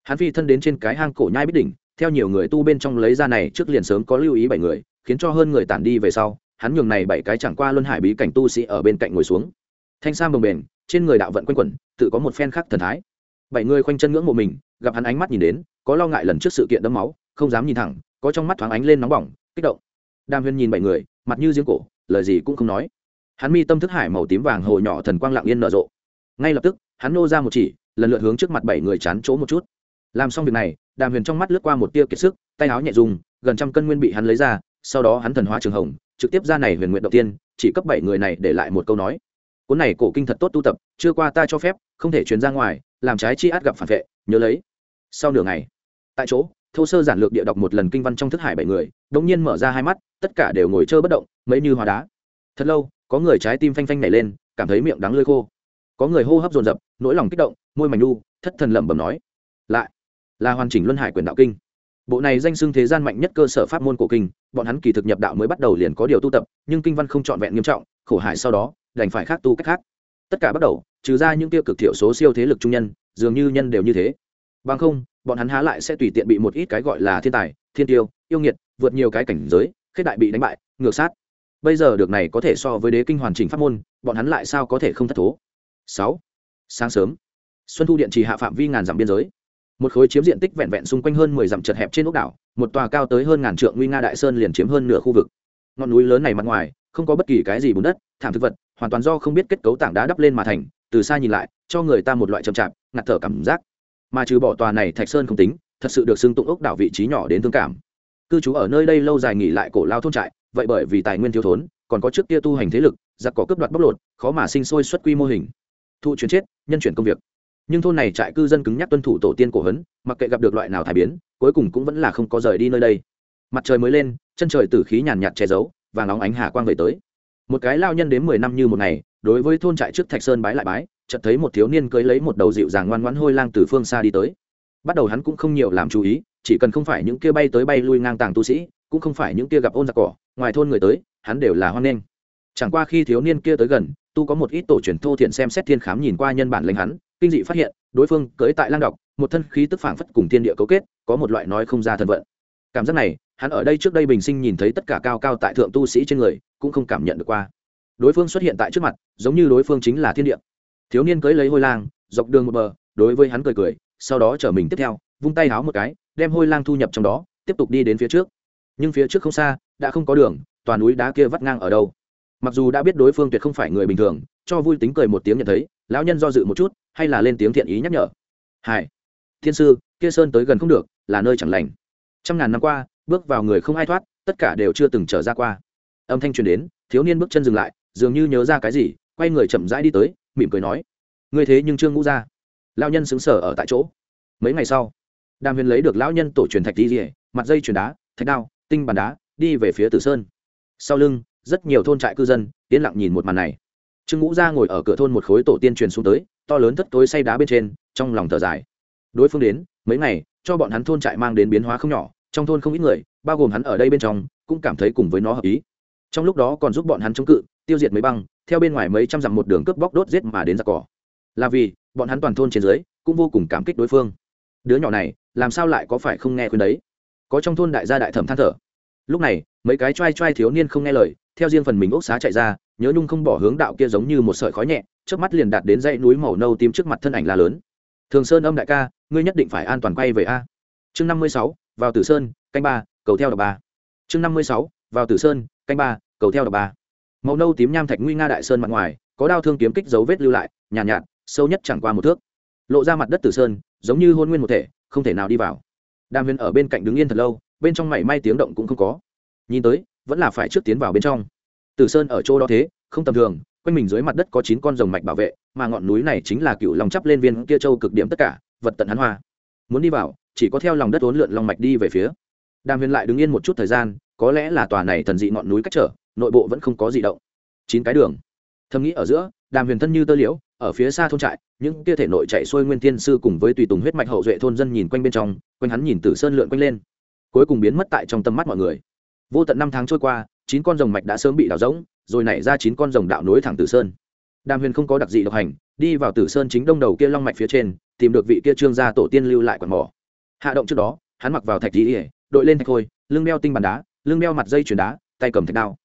Hắn phi thân đến trên cái hang cổ nhai bích đỉnh, theo nhiều người tu bên trong lấy ra này trước liền sớm có lưu ý bảy người, khiến cho hơn người tản đi về sau hắn nhường này bảy cái chẳng qua luân hải bí cảnh tu sĩ ở bên cạnh ngồi xuống. Thanh sam bồng bềnh trên người đạo vận quanh quẩn, tự có một phen khác thần thái. Bảy người khoanh chân ngưỡng mộ mình, gặp hắn ánh mắt nhìn đến, có lo ngại lần trước sự kiện đẫm máu, không dám nhìn thẳng, có trong mắt thoáng ánh lên nóng bỏng, kích động. Đàm huyên nhìn bảy người, mặt như giếng cổ, lời gì cũng không nói. Hắn mi tâm thức hải màu tím vàng hồ nhỏ thần quang lặng yên nở rộ. Ngay lập tức, hắn nô ra một chỉ, lần lượt hướng trước mặt bảy người chán chỗ một chút. Làm xong việc này, đàm huyền trong mắt lướt qua một tia kiệt sức, tay áo nhẹ dùng, gần trăm cân nguyên bị hắn lấy ra, sau đó hắn thần hóa trường hồng trực tiếp ra này huyền nguyện đầu tiên, chỉ cấp bảy người này để lại một câu nói. Cuốn này cổ kinh thật tốt tu tập, chưa qua ta cho phép, không thể chuyển ra ngoài, làm trái chi át gặp phản vệ, nhớ lấy. Sau nửa ngày, tại chỗ, thô sơ giản lược địa đọc một lần kinh văn trong thức hải bảy người, đống nhiên mở ra hai mắt, tất cả đều ngồi chơi bất động, mấy như hóa đá. Thật lâu, có người trái tim phanh phanh nảy lên, cảm thấy miệng đắng lơi khô. Có người hô hấp dồn dập, nỗi lòng kích động, môi mảnh nu thất thần lẩm bẩm nói, lại, là hoàn chỉnh luân hải quyền đạo kinh bộ này danh xưng thế gian mạnh nhất cơ sở pháp môn cổ kinh, bọn hắn kỳ thực nhập đạo mới bắt đầu liền có điều tu tập, nhưng kinh văn không trọn vẹn nghiêm trọng, khổ hại sau đó, đành phải khác tu cách khác. Tất cả bắt đầu, trừ ra những tiêu cực thiểu số siêu thế lực trung nhân, dường như nhân đều như thế. Bằng không, bọn hắn há lại sẽ tùy tiện bị một ít cái gọi là thiên tài, thiên tiêu, yêu nghiệt, vượt nhiều cái cảnh giới, khết đại bị đánh bại, ngược sát. Bây giờ được này có thể so với đế kinh hoàn chỉnh pháp môn, bọn hắn lại sao có thể không thất thố? Sáu. Sáng sớm. Xuân thu điện trì hạ phạm vi ngàn dặm biên giới một khối chiếm diện tích vẹn vẹn xung quanh hơn mười dặm chật hẹp trên ốc đảo, một tòa cao tới hơn ngàn trượng nguy nga đại sơn liền chiếm hơn nửa khu vực. Ngọn núi lớn này mặt ngoài, không có bất kỳ cái gì bùn đất, thảm thực vật, hoàn toàn do không biết kết cấu tảng đá đắp lên mà thành, từ xa nhìn lại, cho người ta một loại chậm chạp, ngạt thở cảm giác. Mà trừ bỏ tòa này thạch sơn không tính, thật sự được xưng tụng ốc đảo vị trí nhỏ đến thương cảm. Cư trú ở nơi đây lâu dài nghỉ lại cổ lao thôn trại, vậy bởi vì tài nguyên thiếu thốn, còn có trước kia tu hành thế lực, giặc cỏ cướp đoạt bóc lột, khó mà sinh sôi xuất quy mô hình. Thụ chuyển chết, nhân chuyển công việc nhưng thôn này trại cư dân cứng nhắc tuân thủ tổ tiên cổ hấn, mặc kệ gặp được loại nào thải biến, cuối cùng cũng vẫn là không có rời đi nơi đây. Mặt trời mới lên, chân trời tử khí nhàn nhạt che giấu, và nóng ánh hà quang về tới. Một cái lao nhân đến mười năm như một ngày, đối với thôn trại trước thạch sơn bái lại bái, chợt thấy một thiếu niên cưới lấy một đầu dịu dàng ngoan ngoãn hôi lang từ phương xa đi tới. Bắt đầu hắn cũng không nhiều làm chú ý, chỉ cần không phải những kia bay tới bay lui ngang tàng tu sĩ, cũng không phải những kia gặp ôn giặc cỏ, ngoài thôn người tới, hắn đều là hoan nghênh. Chẳng qua khi thiếu niên kia tới gần, tu có một ít tổ truyền thô thiện xem xét thiên khám nhìn qua nhân bản lệnh hắn kinh dị phát hiện, đối phương cưới tại lang đọc, một thân khí tức phảng phất cùng thiên địa cấu kết, có một loại nói không ra thân vận. Cảm giác này, hắn ở đây trước đây bình sinh nhìn thấy tất cả cao cao tại thượng tu sĩ trên người, cũng không cảm nhận được qua. Đối phương xuất hiện tại trước mặt, giống như đối phương chính là thiên địa. Thiếu niên cưới lấy hôi lang, dọc đường một bờ, đối với hắn cười cười, sau đó chở mình tiếp theo, vung tay háo một cái, đem hôi lang thu nhập trong đó, tiếp tục đi đến phía trước. Nhưng phía trước không xa, đã không có đường toàn núi đá kia vắt ngang ở đâu. Mặc dù đã biết đối phương tuyệt không phải người bình thường, cho vui tính cười một tiếng nhận thấy, lão nhân do dự một chút hay là lên tiếng thiện ý nhắc nhở? Hai thiên sư, kia sơn tới gần không được, là nơi chẳng lành. Trăm ngàn năm qua, bước vào người không ai thoát, tất cả đều chưa từng trở ra qua. Âm thanh truyền đến, thiếu niên bước chân dừng lại, dường như nhớ ra cái gì, quay người chậm rãi đi tới, mỉm cười nói, ngươi thế nhưng trương ngũ ra. Lao nhân xứng sở ở tại chỗ. Mấy ngày sau, đàm huyền lấy được lão nhân tổ truyền thạch đi rỉa mặt dây truyền đá, thạch đao, tinh bàn đá, đi về phía tử sơn. Sau lưng, rất nhiều thôn trại cư dân, yên lặng nhìn một màn này. Trương ngũ ra ngồi ở cửa thôn một khối tổ tiên truyền xuống tới to lớn thất tối say đá bên trên, trong lòng thở dài. Đối phương đến, mấy ngày, cho bọn hắn thôn trại mang đến biến hóa không nhỏ, trong thôn không ít người, bao gồm hắn ở đây bên trong, cũng cảm thấy cùng với nó hợp ý. Trong lúc đó còn giúp bọn hắn chống cự, tiêu diệt mấy băng, theo bên ngoài mấy trăm dặm một đường cướp bóc đốt giết mà đến giặc cỏ. Là vì, bọn hắn toàn thôn trên dưới, cũng vô cùng cảm kích đối phương. Đứa nhỏ này, làm sao lại có phải không nghe khuyên đấy? Có trong thôn đại gia đại thẩm than thở. Lúc này, mấy cái t r a i t r a i thiếu niên không nghe lời, theo riêng phần mình ốc xá chạy ra, nhớ nhung không bỏ hướng đạo kia giống như một sợi khói nhẹ trước mắt liền đạt đến dãy núi màu nâu tím trước mặt thân ảnh là lớn. Thường sơn âm đại ca ngươi nhất định phải an toàn quay về a. Chương năm mươi sáu vào tử sơn canh ba cầu theo đọc ba. Chương năm mươi sáu vào tử sơn canh ba cầu theo đọc ba. Màu nâu tím nham thạch nguy nga đại sơn mặt ngoài có đao thương kiếm kích dấu vết lưu lại nhàn nhạt, nhạt sâu nhất chẳng qua một thước. Lộ ra mặt đất tử sơn giống như hôn nguyên một thể không thể nào đi vào. Đàm huyền ở bên cạnh đứng yên thật lâu bên trong mảy may tiếng động cũng không có. Nhìn tới vẫn là phải trước tiến vào bên trong. Tử sơn ở chỗ đó thế không tầm thường quanh mình dưới mặt đất có chín con rồng mạch bảo vệ, mà ngọn núi này chính là cựu lòng chắp lên viên kia châu cực điểm tất cả, vật tận hắn hoa. Muốn đi vào, chỉ có theo lòng đất uốn lượn long mạch đi về phía. Đàm huyền lại đứng yên một chút thời gian, có lẽ là tòa này thần dị ngọn núi cách trở, nội bộ vẫn không có gì động. Chín cái đường. Thầm nghĩ ở giữa, đàm huyền thân như tơ liễu, ở phía xa thôn trại, những kia thể nội chạy xuôi nguyên thiên sư cùng với tùy tùng huyết mạch hậu duệ thôn dân nhìn quanh bên trong, quanh hắn nhìn từ sơn lượn quanh lên. Cuối cùng biến mất tại trong tầm mắt mọi người. Vô tận năm tháng trôi qua, chín con rồng mạch đã sớm bị đào rỗng rồi nảy ra chín con rồng đạo nối thẳng tử sơn. Đàm huyền không có đặc dị độc hành, đi vào tử sơn chính đông đầu kia long mạch phía trên, tìm được vị kia trương gia tổ tiên lưu lại quạt mỏ. Hạ động trước đó, hắn mặc vào thạch dĩ ỉa đội lên thạch khôi, lưng đeo tinh bàn đá, lưng đeo mặt dây chuyền đá, tay cầm thạch đao.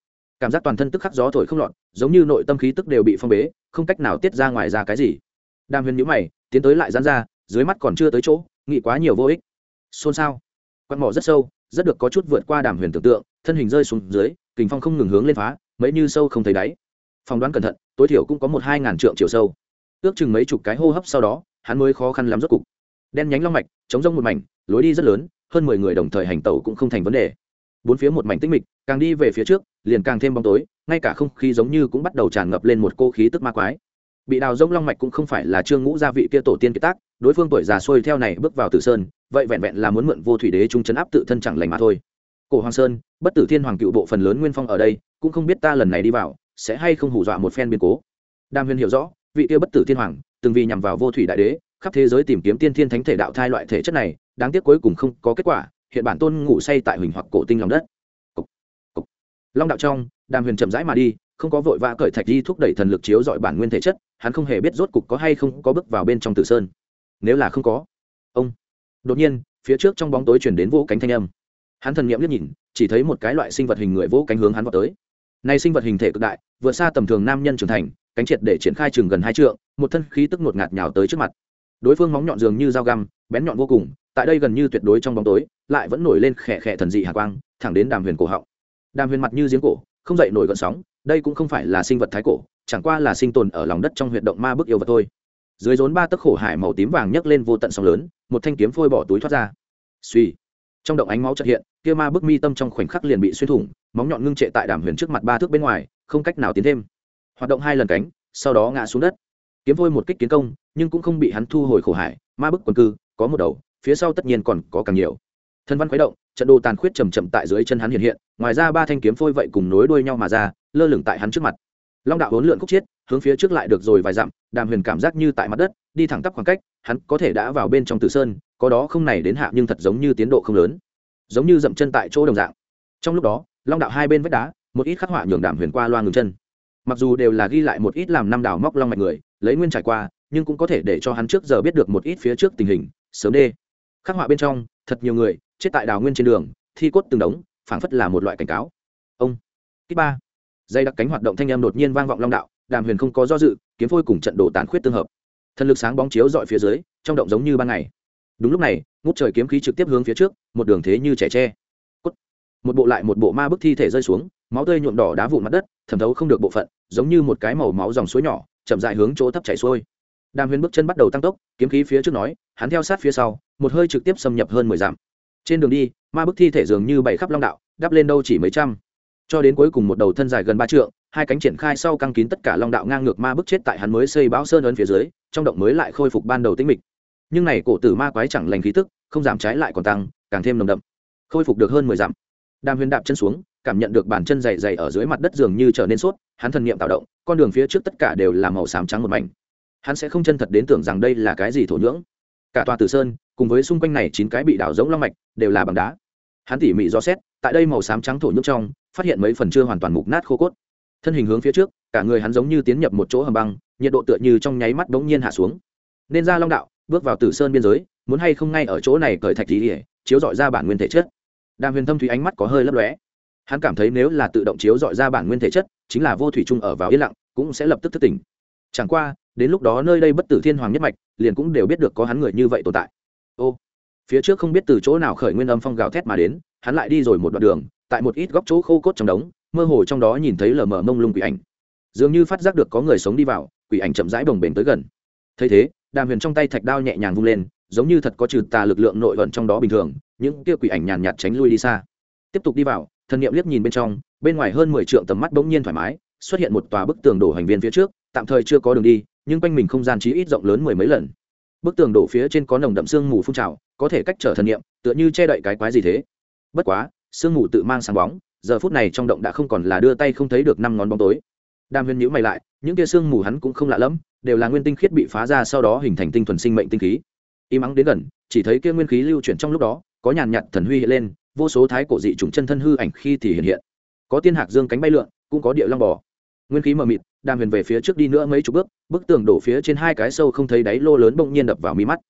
Cảm giác toàn thân tức khắc gió thổi không lọt, giống như nội tâm khí tức đều bị phong bế, không cách nào tiết ra ngoài ra cái gì. Đàm huyền nhữ mày, tiến tới lại dán ra, dưới mắt còn chưa tới chỗ, nghĩ quá nhiều vô ích. Xôn xao. Quạt mỏ rất sâu, rất được có chút vượt qua đàm huyền tưởng tượng, thân hình rơi xuống dưới, kình phong không ngừng hướng lên phá mấy như sâu không thấy đáy. Phỏng đoán cẩn thận, tối thiểu cũng có một hai ngàn trượng chiều sâu. Ước chừng mấy chục cái hô hấp sau đó, hắn mới khó khăn lắm rốt cục. Đen nhánh long mạch, chống rông một mảnh, lối đi rất lớn, hơn mười người đồng thời hành tẩu cũng không thành vấn đề. Bốn phía một mảnh tĩnh mịch, càng đi về phía trước, liền càng thêm bóng tối, ngay cả không khí giống như cũng bắt đầu tràn ngập lên một cô khí tức ma quái. Bị đào rông long mạch cũng không phải là trương ngũ gia vị kia tổ tiên kiệt tác, đối phương tuổi già xuôi theo này bước vào tử sơn, vậy vẹn vẹn là muốn mượn vô thủy đế trung chấn áp tự thân chẳng lành mà thôi cổ hoàng sơn bất tử thiên hoàng cựu bộ phần lớn nguyên phong ở đây cũng không biết ta lần này đi vào sẽ hay không hù dọa một phen biến cố. Đàm huyền hiểu rõ vị kia bất tử thiên hoàng từng vì nhằm vào vô thủy đại đế khắp thế giới tìm kiếm tiên thiên thánh thể đạo thai loại thể chất này đáng tiếc cuối cùng không có kết quả hiện bản tôn ngủ say tại huỳnh hoặc cổ tinh lòng đất. Cục, cục. long đạo trong đàm huyền chậm rãi mà đi không có vội vã cởi thạch đi thúc đẩy thần lực chiếu dọi bản nguyên thể chất hắn không hề biết rốt cục có hay không có bước vào bên trong tử sơn. Nếu là không có ông. Đột nhiên phía trước trong bóng tối chuyển đến vỗ cánh thanh âm hắn thần nghiệm liếc nhìn, chỉ thấy một cái loại sinh vật hình người vỗ cánh hướng hắn vào tới. Nay sinh vật hình thể cực đại, vượt xa tầm thường nam nhân trưởng thành, cánh triệt để triển khai chừng gần hai trượng, một thân khí tức ngột ngạt nhào tới trước mặt. Đối phương móng nhọn dường như dao găm, bén nhọn vô cùng, tại đây gần như tuyệt đối trong bóng tối, lại vẫn nổi lên khẽ khẽ thần dị hạ quang, thẳng đến đàm huyền cổ họng. Đàm huyền mặt như giếng cổ, không dậy nổi gợn sóng, đây cũng không phải là sinh vật thái cổ, chẳng qua là sinh tồn ở lòng đất trong huyệt động ma bức yêu vật thôi. Dưới rốn ba tấc khổ hải màu tím vàng nhấc lên vô tận sóng lớn, một thanh kiếm phôi bỏ túi thoát ra. Suy trong động ánh máu chợt hiện kia ma bức mi tâm trong khoảnh khắc liền bị xuyên thủng, móng nhọn ngưng trệ tại đàm huyền trước mặt ba thước bên ngoài, không cách nào tiến thêm. Hoạt động hai lần cánh, sau đó ngã xuống đất. Kiếm vôi một kích kiến công, nhưng cũng không bị hắn thu hồi khổ hải, ma bức quần cư, có một đầu, phía sau tất nhiên còn có càng nhiều. Thân văn khuấy động, trận đồ tàn khuyết chầm chậm tại dưới chân hắn hiện hiện, ngoài ra ba thanh kiếm phôi vậy cùng nối đuôi nhau mà ra, lơ lửng tại hắn trước mặt. Long đạo hỗn lượn khúc chiết, hướng phía trước lại được rồi vài dặm, đàm huyền cảm giác như tại mặt đất, đi thẳng tắp khoảng cách, hắn có thể đã vào bên trong tử sơn, có đó không này đến hạ nhưng thật giống như tiến độ không lớn giống như dậm chân tại chỗ đồng dạng. Trong lúc đó, long đạo hai bên vách đá, một ít khắc họa nhường đàm huyền qua loa ngừng chân. Mặc dù đều là ghi lại một ít làm năm đào móc long mạch người, lấy nguyên trải qua, nhưng cũng có thể để cho hắn trước giờ biết được một ít phía trước tình hình, sớm đê. Khắc họa bên trong, thật nhiều người, chết tại đào nguyên trên đường, thi cốt từng đống, phảng phất là một loại cảnh cáo. Ông. Kích ba. Dây đặc cánh hoạt động thanh em đột nhiên vang vọng long đạo, đàm huyền không có do dự, kiếm phôi cùng trận đồ tàn khuyết tương hợp. Thần lực sáng bóng chiếu dọi phía dưới, trong động giống như ban ngày đúng lúc này, ngút trời kiếm khí trực tiếp hướng phía trước, một đường thế như trẻ tre. Cút. một bộ lại một bộ ma bức thi thể rơi xuống, máu tươi nhuộm đỏ đá vụn mặt đất, thẩm thấu không được bộ phận, giống như một cái màu máu dòng suối nhỏ, chậm dại hướng chỗ thấp chảy xuôi. Đàm huyền bước chân bắt đầu tăng tốc, kiếm khí phía trước nói, hắn theo sát phía sau, một hơi trực tiếp xâm nhập hơn mười dặm. Trên đường đi, ma bức thi thể dường như bảy khắp long đạo, đắp lên đâu chỉ mấy trăm. Cho đến cuối cùng một đầu thân dài gần ba trượng, hai cánh triển khai sau căng kín tất cả long đạo ngang ngược ma bức chết tại hắn mới xây bão sơn ấn phía dưới, trong động mới lại khôi phục ban đầu tĩnh mịch nhưng này cổ tử ma quái chẳng lành khí tức, không giảm trái lại còn tăng, càng thêm nồng đậm. Khôi phục được hơn mười dặm. Đàm huyền đạp chân xuống, cảm nhận được bàn chân dày dày ở dưới mặt đất dường như trở nên sốt, hắn thần niệm tạo động, con đường phía trước tất cả đều là màu xám trắng một mảnh. Hắn sẽ không chân thật đến tưởng rằng đây là cái gì thổ nhưỡng. Cả tòa tử sơn, cùng với xung quanh này chín cái bị đảo giống long mạch, đều là bằng đá. Hắn tỉ mỉ do xét, tại đây màu xám trắng thổ nhưỡng trong, phát hiện mấy phần chưa hoàn toàn mục nát khô cốt. Thân hình hướng phía trước, cả người hắn giống như tiến nhập một chỗ hầm băng, nhiệt độ tựa như trong nháy mắt bỗng nhiên hạ xuống. Nên ra long đạo bước vào tử sơn biên giới, muốn hay không ngay ở chỗ này cởi thạch tí chiếu dọi ra bản nguyên thể chất. Đàm huyền thâm thủy ánh mắt có hơi lấp lóe. Hắn cảm thấy nếu là tự động chiếu dọi ra bản nguyên thể chất, chính là vô thủy trung ở vào yên lặng, cũng sẽ lập tức thức tỉnh. Chẳng qua, đến lúc đó nơi đây bất tử thiên hoàng nhất mạch, liền cũng đều biết được có hắn người như vậy tồn tại. Ô, phía trước không biết từ chỗ nào khởi nguyên âm phong gào thét mà đến, hắn lại đi rồi một đoạn đường, tại một ít góc chỗ khô cốt trong đống, mơ hồ trong đó nhìn thấy lờ mờ mông lung quỷ ảnh. Dường như phát giác được có người sống đi vào, quỷ ảnh chậm rãi bồng bềnh tới gần. Thấy thế đàm huyền trong tay thạch đao nhẹ nhàng vung lên, giống như thật có trừ tà lực lượng nội vận trong đó bình thường, những kia quỷ ảnh nhàn nhạt tránh lui đi xa. Tiếp tục đi vào, thần niệm liếc nhìn bên trong, bên ngoài hơn mười trượng tầm mắt bỗng nhiên thoải mái, xuất hiện một tòa bức tường đổ hành viên phía trước, tạm thời chưa có đường đi, nhưng quanh mình không gian trí ít rộng lớn mười mấy lần. Bức tường đổ phía trên có nồng đậm sương mù phun trào, có thể cách trở thần niệm, tựa như che đậy cái quái gì thế. Bất quá, sương mù tự mang sáng bóng, giờ phút này trong động đã không còn là đưa tay không thấy được năm ngón bóng tối đam huyền nhữ mày lại, những kia sương mù hắn cũng không lạ lẫm, đều là nguyên tinh khiết bị phá ra sau đó hình thành tinh thuần sinh mệnh tinh khí. Im ắng đến gần, chỉ thấy kia nguyên khí lưu chuyển trong lúc đó, có nhàn nhạt thần huy hiện lên, vô số thái cổ dị trùng chân thân hư ảnh khi thì hiện hiện. Có tiên hạc dương cánh bay lượn, cũng có địa long bò. Nguyên khí mờ mịt, đàm huyền về phía trước đi nữa mấy chục bước, bức tường đổ phía trên hai cái sâu không thấy đáy lô lớn bỗng nhiên đập vào mi mắt.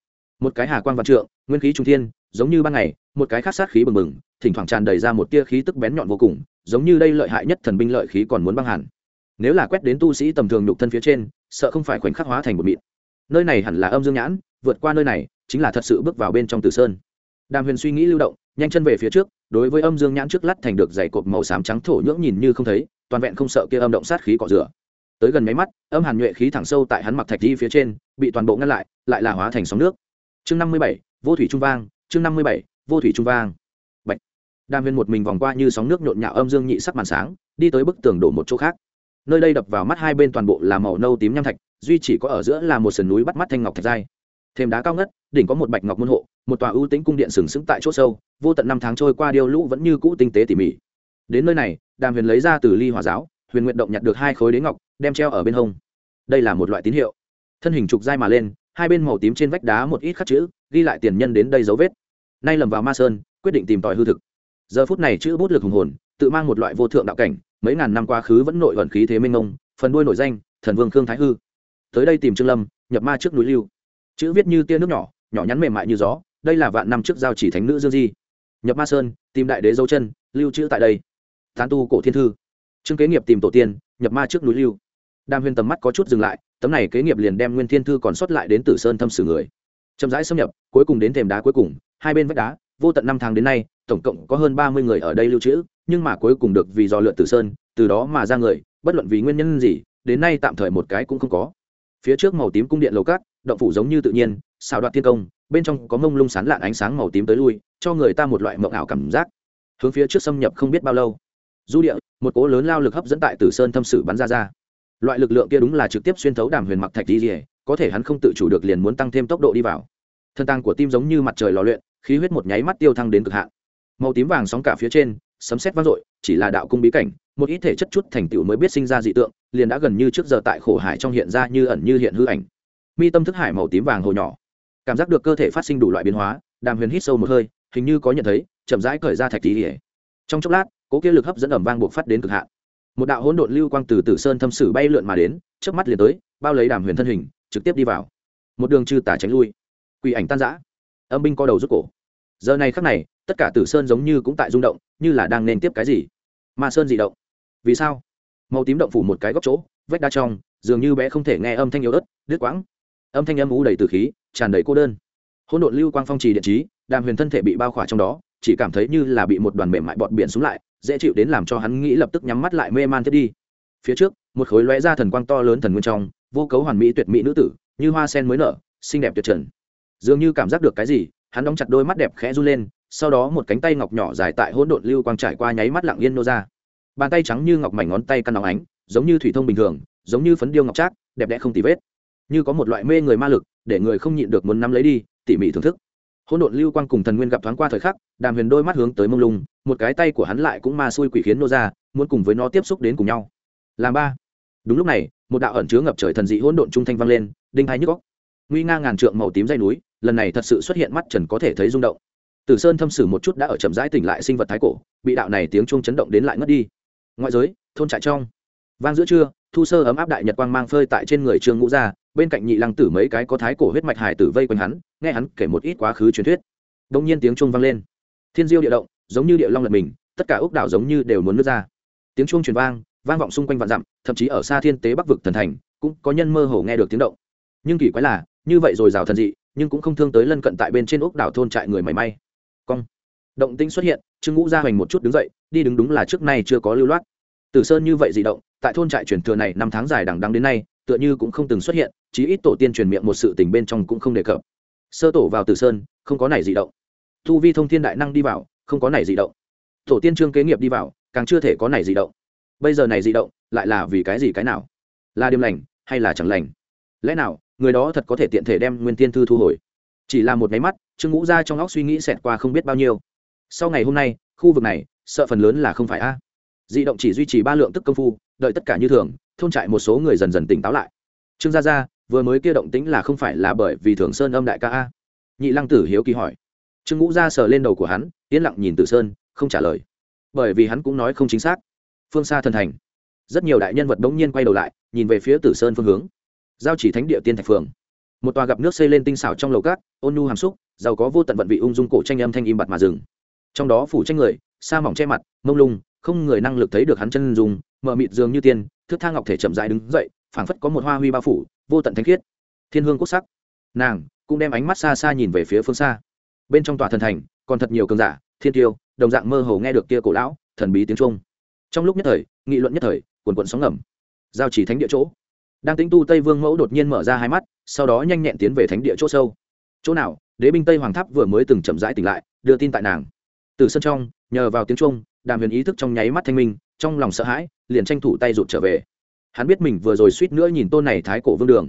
Một cái hà quang vạn trượng, nguyên khí trung thiên, giống như ban ngày, một cái khác sát khí bừng bừng, thỉnh thoảng tràn đầy ra một tia khí tức bén nhọn vô cùng, giống như đây lợi hại nhất thần binh lợi khí còn muốn băng hẳn nếu là quét đến tu sĩ tầm thường nhục thân phía trên, sợ không phải khoảnh khắc hóa thành một mịn. Nơi này hẳn là âm dương nhãn, vượt qua nơi này, chính là thật sự bước vào bên trong tử sơn. Đàm huyền suy nghĩ lưu động, nhanh chân về phía trước, đối với âm dương nhãn trước lắt thành được dày cột màu xám trắng thổ nhưỡng nhìn như không thấy, toàn vẹn không sợ kia âm động sát khí cọ rửa. Tới gần máy mắt, âm hàn nhuệ khí thẳng sâu tại hắn mặc thạch đi phía trên, bị toàn bộ ngăn lại lại là hóa thành sóng nước. Chương năm mươi bảy, vô thủy trung vang, chương năm mươi bảy, vô thủy trung vang. Bạch. đàm huyền một mình vòng qua như sóng nước nhộn nhạo âm dương nhị sắc màn sáng, đi tới bức tường đổ một chỗ khác nơi đây đập vào mắt hai bên toàn bộ là màu nâu tím nham thạch, duy chỉ có ở giữa là một sườn núi bắt mắt thanh ngọc thạch dai thêm đá cao ngất, đỉnh có một bạch ngọc môn hộ, một tòa ưu tĩnh cung điện sừng sững tại chỗ sâu, vô tận năm tháng trôi qua điêu lũ vẫn như cũ tinh tế tỉ mỉ. Đến nơi này, đàm huyền lấy ra từ ly hỏa giáo, huyền nguyện động nhặt được hai khối đế ngọc, đem treo ở bên hông. Đây là một loại tín hiệu. Thân hình trục dai mà lên, hai bên màu tím trên vách đá một ít khắc chữ, ghi lại tiền nhân đến đây dấu vết. Nay lầm vào ma sơn, quyết định tìm tòi hư thực. Giờ phút này chữ bút lực hùng hồn, tự mang một loại vô thượng đạo cảnh mấy ngàn năm quá khứ vẫn nội vận khí thế minh ngông phần đuôi nổi danh, thần vương khương thái hư. Tới đây tìm trương lâm, nhập ma trước núi lưu. Chữ viết như tia nước nhỏ nhỏ nhắn mềm mại như gió, đây là vạn năm trước giao chỉ thánh nữ dương di. Nhập ma sơn, tìm đại đế dấu chân, lưu trữ tại đây. Tán tu cổ thiên thư. Trương kế nghiệp tìm tổ tiên, nhập ma trước núi lưu. Đam huyền tầm mắt có chút dừng lại, tấm này kế nghiệp liền đem nguyên thiên thư còn sót lại đến tử sơn thâm sử người. Chậm rãi xâm nhập, cuối cùng đến thềm đá cuối cùng, hai bên vách đá, vô tận năm tháng đến nay, tổng cộng có hơn ba mươi người ở đây lưu trữ nhưng mà cuối cùng được vì do lượn tử sơn, từ đó mà ra người, bất luận vì nguyên nhân gì, đến nay tạm thời một cái cũng không có. Phía trước màu tím cung điện lầu cát, động phủ giống như tự nhiên, xào đoạt thiên công, bên trong có mông lung sán lạn ánh sáng màu tím tới lui, cho người ta một loại mộng ảo cảm giác. Hướng phía trước xâm nhập không biết bao lâu, du địa, một cố lớn lao lực hấp dẫn tại tử sơn thâm sử bắn ra ra. Loại lực lượng kia đúng là trực tiếp xuyên thấu đàm huyền mặc thạch đi rỉa có thể hắn không tự chủ được liền muốn tăng thêm tốc độ đi vào. Thân tăng của tim giống như mặt trời lò luyện, khí huyết một nháy mắt tiêu thăng đến cực hạn. Màu tím vàng sóng cả phía trên sấm sét vang dội, chỉ là đạo cung bí cảnh, một ít thể chất chút thành tựu mới biết sinh ra dị tượng, liền đã gần như trước giờ tại khổ hải trong hiện ra như ẩn như hiện hư ảnh. Mi tâm thức hải màu tím vàng hồ nhỏ. Cảm giác được cơ thể phát sinh đủ loại biến hóa, đàm huyền hít sâu một hơi, hình như có nhận thấy, chậm rãi cởi ra thạch tí ỉa trong chốc lát, cố kia lực hấp dẫn ẩm vang buộc phát đến cực hạn. Một đạo hỗn độn lưu quang từ tử sơn thâm sử bay lượn mà đến trước mắt liền tới, bao lấy đàm huyền thân hình, trực tiếp đi vào. Một đường chư tả tránh lui. Quỷ ảnh tan giã âm binh co đầu rút cổ. Giờ này khắc này tất cả tử sơn giống như cũng tại rung động, như là đang nên tiếp cái gì. Ma sơn dị động. Vì sao? Màu tím động phủ một cái góc chỗ, vách đa trong, dường như bé không thể nghe âm thanh yếu ớt, đứt quãng. Âm thanh âm u đầy từ khí, tràn đầy cô đơn. Hỗn độn lưu quang phong trì điện trí, đàm huyền thân thể bị bao khỏa trong đó, chỉ cảm thấy như là bị một đoàn mềm mại bọt biển xuống lại, dễ chịu đến làm cho hắn nghĩ lập tức nhắm mắt lại mê man thiết đi. Phía trước, một khối lóe ra thần quang to lớn thần nguyên trong, vô cấu hoàn mỹ tuyệt mỹ nữ tử, như hoa sen mới nở, xinh đẹp tuyệt trần. Dường như cảm giác được cái gì, hắn đóng chặt đôi mắt đẹp khẽ run lên sau đó một cánh tay ngọc nhỏ dài tại hỗn độn lưu quang trải qua nháy mắt lặng yên nô ra. Bàn tay trắng như ngọc mảnh ngón tay căn nóng ánh, giống như thủy thông bình thường, giống như phấn điêu ngọc trác, đẹp đẽ không tì vết. Như có một loại mê người ma lực, để người không nhịn được muốn nắm lấy đi, tỉ mỉ thưởng thức. Hỗn độn lưu quang cùng thần nguyên gặp thoáng qua thời khắc, đàm huyền đôi mắt hướng tới mông lung, một cái tay của hắn lại cũng ma xui quỷ khiến nô ra, muốn cùng với nó tiếp xúc đến cùng nhau. Làm ba. Đúng lúc này, một đạo ẩn chứa ngập trời thần dị hỗn độn trung thanh vang lên, đinh hai nhức góc nguy nga ngàn trượng màu tím dây núi, lần này thật sự xuất hiện mắt trần có thể thấy rung động tử sơn thâm sử một chút đã ở chậm rãi tỉnh lại sinh vật thái cổ, bị đạo này tiếng chuông chấn động đến lại ngất đi. Ngoại giới, thôn trại trong. Vang giữa trưa, thu sơ ấm áp đại nhật quang mang phơi tại trên người trương ngũ gia, bên cạnh nhị lăng tử mấy cái có thái cổ huyết mạch hải tử vây quanh hắn, nghe hắn kể một ít quá khứ truyền thuyết. Đông nhiên tiếng chuông vang lên. Thiên diêu địa động, giống như địa long lật mình, tất cả ốc đảo giống như đều muốn nước ra. Tiếng chuông truyền vang vang vọng xung quanh vạn dặm, thậm chí ở xa thiên tế bắc vực thần thành, cũng có nhân mơ hồ nghe được tiếng động. Nhưng kỳ quái là, như vậy rồi rào thần dị, nhưng cũng không thương tới lân cận tại bên trên ốc đảo thôn trại người mảy may động tĩnh xuất hiện, trương ngũ gia hoành một chút đứng dậy, đi đứng đúng là trước nay chưa có lưu loát. Tử sơn như vậy dị động, tại thôn trại truyền thừa này năm tháng dài đằng đằng đến nay, tựa như cũng không từng xuất hiện, chí ít tổ tiên truyền miệng một sự tình bên trong cũng không đề cập. Sơ tổ vào tử sơn, không có này dị động. Thu vi thông thiên đại năng đi vào, không có này dị động. Tổ tiên trương kế nghiệp đi vào, càng chưa thể có này dị động. Bây giờ này dị động, lại là vì cái gì cái nào? Là điềm lành, hay là chẳng lành? Lẽ nào, người đó thật có thể tiện thể đem nguyên tiên thư thu hồi? Chỉ là một máy mắt, trương ngũ ra trong óc suy nghĩ xẹt qua không biết bao nhiêu sau ngày hôm nay, khu vực này, sợ phần lớn là không phải a. Di động chỉ duy trì ba lượng tức công phu, đợi tất cả như thường, thôn trại một số người dần dần tỉnh táo lại. Trương gia gia, vừa mới kia động tính là không phải là bởi vì thường sơn âm đại ca a? Nhị lăng tử hiếu kỳ hỏi. Trương ngũ gia sờ lên đầu của hắn, yên lặng nhìn tử sơn, không trả lời. Bởi vì hắn cũng nói không chính xác. Phương xa thần thành. Rất nhiều đại nhân vật bỗng nhiên quay đầu lại, nhìn về phía tử sơn phương hướng. Giao chỉ thánh địa tiên thạch phường. Một tòa gặp nước xây lên tinh xảo trong lầu cát, ôn nhu hàm xúc, giàu có vô tận vận vị ung dung cổ tranh âm thanh im bặt mà dừng trong đó phủ tranh người, sa mỏng che mặt, mông lung, không người năng lực thấy được hắn chân dùng mở mịt dường như tiên, thước thang ngọc thể chậm dại đứng dậy, phảng phất có một hoa huy bao phủ, vô tận thanh khiết. Thiên hương quốc sắc. Nàng cũng đem ánh mắt xa xa nhìn về phía phương xa. Bên trong tòa thần thành, còn thật nhiều cường giả, thiên tiêu đồng dạng mơ hồ nghe được kia cổ lão, thần bí tiếng trung trong lúc nhất thời, nghị luận nhất thời quần quận sóng ngầm. Giao chỉ thánh địa chỗ. Đang tính tu tây vương mẫu đột nhiên mở ra hai mắt, sau đó nhanh nhẹn tiến về thánh địa chỗ sâu. Chỗ nào, đế binh tây hoàng tháp vừa mới từng chậm rãi tỉnh lại, đưa tin tại nàng từ sân trong, nhờ vào tiếng trung đàm huyền ý thức trong nháy mắt thanh minh, trong lòng sợ hãi, liền tranh thủ tay rụt trở về. Hắn biết mình vừa rồi suýt nữa nhìn tôn này thái cổ vương đường.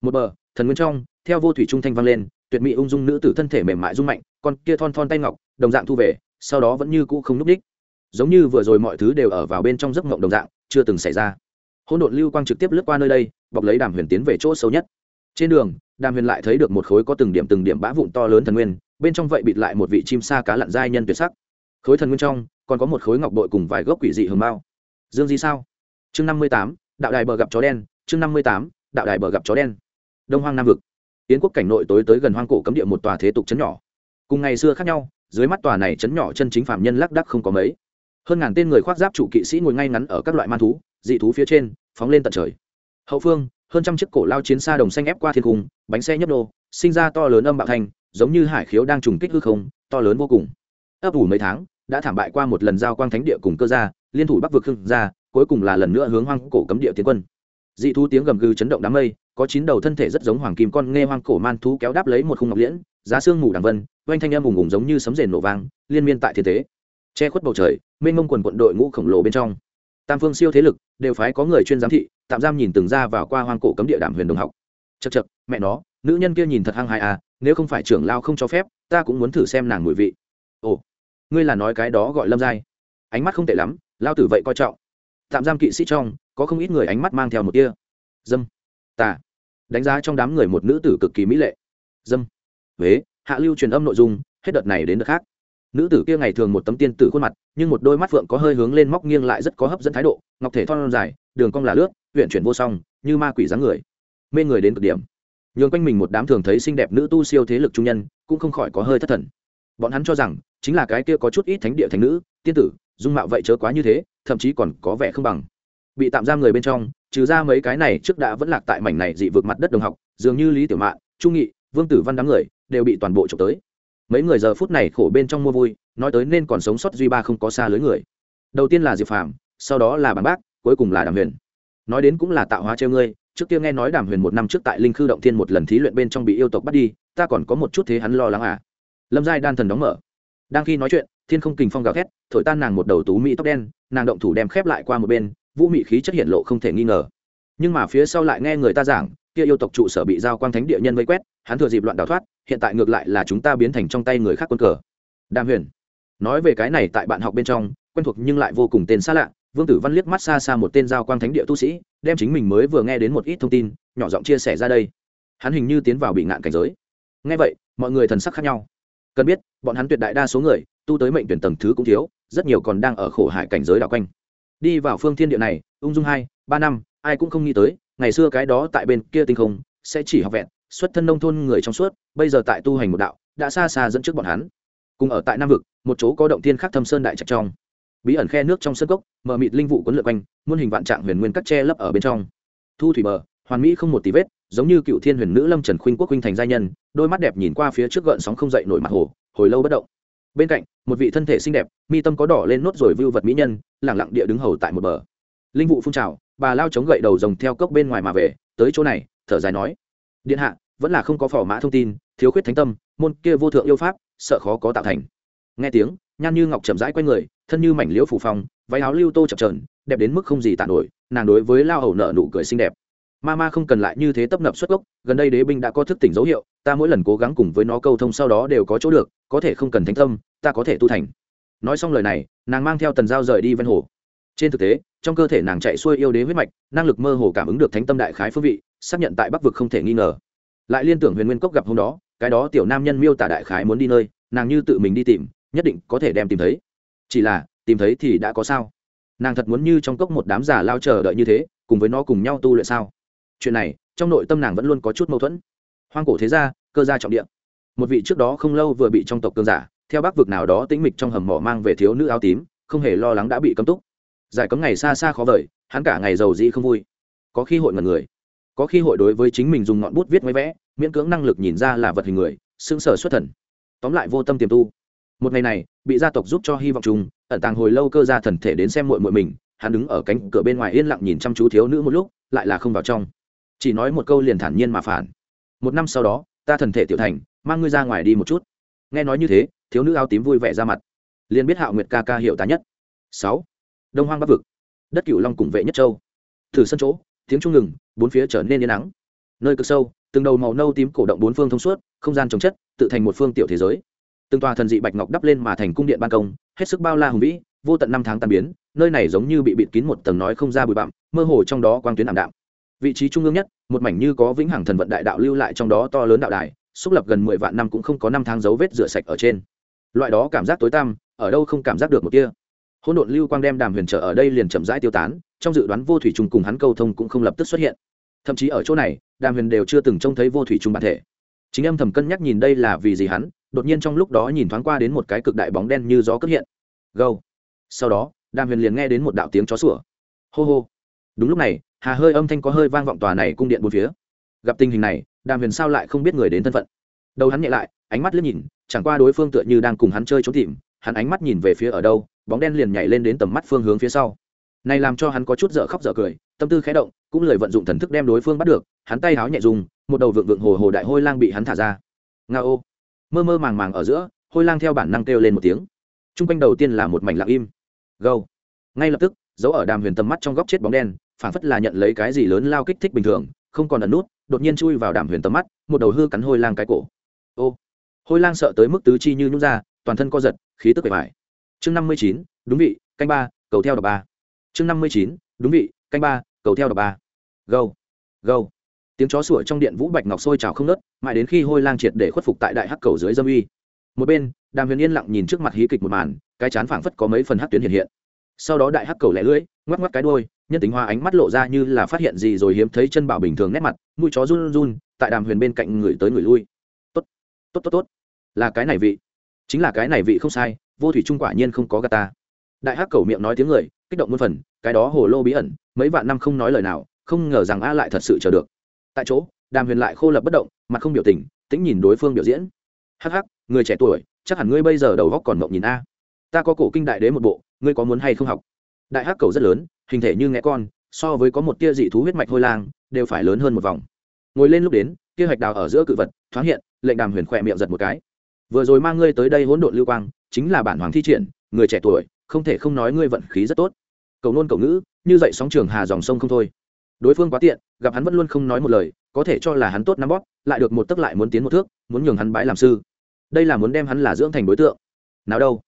Một bờ, thần nguyên trong, theo vô thủy trung thanh vang lên, tuyệt mỹ ung dung nữ tử thân thể mềm mại rung mạnh, con kia thon thon tay ngọc, đồng dạng thu về, sau đó vẫn như cũ không núp đích. Giống như vừa rồi mọi thứ đều ở vào bên trong giấc mộng đồng dạng, chưa từng xảy ra. Hỗn độn lưu quang trực tiếp lướt qua nơi đây, bọc lấy đàm huyền tiến về chỗ sâu nhất. Trên đường, đàm huyền lại thấy được một khối có từng điểm từng điểm bã vụn to lớn thần nguyên bên trong vậy bịt lại một vị chim sa cá lặn giai nhân tuyệt sắc. Khối thần nguyên trong, còn có một khối ngọc bội cùng vài gốc quỷ dị hường bao. Dương di sao? Chương năm mươi tám, đạo đài bờ gặp chó đen. Chương năm mươi tám, đạo đài bờ gặp chó đen. Đông hoang nam vực. Yến quốc cảnh nội tối tới gần hoang cổ cấm địa một tòa thế tục chấn nhỏ. Cùng ngày xưa khác nhau, dưới mắt tòa này chấn nhỏ chân chính phạm nhân lác đắc không có mấy. Hơn ngàn tên người khoác giáp chủ kỵ sĩ ngồi ngay ngắn ở các loại man thú, dị thú phía trên, phóng lên tận trời. Hậu phương, hơn trăm chiếc cổ lao chiến xa đồng xanh ép qua thiên cung, bánh xe nhấp nô sinh ra to lớn âm bạo thanh, giống như hải khiếu đang trùng kích hư không, to lớn vô cùng. Ấp ủ mấy tháng, đã thảm bại qua một lần giao quang thánh địa cùng cơ gia, liên thủ bắc vực khương gia, cuối cùng là lần nữa hướng hoang cổ cấm địa tiến quân. Dị thú tiếng gầm gừ chấn động đám mây, có chín đầu thân thể rất giống hoàng kim con nghe hoang cổ man thú kéo đáp lấy một khung ngọc liễn, giá xương mù đằng vân, oanh thanh âm ùng ùng giống như sấm rền nổ vang, liên miên tại thiên tế che khuất bầu trời, mênh mông quần quận đội ngũ khổng lồ bên trong. Tam phương siêu thế lực, đều phái có người chuyên giám thị, tạm giam nhìn từng ra vào qua hoang cổ cấm địa đảm huyền đồng học. Chật chật mẹ nó nữ nhân kia nhìn thật hăng hại à nếu không phải trưởng lao không cho phép, ta cũng muốn thử xem nàng mùi vị. Ồ, ngươi là nói cái đó gọi lâm giai. Ánh mắt không tệ lắm, lao tử vậy coi trọng. Tạm giam kỵ sĩ trong, có không ít người ánh mắt mang theo một tia. Dâm. Tà. Đánh giá trong đám người một nữ tử cực kỳ mỹ lệ. Dâm. Huế, hạ lưu truyền âm nội dung, hết đợt này đến đợt khác. Nữ tử kia ngày thường một tấm tiên tử khuôn mặt, nhưng một đôi mắt phượng có hơi hướng lên móc nghiêng lại rất có hấp dẫn thái độ, ngọc thể thon dài, đường cong là lướt huyện chuyển vô song, như ma quỷ dáng người. Mê người đến cực điểm nhường quanh mình một đám thường thấy xinh đẹp nữ tu siêu thế lực trung nhân, cũng không khỏi có hơi thất thần. Bọn hắn cho rằng, chính là cái kia có chút ít thánh địa thành nữ, tiên tử, dung mạo vậy chớ quá như thế, thậm chí còn có vẻ không bằng. Bị tạm giam người bên trong, trừ ra mấy cái này trước đã vẫn lạc tại mảnh này dị vượt mặt đất đồng học, dường như lý tiểu mạn, trung nghị, vương tử văn đám người, đều bị toàn bộ trộm tới. Mấy người giờ phút này khổ bên trong mua vui, nói tới nên còn sống sót duy ba không có xa lưới người. Đầu tiên là diệp phàm, sau đó là Bàn bác, cuối cùng là đàm huyền. Nói đến cũng là tạo hóa treo ngươi trước kia nghe nói đàm huyền một năm trước tại linh khư động thiên một lần thí luyện bên trong bị yêu tộc bắt đi, ta còn có một chút thế hắn lo lắng à. Lâm giai đan thần đóng mở. Đang khi nói chuyện, thiên không kình phong gào thét, thổi tan nàng một đầu tú mỹ tóc đen, nàng động thủ đem khép lại qua một bên, vũ mị khí chất hiện lộ không thể nghi ngờ. Nhưng mà phía sau lại nghe người ta giảng, kia yêu tộc trụ sở bị giao quang thánh địa nhân vây quét, hắn thừa dịp loạn đào thoát, hiện tại ngược lại là chúng ta biến thành trong tay người khác quân cờ. Đàm huyền, nói về cái này tại bạn học bên trong, quen thuộc nhưng lại vô cùng tên xa lạ vương tử văn liếc mắt xa xa một tên giao quang thánh địa tu sĩ, đem chính mình mới vừa nghe đến một ít thông tin, nhỏ giọng chia sẻ ra đây. Hắn hình như tiến vào bị ngạn cảnh giới. Nghe vậy, mọi người thần sắc khác nhau. Cần biết, bọn hắn tuyệt đại đa số người, tu tới mệnh tuyển tầng thứ cũng thiếu, rất nhiều còn đang ở khổ hải cảnh giới đảo quanh. Đi vào phương thiên địa này, ung dung hai, ba năm, ai cũng không nghĩ tới, ngày xưa cái đó tại bên kia tinh không, sẽ chỉ học vẹn, xuất thân nông thôn người trong suốt, bây giờ tại tu hành một đạo, đã xa xa dẫn trước bọn hắn. Cùng ở tại nam vực, một chỗ có động thiên khắc thâm sơn đại trạch trong bí ẩn khe nước trong sân cốc, mờ mịt linh vụ quấn lượn quanh, muôn hình vạn trạng huyền nguyên cắt che lấp ở bên trong. Thu thủy bờ, hoàn mỹ không một tí vết, giống như cựu thiên huyền nữ lâm trần khuynh quốc khuynh thành gia nhân, đôi mắt đẹp nhìn qua phía trước gợn sóng không dậy nổi mặt hồ, hồi lâu bất động. Bên cạnh, một vị thân thể xinh đẹp, mi tâm có đỏ lên nốt rồi vưu vật mỹ nhân, lẳng lặng địa đứng hầu tại một bờ. Linh vụ phun trào, bà lao chống gậy đầu rồng theo cốc bên ngoài mà về, tới chỗ này, thở dài nói, điện hạ, vẫn là không có phò mã thông tin, thiếu khuyết thánh tâm, môn kia vô thượng yêu pháp, sợ khó có tạo thành. Nghe tiếng, nhan như ngọc chậm rãi q u a y người thân như mảnh liễu phủ phong, váy áo lưu tô chập trờn đẹp đến mức không gì tàn nổi, nàng đối với lao hầu nợ nụ cười xinh đẹp. Ma ma không cần lại như thế tấp nập xuất gốc, gần đây đế binh đã có thức tỉnh dấu hiệu, ta mỗi lần cố gắng cùng với nó câu thông sau đó đều có chỗ được, có thể không cần thánh tâm, ta có thể tu thành. Nói xong lời này, nàng mang theo tần dao rời đi ven hồ. Trên thực tế, trong cơ thể nàng chạy xuôi yêu đế huyết mạch, năng lực mơ hồ cảm ứng được thánh tâm đại khái phương vị, xác nhận tại bắc vực không thể nghi ngờ. Lại liên tưởng huyền nguyên cốc gặp hôm đó, cái đó tiểu nam nhân miêu tả đại khái muốn đi nơi, nàng như tự mình đi tìm, nhất định có thể đem tìm thấy chỉ là, tìm thấy thì đã có sao? Nàng thật muốn như trong cốc một đám giả lao chờ đợi như thế, cùng với nó cùng nhau tu luyện sao? Chuyện này, trong nội tâm nàng vẫn luôn có chút mâu thuẫn. Hoang cổ thế gia, cơ gia trọng địa. Một vị trước đó không lâu vừa bị trong tộc cương giả, theo bác vực nào đó tĩnh mịch trong hầm mỏ mang về thiếu nữ áo tím, không hề lo lắng đã bị cấm túc. Giải cấm ngày xa xa khó vời, hắn cả ngày giàu dĩ không vui. Có khi hội ngần người. Có khi hội đối với chính mình dùng ngọn bút viết máy vẽ, miễn cưỡng năng lực nhìn ra là vật hình người xương sở xuất thần. Tóm lại vô tâm tiềm tu một ngày này, bị gia tộc giúp cho hy vọng chung, ẩn tàng hồi lâu cơ gia thần thể đến xem muội muội mình, hắn đứng ở cánh cửa bên ngoài yên lặng nhìn chăm chú thiếu nữ một lúc, lại là không vào trong. Chỉ nói một câu liền thản nhiên mà phản. Một năm sau đó, ta thần thể tiểu thành, mang ngươi ra ngoài đi một chút. Nghe nói như thế, thiếu nữ áo tím vui vẻ ra mặt. Liền biết hạo nguyệt ca ca hiệu tá nhất. Sáu. Đông hoang bắc vực. Đất cựu long cùng vệ nhất châu. Thử sân chỗ, tiếng trung ngừng, bốn phía trở nên yên nắng. Nơi cực sâu, từng đầu màu nâu tím cổ động bốn phương thông suốt, không gian trồng chất, tự thành một phương tiểu thế giới từng tòa thần dị bạch ngọc đắp lên mà thành cung điện ban công, hết sức bao la hùng vĩ, vô tận năm tháng tàn biến, nơi này giống như bị bịt kín một tầng nói không ra bụi bặm, mơ hồ trong đó quang tuyến ảm đạm. Vị trí trung ương nhất, một mảnh như có vĩnh hằng thần vận đại đạo lưu lại trong đó to lớn đạo đài, xúc lập gần mười vạn năm cũng không có năm tháng dấu vết rửa sạch ở trên. Loại đó cảm giác tối tăm, ở đâu không cảm giác được một kia hỗn độn lưu quang đem đàm huyền trở ở đây liền chậm rãi tiêu tán, trong dự đoán vô thủy trùng cùng hắn câu thông cũng không lập tức xuất hiện. Thậm chí ở chỗ này, đàm huyền đều chưa từng trông thấy vô thủy trùng bản thể. Chính âm thầm cân nhắc nhìn đây là vì gì hắn đột nhiên trong lúc đó nhìn thoáng qua đến một cái cực đại bóng đen như gió cất hiện. Gâu. Sau đó, đàm huyền liền nghe đến một đạo tiếng chó sủa. Hô hô. Đúng lúc này, hà hơi âm thanh có hơi vang vọng tòa này cung điện bốn phía. Gặp tình hình này, đàm huyền sao lại không biết người đến thân phận? Đầu hắn nhẹ lại, ánh mắt liếc nhìn, chẳng qua đối phương tựa như đang cùng hắn chơi trốn tìm, hắn ánh mắt nhìn về phía ở đâu, bóng đen liền nhảy lên đến tầm mắt phương hướng phía sau. Này làm cho hắn có chút dở khóc dở cười, tâm tư khẽ động, cũng lời vận dụng thần thức đem đối phương bắt được, hắn tay háo nhẹ dùng, một đầu vượng vượng hồ hồ đại hôi lang bị hắn thả ra. Nga ô mơ mơ màng màng ở giữa, hôi lang theo bản năng kêu lên một tiếng. T r u n g quanh đầu tiên là một mảnh lặng im. Gâu ngay lập tức giấu ở đàm huyền tầm mắt trong góc chết bóng đen, phản phất là nhận lấy cái gì lớn lao kích thích bình thường, không còn ẩn nút, đột nhiên chui vào đàm huyền tầm mắt, một đầu hư cắn hôi lang cái cổ. Ô. Hôi lang sợ tới mức tứ chi như nhút ra, toàn thân co giật, khí tức bề mải chương năm mươi chín, đúng vị, canh ba, cầu theo đọc ba. Chương năm mươi chín, đúng vị, canh ba, cầu theo đọc ba. Gâu gâu tiếng chó sủa trong điện vũ bạch ngọc sôi trào không nớt mãi đến khi hôi lang triệt để khuất phục tại đại hắc cầu dưới dâm uy. Một bên, đàm huyền yên lặng nhìn trước mặt hí kịch một màn, cái chán phảng phất có mấy phần hắc tuyến hiện hiện. Sau đó đại hắc cầu lẻ lưỡi, ngoắc ngoắc cái đôi nhân tính hoa ánh mắt lộ ra như là phát hiện gì rồi hiếm thấy chân bảo bình thường nét mặt, mũi chó run run, tại đàm huyền bên cạnh người tới người lui. Tốt tốt tốt tốt. Là cái này vị. Chính là cái này vị không sai, vô thủy trung quả nhiên không có gà ta. Đại hắc cầu miệng nói tiếng người, kích động muôn phần, cái đó hồ lô bí ẩn, mấy vạn năm không nói lời nào, không ngờ rằng a lại thật sự chờ được tại chỗ, đàm huyền lại khô lập bất động, mặt không biểu tình, tĩnh nhìn đối phương biểu diễn. Hắc hắc, người trẻ tuổi, chắc hẳn ngươi bây giờ đầu góc còn mộng nhìn a. Ta có cổ kinh đại đế một bộ, ngươi có muốn hay không học? Đại hắc cầu rất lớn, hình thể như nghe con, so với có một tia dị thú huyết mạch hôi lang, đều phải lớn hơn một vòng. Ngồi lên lúc đến, kia hạch đào ở giữa cự vật, thoáng hiện, lệnh đàm huyền khỏe miệng giật một cái. Vừa rồi mang ngươi tới đây hỗn độn lưu quang, chính là bản hoàng thi triển, người trẻ tuổi, không thể không nói ngươi vận khí rất tốt. Cầu nôn cầu ngữ, như dậy sóng trường hà dòng sông không thôi đối phương quá tiện, gặp hắn vẫn luôn không nói một lời, có thể cho là hắn tốt nắm bóp, lại được một tấc lại muốn tiến một thước, muốn nhường hắn bãi làm sư. Đây là muốn đem hắn là dưỡng thành đối tượng. Nào đâu?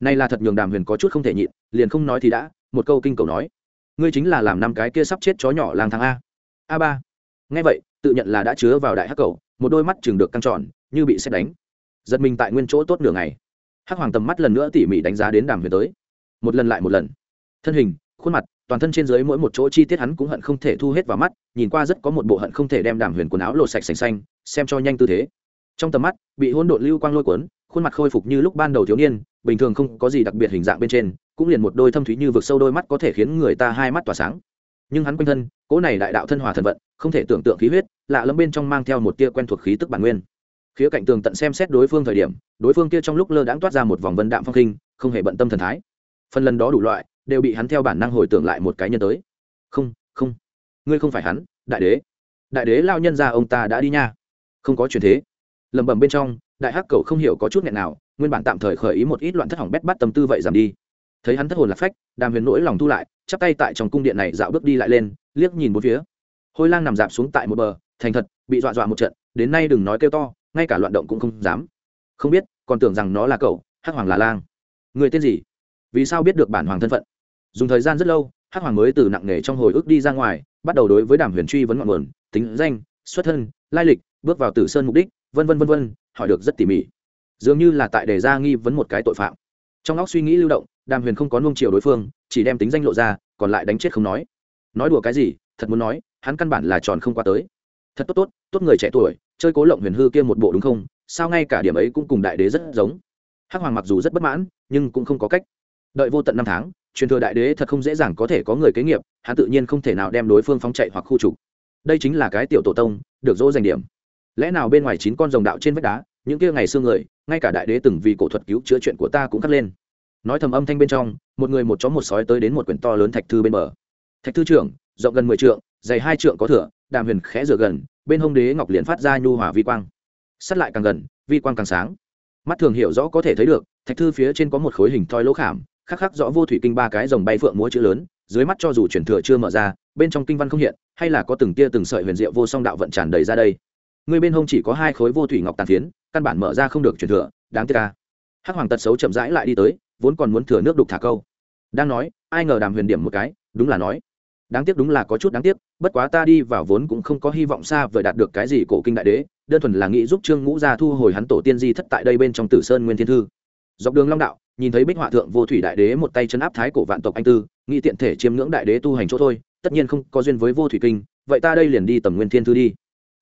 Nay là thật nhường đàm huyền có chút không thể nhịn, liền không nói thì đã, một câu kinh cầu nói. Ngươi chính là làm năm cái kia sắp chết chó nhỏ lang thang a. A ba. Nghe vậy, tự nhận là đã chứa vào đại hắc cầu, một đôi mắt chừng được căng tròn, như bị xét đánh. Giật mình tại nguyên chỗ tốt nửa ngày. Hắc hoàng tầm mắt lần nữa tỉ mỉ đánh giá đến đàm huyền tới. Một lần lại một lần. Thân hình, khuôn mặt toàn thân trên dưới mỗi một chỗ chi tiết hắn cũng hận không thể thu hết vào mắt, nhìn qua rất có một bộ hận không thể đem đàm huyền quần áo lột sạch sành xanh, xem cho nhanh tư thế. Trong tầm mắt, bị hôn độn lưu quang lôi cuốn, khuôn mặt khôi phục như lúc ban đầu thiếu niên, bình thường không có gì đặc biệt hình dạng bên trên, cũng liền một đôi thâm thúy như vực sâu đôi mắt có thể khiến người ta hai mắt tỏa sáng. Nhưng hắn quanh thân, cỗ này đại đạo thân hòa thần vận, không thể tưởng tượng khí huyết, lạ lẫm bên trong mang theo một tia quen thuộc khí tức bản nguyên. Khía cạnh tường tận xem xét đối phương thời điểm, đối phương kia trong lúc lơ đãng toát ra một vòng vân đạm phong khinh, không hề bận tâm thần thái. Phần lần đó đủ loại đều bị hắn theo bản năng hồi tưởng lại một cái nhân tới. Không không. Ngươi không phải hắn, đại đế. Đại đế lao nhân ra ông ta đã đi nha. Không có chuyện thế. Lẩm bẩm bên trong, đại hắc cầu không hiểu có chút nghẹn nào, nguyên bản tạm thời khởi ý một ít loạn thất hỏng bét bắt tâm tư vậy giảm đi. Thấy hắn thất hồn lạc phách, đàm huyền nỗi lòng thu lại, chắp tay tại trong cung điện này dạo bước đi lại lên, liếc nhìn bốn phía. Hôi lang nằm dạp xuống tại một bờ, thành thật, bị dọa dọa một trận, đến nay đừng nói kêu to, ngay cả loạn động cũng không dám. Không biết, còn tưởng rằng nó là cậu, hắc hoàng là lang. Người tên gì? Vì sao biết được bản hoàng thân phận? Dùng thời gian rất lâu, hắc hoàng mới từ nặng nề trong hồi ức đi ra ngoài, bắt đầu đối với đàm huyền truy vấn ngọn nguồn, tính danh, xuất thân, lai lịch, bước vào tử sơn mục đích, vân vân vân vân, hỏi được rất tỉ mỉ. Dường như là tại đề ra nghi vấn một cái tội phạm. Trong óc suy nghĩ lưu động, đàm huyền không có nung chiều đối phương, chỉ đem tính danh lộ ra, còn lại đánh chết không nói. Nói đùa cái gì, thật muốn nói, hắn căn bản là tròn không qua tới. Thật tốt tốt tốt người trẻ tuổi, chơi cố lộng huyền hư kia một bộ đúng không? Sao ngay cả điểm ấy cũng cùng đại đế rất giống? Hắc hoàng mặc dù rất bất mãn, nhưng cũng không có cách. Đợi vô tận năm tháng truyền thừa đại đế thật không dễ dàng có thể có người kế nghiệp, hắn tự nhiên không thể nào đem đối phương phóng chạy hoặc khu trục. Đây chính là cái tiểu tổ tông, được dỗ dành điểm. Lẽ nào bên ngoài chín con rồng đạo trên vách đá, những kia ngày xưa người, ngay cả đại đế từng vì cổ thuật cứu chữa chuyện của ta cũng cắt lên. Nói thầm âm thanh bên trong, một người một chó một sói tới đến một quyển to lớn thạch thư bên bờ. Thạch thư trưởng, rộng gần mười trượng, dày hai trượng có thửa, đàm huyền khẽ rửa gần, bên hông đế ngọc liền phát ra nhu hỏa vi quang. Sắt lại càng gần, vi quang càng sáng. Mắt thường hiểu rõ có thể thấy được, thạch thư phía trên có một khối hình thoi lỗ khảm khắc khắc rõ vô thủy kinh ba cái dòng bay phượng múa chữ lớn, dưới mắt cho dù chuyển thừa chưa mở ra, bên trong kinh văn không hiện, hay là có từng tia từng sợi huyền diệu vô song đạo vận tràn đầy ra đây. Người bên hông chỉ có hai khối vô thủy ngọc tàn phiến, căn bản mở ra không được chuyển thừa, đáng tiếc ca hắc hoàng tật xấu chậm rãi lại đi tới, vốn còn muốn thừa nước đục thả câu. Đang nói, ai ngờ đàm huyền điểm một cái, đúng là nói. Đáng tiếc đúng là có chút đáng tiếc, bất quá ta đi vào vốn cũng không có hy vọng xa vời đạt được cái gì cổ kinh đại đế, đơn thuần là nghĩ giúp trương ngũ gia thu hồi hắn tổ tiên di thất tại đây bên trong tử sơn nguyên thiên thư. Dọc đường long đạo nhìn thấy bích họa thượng vô thủy đại đế một tay chân áp thái cổ vạn tộc anh tư, nghĩ tiện thể chiêm ngưỡng đại đế tu hành chỗ thôi, tất nhiên không có duyên với vô thủy kinh, vậy ta đây liền đi tầm nguyên thiên thư đi.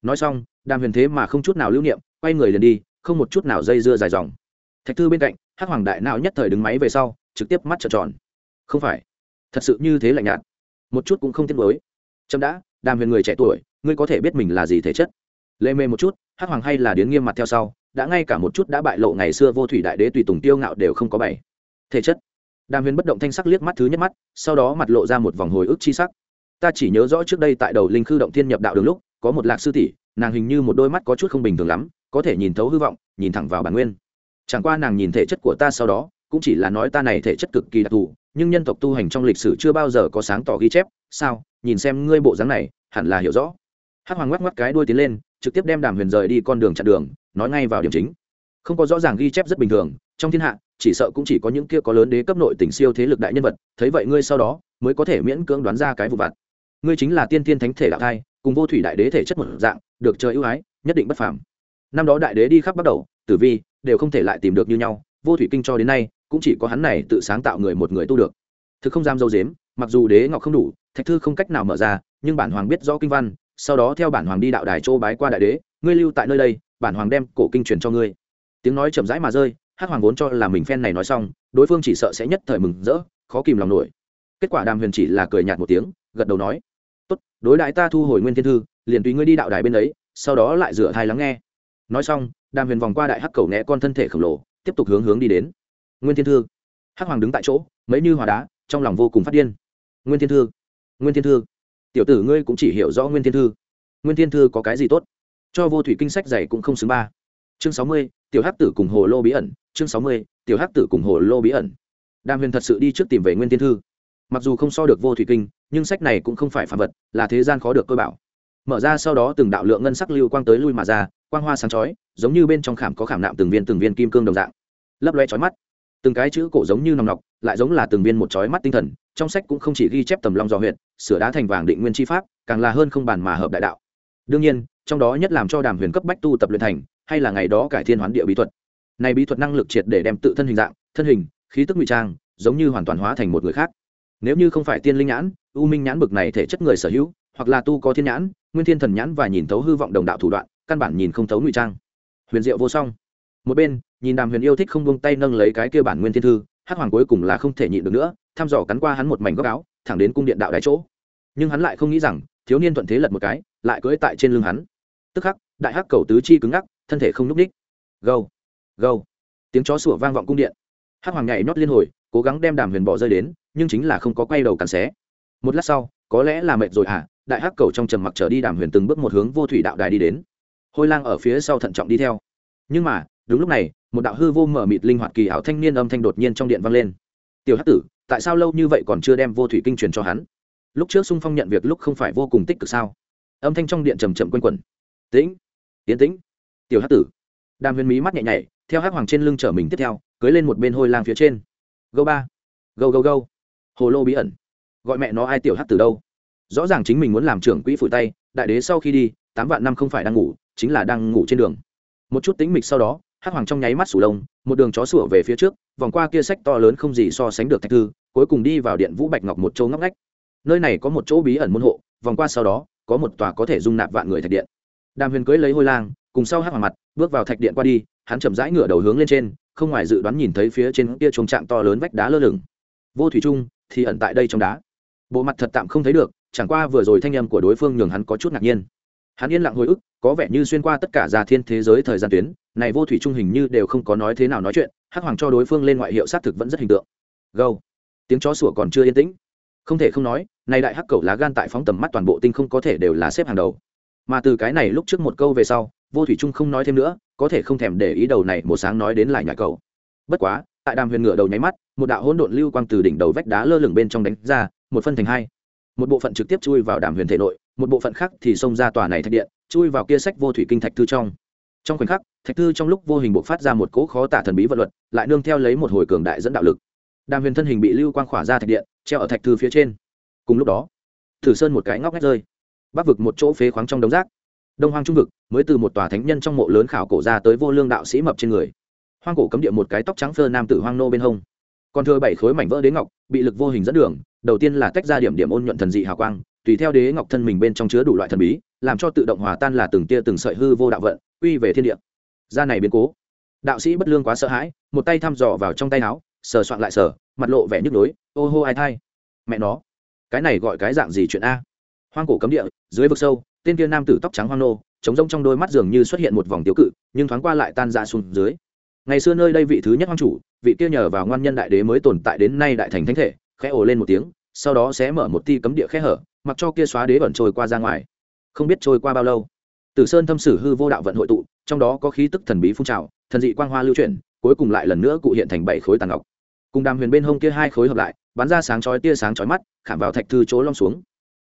Nói xong, đàm huyền thế mà không chút nào lưu niệm, quay người liền đi, không một chút nào dây dưa dài dòng. Thạch thư bên cạnh, hắc hoàng đại nào nhất thời đứng máy về sau, trực tiếp mắt trợn tròn. Không phải, thật sự như thế lạnh nhạt. Một chút cũng không tiếc mới trâm đã, đàm huyền người trẻ tuổi, ngươi có thể biết mình là gì thể chất. Lê mê một chút, hắc hoàng hay là điến nghiêm mặt theo sau đã ngay cả một chút đã bại lộ ngày xưa vô thủy đại đế tùy tùng tiêu ngạo đều không có bảy thể chất. Đàm huyền bất động thanh sắc liếc mắt thứ nhất mắt, sau đó mặt lộ ra một vòng hồi ức chi sắc. Ta chỉ nhớ rõ trước đây tại đầu linh khư động thiên nhập đạo đường lúc, có một lạc sư tỷ, nàng hình như một đôi mắt có chút không bình thường lắm, có thể nhìn thấu hư vọng, nhìn thẳng vào bản nguyên. Chẳng qua nàng nhìn thể chất của ta sau đó, cũng chỉ là nói ta này thể chất cực kỳ đặc thù, nhưng nhân tộc tu hành trong lịch sử chưa bao giờ có sáng tỏ ghi chép. Sao? Nhìn xem ngươi bộ dáng này, hẳn là hiểu rõ. Hắc hoàng ngoắc ngoắc cái đuôi tiến lên, trực tiếp đem đàm huyền rời đi con đường chặn đường nói ngay vào điểm chính. Không có rõ ràng ghi chép rất bình thường, trong thiên hạ, chỉ sợ cũng chỉ có những kia có lớn đế cấp nội tỉnh siêu thế lực đại nhân vật, thấy vậy ngươi sau đó mới có thể miễn cưỡng đoán ra cái vụ vặt. Ngươi chính là tiên thiên thánh thể đạo thai, cùng vô thủy đại đế thể chất một dạng, được trời ưu ái, nhất định bất phàm. Năm đó đại đế đi khắp bắt đầu, tử vi đều không thể lại tìm được như nhau, vô thủy kinh cho đến nay, cũng chỉ có hắn này tự sáng tạo người một người tu được. Thực không dám dâu dếm, mặc dù đế ngọc không đủ, thạch thư không cách nào mở ra, nhưng bản hoàng biết rõ kinh văn, sau đó theo bản hoàng đi đạo đài châu bái qua đại đế, ngươi lưu tại nơi đây bản hoàng đem cổ kinh truyền cho ngươi. Tiếng nói chậm rãi mà rơi, hắc hoàng vốn cho là mình phen này nói xong, đối phương chỉ sợ sẽ nhất thời mừng rỡ, khó kìm lòng nổi. Kết quả đàm huyền chỉ là cười nhạt một tiếng, gật đầu nói, tốt, đối đại ta thu hồi nguyên thiên thư, liền tùy ngươi đi đạo đài bên ấy, sau đó lại rửa thai lắng nghe. Nói xong, đàm huyền vòng qua đại hắc cầu né con thân thể khổng lồ, tiếp tục hướng hướng đi đến. Nguyên thiên thư. Hắc hoàng đứng tại chỗ, mấy như hòa đá, trong lòng vô cùng phát điên. Nguyên thiên thư, nguyên thiên thư, tiểu tử ngươi cũng chỉ hiểu rõ nguyên thiên thư. Nguyên thiên thư có cái gì tốt? Cho vô thủy kinh sách dày cũng không xứng ba. Chương sáu mươi, tiểu hắc tử cùng hồ lô bí ẩn. Chương sáu mươi, tiểu hắc tử cùng hồ lô bí ẩn. Đàm huyền thật sự đi trước tìm về nguyên thiên thư. Mặc dù không so được vô thủy kinh, nhưng sách này cũng không phải phạm vật, là thế gian khó được cơ bảo. Mở ra sau đó từng đạo lượng ngân sắc lưu quang tới lui mà ra, quang hoa sáng chói, giống như bên trong khảm có khảm nạm từng viên từng viên kim cương đồng dạng. Lấp loe chói mắt. Từng cái chữ cổ giống như nòng nọc, lại giống là từng viên một chói mắt tinh thần, trong sách cũng không chỉ ghi chép tầm long dò huyện sửa đá thành vàng định nguyên chi pháp, càng là hơn không bàn mà hợp đại đạo. Đương nhiên trong đó nhất làm cho đàm huyền cấp bách tu tập luyện thành, hay là ngày đó cải thiên hoán địa bí thuật. Này bí thuật năng lực triệt để đem tự thân hình dạng, thân hình, khí tức ngụy trang, giống như hoàn toàn hóa thành một người khác. Nếu như không phải tiên linh nhãn, u minh nhãn bực này thể chất người sở hữu, hoặc là tu có thiên nhãn, nguyên thiên thần nhãn và nhìn thấu hư vọng đồng đạo thủ đoạn, căn bản nhìn không thấu ngụy trang. Huyền diệu vô song. Một bên, nhìn đàm huyền yêu thích không buông tay nâng lấy cái kia bản nguyên thiên thư, hắc hoàng cuối cùng là không thể nhịn được nữa, thăm dò cắn qua hắn một mảnh góc áo, thẳng đến cung điện đạo đáy chỗ. Nhưng hắn lại không nghĩ rằng, thiếu niên thuận thế lật một cái, lại cưỡi tại trên lưng hắn tức khắc đại hắc cầu tứ chi cứng ngắc thân thể không nhúc ních gâu gâu. Tiếng chó sủa vang vọng cung điện. Hắc hoàng nhảy nhót liên hồi cố gắng đem đàm huyền bỏ rơi đến nhưng chính là không có quay đầu cắn xé. Một lát sau có lẽ là mệt rồi hả? À, đại hắc cầu trong trầm mặc trở đi đàm huyền từng bước một hướng vô thủy đạo đài đi đến. Hôi lang ở phía sau thận trọng đi theo. Nhưng mà đúng lúc này một đạo hư vô mở mịt linh hoạt kỳ ảo thanh niên âm thanh đột nhiên trong điện vang lên. Tiểu hắc tử tại sao lâu như vậy còn chưa đem vô thủy kinh truyền cho hắn? Lúc trước sung phong nhận việc lúc không phải vô cùng tích cực sao? Âm thanh trong điện trầm trầm quanh quẩn tĩnh, tiến tĩnh. Tiểu hắc tử. Đàm huyền mí mắt nhẹ nhảy, theo hắc hoàng trên lưng chở mình tiếp theo, cưới lên một bên hôi lang phía trên. Gâu ba. Gâu gâu gâu. Hồ lô bí ẩn. Gọi mẹ nó ai tiểu hắc tử đâu? Rõ ràng chính mình muốn làm trưởng quỹ phủi tay, đại đế sau khi đi, tám vạn năm không phải đang ngủ, chính là đang ngủ trên đường. Một chút tính mịch sau đó, hắc hoàng trong nháy mắt sủ lông, một đường chó sủa về phía trước, vòng qua kia sách to lớn không gì so sánh được thạch thư, cuối cùng đi vào điện vũ bạch ngọc một chỗ ngóc ngách. Nơi này có một chỗ bí ẩn môn hộ, vòng qua sau đó, có một tòa có thể dung nạp vạn người thạch điện đàm huyền cưới lấy hôi lang, cùng sau hắc hoàng mặt, bước vào thạch điện qua đi, hắn chậm rãi ngửa đầu hướng lên trên, không ngoài dự đoán nhìn thấy phía trên kia trùng trạng to lớn vách đá lơ lửng. Vô thủy trung thì ẩn tại đây trong đá. Bộ mặt thật tạm không thấy được, chẳng qua vừa rồi thanh âm của đối phương nhường hắn có chút ngạc nhiên. Hắn yên lặng hồi ức, có vẻ như xuyên qua tất cả già thiên thế giới thời gian tuyến, này vô thủy trung hình như đều không có nói thế nào nói chuyện, hắc hoàng cho đối phương lên ngoại hiệu xác thực vẫn rất hình tượng. Gâu. Tiếng chó sủa còn chưa yên tĩnh. Không thể không nói, này đại hắc cầu lá gan tại phóng tầm mắt toàn bộ tinh không có thể đều là xếp hàng đầu mà từ cái này lúc trước một câu về sau, vô thủy trung không nói thêm nữa, có thể không thèm để ý đầu này một sáng nói đến lại nhà cầu. Bất quá, tại đàm huyền ngựa đầu nháy mắt, một đạo hỗn độn lưu quang từ đỉnh đầu vách đá lơ lửng bên trong đánh ra, một phân thành hai. Một bộ phận trực tiếp chui vào đàm huyền thể nội, một bộ phận khác thì xông ra tòa này thạch điện, chui vào kia sách vô thủy kinh thạch thư trong. Trong khoảnh khắc, thạch thư trong lúc vô hình buộc phát ra một cỗ khó tả thần bí vật luật, lại nương theo lấy một hồi cường đại dẫn đạo lực. Đàm huyền thân hình bị lưu quang khỏa ra thạch điện, treo ở thạch thư phía trên. Cùng lúc đó, thử sơn một cái ngóc ngách rơi bắc vực một chỗ phế khoáng trong đống rác. Đông hoang trung vực, mới từ một tòa thánh nhân trong mộ lớn khảo cổ ra tới vô lương đạo sĩ mập trên người. Hoang cổ cấm địa một cái tóc trắng phơ nam tử hoang nô bên hông. Còn thừa bảy khối mảnh vỡ đế ngọc, bị lực vô hình dẫn đường, đầu tiên là tách ra điểm điểm ôn nhuận thần dị hào quang, tùy theo đế ngọc thân mình bên trong chứa đủ loại thần bí, làm cho tự động hòa tan là từng tia từng sợi hư vô đạo vận, quy về thiên địa. Ra này biến cố. Đạo sĩ bất lương quá sợ hãi, một tay thăm dò vào trong tay áo, sờ soạn lại sờ, mặt lộ vẻ nhức nhối, ô hô ai thai? Mẹ nó, cái này gọi cái dạng gì chuyện a? Hoang cổ cấm địa, dưới vực sâu, tên kia nam tử tóc trắng hoang nô trống rông trong đôi mắt dường như xuất hiện một vòng tiêu cự, nhưng thoáng qua lại tan ra xuống dưới. Ngày xưa nơi đây vị thứ nhất hoang chủ, vị kia nhờ vào ngoan nhân đại đế mới tồn tại đến nay đại thành thánh thể, khẽ ồ lên một tiếng, sau đó sẽ mở một ti cấm địa khẽ hở, mặc cho kia xóa đế vẩn trôi qua ra ngoài. Không biết trôi qua bao lâu, tử sơn thâm sử hư vô đạo vận hội tụ, trong đó có khí tức thần bí phun trào, thần dị quang hoa lưu chuyển, cuối cùng lại lần nữa cụ hiện thành bảy khối tàn ngọc. Cùng đàm huyền bên hông kia hai khối hợp lại, bắn ra sáng chói tia sáng chói mắt, khảm vào thạch thư chỗ long xuống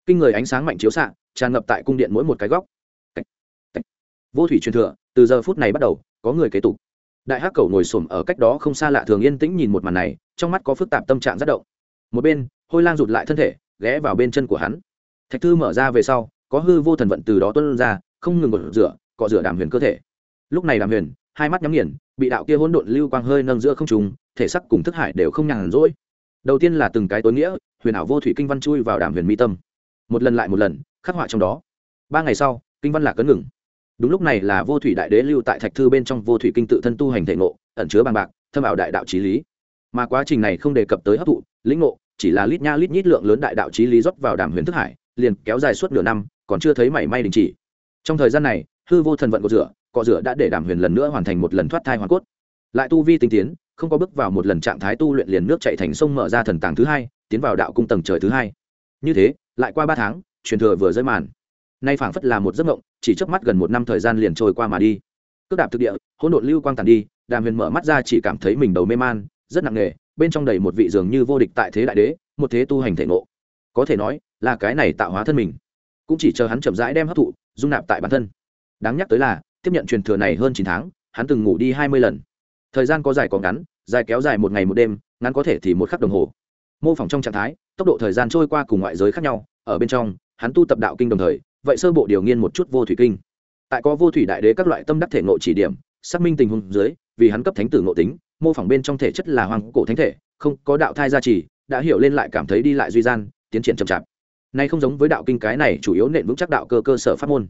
kinh người ánh sáng mạnh chiếu xạ, tràn ngập tại cung điện mỗi một cái góc. Vô thủy truyền thừa, từ giờ phút này bắt đầu, có người kế tục. Đại hắc cầu ngồi xổm ở cách đó không xa lạ thường yên tĩnh nhìn một màn này, trong mắt có phức tạp tâm trạng rất động. Một bên, hôi lang rụt lại thân thể, ghé vào bên chân của hắn. Thạch thư mở ra về sau, có hư vô thần vận từ đó tuân ra, không ngừng gột rửa, cọ rửa đàm huyền cơ thể. Lúc này đàm huyền, hai mắt nhắm nghiền, bị đạo kia hỗn độn lưu quang hơi nâng giữa không trùng thể sắc cùng thức hải đều không nhàn rỗi. Đầu tiên là từng cái tối nghĩa, huyền ảo vô thủy kinh văn chui vào đàm huyền mi tâm một lần lại một lần, khắc họa trong đó. Ba ngày sau, kinh văn lạc cấn ngừng. Đúng lúc này là vô thủy đại đế lưu tại thạch thư bên trong vô thủy kinh tự thân tu hành thể ngộ, ẩn chứa bằng bạc, thâm ảo đại đạo trí lý. Mà quá trình này không đề cập tới hấp thụ, lĩnh ngộ, chỉ là lít nha lít nhít lượng lớn đại đạo trí lý rót vào đàm huyền thức hải, liền kéo dài suốt nửa năm, còn chưa thấy mảy may đình chỉ. Trong thời gian này, hư vô thần vận cọ rửa cọ rửa đã để đàm huyền lần nữa hoàn thành một lần thoát thai hoàn cốt. Lại tu vi tinh tiến, không có bước vào một lần trạng thái tu luyện liền nước chạy thành sông mở ra thần tàng thứ hai, tiến vào đạo cung tầng trời thứ hai như thế, lại qua ba tháng, truyền thừa vừa rơi màn. Nay phảng phất là một giấc mộng, chỉ trước mắt gần một năm thời gian liền trôi qua mà đi. Cước đạp thực địa, hỗn độn lưu quang tàn đi, đàm huyền mở mắt ra chỉ cảm thấy mình đầu mê man, rất nặng nề, bên trong đầy một vị dường như vô địch tại thế đại đế, một thế tu hành thể ngộ. Có thể nói, là cái này tạo hóa thân mình. Cũng chỉ chờ hắn chậm rãi đem hấp thụ, dung nạp tại bản thân. Đáng nhắc tới là, tiếp nhận truyền thừa này hơn chín tháng, hắn từng ngủ đi hai mươi lần. Thời gian có dài có ngắn, dài kéo dài một ngày một đêm, ngắn có thể thì một khắc đồng hồ mô phỏng trong trạng thái, tốc độ thời gian trôi qua cùng ngoại giới khác nhau, ở bên trong, hắn tu tập đạo kinh đồng thời, vậy sơ bộ điều nghiên một chút vô thủy kinh. Tại có vô thủy đại đế các loại tâm đắc thể ngộ chỉ điểm, xác minh tình huống dưới, vì hắn cấp thánh tử ngộ tính, mô phỏng bên trong thể chất là hoàng cổ thánh thể, không có đạo thai gia trì, đã hiểu lên lại cảm thấy đi lại duy gian, tiến triển chậm chạp. Nay không giống với đạo kinh cái này chủ yếu nền vững chắc đạo cơ cơ sở pháp môn.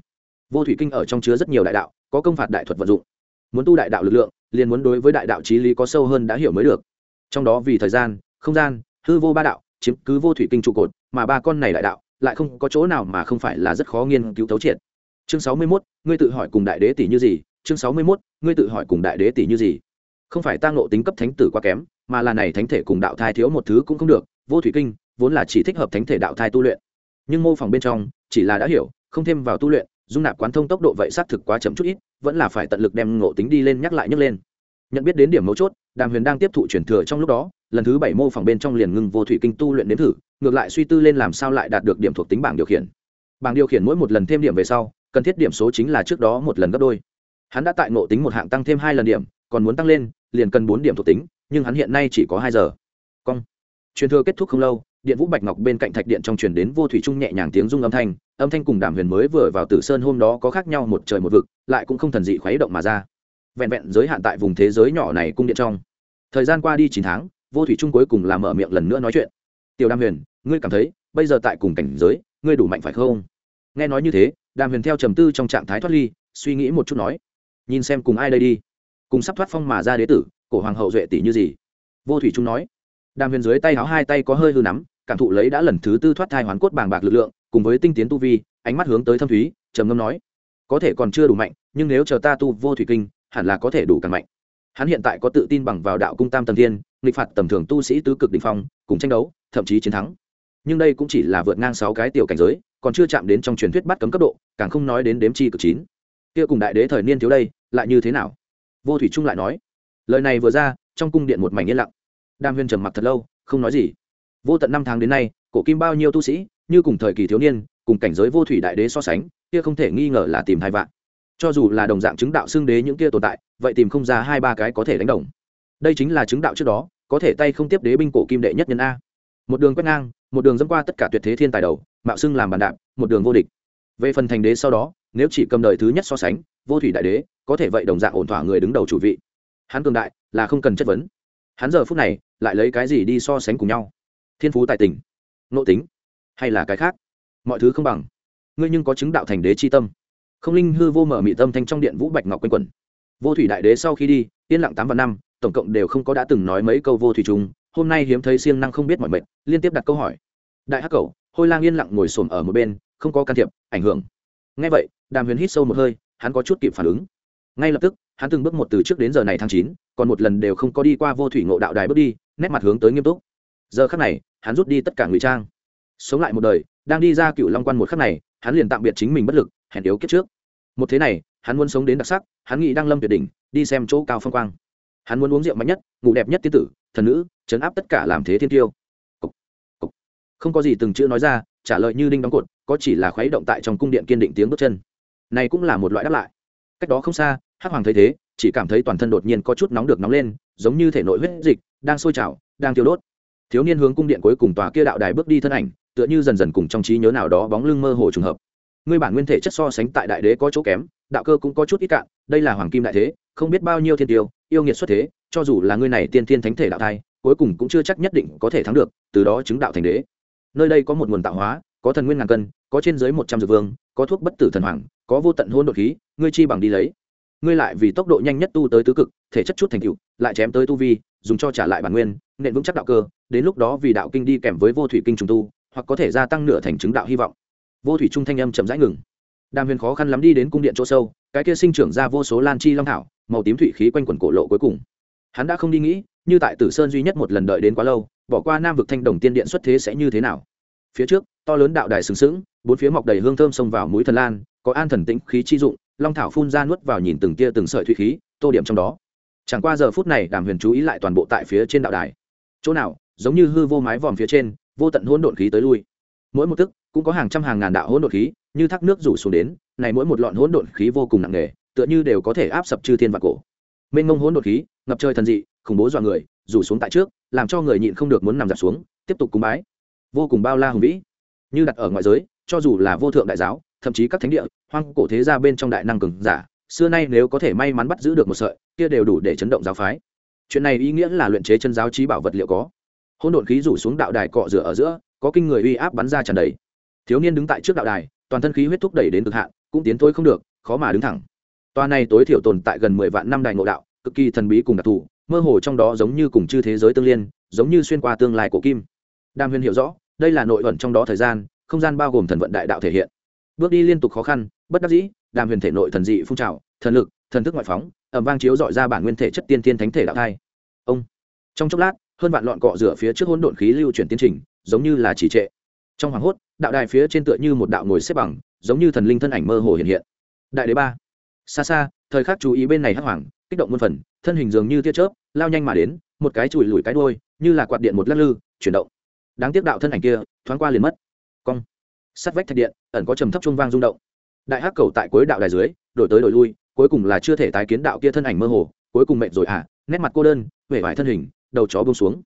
Vô thủy kinh ở trong chứa rất nhiều đại đạo, có công phạt đại thuật vận dụng. Muốn tu đại đạo lực lượng, liền muốn đối với đại đạo trí lý có sâu hơn đã hiểu mới được. Trong đó vì thời gian, không gian hư vô ba đạo chiếm cứ vô thủy kinh trụ cột mà ba con này đại đạo lại không có chỗ nào mà không phải là rất khó nghiên cứu thấu triệt. Chương sáu mươi 61, ngươi tự hỏi cùng đại đế tỷ như gì? Chương sáu mươi 61, ngươi tự hỏi cùng đại đế tỷ như gì? Không phải tăng ngộ tính cấp thánh tử quá kém mà là này thánh thể cùng đạo thai thiếu một thứ cũng không được vô thủy kinh vốn là chỉ thích hợp thánh thể đạo thai tu luyện. Nhưng mô phỏng bên trong chỉ là đã hiểu không thêm vào tu luyện dung nạp quán thông tốc độ vậy xác thực quá chậm chút ít vẫn là phải tận lực đem ngộ tính đi lên nhắc lại nhắc lên. Nhận biết đến điểm mấu chốt đàm huyền đang tiếp thụ truyền thừa trong lúc đó lần thứ bảy mô phỏng bên trong liền ngưng vô thủy kinh tu luyện đến thử, ngược lại suy tư lên làm sao lại đạt được điểm thuộc tính bảng điều khiển. Bảng điều khiển mỗi một lần thêm điểm về sau, cần thiết điểm số chính là trước đó một lần gấp đôi. Hắn đã tại nộ tính một hạng tăng thêm hai lần điểm, còn muốn tăng lên, liền cần bốn điểm thuộc tính, nhưng hắn hiện nay chỉ có hai giờ. Cong. Truyền thừa kết thúc không lâu, điện vũ bạch ngọc bên cạnh thạch điện trong truyền đến vô thủy trung nhẹ nhàng tiếng rung âm thanh âm thanh cùng đàm huyền mới vừa vào tử sơn hôm đó có khác nhau một trời một vực, lại cũng không thần dị khuấy động mà ra. Vẹn vẹn giới hạn tại vùng thế giới nhỏ này cung điện trong. Thời gian qua đi chín tháng vô thủy trung cuối cùng là mở miệng lần nữa nói chuyện. Tiểu Đam huyền, ngươi cảm thấy bây giờ tại cùng cảnh giới, ngươi đủ mạnh phải không? Nghe nói như thế, đàm huyền theo trầm tư trong trạng thái thoát ly, suy nghĩ một chút nói, nhìn xem cùng ai đây đi. Cùng sắp thoát phong mà ra đế tử, cổ hoàng hậu duệ tỷ như gì? Vô thủy trung nói, đàm huyền dưới tay áo hai tay có hơi hư nắm, cảm thụ lấy đã lần thứ tư thoát thai hoàn cốt bàng bạc lực lượng, cùng với tinh tiến tu vi, ánh mắt hướng tới thâm thúy, trầm ngâm nói, có thể còn chưa đủ mạnh, nhưng nếu chờ ta tu vô thủy kinh, hẳn là có thể đủ càng mạnh hắn hiện tại có tự tin bằng vào đạo cung tam tầng thiên, nghịch phạt tầm thường tu sĩ tứ cực đình phong, cùng tranh đấu, thậm chí chiến thắng. Nhưng đây cũng chỉ là vượt ngang sáu cái tiểu cảnh giới, còn chưa chạm đến trong truyền thuyết bắt cấm cấp độ, càng không nói đến đếm chi cực chín. Kia cùng đại đế thời niên thiếu đây, lại như thế nào? Vô thủy trung lại nói. Lời này vừa ra, trong cung điện một mảnh yên lặng. Đam huyên trầm mặc thật lâu, không nói gì. Vô tận năm tháng đến nay, cổ kim bao nhiêu tu sĩ, như cùng thời kỳ thiếu niên, cùng cảnh giới vô thủy đại đế so sánh, kia không thể nghi ngờ là tìm hai vạn cho dù là đồng dạng chứng đạo xưng đế những kia tồn tại, vậy tìm không ra hai ba cái có thể đánh đồng. Đây chính là chứng đạo trước đó, có thể tay không tiếp đế binh cổ kim đệ nhất nhân a. Một đường quét ngang, một đường dẫm qua tất cả tuyệt thế thiên tài đầu, mạo xưng làm bàn đạp, một đường vô địch. Về phần thành đế sau đó, nếu chỉ cầm đời thứ nhất so sánh, vô thủy đại đế, có thể vậy đồng dạng ổn thỏa người đứng đầu chủ vị. Hắn cường đại, là không cần chất vấn. Hắn giờ phút này, lại lấy cái gì đi so sánh cùng nhau? Thiên phú tài tình, nội tính, hay là cái khác? Mọi thứ không bằng. Ngươi nhưng có chứng đạo thành đế chi tâm không linh hư vô mở mị tâm thanh trong điện vũ bạch ngọc quanh quẩn. Vô thủy đại đế sau khi đi, yên lặng tám và năm, tổng cộng đều không có đã từng nói mấy câu vô thủy trùng hôm nay hiếm thấy siêng năng không biết mọi mệnh, liên tiếp đặt câu hỏi. Đại hắc cầu hôi lang yên lặng ngồi xổm ở một bên, không có can thiệp, ảnh hưởng. Ngay vậy, đàm huyền hít sâu một hơi, hắn có chút kịp phản ứng. Ngay lập tức, hắn từng bước một từ trước đến giờ này tháng chín, còn một lần đều không có đi qua vô thủy ngộ đạo đài bước đi, nét mặt hướng tới nghiêm túc. Giờ khắc này, hắn rút đi tất cả ngụy trang. Sống lại một đời, đang đi ra cựu long quan một khắc này, hắn liền tạm biệt chính mình bất lực hèn yếu kiếp trước. Một thế này hắn muốn sống đến đặc sắc hắn nghĩ đang lâm tuyệt đỉnh đi xem chỗ cao phong quang. Hắn muốn uống rượu mạnh nhất ngủ đẹp nhất tiên tử thần nữ chấn áp tất cả làm thế thiên tiêu. Cục, cục. không có gì từng chữ nói ra trả lời như đinh đóng cột có chỉ là khuấy động tại trong cung điện kiên định tiếng bước chân. Này cũng là một loại đáp lại. Cách đó không xa hắc hoàng thấy thế chỉ cảm thấy toàn thân đột nhiên có chút nóng được nóng lên giống như thể nội huyết dịch đang sôi trào đang tiêu đốt. Thiếu niên hướng cung điện cuối cùng tòa kia đạo đài bước đi thân ảnh tựa như dần dần cùng trong trí nhớ nào đó bóng lưng mơ hồ trùng hợp ngươi bản nguyên thể chất so sánh tại đại đế có chỗ kém, đạo cơ cũng có chút ít cạn, đây là hoàng kim đại thế, không biết bao nhiêu thiên tiêu, yêu nghiệt xuất thế, cho dù là ngươi này tiên thiên thánh thể đạo thai, cuối cùng cũng chưa chắc nhất định có thể thắng được, từ đó chứng đạo thành đế. Nơi đây có một nguồn tạo hóa, có thần nguyên ngàn cân, có trên dưới một trăm dược vương, có thuốc bất tử thần hoàng, có vô tận hôn đột khí, ngươi chi bằng đi lấy. Ngươi lại vì tốc độ nhanh nhất tu tới tứ cực, thể chất chút thành cựu lại chém tới tu vi, dùng cho trả lại bản nguyên, nện vững chắc đạo cơ, đến lúc đó vì đạo kinh đi kèm với vô thủy kinh trùng tu, hoặc có thể gia tăng nửa thành chứng đạo hy vọng vô thủy trung thanh âm chậm rãi ngừng. Đàm huyền khó khăn lắm đi đến cung điện chỗ sâu, cái kia sinh trưởng ra vô số lan chi long thảo, màu tím thủy khí quanh quẩn cổ lộ cuối cùng. Hắn đã không đi nghĩ, như tại tử sơn duy nhất một lần đợi đến quá lâu, bỏ qua nam vực thanh đồng tiên điện xuất thế sẽ như thế nào? Phía trước, to lớn đạo đài sừng sững, bốn phía mọc đầy hương thơm xông vào mũi thần lan, có an thần tĩnh khí chi dụng, long thảo phun ra nuốt vào nhìn từng tia từng sợi thủy khí, tô điểm trong đó. Chẳng qua giờ phút này, đàm huyền chú ý lại toàn bộ tại phía trên đạo đài. Chỗ nào, giống như hư vô mái vòm phía trên, vô tận hỗn độn khí tới lui. Mỗi một tức cũng có hàng trăm hàng ngàn đạo hỗn độn khí, như thác nước rủ xuống đến, này mỗi một lọn hỗn độn khí vô cùng nặng nề, tựa như đều có thể áp sập chư thiên vạn cổ. Mênh mông hỗn độn khí, ngập trời thần dị, khủng bố dọa người, rủ xuống tại trước, làm cho người nhịn không được muốn nằm dạp xuống, tiếp tục cúng bái. Vô cùng bao la hùng vĩ. Như đặt ở ngoại giới, cho dù là vô thượng đại giáo, thậm chí các thánh địa, hoang cổ thế gia bên trong đại năng cường giả, xưa nay nếu có thể may mắn bắt giữ được một sợi, kia đều đủ để chấn động giáo phái. Chuyện này ý nghĩa là luyện chế chân giáo trí bảo vật liệu có. Hỗn độn khí rủ xuống đạo đài cọ rửa ở giữa, có kinh người uy áp bắn ra tràn đầy thiếu niên đứng tại trước đạo đài, toàn thân khí huyết thúc đẩy đến cực hạn, cũng tiến thôi không được, khó mà đứng thẳng. Toa này tối thiểu tồn tại gần mười vạn năm đài ngộ đạo, cực kỳ thần bí cùng đặc thù, mơ hồ trong đó giống như cùng chư thế giới tương liên, giống như xuyên qua tương lai của kim. Đam huyền hiểu rõ, đây là nội ẩn trong đó thời gian, không gian bao gồm thần vận đại đạo thể hiện. Bước đi liên tục khó khăn, bất đắc dĩ, đàm huyền thể nội thần dị phun trào, thần lực, thần thức ngoại phóng ẩm vang chiếu dọi ra bản nguyên thể chất tiên tiên thánh thể đạo thai. Ông. Trong chốc lát, hơn vạn lọn cọ rửa phía trước hỗn độn khí lưu chuyển tiến trình, giống như là chỉ trệ trong hoàng hốt, đạo đài phía trên tựa như một đạo ngồi xếp bằng, giống như thần linh thân ảnh mơ hồ hiện hiện. Đại đế ba. Xa xa, thời khắc chú ý bên này hắc hoàng, kích động muôn phần, thân hình dường như tia chớp, lao nhanh mà đến, một cái chùi lùi cái đôi như là quạt điện một lắc lư, chuyển động. Đáng tiếc đạo thân ảnh kia, thoáng qua liền mất. Cong. Sắt vách thạch điện, ẩn có trầm thấp trung vang rung động. Đại hắc cầu tại cuối đạo đài dưới, đổi tới đổi lui, cuối cùng là chưa thể tái kiến đạo kia thân ảnh mơ hồ, cuối cùng mệt rồi à nét mặt cô đơn, vẻ vải thân hình, đầu chó buông xuống.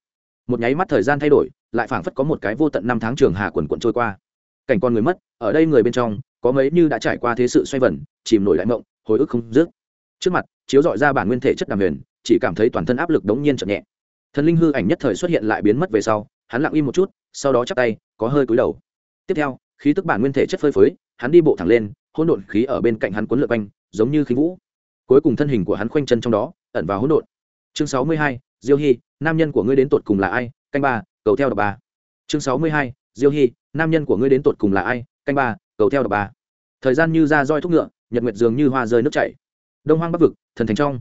Một nháy mắt thời gian thay đổi lại phảng phất có một cái vô tận năm tháng trường hà quần quận trôi qua. Cảnh con người mất, ở đây người bên trong, có mấy như đã trải qua thế sự xoay vần, chìm nổi lại mộng, hồi ức không dứt. Trước mặt, chiếu dọi ra bản nguyên thể chất đàm huyền, chỉ cảm thấy toàn thân áp lực đống nhiên chậm nhẹ. Thần linh hư ảnh nhất thời xuất hiện lại biến mất về sau, hắn lặng im một chút, sau đó chắp tay, có hơi cúi đầu. Tiếp theo, khí tức bản nguyên thể chất phơi phới, hắn đi bộ thẳng lên, hỗn độn khí ở bên cạnh hắn cuốn lượn quanh, giống như khí vũ. Cuối cùng thân hình của hắn khoanh chân trong đó, ẩn vào hỗn độn. Chương sáu mươi hai, diêu hy nam nhân của ngươi đến tột cùng là ai? Canh ba cầu theo đọc ba. Chương sáu mươi hai, diêu hy nam nhân của ngươi đến tột cùng là ai? Canh ba, cầu theo đọc ba. Thời gian như ra roi thúc ngựa, nhật nguyệt dường như hoa rơi nước chảy. Đông hoang bắc vực, thần thành trong.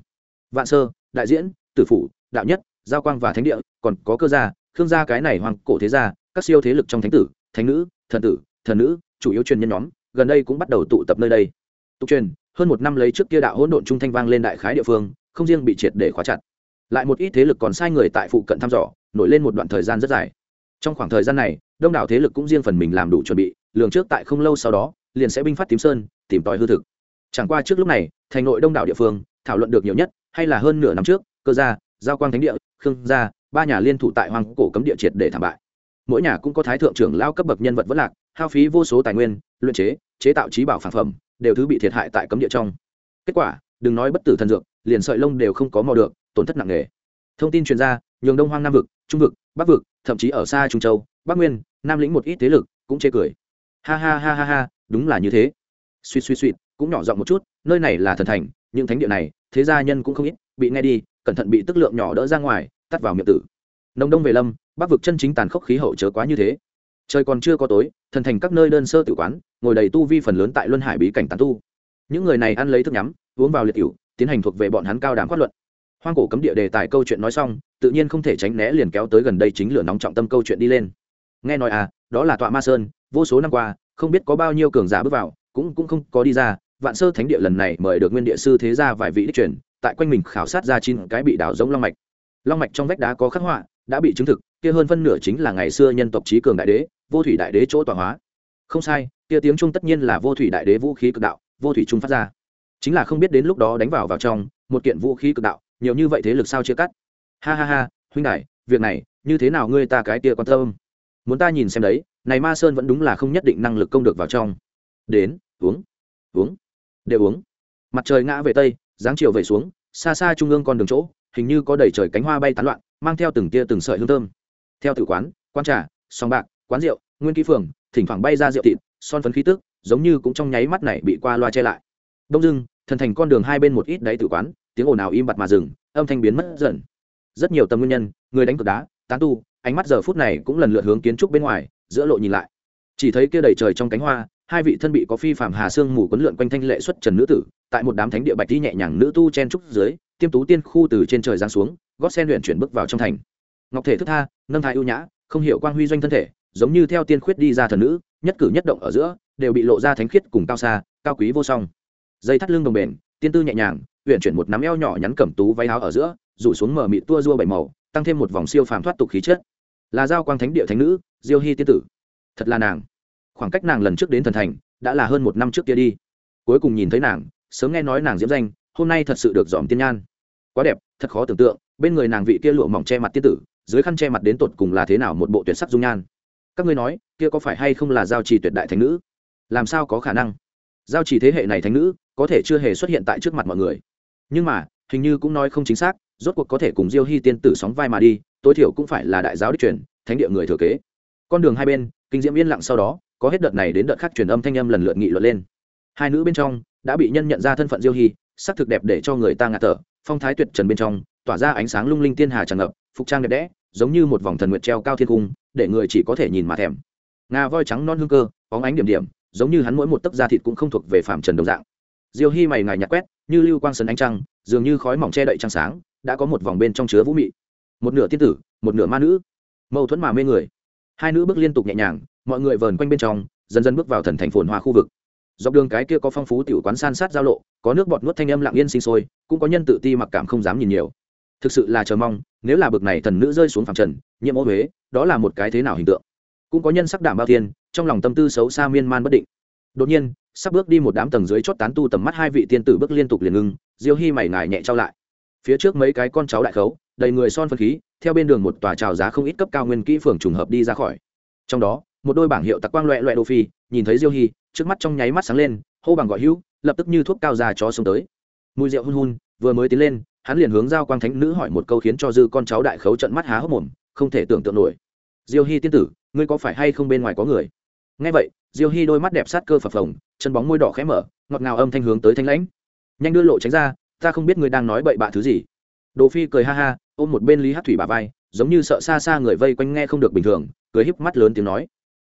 Vạn sơ, đại diễn, tử phủ, đạo nhất, giao quang và thánh địa, còn có cơ gia, khương gia cái này hoàng cổ thế gia, các siêu thế lực trong thánh tử, thánh nữ, thần tử, thần nữ, chủ yếu truyền nhân nhóm, gần đây cũng bắt đầu tụ tập nơi đây. Tục truyền, hơn một năm lấy trước kia đạo hỗn độn trung thanh vang lên đại khái địa phương, không riêng bị triệt để khóa chặt lại một ít thế lực còn sai người tại phụ cận thăm dò, nổi lên một đoạn thời gian rất dài. Trong khoảng thời gian này, đông đảo thế lực cũng riêng phần mình làm đủ chuẩn bị, lường trước tại không lâu sau đó, liền sẽ binh phát tím sơn, tìm tòi hư thực. Chẳng qua trước lúc này, thành nội đông đảo địa phương, thảo luận được nhiều nhất, hay là hơn nửa năm trước, cơ gia, giao quang thánh địa, khương gia, ba nhà liên thủ tại hoàng cổ cấm địa triệt để thảm bại. Mỗi nhà cũng có thái thượng trưởng lao cấp bậc nhân vật vất lạc, hao phí vô số tài nguyên, luyện chế chế tạo trí bảo phản phẩm, đều thứ bị thiệt hại tại cấm địa trong. Kết quả, đừng nói bất tử thần dược, liền sợi lông đều không có mò được tổn thất nặng nề. Thông tin truyền ra, nhường đông hoang nam vực, trung vực, bắc vực, thậm chí ở xa trung châu, bắc nguyên, nam lĩnh một ít thế lực cũng chê cười. Ha ha ha ha ha, đúng là như thế. Suy suy suy cũng nhỏ giọng một chút, nơi này là thần thành, những thánh địa này, thế gia nhân cũng không ít, bị nghe đi, cẩn thận bị tức lượng nhỏ đỡ ra ngoài, tắt vào miệng tử. Nông đông về lâm, bắc vực chân chính tàn khốc khí hậu chớ quá như thế. Trời còn chưa có tối, thần thành các nơi đơn sơ tử quán, ngồi đầy tu vi phần lớn tại luân hải bí cảnh tán tu. Những người này ăn lấy thức nhắm, uống vào liệt cựu tiến hành thuộc về bọn hắn cao đẳng phát luận hoang cổ cấm địa đề tài câu chuyện nói xong, tự nhiên không thể tránh né liền kéo tới gần đây chính lửa nóng trọng tâm câu chuyện đi lên. Nghe nói à đó là tọa ma sơn, vô số năm qua, không biết có bao nhiêu cường giả bước vào, cũng cũng không có đi ra, vạn sơ thánh địa lần này mời được nguyên địa sư thế ra vài vị đích truyền, tại quanh mình khảo sát ra chín cái bị đảo giống long mạch. Long mạch trong vách đá có khắc họa, đã bị chứng thực, kia hơn phân nửa chính là ngày xưa nhân tộc trí cường đại đế, vô thủy đại đế chỗ tọa hóa. Không sai, kia tiếng trung tất nhiên là vô thủy đại đế vũ khí cực đạo, vô thủy trung phát ra. Chính là không biết đến lúc đó đánh vào vào trong, một kiện vũ khí cực đạo nhiều như vậy thế lực sao chia cắt? Ha ha ha, huynh đại việc này, như thế nào ngươi ta cái kia quan tâm? Muốn ta nhìn xem đấy, này ma sơn vẫn đúng là không nhất định năng lực công được vào trong. Đến, uống. Uống. Đều uống. Mặt trời ngã về tây, dáng chiều về xuống, xa xa trung ương con đường chỗ, hình như có đầy trời cánh hoa bay tán loạn, mang theo từng tia từng sợi hương thơm. Theo tử quán quan trà song bạc, quán rượu, nguyên ký phường, thỉnh thoảng bay ra rượu thịt, son phấn khí tức, giống như cũng trong nháy mắt này bị qua loa che lại. Đông dưng thần thành con đường hai bên một ít đáy tử quán tiếng ồn ào im bặt mà dừng, âm thanh biến mất dần. Rất nhiều tầm nguyên nhân, người đánh cược đá, tán tu, ánh mắt giờ phút này cũng lần lượt hướng kiến trúc bên ngoài, giữa lộ nhìn lại. Chỉ thấy kia đầy trời trong cánh hoa, hai vị thân bị có phi phạm hà sương mù quấn lượn quanh thanh lệ xuất trần nữ tử, tại một đám thánh địa bạch đi nhẹ nhàng nữ tu chen trúc dưới, tiêm tú tiên khu từ trên trời giáng xuống, gót sen luyện chuyển bước vào trong thành. Ngọc thể thức tha, nâng thái ưu nhã, không hiểu quang huy doanh thân thể, giống như theo tiên khuyết đi ra thần nữ, nhất cử nhất động ở giữa, đều bị lộ ra thánh khiết cùng cao xa, cao quý vô song. Dây thắt lưng đồng bền, tiên tư nhẹ nhàng huyện chuyển một nắm eo nhỏ nhắn cẩm tú váy áo ở giữa, rủ xuống mở mịt tua rua bảy màu, tăng thêm một vòng siêu phàm thoát tục khí chất. Là giao quang thánh địa thánh nữ, diêu hy tiên tử. Thật là nàng. Khoảng cách nàng lần trước đến thần thành, đã là hơn một năm trước kia đi. Cuối cùng nhìn thấy nàng, sớm nghe nói nàng diễm danh, hôm nay thật sự được dòm tiên nhan. Quá đẹp, thật khó tưởng tượng, bên người nàng vị kia lụa mỏng che mặt tiên tử, dưới khăn che mặt đến tột cùng là thế nào một bộ tuyệt sắc dung nhan. Các ngươi nói, kia có phải hay không là giao trì tuyệt đại thánh nữ? Làm sao có khả năng? Giao trì thế hệ này thánh nữ, có thể chưa hề xuất hiện tại trước mặt mọi người nhưng mà, hình như cũng nói không chính xác, rốt cuộc có thể cùng diêu hy tiên tử sóng vai mà đi, tối thiểu cũng phải là đại giáo đích truyền, thánh địa người thừa kế. Con đường hai bên, kinh diễm yên lặng sau đó, có hết đợt này đến đợt khác truyền âm thanh âm lần lượt nghị luận lên. Hai nữ bên trong, đã bị nhân nhận ra thân phận diêu hy sắc thực đẹp để cho người ta ngạt thở, phong thái tuyệt trần bên trong, tỏa ra ánh sáng lung linh tiên hà tràn ngập, phục trang đẹp đẽ, giống như một vòng thần nguyệt treo cao thiên cung, để người chỉ có thể nhìn mà thèm. Ngà voi trắng non hương cơ, bóng ánh điểm điểm, giống như hắn mỗi một tấc da thịt cũng không thuộc về phạm trần đồng dạng. Diêu hy mày ngài nhạt quét như lưu quang sấn ánh trăng, dường như khói mỏng che đậy trăng sáng, đã có một vòng bên trong chứa vũ mị. Một nửa tiên tử, một nửa ma nữ. Mâu thuẫn mà mê người. Hai nữ bước liên tục nhẹ nhàng, mọi người vờn quanh bên trong, dần dần bước vào thần thành phồn hoa khu vực. Dọc đường cái kia có phong phú tiểu quán san sát giao lộ, có nước bọt nuốt thanh âm lặng yên sinh sôi, cũng có nhân tự ti mặc cảm không dám nhìn nhiều. Thực sự là chờ mong, nếu là bực này thần nữ rơi xuống phẳng trần, nhiễm ô huế, đó là một cái thế nào hình tượng. Cũng có nhân sắc đảm bao thiên, trong lòng tâm tư xấu xa miên man bất định. Đột nhiên sắp bước đi một đám tầng dưới chót tán tu tầm mắt hai vị tiên tử bước liên tục liền ngưng, diêu hy mày ngài nhẹ trao lại. Phía trước mấy cái con cháu đại khấu, đầy người son phân khí, theo bên đường một tòa trào giá không ít cấp cao nguyên kỹ phường trùng hợp đi ra khỏi. Trong đó, một đôi bảng hiệu tặc quang loẹ loẹ đô phi, nhìn thấy diêu hy trước mắt trong nháy mắt sáng lên, hô bằng gọi hữu, lập tức như thuốc cao già chó xuống tới. Mùi rượu hun hun, vừa mới tiến lên, hắn liền hướng giao quang thánh nữ hỏi một câu khiến cho dư con cháu đại khấu trận mắt há hốc mồm, không thể tưởng tượng nổi. Diêu hy tiên tử, ngươi có phải hay không bên ngoài có người? Nghe vậy, diêu hy đôi mắt đẹp sát cơ phập phồng chân bóng môi đỏ khẽ mở, ngọt ngào âm thanh hướng tới thanh lãnh. Nhanh đưa lộ tránh ra, ta không biết ngươi đang nói bậy bạ thứ gì. Đồ phi cười ha ha, ôm một bên lý hát thủy bà vai, giống như sợ xa xa người vây quanh nghe không được bình thường, cười híp mắt lớn tiếng nói.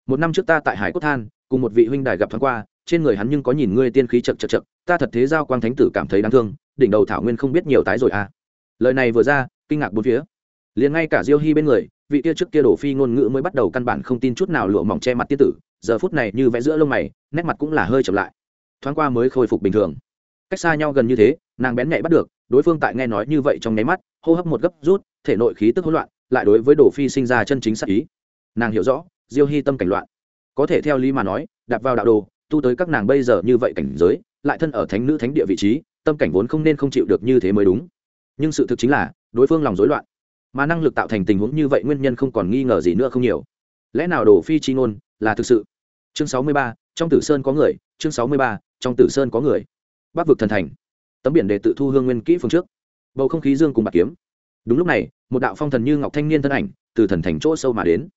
Một năm trước ta tại hải cốt than, cùng một vị huynh đài gặp thoáng qua, trên người hắn nhưng có nhìn ngươi tiên khí chật chật chật, ta thật thế giao quang thánh tử cảm thấy đáng thương, đỉnh đầu thảo nguyên không biết nhiều tái rồi à. Lời này vừa ra, kinh ngạc bốn phía. Liền ngay cả diêu hy bên người, vị kia trước kia đổ phi ngôn ngữ mới bắt đầu căn bản không tin chút nào lụa mỏng che mặt tiên tử, giờ phút này như vẽ giữa lông mày nét mặt cũng là hơi chậm lại. Thoáng qua mới khôi phục bình thường. Cách xa nhau gần như thế, nàng bén nhạy bắt được, đối phương tại nghe nói như vậy trong nháy mắt, hô hấp một gấp rút, thể nội khí tức hỗn loạn, lại đối với đồ phi sinh ra chân chính sắc ý. Nàng hiểu rõ, diêu hy tâm cảnh loạn. Có thể theo lý mà nói, đạp vào đạo đồ, tu tới các nàng bây giờ như vậy cảnh giới, lại thân ở thánh nữ thánh địa vị trí, tâm cảnh vốn không nên không chịu được như thế mới đúng. Nhưng sự thực chính là, đối phương lòng rối loạn. Mà năng lực tạo thành tình huống như vậy nguyên nhân không còn nghi ngờ gì nữa không nhiều. Lẽ nào đồ phi chi ngôn là thực sự? Chương sáu mươi ba trong tử sơn có người, chương sáu mươi ba, trong tử sơn có người. Bắc vực thần thành, tấm biển đề tự thu hương nguyên kỹ phương trước. Bầu không khí dương cùng bạc kiếm. Đúng lúc này, một đạo phong thần như ngọc thanh niên thân ảnh, từ thần thành chỗ sâu mà đến.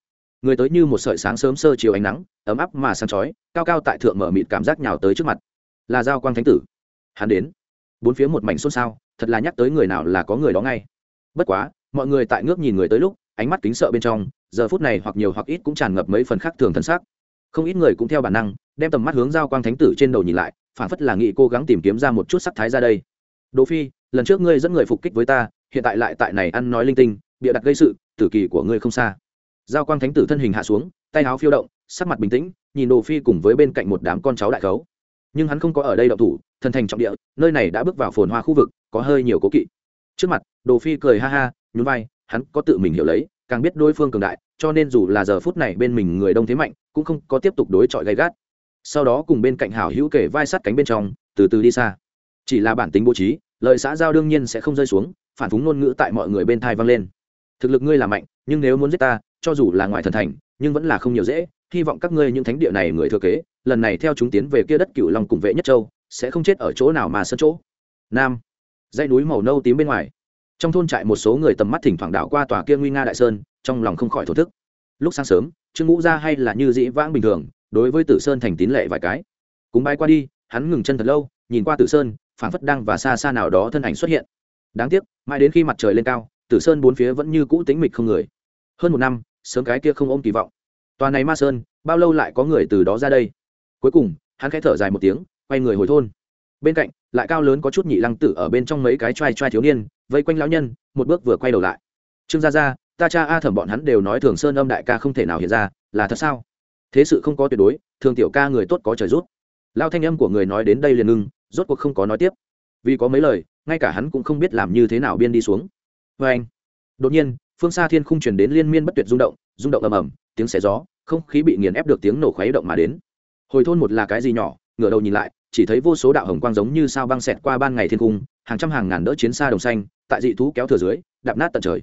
Người tới như một sợi sáng sớm sơ chiều ánh nắng, ấm áp mà sáng chói, cao cao tại thượng mở mịt cảm giác nhào tới trước mặt. Là giao quang thánh tử. Hắn đến. Bốn phía một mảnh xôn xao, thật là nhắc tới người nào là có người đó ngay. Bất quá, mọi người tại ngước nhìn người tới lúc, ánh mắt kính sợ bên trong, giờ phút này hoặc nhiều hoặc ít cũng tràn ngập mấy phần khác thường thân xác không ít người cũng theo bản năng, đem tầm mắt hướng giao quang thánh tử trên đầu nhìn lại, phản phất là nghị cố gắng tìm kiếm ra một chút sắc thái ra đây. Đỗ phi, lần trước ngươi dẫn người phục kích với ta, hiện tại lại tại này ăn nói linh tinh, bịa đặt gây sự, tử kỳ của ngươi không xa. Giao quang thánh tử thân hình hạ xuống, tay áo phiêu động, sắc mặt bình tĩnh, nhìn đồ phi cùng với bên cạnh một đám con cháu đại khấu. Nhưng hắn không có ở đây động thủ, thần thành trọng địa, nơi này đã bước vào phồn hoa khu vực, có hơi nhiều cố kỵ. Trước mặt đồ phi cười ha ha, nhún vai, hắn có tự mình hiểu lấy càng biết đối phương cường đại, cho nên dù là giờ phút này bên mình người đông thế mạnh, cũng không có tiếp tục đối chọi gay gắt. Sau đó cùng bên cạnh hảo hữu kể vai sát cánh bên trong, từ từ đi xa. Chỉ là bản tính bố trí lợi xã giao đương nhiên sẽ không rơi xuống, phản phúng ngôn ngữ tại mọi người bên thai vang lên. Thực lực ngươi là mạnh, nhưng nếu muốn giết ta, cho dù là ngoài thần thành, nhưng vẫn là không nhiều dễ. Hy vọng các ngươi những thánh địa này người thừa kế, lần này theo chúng tiến về kia đất cửu long cùng vệ nhất châu, sẽ không chết ở chỗ nào mà sân chỗ. Nam. Dãy núi màu nâu tím bên ngoài trong thôn trại một số người tầm mắt thỉnh thoảng đảo qua tòa kia nguy nga đại sơn, trong lòng không khỏi thổ thức. Lúc sáng sớm, trương ngũ ra hay là như dĩ vãng bình thường, đối với tử sơn thành tín lệ vài cái. Cúng bay qua đi, hắn ngừng chân thật lâu, nhìn qua tử sơn, phảng phất đang và xa xa nào đó thân ảnh xuất hiện. Đáng tiếc, mãi đến khi mặt trời lên cao, tử sơn bốn phía vẫn như cũ tính mịch không người. Hơn một năm, sớm cái kia không ôm kỳ vọng. Tòa này ma sơn, bao lâu lại có người từ đó ra đây? Cuối cùng, hắn khẽ thở dài một tiếng, quay người hồi thôn. Bên cạnh, lại cao lớn có chút nhị lăng tử ở bên trong mấy cái t r a i t r a i thiếu niên vây quanh lão nhân, một bước vừa quay đầu lại. Trương gia gia, ta cha a thẩm bọn hắn đều nói thường sơn âm đại ca không thể nào hiện ra, là thật sao? Thế sự không có tuyệt đối, thường tiểu ca người tốt có trời rút lao thanh âm của người nói đến đây liền ngưng, rốt cuộc không có nói tiếp. Vì có mấy lời, ngay cả hắn cũng không biết làm như thế nào biên đi xuống. Vê anh, đột nhiên, phương xa thiên khung chuyển đến liên miên bất tuyệt rung động rung động ầm ầm, tiếng xé gió, không khí bị nghiền ép được tiếng nổ khuấy động mà đến. Hồi thôn một là cái gì nhỏ, ngửa đầu nhìn lại, chỉ thấy vô số đạo hồng quang giống như sao băng xẹt qua ban ngày thiên cung hàng trăm hàng ngàn đỡ chiến xa đồng xanh, tại dị thú kéo thừa dưới, đạp nát tận trời.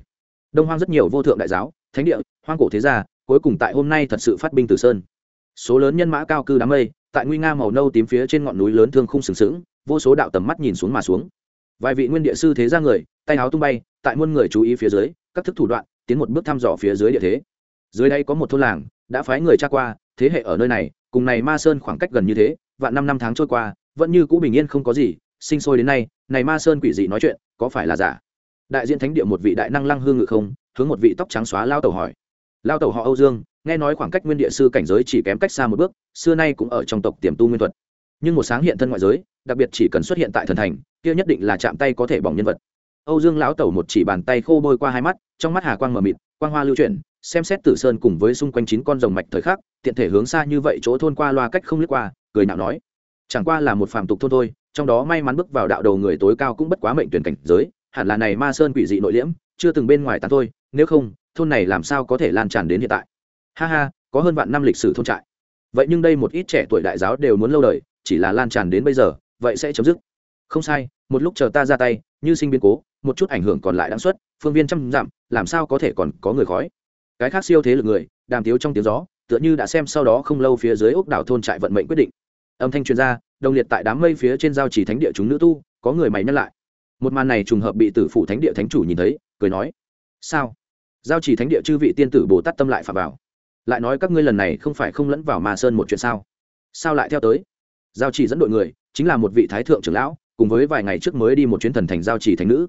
Đông hoang rất nhiều vô thượng đại giáo, thánh địa, hoang cổ thế gia, cuối cùng tại hôm nay thật sự phát binh từ sơn. Số lớn nhân mã cao cư đám mây, tại nguy nga màu nâu tím phía trên ngọn núi lớn thương khung sừng sững, vô số đạo tầm mắt nhìn xuống mà xuống. Vài vị nguyên địa sư thế gia người, tay áo tung bay, tại muôn người chú ý phía dưới, các thức thủ đoạn, tiến một bước thăm dò phía dưới địa thế. Dưới đây có một thôn làng, đã phái người tra qua, thế hệ ở nơi này, cùng này ma sơn khoảng cách gần như thế, vạn năm năm tháng trôi qua, vẫn như cũ bình yên không có gì sinh sôi đến nay, này ma sơn quỷ dị nói chuyện, có phải là giả? Đại diện thánh địa một vị đại năng lăng hương ngự không, hướng một vị tóc trắng xóa lao tàu hỏi. Lao tàu họ âu dương, nghe nói khoảng cách nguyên địa sư cảnh giới chỉ kém cách xa một bước, xưa nay cũng ở trong tộc tiềm tu nguyên thuật. Nhưng một sáng hiện thân ngoại giới, đặc biệt chỉ cần xuất hiện tại thần thành, kia nhất định là chạm tay có thể bỏng nhân vật. Âu dương lão tẩu một chỉ bàn tay khô bôi qua hai mắt, trong mắt hà quang mờ mịt, quang hoa lưu chuyển, xem xét tử sơn cùng với xung quanh chín con rồng mạch thời khắc, tiện thể hướng xa như vậy chỗ thôn qua loa cách không lướt qua, cười nạo nói chẳng qua là một phàm tục thôn thôi, trong đó may mắn bước vào đạo đầu người tối cao cũng bất quá mệnh tuyển cảnh giới, hẳn là này ma sơn quỷ dị nội liễm, chưa từng bên ngoài tán thôi, nếu không, thôn này làm sao có thể lan tràn đến hiện tại? Ha ha, có hơn vạn năm lịch sử thôn trại. Vậy nhưng đây một ít trẻ tuổi đại giáo đều muốn lâu đời, chỉ là lan tràn đến bây giờ, vậy sẽ chấm dứt. Không sai, một lúc chờ ta ra tay, như sinh biến cố, một chút ảnh hưởng còn lại đáng suất, phương viên trăm dặm, làm sao có thể còn có người khói? Cái khác siêu thế lực người, đàm tiếu trong tiếng gió, tựa như đã xem sau đó không lâu phía dưới ốc đảo thôn trại vận mệnh quyết định âm thanh chuyên gia đồng liệt tại đám mây phía trên giao chỉ thánh địa chúng nữ tu, có người mày nhắc lại. Một màn này trùng hợp bị tử phủ thánh địa thánh chủ nhìn thấy, cười nói, sao? Giao chỉ thánh địa chư vị tiên tử bồ tát tâm lại phạm vào. Lại nói các ngươi lần này không phải không lẫn vào ma sơn một chuyện sao? Sao lại theo tới? Giao chỉ dẫn đội người, chính là một vị thái thượng trưởng lão, cùng với vài ngày trước mới đi một chuyến thần thành giao chỉ thánh nữ.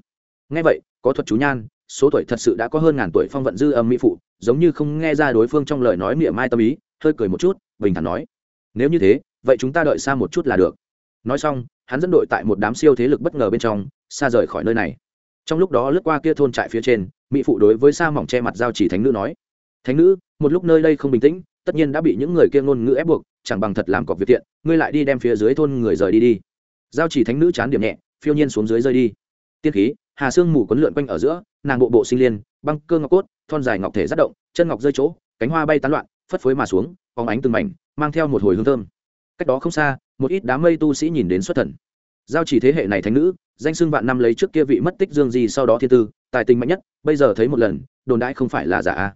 Ngay vậy, có thuật chú nhan, số tuổi thật sự đã có hơn ngàn tuổi phong vận dư âm mỹ phụ, giống như không nghe ra đối phương trong lời nói miệng mai tâm ý, hơi cười một chút, bình thản nói, nếu như thế vậy chúng ta đợi xa một chút là được. Nói xong, hắn dẫn đội tại một đám siêu thế lực bất ngờ bên trong, xa rời khỏi nơi này. Trong lúc đó lướt qua kia thôn trại phía trên, mỹ phụ đối với sa mỏng che mặt giao chỉ thánh nữ nói, thánh nữ, một lúc nơi đây không bình tĩnh, tất nhiên đã bị những người kia ngôn ngữ ép buộc, chẳng bằng thật làm cọc việc tiện ngươi lại đi đem phía dưới thôn người rời đi đi. Giao chỉ thánh nữ chán điểm nhẹ, phiêu nhiên xuống dưới rơi đi. Tiên khí, hà sương mù quấn lượn quanh ở giữa, nàng bộ bộ sinh liên, băng cơ ngọc cốt, thon dài ngọc thể rất động, chân ngọc rơi chỗ, cánh hoa bay tán loạn, phất phới mà xuống, phóng ánh từng mảnh, mang theo một hồi hương thơm cách đó không xa, một ít đám mây tu sĩ nhìn đến xuất thần. Giao chỉ thế hệ này thánh nữ, danh xưng vạn năm lấy trước kia vị mất tích dương gì sau đó thiên tư, tài tình mạnh nhất, bây giờ thấy một lần, đồn đãi không phải là giả.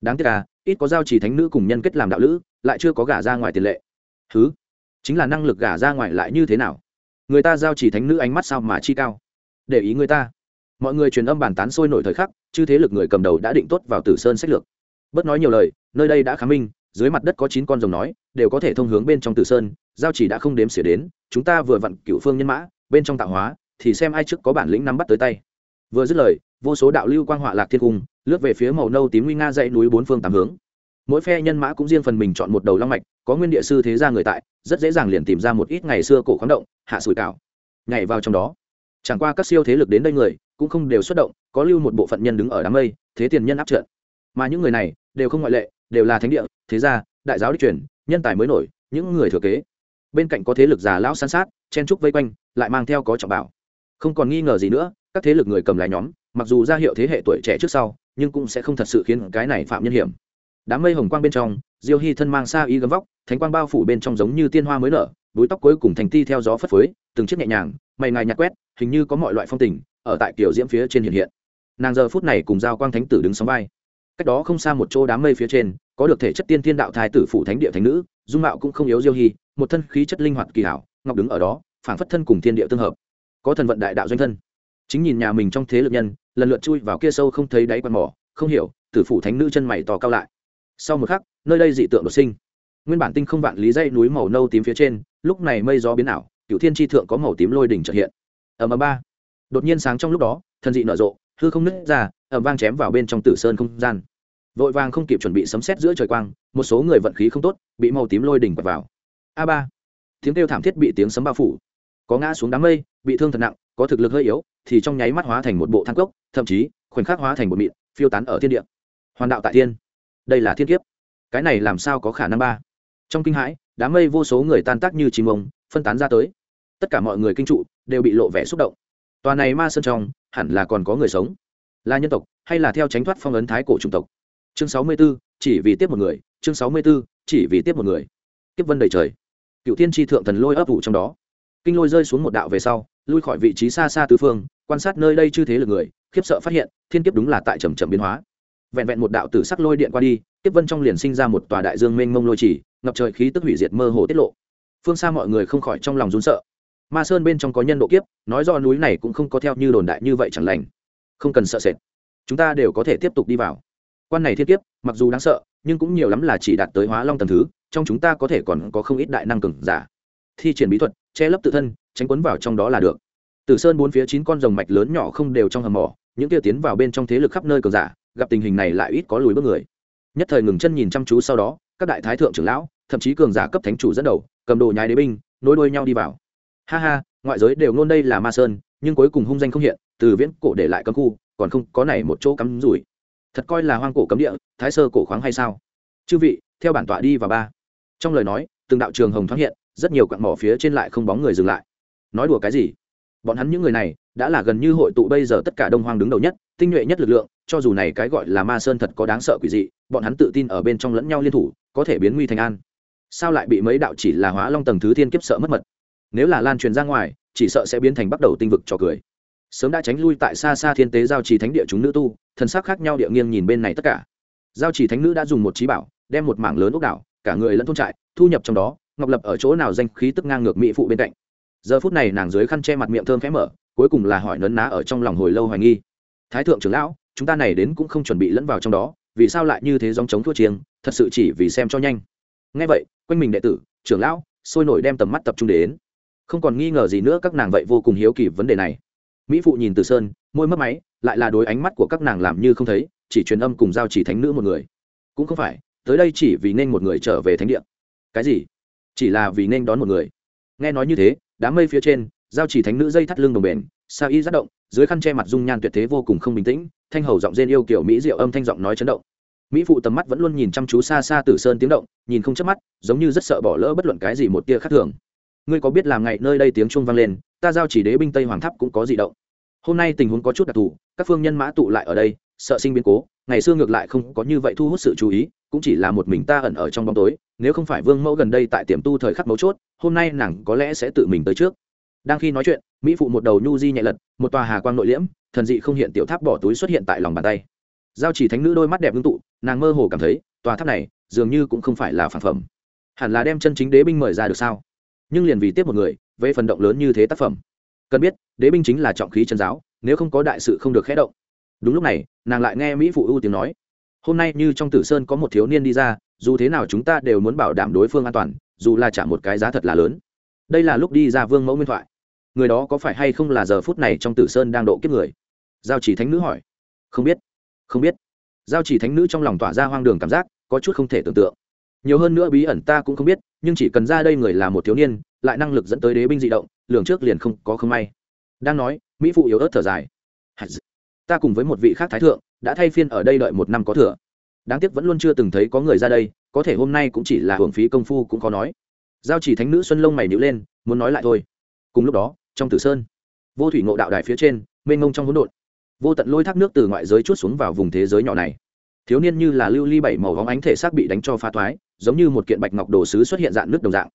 Đáng tiếc à ít có giao chỉ thánh nữ cùng nhân kết làm đạo lữ, lại chưa có gả ra ngoài tiền lệ. Thứ chính là năng lực gả ra ngoài lại như thế nào? Người ta giao chỉ thánh nữ ánh mắt sao mà chi cao? Để ý người ta. Mọi người truyền âm bàn tán sôi nổi thời khắc, chư thế lực người cầm đầu đã định tốt vào tử sơn sách lược. Bớt nói nhiều lời, nơi đây đã khá minh dưới mặt đất có chín con rồng nói, đều có thể thông hướng bên trong tử sơn, giao chỉ đã không đếm xỉa đến, chúng ta vừa vặn cựu phương nhân mã, bên trong tạo hóa, thì xem ai trước có bản lĩnh nắm bắt tới tay. Vừa dứt lời, vô số đạo lưu quang họa lạc thiên cung, lướt về phía màu nâu tím nguy nga dãy núi bốn phương tám hướng. Mỗi phe nhân mã cũng riêng phần mình chọn một đầu long mạch, có nguyên địa sư thế gia người tại, rất dễ dàng liền tìm ra một ít ngày xưa cổ khoáng động, hạ sủi cảo, nhảy vào trong đó. Chẳng qua các siêu thế lực đến đây người, cũng không đều xuất động, có lưu một bộ phận nhân đứng ở đám mây, thế tiền nhân áp trận. Mà những người này, đều không ngoại lệ đều là thánh địa, thế gia, đại giáo đi truyền, nhân tài mới nổi, những người thừa kế. Bên cạnh có thế lực già lão san sát, chen trúc vây quanh, lại mang theo có trọng bảo. Không còn nghi ngờ gì nữa, các thế lực người cầm lái nhóm, mặc dù ra hiệu thế hệ tuổi trẻ trước sau, nhưng cũng sẽ không thật sự khiến cái này phạm nhân hiểm. Đám mây hồng quang bên trong, diêu hy thân mang xa y gấm vóc, thánh quang bao phủ bên trong giống như tiên hoa mới nở, búi tóc cuối cùng thành ti theo gió phất phới, từng chiếc nhẹ nhàng, mày ngài nhạt quét, hình như có mọi loại phong tình, ở tại kiểu diễm phía trên hiện hiện. Nàng giờ phút này cùng giao quang thánh tử đứng sóng vai cách đó không xa một chỗ đám mây phía trên, có được thể chất tiên thiên đạo thái tử phủ thánh địa thánh nữ, dung mạo cũng không yếu diêu hy, một thân khí chất linh hoạt kỳ hảo, ngọc đứng ở đó, phảng phất thân cùng thiên địa tương hợp. Có thần vận đại đạo doanh thân. Chính nhìn nhà mình trong thế lực nhân, lần lượt chui vào kia sâu không thấy đáy quạt mỏ, không hiểu, tử phủ thánh nữ chân mày to cao lại. Sau một khắc, nơi đây dị tượng đột sinh. Nguyên bản tinh không vạn lý dây núi màu nâu tím phía trên, lúc này mây gió biến ảo cựu thiên tri thượng có màu tím lôi đỉnh trợ hiện. Ở ầm ba. Đột nhiên sáng trong lúc đó, thần dị nở rộ, hư không nứt ra, ầm vang chém vào bên trong tử sơn không gian vội vàng không kịp chuẩn bị sấm xét giữa trời quang, một số người vận khí không tốt, bị màu tím lôi đỉnh bật vào. A ba. Tiếng kêu thảm thiết bị tiếng sấm bao phủ. Có ngã xuống đám mây, bị thương thật nặng, có thực lực hơi yếu, thì trong nháy mắt hóa thành một bộ thang cốc, thậm chí, khoảnh khắc hóa thành một mịn, phiêu tán ở thiên địa. Hoàn đạo tại thiên. Đây là thiên kiếp. Cái này làm sao có khả năng ba? Trong kinh hãi, đám mây vô số người tan tác như chim ông, phân tán ra tới. Tất cả mọi người kinh trụ, đều bị lộ vẻ xúc động. Tòa này ma sơn trong, hẳn là còn có người sống. Là nhân tộc, hay là theo tránh thoát phong ấn thái cổ chủng tộc? Chương sáu mươi 64, chỉ vì tiếp một người. Chương sáu mươi 64, chỉ vì tiếp một người. Tiếp vân đầy trời. Cựu thiên tri thượng thần lôi ấp ủ trong đó. Kinh lôi rơi xuống một đạo về sau lui khỏi vị trí xa xa tứ phương quan sát nơi đây chư thế lực người khiếp sợ phát hiện thiên kiếp đúng là tại trầm trầm biến hóa. Vẹn vẹn một đạo tử sắc lôi điện qua đi tiếp vân trong liền sinh ra một tòa đại dương mênh mông lôi chỉ ngập trời khí tức hủy diệt mơ hồ tiết lộ. Phương xa mọi người không khỏi trong lòng run sợ. Ma sơn bên trong có nhân độ kiếp nói do núi này cũng không có theo như đồn đại như vậy chẳng lành. Không cần sợ sệt. Chúng ta đều có thể tiếp tục đi vào quan này thiên kiếp, mặc dù đáng sợ, nhưng cũng nhiều lắm là chỉ đạt tới hóa long tầm thứ, trong chúng ta có thể còn có không ít đại năng cường giả. Thi triển bí thuật, che lấp tự thân, tránh quấn vào trong đó là được. Từ sơn bốn phía chín con rồng mạch lớn nhỏ không đều trong hầm mỏ, những kia tiến vào bên trong thế lực khắp nơi cường giả, gặp tình hình này lại ít có lùi bước người. Nhất thời ngừng chân nhìn chăm chú sau đó, các đại thái thượng trưởng lão, thậm chí cường giả cấp thánh chủ dẫn đầu, cầm đồ nhái đế binh, nối đuôi nhau đi vào. Ha ha, ngoại giới đều ngôn đây là ma sơn, nhưng cuối cùng hung danh không hiện, từ viễn cổ để lại cấm khu, còn không có này một chỗ cắm rủi thật coi là hoang cổ cấm địa, thái sơ cổ khoáng hay sao? Chư vị, theo bản tọa đi vào ba. Trong lời nói, từng đạo trường hồng thoáng hiện, rất nhiều quặng mỏ phía trên lại không bóng người dừng lại. Nói đùa cái gì? Bọn hắn những người này, đã là gần như hội tụ bây giờ tất cả đông hoang đứng đầu nhất, tinh nhuệ nhất lực lượng, cho dù này cái gọi là ma sơn thật có đáng sợ quỷ dị, bọn hắn tự tin ở bên trong lẫn nhau liên thủ, có thể biến nguy thành an. Sao lại bị mấy đạo chỉ là hóa long tầng thứ thiên kiếp sợ mất mật? Nếu là lan truyền ra ngoài, chỉ sợ sẽ biến thành bắt đầu tinh vực trò cười sớm đã tránh lui tại xa xa thiên tế giao trì thánh địa chúng nữ tu, thần sắc khác nhau địa nghiêng nhìn bên này tất cả. Giao trì thánh nữ đã dùng một trí bảo, đem một mảng lớn ốc đảo, cả người lẫn thôn trại, thu nhập trong đó, ngọc lập ở chỗ nào danh khí tức ngang ngược mỹ phụ bên cạnh. Giờ phút này nàng dưới khăn che mặt miệng thơm khẽ mở, cuối cùng là hỏi nấn ná ở trong lòng hồi lâu hoài nghi. Thái thượng trưởng lão, chúng ta này đến cũng không chuẩn bị lẫn vào trong đó, vì sao lại như thế dòng chống thua chiêng, thật sự chỉ vì xem cho nhanh. Ngay vậy, quanh mình đệ tử, trưởng lão, sôi nổi đem tầm mắt tập trung đến. Không còn nghi ngờ gì nữa các nàng vậy vô cùng hiếu kỳ vấn đề này mỹ phụ nhìn từ sơn, môi mất máy, lại là đối ánh mắt của các nàng làm như không thấy, chỉ truyền âm cùng giao chỉ thánh nữ một người. Cũng không phải, tới đây chỉ vì nên một người trở về thánh địa. Cái gì? Chỉ là vì nên đón một người. Nghe nói như thế, đám mây phía trên, giao chỉ thánh nữ dây thắt lưng đồng bền sa y rất động, dưới khăn che mặt dung nhan tuyệt thế vô cùng không bình tĩnh, thanh hầu giọng rên yêu kiểu mỹ diệu âm thanh giọng nói chấn động. Mỹ phụ tầm mắt vẫn luôn nhìn chăm chú xa xa từ sơn tiếng động, nhìn không chớp mắt, giống như rất sợ bỏ lỡ bất luận cái gì một tia khác thường. Ngươi có biết làm ngày nơi đây tiếng chuông vang lên, ta giao chỉ đế binh tây hoàng tháp cũng có gì động hôm nay tình huống có chút đặc thù, các phương nhân mã tụ lại ở đây, sợ sinh biến cố, ngày xưa ngược lại không có như vậy thu hút sự chú ý, cũng chỉ là một mình ta ẩn ở trong bóng tối, nếu không phải vương mẫu gần đây tại tiềm tu thời khắc mấu chốt, hôm nay nàng có lẽ sẽ tự mình tới trước. Đang khi nói chuyện, mỹ phụ một đầu nhu di nhẹ lật, một tòa hà quang nội liễm, thần dị không hiện tiểu tháp bỏ túi xuất hiện tại lòng bàn tay. Giao chỉ thánh nữ đôi mắt đẹp ngưng tụ, nàng mơ hồ cảm thấy, tòa tháp này dường như cũng không phải là phản phẩm. Hẳn là đem chân chính đế binh mời ra được sao? Nhưng liền vì tiếp một người, về phần động lớn như thế tác phẩm cần biết, đế binh chính là trọng khí chân giáo, nếu không có đại sự không được khé động. Đúng lúc này, nàng lại nghe mỹ phụ ưu tiếng nói. Hôm nay như trong tử sơn có một thiếu niên đi ra, dù thế nào chúng ta đều muốn bảo đảm đối phương an toàn, dù là trả một cái giá thật là lớn. Đây là lúc đi ra vương mẫu nguyên thoại. Người đó có phải hay không là giờ phút này trong tử sơn đang độ kiếp người? Giao chỉ thánh nữ hỏi. Không biết không biết. Giao chỉ thánh nữ trong lòng tỏa ra hoang đường cảm giác, có chút không thể tưởng tượng nhiều hơn nữa bí ẩn ta cũng không biết, nhưng chỉ cần ra đây người là một thiếu niên, lại năng lực dẫn tới đế binh dị động, lường trước liền không có không may. Đang nói, mỹ phụ yếu ớt thở dài. Ta cùng với một vị khác thái thượng, đã thay phiên ở đây đợi một năm có thừa. Đáng tiếc vẫn luôn chưa từng thấy có người ra đây, có thể hôm nay cũng chỉ là hưởng phí công phu cũng khó nói. Giao chỉ thánh nữ xuân lông mày nhữ lên, muốn nói lại thôi. Cùng lúc đó, trong tử sơn, vô thủy ngộ đạo đài phía trên, mênh ngông trong hỗn độn. Vô tận lôi thác nước từ ngoại giới chút xuống vào vùng thế giới nhỏ này. Thiếu niên như là lưu ly bảy màu vóng ánh thể xác bị đánh cho phá thoái giống như một kiện bạch ngọc đồ sứ xuất hiện dạng nước đồng dạng.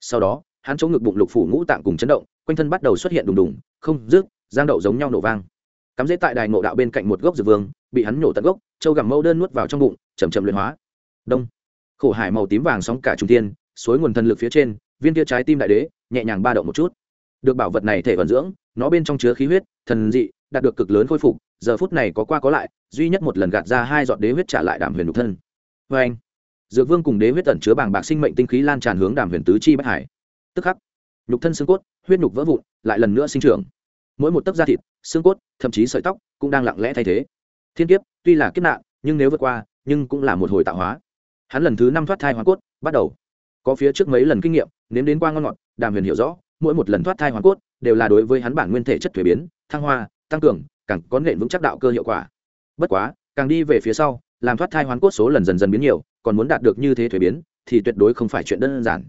Sau đó, hắn chống ngực bụng lục phủ ngũ tạng cùng chấn động, quanh thân bắt đầu xuất hiện đùng đùng, không rước giang đậu giống nhau nổ vang. Cắm dễ tại đài ngộ đạo bên cạnh một gốc dược vương, bị hắn nhổ tận gốc, châu gặm mẫu đơn nuốt vào trong bụng chầm chầm luyện hóa. Đông. Khổ hải màu tím vàng sóng cả trung tiên suối nguồn thần lực phía trên, viên kia trái tim đại đế, nhẹ nhàng ba động một chút. Được bảo vật này thể vận dưỡng, nó bên trong chứa khí huyết, thần dị, đạt được cực lớn khôi phục, giờ phút này có qua có lại, duy nhất một lần gạt ra hai giọt đế huyết trả lại đạm huyền nhục thân. Vê anh dược vương cùng đế huyết tẩn chứa bàng bạc sinh mệnh tinh khí lan tràn hướng đàm huyền tứ chi bất hải. Tức khắc, nhục thân xương cốt, huyết nhục vỡ vụn, lại lần nữa sinh trưởng. Mỗi một tấc da thịt, xương cốt, thậm chí sợi tóc cũng đang lặng lẽ thay thế. Thiên kiếp, tuy là kiếp nạn, nhưng nếu vượt qua, nhưng cũng là một hồi tạo hóa. Hắn lần thứ năm thoát thai hoàn cốt, bắt đầu. Có phía trước mấy lần kinh nghiệm, nếm đến qua ngon ngọt, đàm huyền hiểu rõ, mỗi một lần thoát thai hoàn cốt đều là đối với hắn bản nguyên thể chất thuế biến, thăng hoa, tăng cường, càng có nện vững chắc đạo cơ hiệu quả. Bất quá, càng đi về phía sau làm thoát thai hoán cốt số lần dần dần biến nhiều, còn muốn đạt được như thế thuế biến, thì tuyệt đối không phải chuyện đơn giản.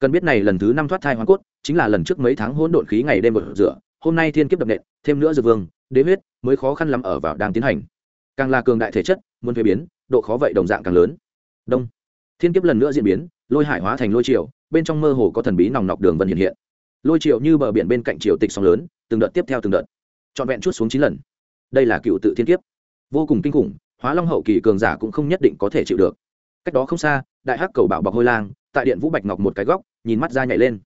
Cần biết này lần thứ năm thoát thai hoán cốt, chính là lần trước mấy tháng hỗn độn khí ngày đêm một rửa, hôm nay thiên kiếp đập nện, thêm nữa dược vương, đế huyết, mới khó khăn lắm ở vào đang tiến hành. Càng là cường đại thể chất, muốn thuế biến, độ khó vậy đồng dạng càng lớn. Đông. Thiên kiếp lần nữa diễn biến, lôi hải hóa thành lôi triều, bên trong mơ hồ có thần bí nòng nọc đường vân hiện hiện. Lôi triều như bờ biển bên cạnh triều tịch sóng lớn, từng đợt tiếp theo từng đợt. Trọn vẹn chút xuống chín lần. Đây là cựu tự thiên kiếp. Vô cùng kinh khủng hóa long hậu kỳ cường giả cũng không nhất định có thể chịu được. Cách đó không xa, đại hắc cầu bảo bọc hôi lang, tại điện vũ bạch ngọc một cái góc, nhìn mắt ra nhảy lên.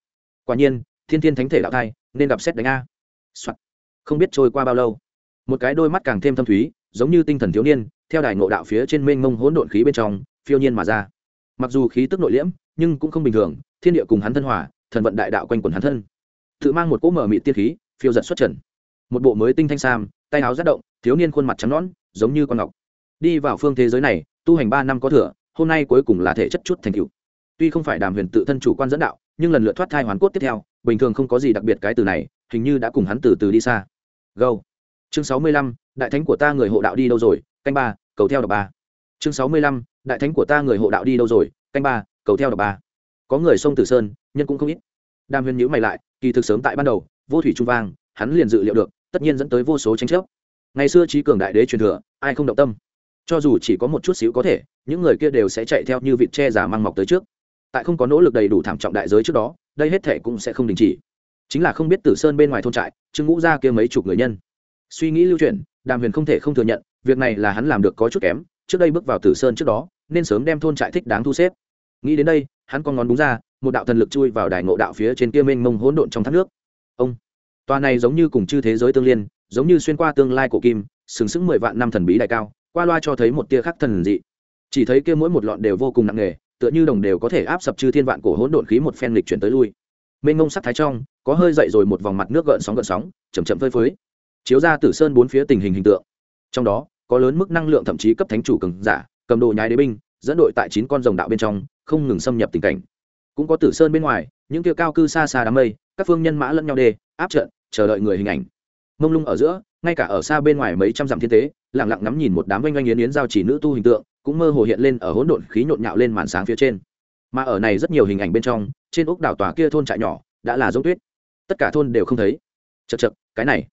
Quả nhiên, thiên thiên thánh thể đạo thai, nên gặp xét đánh a、Soạn. không biết trôi qua bao lâu. Một cái đôi mắt càng thêm thâm thúy, giống như tinh thần thiếu niên, theo đài ngộ đạo phía trên mênh mông hỗn độn khí bên trong, phiêu nhiên mà ra. Mặc dù khí tức nội liễm, nhưng cũng không bình thường, thiên địa cùng hắn thân hòa, thần vận đại đạo quanh quần hắn thân. Tự mang một cỗ mở mị tiên khí, phiêu giật xuất trần. Một bộ mới tinh thanh sam, tay áo rất động, thiếu niên khuôn mặt trắng nõn, giống như con ngọc đi vào phương thế giới này, tu hành ba năm có thừa, hôm nay cuối cùng là thể chất chút thành cựu tuy không phải đàm huyền tự thân chủ quan dẫn đạo, nhưng lần lượt thoát thai hoàn cốt tiếp theo, bình thường không có gì đặc biệt cái từ này, hình như đã cùng hắn từ từ đi xa. Go. Chương sáu mươi lăm, đại thánh của ta người hộ đạo đi đâu rồi, canh ba, cầu theo đọc ba. Chương sáu mươi lăm, đại thánh của ta người hộ đạo đi đâu rồi, canh ba, cầu theo đọc ba. Có người sông tử sơn, nhân cũng không ít. Đàm huyền nhữ mày lại, kỳ thực sớm tại ban đầu, vô thủy trung vang, hắn liền dự liệu được, tất nhiên dẫn tới vô số tranh chấp. Ngày xưa trí cường đại đế truyền thừa, ai không động tâm? Cho dù chỉ có một chút xíu có thể, những người kia đều sẽ chạy theo như vịt che giả mang mọc tới trước. Tại không có nỗ lực đầy đủ thảm trọng đại giới trước đó, đây hết thể cũng sẽ không đình chỉ. Chính là không biết tử sơn bên ngoài thôn trại, trương ngũ ra kia mấy chục người nhân. Suy nghĩ lưu truyền đàm huyền không thể không thừa nhận, việc này là hắn làm được có chút kém, trước đây bước vào tử sơn trước đó, nên sớm đem thôn trại thích đáng thu xếp. Nghĩ đến đây, hắn con ngón đúng ra, một đạo thần lực chui vào đài ngộ đạo phía trên kia mênh mông hỗn độn trong thác nước. Ông, tòa này giống như cùng chư thế giới tương liên, giống như xuyên qua tương lai cổ kim, sừng sững mười vạn năm thần bí đại cao qua loa cho thấy một tia khắc thần dị. Chỉ thấy kia mỗi một lọn đều vô cùng nặng nề, tựa như đồng đều có thể áp sập chư thiên vạn cổ hỗn độn khí một phen lịch chuyển tới lui. Mênh ngông sắc thái trong, có hơi dậy rồi một vòng mặt nước gợn sóng gợn sóng chầm chậm phơi phới. Chiếu ra tử sơn bốn phía tình hình hình tượng. Trong đó, có lớn mức năng lượng thậm chí cấp thánh chủ cường giả, cầm đồ nhái đế binh, dẫn đội tại chín con rồng đạo bên trong, không ngừng xâm nhập tình cảnh. Cũng có tử sơn bên ngoài, những kia cao cư xa xa đám mây, các phương nhân mã lẫn nhau đê, áp trận, chờ đợi người hình ảnh. Mông lung ở giữa ngay cả ở xa bên ngoài mấy trăm dặm thiên tế lẳng lặng ngắm nhìn một đám oanh oanh yến yến giao chỉ nữ tu hình tượng, cũng mơ hồ hiện lên ở hỗn độn khí nhộn nhạo lên màn sáng phía trên. Mà ở này rất nhiều hình ảnh bên trong, trên ốc đảo tòa kia thôn trại nhỏ, đã là giống tuyết. Tất cả thôn đều không thấy. Chật chật cái này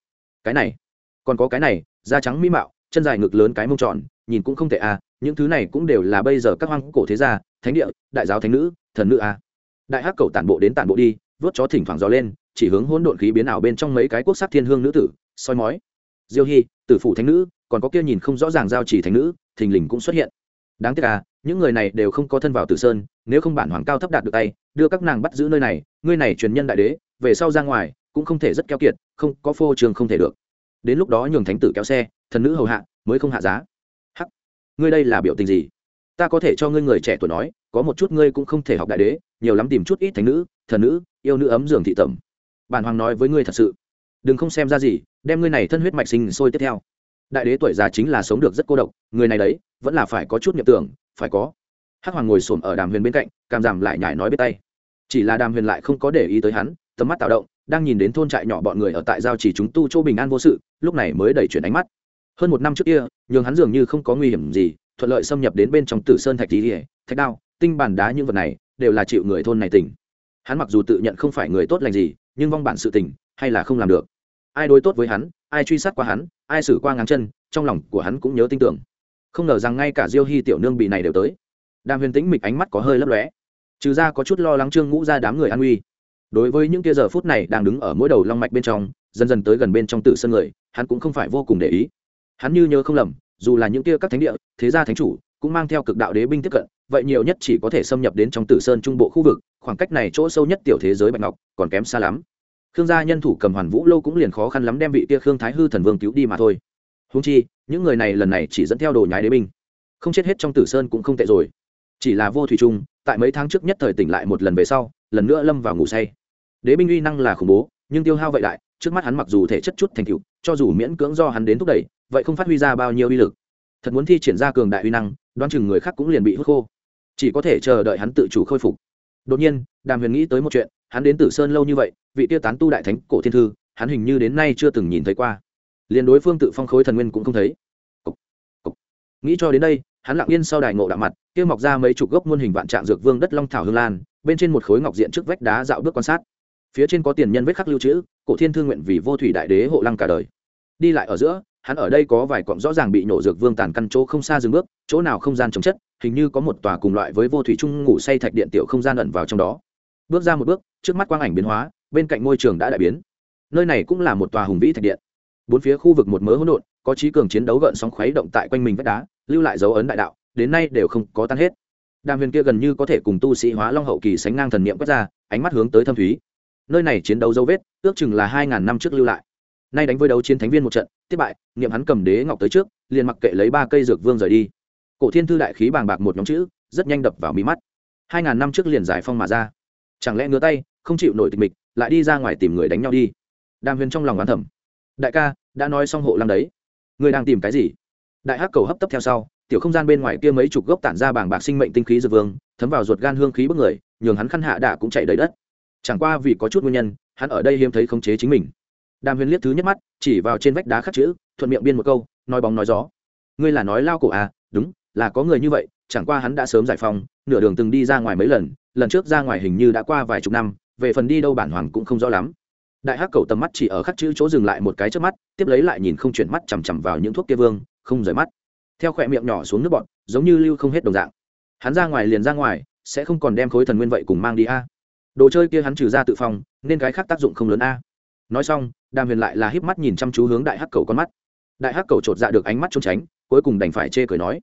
cái này, còn có cái này, da trắng mỹ mạo, chân dài ngực lớn cái mông tròn, nhìn cũng không tệ à những thứ này cũng đều là bây giờ các hoang cổ thế gia, thánh địa, đại giáo thánh nữ, thần nữ à. Đại hắc cầu tản bộ đến tản bộ đi, vớt chó thỉnh thoảng gió lên, chỉ hướng hỗn độn khí biến ảo bên trong mấy cái quốc sắc thiên hương nữ tử, soi mói diêu hy tử phủ thánh nữ, còn có kia nhìn không rõ ràng giao chỉ thánh nữ, thình lình cũng xuất hiện. Đáng tiếc à những người này đều không có thân vào tử sơn, nếu không bản hoàng cao thấp đạt được tay, đưa các nàng bắt giữ nơi này, ngươi này truyền nhân đại đế, về sau ra ngoài, cũng không thể rất keo kiệt, không, có phô trường không thể được. Đến lúc đó nhường thánh tử kéo xe, thần nữ hầu hạ, mới không hạ giá. Hắc, ngươi đây là biểu tình gì? Ta có thể cho ngươi người trẻ tuổi nói, có một chút ngươi cũng không thể học đại đế, nhiều lắm tìm chút ít thánh nữ, thần nữ, yêu nữ ấm giường thị tẩm. Bản hoàng nói với ngươi thật sự đừng không xem ra gì, đem ngươi này thân huyết mạch sinh sôi tiếp theo. Đại đế tuổi già chính là sống được rất cô độc, người này đấy, vẫn là phải có chút nhập tưởng, phải có. Hắc hoàng ngồi xổm ở đàm huyền bên cạnh cảm giảm lại nhải nói biết tay. Chỉ là đàm huyền lại không có để ý tới hắn, tầm mắt tạo động, đang nhìn đến thôn trại nhỏ bọn người ở tại giao chỉ chúng tu chỗ bình an vô sự, lúc này mới đẩy chuyển ánh mắt. Hơn một năm trước kia, nhường hắn dường như không có nguy hiểm gì, thuận lợi xâm nhập đến bên trong tử sơn thạch tí thạch đao, tinh bản đá những vật này, đều là chịu người thôn này tỉnh. Hắn mặc dù tự nhận không phải người tốt lành gì, nhưng vong bản sự tình, hay là không làm được ai đối tốt với hắn, ai truy sát qua hắn, ai xử qua ngáng chân, trong lòng của hắn cũng nhớ tin tưởng. Không ngờ rằng ngay cả diêu hy tiểu nương bị này đều tới. Đàm huyền tĩnh mịch ánh mắt có hơi lấp lóe. Trừ ra có chút lo lắng trương ngũ ra đám người an uy đối với những kia giờ phút này đang đứng ở mỗi đầu long mạch bên trong, dần dần tới gần bên trong tự sân người, hắn cũng không phải vô cùng để ý. Hắn như nhớ không lầm, dù là những kia các thánh địa, thế gia thánh chủ, cũng mang theo cực đạo đế binh tiếp cận, vậy nhiều nhất chỉ có thể xâm nhập đến trong tử sơn trung bộ khu vực, khoảng cách này chỗ sâu nhất tiểu thế giới bạch ngọc còn kém xa lắm khương gia nhân thủ cầm hoàn vũ lâu cũng liền khó khăn lắm đem vị kia khương thái hư thần vương cứu đi mà thôi. Húng chi, những người này lần này chỉ dẫn theo đồ nhái đế binh. Không chết hết trong tử sơn cũng không tệ rồi. Chỉ là vô thủy trung tại mấy tháng trước nhất thời tỉnh lại một lần về sau, lần nữa lâm vào ngủ say. Đế binh uy năng là khủng bố, nhưng tiêu hao vậy đại, trước mắt hắn mặc dù thể chất chút thành tựu, cho dù miễn cưỡng do hắn đến thúc đẩy, vậy không phát huy ra bao nhiêu uy lực. Thật muốn thi triển ra cường đại uy năng, đoán chừng người khác cũng liền bị hút khô. Chỉ có thể chờ đợi hắn tự chủ khôi phục. Đột nhiên, đàm huyền nghĩ tới một chuyện hắn đến tử sơn lâu như vậy vị tiêu tán tu đại thánh cổ thiên thư hắn hình như đến nay chưa từng nhìn thấy qua. Liền đối phương tự phong khối thần nguyên cũng không thấy. Cục, cục. nghĩ cho đến đây hắn lặng yên sau đài ngộ đạo mặt kia mọc ra mấy chục gốc muôn hình vạn trạng dược vương đất long thảo hương lan bên trên một khối ngọc diện trước vách đá dạo bước quan sát. Phía trên có tiền nhân vết khắc lưu trữ cổ thiên thư nguyện vì vô thủy đại đế hộ lăng cả đời. Đi lại ở giữa hắn ở đây có vài cọng rõ ràng bị nổ dược vương tàn căn chỗ không xa dừng bước chỗ nào không gian chống chất hình như có một tòa cùng loại với vô thủy trung ngủ say thạch điện tiểu không gian ẩn vào trong đó bước ra một bước, trước mắt quang ảnh biến hóa, bên cạnh môi trường đã đại biến. Nơi này cũng là một tòa hùng vĩ thạch điện. Bốn phía khu vực một mớ hỗn độn, có trí cường chiến đấu gợn sóng khuấy động tại quanh mình vách đá, lưu lại dấu ấn đại đạo, đến nay đều không có tan hết. Đàm huyền kia gần như có thể cùng tu sĩ hóa long hậu kỳ sánh ngang thần niệm quét ra, ánh mắt hướng tới thâm thúy. Nơi này chiến đấu dấu vết, ước chừng là hai ngàn năm trước lưu lại. Nay đánh với đấu chiến thánh viên một trận, tiếp bại, niệm hắn cầm đế ngọc tới trước, liền mặc kệ lấy ba cây dược vương rời đi. Cổ thiên thư đại khí bàng bạc một nhóm chữ, rất nhanh đập vào mí mắt. Hai ngàn năm trước liền giải phong mà ra chẳng lẽ ngứa tay, không chịu nổi tịch mịch, lại đi ra ngoài tìm người đánh nhau đi? Đàm huyền trong lòng oán thẩm đại ca, đã nói xong hộ lăng đấy. Người đang tìm cái gì? Đại hắc cầu hấp tấp theo sau, tiểu không gian bên ngoài kia mấy chục gốc tản ra bảng bạc sinh mệnh tinh khí dược vương, thấm vào ruột gan hương khí bức người, nhường hắn khăn hạ đạ cũng chạy đầy đất. Chẳng qua vì có chút nguyên nhân, hắn ở đây hiếm thấy khống chế chính mình. Đàm huyền liếc thứ nhất mắt, chỉ vào trên vách đá khắc chữ, thuận miệng biên một câu, nói bóng nói gió. Ngươi là nói lao cổ à? Đúng, là có người như vậy chẳng qua hắn đã sớm giải phóng, nửa đường từng đi ra ngoài mấy lần lần trước ra ngoài hình như đã qua vài chục năm, về phần đi đâu bản hoàng cũng không rõ lắm. Đại hắc cầu tầm mắt chỉ ở khắc chữ chỗ dừng lại một cái trước mắt, tiếp lấy lại nhìn không chuyển mắt chằm chằm vào những thuốc kia vương, không rời mắt. Theo khỏe miệng nhỏ xuống nước bọn giống như lưu không hết đồng dạng. Hắn ra ngoài liền ra ngoài, sẽ không còn đem khối thần nguyên vậy cùng mang đi a. Đồ chơi kia hắn trừ ra tự phòng nên cái khác tác dụng không lớn a. Nói xong, đàm huyền lại là híp mắt nhìn chăm chú hướng đại hắc cầu con mắt. Đại hắc cầu chột dạ được ánh mắt trốn tránh, cuối cùng đành phải chê cười nói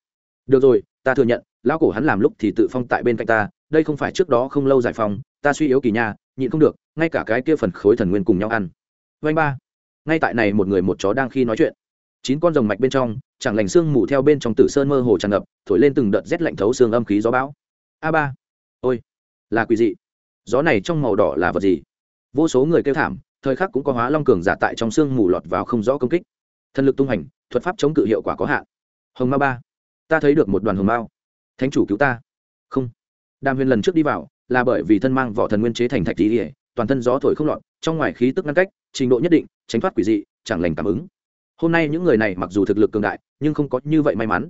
được rồi, ta thừa nhận, lão cổ hắn làm lúc thì tự phong tại bên cạnh ta, đây không phải trước đó không lâu giải phong ta suy yếu kỳ nha, nhịn không được, ngay cả cái kia phần khối thần nguyên cùng nhau ăn. Vanh ba. Ngay tại này một người một chó đang khi nói chuyện. Chín con rồng mạch bên trong, chẳng lành xương mù theo bên trong tử sơn mơ hồ tràn ngập, thổi lên từng đợt rét lạnh thấu xương âm khí gió bão. A ba. Ôi, là quỷ dị. Gió này trong màu đỏ là vật gì? Vô số người kêu thảm, thời khắc cũng có hóa long cường giả tại trong xương mù lọt vào không rõ công kích. Thần lực tung hành, thuật pháp chống cự hiệu quả có hạn. Hồng ma ba ta thấy được một đoàn hồng mao. Thánh chủ cứu ta. Không. Đàm huyền lần trước đi vào, là bởi vì thân mang vỏ thần nguyên chế thành thạch tí ỉa toàn thân gió thổi không lọt, trong ngoài khí tức ngăn cách, trình độ nhất định, tránh thoát quỷ dị, chẳng lành cảm ứng. Hôm nay những người này mặc dù thực lực cường đại, nhưng không có như vậy may mắn.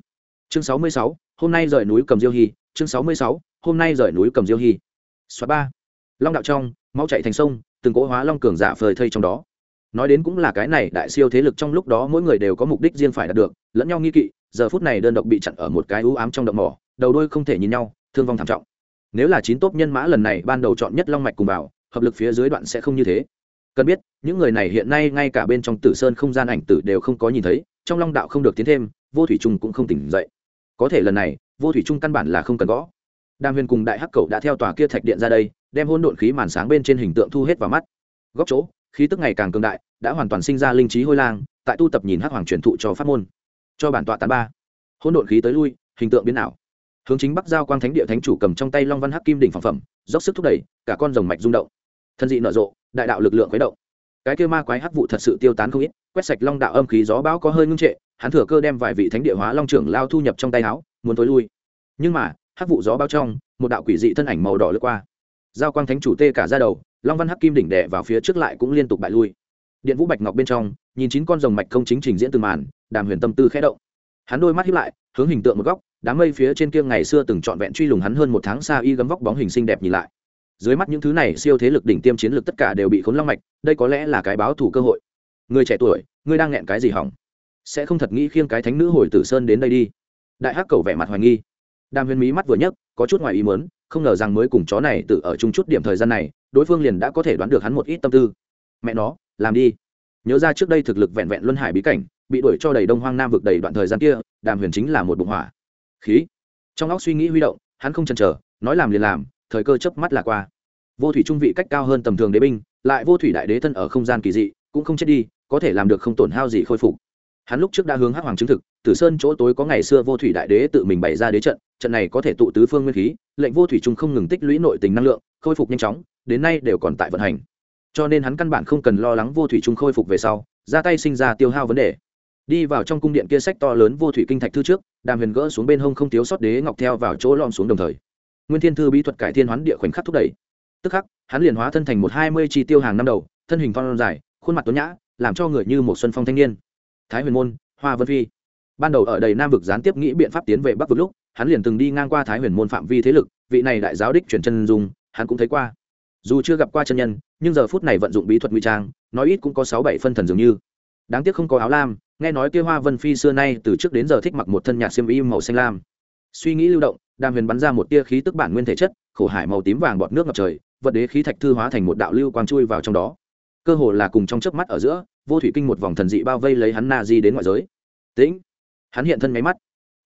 Chương sáu mươi sáu, hôm nay rời núi cầm diêu hy chương sáu mươi sáu, hôm nay rời núi cầm diêu hy xóa ba. Long đạo trong mau chạy thành sông, từng cỗ hóa long cường giả phơi thây trong đó. Nói đến cũng là cái này đại siêu thế lực trong lúc đó mỗi người đều có mục đích riêng phải đạt được, lẫn nhau nghi kỵ giờ phút này đơn độc bị chặn ở một cái ưu ám trong động mỏ, đầu đôi không thể nhìn nhau, thương vong thảm trọng. Nếu là chín tốt nhân mã lần này ban đầu chọn nhất long mạch cùng vào, hợp lực phía dưới đoạn sẽ không như thế. Cần biết, những người này hiện nay ngay cả bên trong tử sơn không gian ảnh tử đều không có nhìn thấy, trong long đạo không được tiến thêm, vô thủy trung cũng không tỉnh dậy. Có thể lần này, vô thủy trung căn bản là không cần gõ. Đàm huyền cùng đại hắc cầu đã theo tòa kia thạch điện ra đây, đem hôn độn khí màn sáng bên trên hình tượng thu hết vào mắt. Góc chỗ, khí tức ngày càng cường đại, đã hoàn toàn sinh ra linh trí hôi lang, tại tu tập nhìn hắc hoàng truyền thụ cho pháp môn cho bản tọa tán ba. Hỗn độn khí tới lui, hình tượng biến ảo. Hướng chính bắc giao quang thánh địa thánh chủ cầm trong tay long văn hắc kim đỉnh phẳng phẩm, dốc sức thúc đẩy, cả con rồng mạch rung động. Thân dị nở rộ, đại đạo lực lượng khuấy động. Cái kia ma quái hắc vụ thật sự tiêu tán không ít, quét sạch long đạo âm khí gió bão có hơi ngưng trệ, hắn thừa cơ đem vài vị thánh địa hóa long trưởng lao thu nhập trong tay áo, muốn tối lui. Nhưng mà, hắc vụ gió bao trong, một đạo quỷ dị thân ảnh màu đỏ lướt qua. Giao quang thánh chủ tê cả ra đầu, long văn hắc kim đỉnh đè vào phía trước lại cũng liên tục bại lui. Điện vũ bạch ngọc bên trong, nhìn chín con rồng mạch công chính trình diễn từng màn đàm huyền tâm tư khẽ động. Hắn đôi mắt hiếp lại, hướng hình tượng một góc, đám mây phía trên kia ngày xưa từng trọn vẹn truy lùng hắn hơn một tháng xa y gấm vóc bóng hình xinh đẹp nhìn lại. Dưới mắt những thứ này, siêu thế lực đỉnh tiêm chiến lược tất cả đều bị khốn long mạch, đây có lẽ là cái báo thủ cơ hội. Người trẻ tuổi, ngươi đang nghẹn cái gì hỏng? Sẽ không thật nghĩ khiêng cái thánh nữ hồi tử sơn đến đây đi. Đại hắc cầu vẻ mặt hoài nghi. Đàm huyền mí mắt vừa nhấc, có chút ngoài ý mớn không ngờ rằng mới cùng chó này tự ở chung chút điểm thời gian này, đối phương liền đã có thể đoán được hắn một ít tâm tư. Mẹ nó, làm đi. Nhớ ra trước đây thực lực vẹn vẹn luân hải bí cảnh bị đuổi cho đầy đông hoang nam vực đầy đoạn thời gian kia, đàm huyền chính là một bụng hỏa. Khí. Trong óc suy nghĩ huy động, hắn không chần chờ, nói làm liền làm, thời cơ chớp mắt là qua. Vô thủy trung vị cách cao hơn tầm thường đế binh, lại vô thủy đại đế thân ở không gian kỳ dị, cũng không chết đi, có thể làm được không tổn hao gì khôi phục. Hắn lúc trước đã hướng hắc hoàng chứng thực, tử sơn chỗ tối có ngày xưa vô thủy đại đế tự mình bày ra đế trận trận này có thể tụ tứ phương nguyên khí, lệnh vô thủy trung không ngừng tích lũy nội tình năng lượng, khôi phục nhanh chóng, đến nay đều còn tại vận hành. Cho nên hắn căn bản không cần lo lắng vô thủy trung khôi phục về sau, ra tay sinh ra tiêu hao vấn đề đi vào trong cung điện kia sách to lớn vô thủy kinh thạch thư trước đàm huyền gỡ xuống bên hông không thiếu sót đế ngọc theo vào chỗ lom xuống đồng thời. Nguyên thiên thư bí thuật cải thiên hoán địa khoảnh khắc thúc đẩy. Tức khắc hắn liền hóa thân thành một hai mươi chi tiêu hàng năm đầu thân hình phong dài khuôn mặt tuấn nhã làm cho người như một xuân phong thanh niên. Thái huyền môn hoa vân phi. Ban đầu ở đầy nam vực gián tiếp nghĩ biện pháp tiến về bắc vực lúc hắn liền từng đi ngang qua thái huyền môn phạm vi thế lực vị này đại giáo đích chuyển chân dùng, hắn cũng thấy qua. Dù chưa gặp qua chân nhân nhưng giờ phút này vận dụng bí thuật nguy trang nói ít cũng có sáu bảy phân thần dường như. Đáng tiếc không có áo lam nghe nói kia hoa vân phi xưa nay từ trước đến giờ thích mặc một thân nhạt xiêm y màu xanh lam. Suy nghĩ lưu động, đàm huyền bắn ra một tia khí tức bản nguyên thể chất, khổ hải màu tím vàng bọt nước ngập trời, vật đế khí thạch thư hóa thành một đạo lưu quang chui vào trong đó. Cơ hồ là cùng trong chớp mắt ở giữa, vô thủy kinh một vòng thần dị bao vây lấy hắn na di đến ngoại giới. Tĩnh! Hắn hiện thân máy mắt.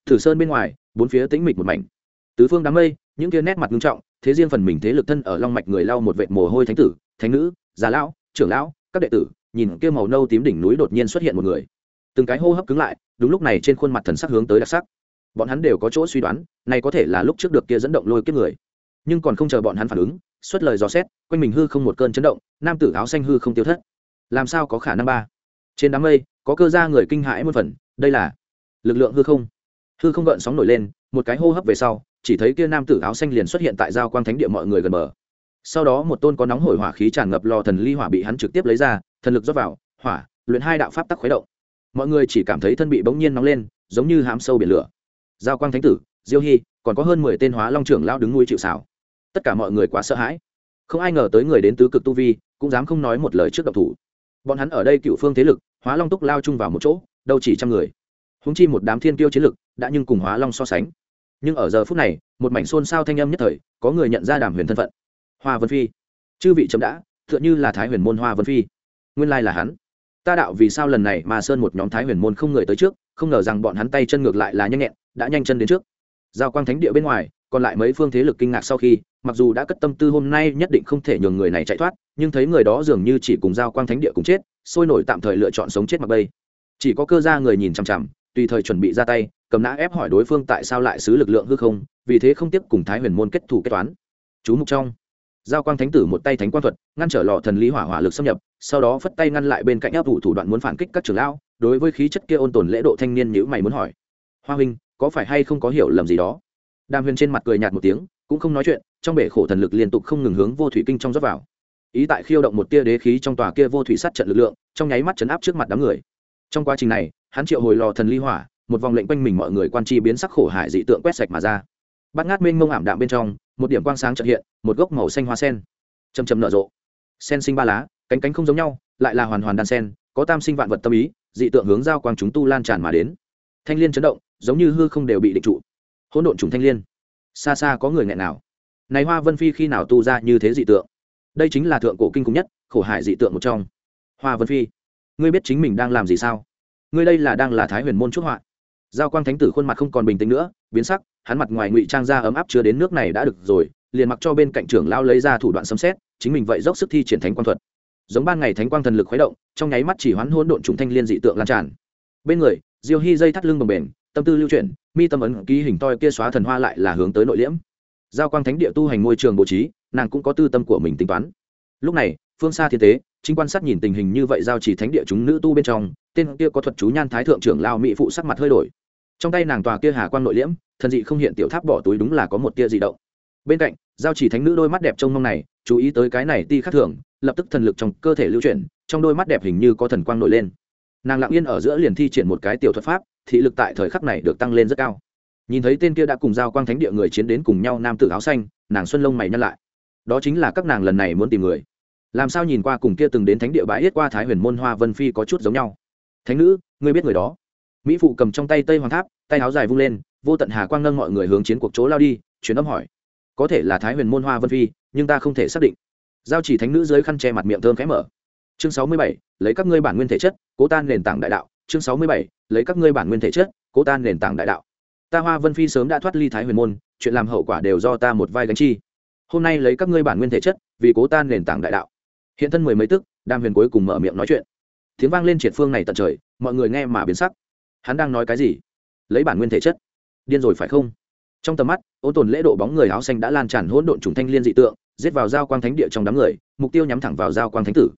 Thử sơn bên ngoài, bốn phía tĩnh mịch một mảnh. Tứ phương đám mây, những kia nét mặt nghiêm trọng, thế riêng phần mình thế lực thân ở long mạch người lau một vệt mồ hôi thánh tử, thánh nữ, già lão, trưởng lão, các đệ tử, nhìn kia màu nâu tím đỉnh núi đột nhiên xuất hiện một người từng cái hô hấp cứng lại, đúng lúc này trên khuôn mặt thần sắc hướng tới đặc sắc. Bọn hắn đều có chỗ suy đoán, này có thể là lúc trước được kia dẫn động lôi kiếp người. Nhưng còn không chờ bọn hắn phản ứng, xuất lời dò xét, quanh mình hư không một cơn chấn động, nam tử áo xanh hư không tiêu thất. Làm sao có khả năng ba? Trên đám mây, có cơ gia người kinh hãi một phần, đây là lực lượng hư không. Hư không gợn sóng nổi lên, một cái hô hấp về sau, chỉ thấy kia nam tử áo xanh liền xuất hiện tại giao quang thánh địa mọi người gần bờ. Sau đó một tôn có nóng hổi hỏa khí tràn ngập lò thần ly hỏa bị hắn trực tiếp lấy ra, thần lực rót vào, hỏa, luyện hai đạo pháp tắc khuấy động mọi người chỉ cảm thấy thân bị bỗng nhiên nóng lên, giống như hám sâu biển lửa. Giao quang thánh tử, diêu hy, còn có hơn mười tên hóa long trưởng lao đứng nuôi chịu xảo tất cả mọi người quá sợ hãi. Không ai ngờ tới người đến tứ cực tu vi, cũng dám không nói một lời trước độc thủ. Bọn hắn ở đây cựu phương thế lực, hóa long túc lao chung vào một chỗ, đâu chỉ trăm người. Húng chi một đám thiên tiêu chiến lực, đã nhưng cùng hóa long so sánh. Nhưng ở giờ phút này, một mảnh xôn xao thanh âm nhất thời, có người nhận ra đàm huyền thân phận. Hoa vân phi. Chư vị chấm đã t h ư ợ n h ư là thái huyền môn hoa vân phi. Nguyên lai là hắn ta đạo vì sao lần này mà sơn một nhóm thái huyền môn không người tới trước, không ngờ rằng bọn hắn tay chân ngược lại là nhanh nhẹn, đã nhanh chân đến trước. Giao quang thánh địa bên ngoài, còn lại mấy phương thế lực kinh ngạc sau khi, mặc dù đã cất tâm tư hôm nay nhất định không thể nhường người này chạy thoát, nhưng thấy người đó dường như chỉ cùng giao quang thánh địa cùng chết, sôi nổi tạm thời lựa chọn sống chết mặc bây chỉ có cơ ra người nhìn chằm chằm, tùy thời chuẩn bị ra tay, cầm nã ép hỏi đối phương tại sao lại xứ lực lượng hư không, vì thế không tiếp cùng thái huyền môn kết thủ kết toán. Chú mục trong giao quang thánh tử một tay thánh quang thuật, ngăn trở lò thần lý hỏa hỏa lực xâm nhập, sau đó phất tay ngăn lại bên cạnh áp vụ thủ đoạn muốn phản kích các trưởng lão, đối với khí chất kia ôn tồn lễ độ thanh niên nhữ mày muốn hỏi, hoa huynh, có phải hay không có hiểu lầm gì đó? Đàm huyền trên mặt cười nhạt một tiếng, cũng không nói chuyện, trong bể khổ thần lực liên tục không ngừng hướng vô thủy kinh trong rót vào. Ý tại khiêu động một tia đế khí trong tòa kia vô thủy sát trận lực lượng, trong nháy mắt chấn áp trước mặt đám người. Trong quá trình này, hắn triệu hồi lò thần ly hỏa, một vòng lệnh quanh mình mọi người quan chi biến sắc khổ hải dị tượng quét sạch mà ra. Bát ngát mênh mông ảm đạm bên trong một điểm quang sáng trợ hiện, một gốc màu xanh hoa sen. Chầm chầm nở rộ. Sen sinh ba lá, cánh cánh không giống nhau, lại là hoàn hoàn đan sen, có tam sinh vạn vật tâm ý, dị tượng hướng giao quang chúng tu lan tràn mà đến. Thanh liên chấn động, giống như hư không đều bị định trụ. Hỗn độn trùng thanh liên. Xa xa có người nghẹn nào. Này hoa vân phi khi nào tu ra như thế dị tượng? Đây chính là thượng cổ kinh khủng nhất, khổ hải dị tượng một trong. Hoa vân phi, ngươi biết chính mình đang làm gì sao? Ngươi đây là đang là thái huyền môn trúc họa giao quang thánh tử khuôn mặt không còn bình tĩnh nữa, biến sắc, hắn mặt ngoài ngụy trang ra ấm áp chưa đến nước này đã được rồi, liền mặc cho bên cạnh trưởng lao lấy ra thủ đoạn sấm xét chính mình vậy dốc sức thi triển thánh quang thuật. Giống ban ngày thánh quang thần lực khuấy động, trong nháy mắt chỉ hoán hỗn độn trùng thanh liên dị tượng lan tràn. Bên người, diêu hy dây thắt lưng bồng bền tâm tư lưu chuyển, mi tâm ấn ký hình toi kia xóa thần hoa lại là hướng tới nội liễm. Giao quang thánh địa tu hành môi trường bố trí, nàng cũng có tư tâm của mình tính toán. Lúc này, phương xa thiên tế, chính quan sát nhìn tình hình như vậy giao chỉ thánh địa chúng nữ tu bên trong tên kia có thuật chú nhan thái thượng trưởng lao mỹ phụ sắc mặt hơi đổi. Trong tay nàng tòa kia hà quang nội liễm, thần dị không hiện tiểu tháp bỏ túi đúng là có một tia dị động. Bên cạnh, giao chỉ thánh nữ đôi mắt đẹp trông mong này, chú ý tới cái này ti khắc thường, lập tức thần lực trong cơ thể lưu chuyển, trong đôi mắt đẹp hình như có thần quang nổi lên. Nàng lặng yên ở giữa liền thi triển một cái tiểu thuật pháp, thị lực tại thời khắc này được tăng lên rất cao. Nhìn thấy tên kia đã cùng giao quang thánh địa người chiến đến cùng nhau nam tử áo xanh, nàng xuân lông mày nhăn lại. Đó chính là các nàng lần này muốn tìm người. Làm sao nhìn qua cùng kia từng đến thánh địa bãi yết qua thái huyền môn hoa vân phi có chút giống nhau? Thánh nữ, ngươi biết người đó. Mỹ phụ cầm trong tay tây hoàng tháp, tay áo dài vung lên, vô tận hà quang nâng mọi người hướng chiến cuộc chỗ lao đi chuyến âm hỏi. Có thể là thái huyền môn hoa vân phi, nhưng ta không thể xác định. Giao chỉ thánh nữ dưới khăn che mặt miệng thơm khẽ mở. Chương sáu mươi bảy, lấy các ngươi bản nguyên thể chất, cố tan nền tảng đại đạo. Chương sáu mươi bảy, lấy các ngươi bản nguyên thể chất, cố tan nền tảng đại đạo. Ta hoa vân phi sớm đã thoát ly thái huyền môn, chuyện làm hậu quả đều do ta một vai gánh chi. Hôm nay lấy các ngươi bản nguyên thể chất, vì cố tan nền tảng đại đạo. Hiện thân mười mấy tức đam huyền cuối cùng mở miệng nói chuyện tiếng vang lên triệt phương này tận trời, mọi người nghe mà biến sắc. Hắn đang nói cái gì? Lấy bản nguyên thể chất. Điên rồi phải không? Trong tầm mắt, ôn tồn lễ độ bóng người áo xanh đã lan tràn hỗn độn trùng thanh liên dị tượng, giết vào giao quang thánh địa trong đám người, mục tiêu nhắm thẳng vào giao quang thánh tử.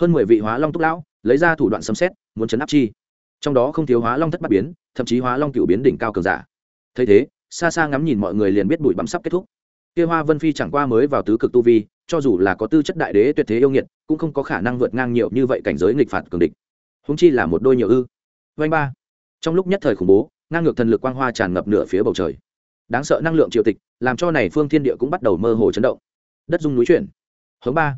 Hơn mười vị hóa long túc lão, lấy ra thủ đoạn xâm xét muốn chấn áp chi. Trong đó không thiếu hóa long thất bát biến, thậm chí hóa long cựu biến đỉnh cao cường giả. Thấy thế, xa xa ngắm nhìn mọi người liền biết bụi bặm sắp kết thúc. Kia hoa vân phi chẳng qua mới vào tứ cực tu vi cho dù là có tư chất đại đế tuyệt thế yêu nghiệt, cũng không có khả năng vượt ngang nhiều như vậy cảnh giới nghịch phạt cường địch. Húng chi là một đôi nhiều ư. Vanh ba. Trong lúc nhất thời khủng bố, ngang ngược thần lực quang hoa tràn ngập nửa phía bầu trời. Đáng sợ năng lượng triều tịch, làm cho này phương thiên địa cũng bắt đầu mơ hồ chấn động. Đất dung núi chuyển. Hướng ba.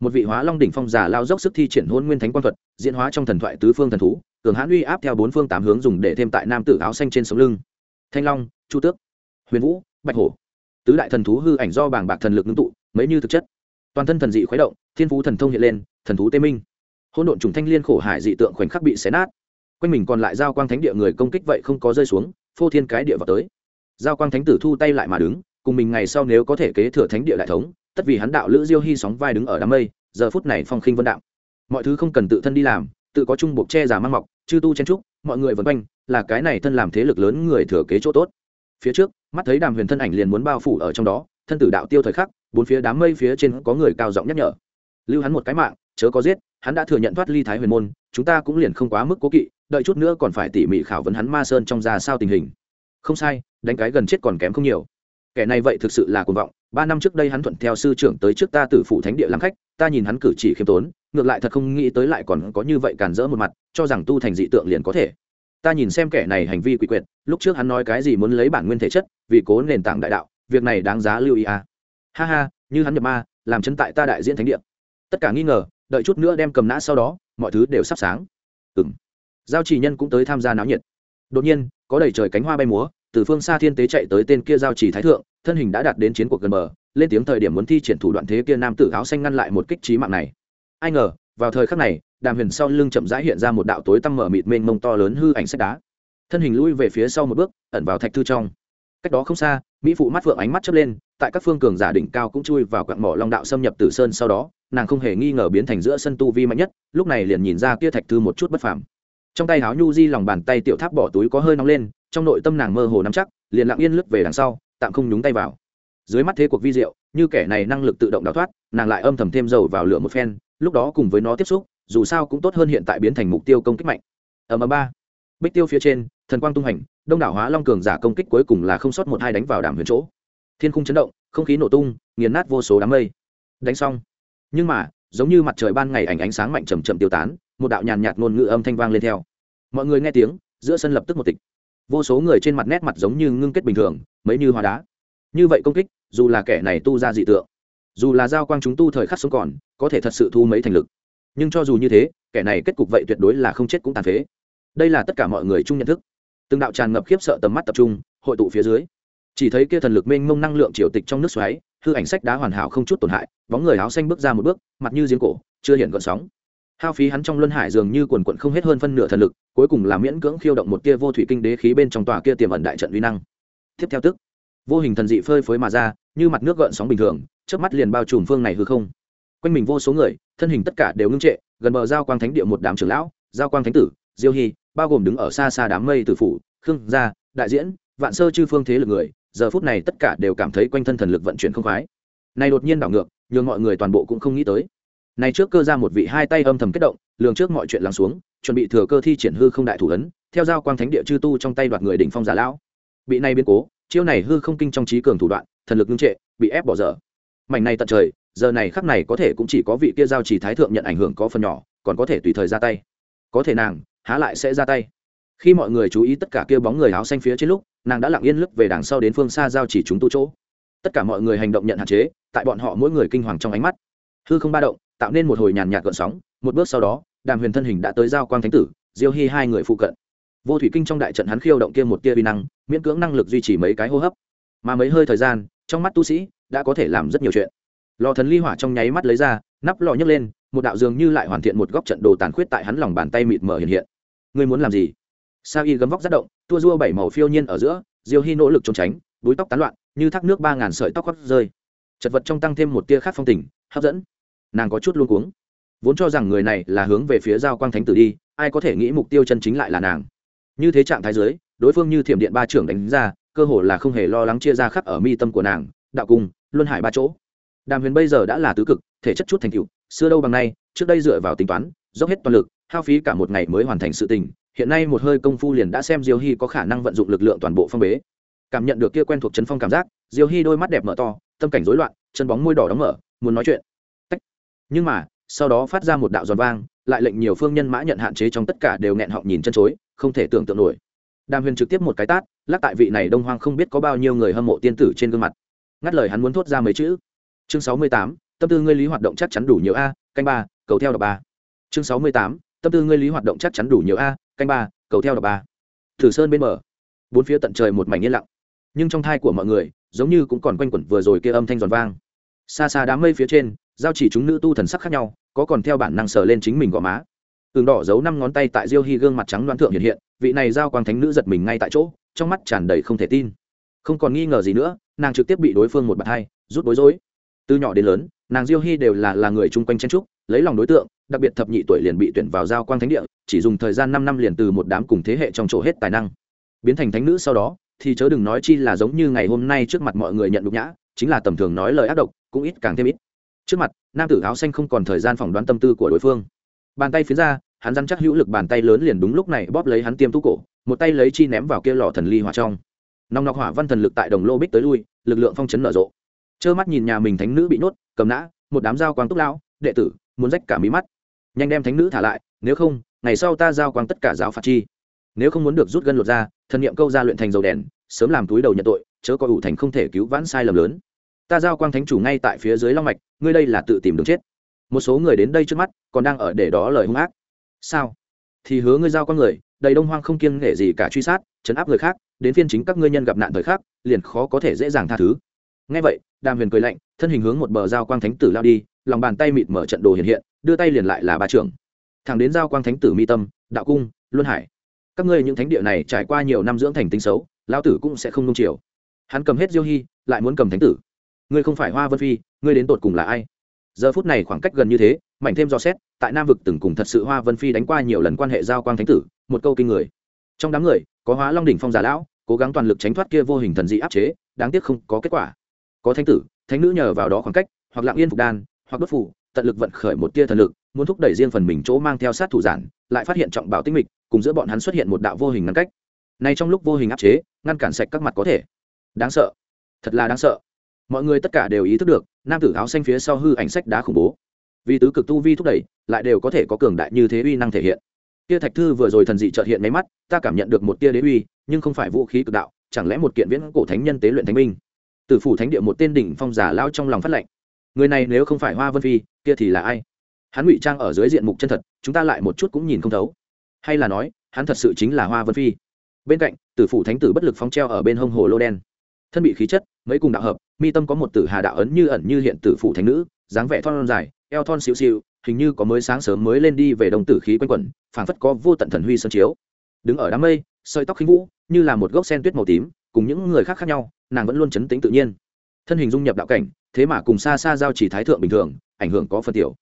Một vị hóa long đỉnh phong giả lao dốc sức thi triển hôn nguyên thánh quan thuật, diễn hóa trong thần thoại tứ phương thần thú, cường hãn uy áp theo bốn phương tám hướng dùng để thêm tại nam tử áo xanh trên sống lưng. Thanh long, chu tước, huyền vũ, bạch hổ. Tứ đại thần thú hư ảnh do bảng bạc thần lực ngưng tụ, mấy như thực chất toàn thân thần dị khuấy động, thiên phú thần thông hiện lên, thần thú tê minh. Hôn độn trùng thanh liên khổ hải dị tượng khoảnh khắc bị xé nát. Quanh mình còn lại giao quang thánh địa người công kích vậy không có rơi xuống, phô thiên cái địa vào tới. Giao quang thánh tử thu tay lại mà đứng, cùng mình ngày sau nếu có thể kế thừa thánh địa đại thống, tất vì hắn đạo lữ diêu hy sóng vai đứng ở đám mây, giờ phút này phong khinh vân đạo. Mọi thứ không cần tự thân đi làm, tự có chung buộc che giả mang mọc, chư tu chen trúc, mọi người vân quanh, là cái này thân làm thế lực lớn người thừa kế chỗ tốt. Phía trước, mắt thấy đàm huyền thân ảnh liền muốn bao phủ ở trong đó thân tử đạo tiêu thời khắc, bốn phía đám mây phía trên có người cao giọng nhắc nhở. Lưu hắn một cái mạng, chớ có giết, hắn đã thừa nhận thoát ly thái huyền môn, chúng ta cũng liền không quá mức cố kỵ, đợi chút nữa còn phải tỉ mỉ khảo vấn hắn ma sơn trong ra sao tình hình. Không sai, đánh cái gần chết còn kém không nhiều. Kẻ này vậy thực sự là cuồng vọng, ba năm trước đây hắn thuận theo sư trưởng tới trước ta tử phủ thánh địa làm khách, ta nhìn hắn cử chỉ khiêm tốn, ngược lại thật không nghĩ tới lại còn có như vậy càn rỡ một mặt, cho rằng tu thành dị tượng liền có thể. Ta nhìn xem kẻ này hành vi quỷ quyệt, lúc trước hắn nói cái gì muốn lấy bản nguyên thể chất, vì cố nền tảng đại đạo việc này đáng giá lưu ý à. ha ha, như hắn nhập ma, làm chân tại ta đại diễn thánh địa. Tất cả nghi ngờ, đợi chút nữa đem cầm nã sau đó, mọi thứ đều sắp sáng. Ừng giao chỉ nhân cũng tới tham gia náo nhiệt. Đột nhiên, có đầy trời cánh hoa bay múa, từ phương xa thiên tế chạy tới tên kia giao chỉ thái thượng, thân hình đã đạt đến chiến cuộc gần bờ, lên tiếng thời điểm muốn thi triển thủ đoạn thế kia nam tử áo xanh ngăn lại một kích trí mạng này. Ai ngờ, vào thời khắc này, đàm huyền sau lưng chậm rãi hiện ra một đạo tối tăm mở mịt mênh mông to lớn hư ảnh sách đá. Thân hình lui về phía sau một bước, ẩn vào thạch thư trong cách đó không xa, mỹ phụ mắt phượng ánh mắt chớp lên, tại các phương cường giả đỉnh cao cũng chui vào quặng mỏ long đạo xâm nhập tử sơn sau đó, nàng không hề nghi ngờ biến thành giữa sân tu vi mạnh nhất, lúc này liền nhìn ra kia thạch thư một chút bất phàm. Trong tay háo nhu di lòng bàn tay tiểu tháp bỏ túi có hơi nóng lên, trong nội tâm nàng mơ hồ nắm chắc, liền lặng yên lướt về đằng sau, tạm không nhúng tay vào. Dưới mắt thế cuộc vi diệu, như kẻ này năng lực tự động đào thoát, nàng lại âm thầm thêm dầu vào lửa một phen, lúc đó cùng với nó tiếp xúc, dù sao cũng tốt hơn hiện tại biến thành mục tiêu công kích mạnh. Ở mà ba. Bích tiêu phía trên thần quang tung hành, đông đảo hóa long cường giả công kích cuối cùng là không sót một hai đánh vào đàm huyền chỗ. Thiên khung chấn động, không khí nổ tung, nghiền nát vô số đám mây. Đánh xong. Nhưng mà, giống như mặt trời ban ngày ảnh ánh sáng mạnh chầm chậm tiêu tán, một đạo nhàn nhạt ngôn ngữ âm thanh vang lên theo. Mọi người nghe tiếng, giữa sân lập tức một tịch. Vô số người trên mặt nét mặt giống như ngưng kết bình thường, mấy như hóa đá. Như vậy công kích, dù là kẻ này tu ra dị tượng, dù là giao quang chúng tu thời khắc sống còn, có thể thật sự thu mấy thành lực. Nhưng cho dù như thế, kẻ này kết cục vậy tuyệt đối là không chết cũng tàn phế. Đây là tất cả mọi người chung nhận thức từng đạo tràn ngập khiếp sợ tầm mắt tập trung, hội tụ phía dưới. Chỉ thấy kia thần lực mênh mông năng lượng triều tịch trong nước xoáy, hư ảnh sách đá hoàn hảo không chút tổn hại, bóng người áo xanh bước ra một bước, mặt như giếng cổ, chưa hiện gợn sóng. Hao phí hắn trong luân hải dường như quần quận không hết hơn phân nửa thần lực, cuối cùng là miễn cưỡng khiêu động một kia vô thủy kinh đế khí bên trong tòa kia tiềm ẩn đại trận uy năng. Tiếp theo tức, vô hình thần dị phơi phới mà ra, như mặt nước gợn sóng bình thường trước mắt liền bao trùm phương này hư không. Quanh mình vô số người, thân hình tất cả đều ngưng trệ, gần bờ giao quang thánh địa một đám trưởng lão, giao quang thánh tử, diêu hy bao gồm đứng ở xa xa đám mây tử phủ, khương gia, đại diễn, vạn sơ chư phương thế lực người, giờ phút này tất cả đều cảm thấy quanh thân thần lực vận chuyển không khoái. Này đột nhiên đảo ngược, nhường mọi người toàn bộ cũng không nghĩ tới. Này trước cơ ra một vị hai tay âm thầm kết động, lường trước mọi chuyện lắng xuống, chuẩn bị thừa cơ thi triển hư không đại thủ ấn, theo giao quang thánh địa chư tu trong tay đoạt người đỉnh phong giả lão. Bị này biến cố, chiêu này hư không kinh trong trí cường thủ đoạn, thần lực ngưng trệ, bị ép bỏ dở. Mảnh này tận trời, giờ này khắc này có thể cũng chỉ có vị kia giao chỉ thái thượng nhận ảnh hưởng có phần nhỏ, còn có thể tùy thời ra tay. Có thể nàng há lại sẽ ra tay. Khi mọi người chú ý tất cả kia bóng người áo xanh phía trên lúc, nàng đã lặng yên lướt về đằng sau đến phương xa giao chỉ chúng tu chỗ. Tất cả mọi người hành động nhận hạn chế, tại bọn họ mỗi người kinh hoàng trong ánh mắt. Hư không ba động, tạo nên một hồi nhàn nhạt gợn sóng, một bước sau đó, đàm huyền thân hình đã tới giao quang thánh tử, diêu hy hai người phụ cận. Vô thủy kinh trong đại trận hắn khiêu động kia một tia vi năng, miễn cưỡng năng lực duy trì mấy cái hô hấp. Mà mấy hơi thời gian, trong mắt tu sĩ đã có thể làm rất nhiều chuyện. Lò thần ly hỏa trong nháy mắt lấy ra, nắp lò nhấc lên, một đạo dường như lại hoàn thiện một góc trận đồ tàn khuyết tại hắn lòng bàn tay mịt mờ hiện hiện ngươi muốn làm gì? Sa y gấm vóc rất động, tua rua bảy màu phiêu nhiên ở giữa, diêu hy nỗ lực trốn tránh, búi tóc tán loạn, như thác nước ba ngàn sợi tóc khóc rơi. Chật vật trong tăng thêm một tia khác phong tình, hấp dẫn. Nàng có chút luôn cuống. Vốn cho rằng người này là hướng về phía giao quang thánh tử đi, ai có thể nghĩ mục tiêu chân chính lại là nàng. Như thế trạng thái dưới, đối phương như thiểm điện ba trưởng đánh ra, cơ hồ là không hề lo lắng chia ra khắp ở mi tâm của nàng, đạo cung, luân hải ba chỗ. Đàm huyền bây giờ đã là tứ cực, thể chất chút thành cựu xưa đâu bằng nay, trước đây dựa vào tính toán dốc hết toàn lực, hao phí cả một ngày mới hoàn thành sự tình, hiện nay một hơi công phu liền đã xem diêu hy có khả năng vận dụng lực lượng toàn bộ phong bế. Cảm nhận được kia quen thuộc chấn phong cảm giác, diêu hy đôi mắt đẹp mở to, tâm cảnh rối loạn, chân bóng môi đỏ đóng mở, muốn nói chuyện. Tách. nhưng mà, sau đó phát ra một đạo giòn vang, lại lệnh nhiều phương nhân mã nhận hạn chế trong tất cả đều nghẹn họng nhìn chân chối, không thể tưởng tượng nổi. Đàm huyền trực tiếp một cái tát, lắc tại vị này đông hoang không biết có bao nhiêu người hâm mộ tiên tử trên gương mặt. Ngắt lời hắn muốn thốt ra mấy chữ. Chương sáu mươi tám, tâm tư ngươi lý hoạt động chắc chắn đủ nhiều a, canh ba, cầu theo đọc ba chương sáu mươi tám tâm tư ngươi lý hoạt động chắc chắn đủ nhiều a canh ba cầu theo đọc ba. Thử sơn bên mở, bốn phía tận trời một mảnh yên lặng. Nhưng trong thai của mọi người giống như cũng còn quanh quẩn vừa rồi kia âm thanh giòn vang. Xa xa đám mây phía trên giao chỉ chúng nữ tu thần sắc khác nhau có còn theo bản năng sờ lên chính mình gò má. Tường đỏ giấu năm ngón tay tại diêu hy gương mặt trắng đoán thượng hiện hiện vị này giao quang thánh nữ giật mình ngay tại chỗ trong mắt tràn đầy không thể tin. Không còn nghi ngờ gì nữa nàng trực tiếp bị đối phương một bàn hai rút bối rối. Từ nhỏ đến lớn nàng diêu hy đều là là người chung quanh chen trúc lấy lòng đối tượng, đặc biệt thập nhị tuổi liền bị tuyển vào giao quang thánh địa, chỉ dùng thời gian năm năm liền từ một đám cùng thế hệ trong chỗ hết tài năng. Biến thành thánh nữ sau đó, thì chớ đừng nói chi là giống như ngày hôm nay trước mặt mọi người nhận đục nhã, chính là tầm thường nói lời ác độc, cũng ít càng thêm ít. Trước mặt, nam tử áo xanh không còn thời gian phỏng đoán tâm tư của đối phương. Bàn tay phía ra, hắn dăn chắc hữu lực bàn tay lớn liền đúng lúc này bóp lấy hắn tiêm tú cổ, một tay lấy chi ném vào kia lò thần ly hỏa trong. Nòng nọc hỏa văn thần lực tại đồng lô bích tới lui, lực lượng phong chấn nở rộ. Trơ mắt nhìn nhà mình thánh nữ bị nốt cầm nã, một đám dao quang túc lao đệ tử muốn rách cả mí mắt. Nhanh đem thánh nữ thả lại nếu không ngày sau ta giao quang tất cả giáo phạt chi. Nếu không muốn được rút gân lột ra thần niệm câu ra luyện thành dầu đèn sớm làm túi đầu nhận tội chớ có ủ thành không thể cứu vãn sai lầm lớn. Ta giao quang thánh chủ ngay tại phía dưới long mạch ngươi đây là tự tìm đường chết. Một số người đến đây trước mắt còn đang ở để đó lời hung ác. Sao? Thì hứa ngươi giao con người đầy đông hoang không kiêng nể gì cả truy sát chấn áp người khác đến phiên chính các ngươi nhân gặp nạn thời khác, liền khó có thể dễ dàng tha thứ ngay vậy, đàm huyền cười lạnh, thân hình hướng một bờ giao quang thánh tử lao đi, lòng bàn tay mịt mở trận đồ hiện hiện, đưa tay liền lại là ba trưởng. Thẳng đến giao quang thánh tử mi tâm, đạo cung, luân hải. Các ngươi những thánh địa này trải qua nhiều năm dưỡng thành tính xấu lao tử cũng sẽ không nung chiều. Hắn cầm hết diêu hy, lại muốn cầm thánh tử. Ngươi không phải hoa vân phi, ngươi đến tột cùng là ai? Giờ phút này khoảng cách gần như thế mạnh thêm do xét, tại nam vực từng cùng thật sự hoa vân phi đánh qua nhiều lần quan hệ giao quang thánh tử, một câu kinh người. Trong đám người, có hóa long đỉnh phong giả lão, cố gắng toàn lực tránh thoát kia vô hình thần dị áp chế, đáng tiếc không có kết quả có thánh tử, thánh nữ nhờ vào đó khoảng cách, hoặc lặng yên phục đan, hoặc đốt phủ, tận lực vận khởi một tia thần lực, muốn thúc đẩy riêng phần mình chỗ mang theo sát thủ giản, lại phát hiện trọng bảo tinh mịch, cùng giữa bọn hắn xuất hiện một đạo vô hình ngăn cách. Nay trong lúc vô hình áp chế, ngăn cản sạch các mặt có thể. Đáng sợ. Thật là đáng sợ. Mọi người tất cả đều ý thức được, nam tử áo xanh phía sau hư ảnh sách đá khủng bố. Vì tứ cực tu vi thúc đẩy, lại đều có thể có cường đại như thế uy năng thể hiện. Tia thạch thư vừa rồi thần dị trợt hiện máy mắt, ta cảm nhận được một tia đế uy, nhưng không phải vũ khí cực đạo, chẳng lẽ một kiện viễn cổ thánh nhân tế luyện thánh minh tử phủ thánh địa một tên đỉnh phong giả lao trong lòng phát lệnh. Người này nếu không phải hoa vân phi, kia thì là ai? Hắn ngụy trang ở dưới diện mục chân thật, chúng ta lại một chút cũng nhìn không thấu. Hay là nói, hắn thật sự chính là hoa vân phi? Bên cạnh, tử phủ thánh tử bất lực phóng treo ở bên hông hồ lô đen. Thân bị khí chất, mấy cùng đạo hợp, mi tâm có một tử hà đạo ấn như ẩn như hiện tử phủ thánh nữ, dáng vẻ thon dài, eo thon xịu xịu hình như có mới sáng sớm mới lên đi về đồng tử khí quanh quẩn, phảng phất có vô tận thần huy sơn chiếu. Đứng ở đám mây, sợi tóc khinh vũ, như là một gốc sen tuyết màu tím cùng những người khác khác nhau, nàng vẫn luôn chấn tĩnh tự nhiên. Thân hình dung nhập đạo cảnh, thế mà cùng xa xa giao chỉ thái thượng bình thường, ảnh hưởng có phần tiểu.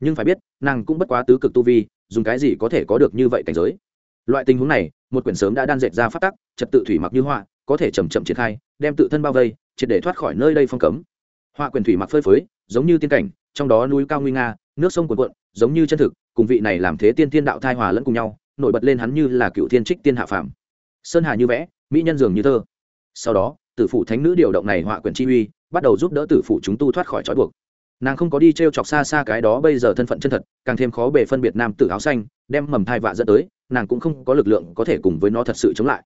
Nhưng phải biết, nàng cũng bất quá tứ cực tu vi, dùng cái gì có thể có được như vậy cảnh giới? Loại tình huống này, một quyển sớm đã đan dệt ra phát tắc, trật tự thủy mặc như họa, có thể chầm chậm triển khai, đem tự thân bao vây, triệt để thoát khỏi nơi đây phong cấm. Họa quyền thủy mặc phơi phới, giống như tiên cảnh, trong đó núi cao nguy nga, nước sông cuồn cuộn, giống như chân thực, cùng vị này làm thế tiên tiên đạo thai hòa lẫn cùng nhau, nổi bật lên hắn như là cựu thiên trích tiên hạ phàm. Sơn hà như vẽ, mỹ nhân dường như thơ sau đó, tử phụ thánh nữ điều động này họa quyển chi uy, bắt đầu giúp đỡ tử phụ chúng tu thoát khỏi trói buộc. Nàng không có đi t r e o chọc xa xa cái đó bây giờ thân phận chân thật, càng thêm khó bề phân biệt nam tử áo xanh, đem mầm thai vạ dẫn tới, nàng cũng không có lực lượng có thể cùng với nó thật sự chống lại.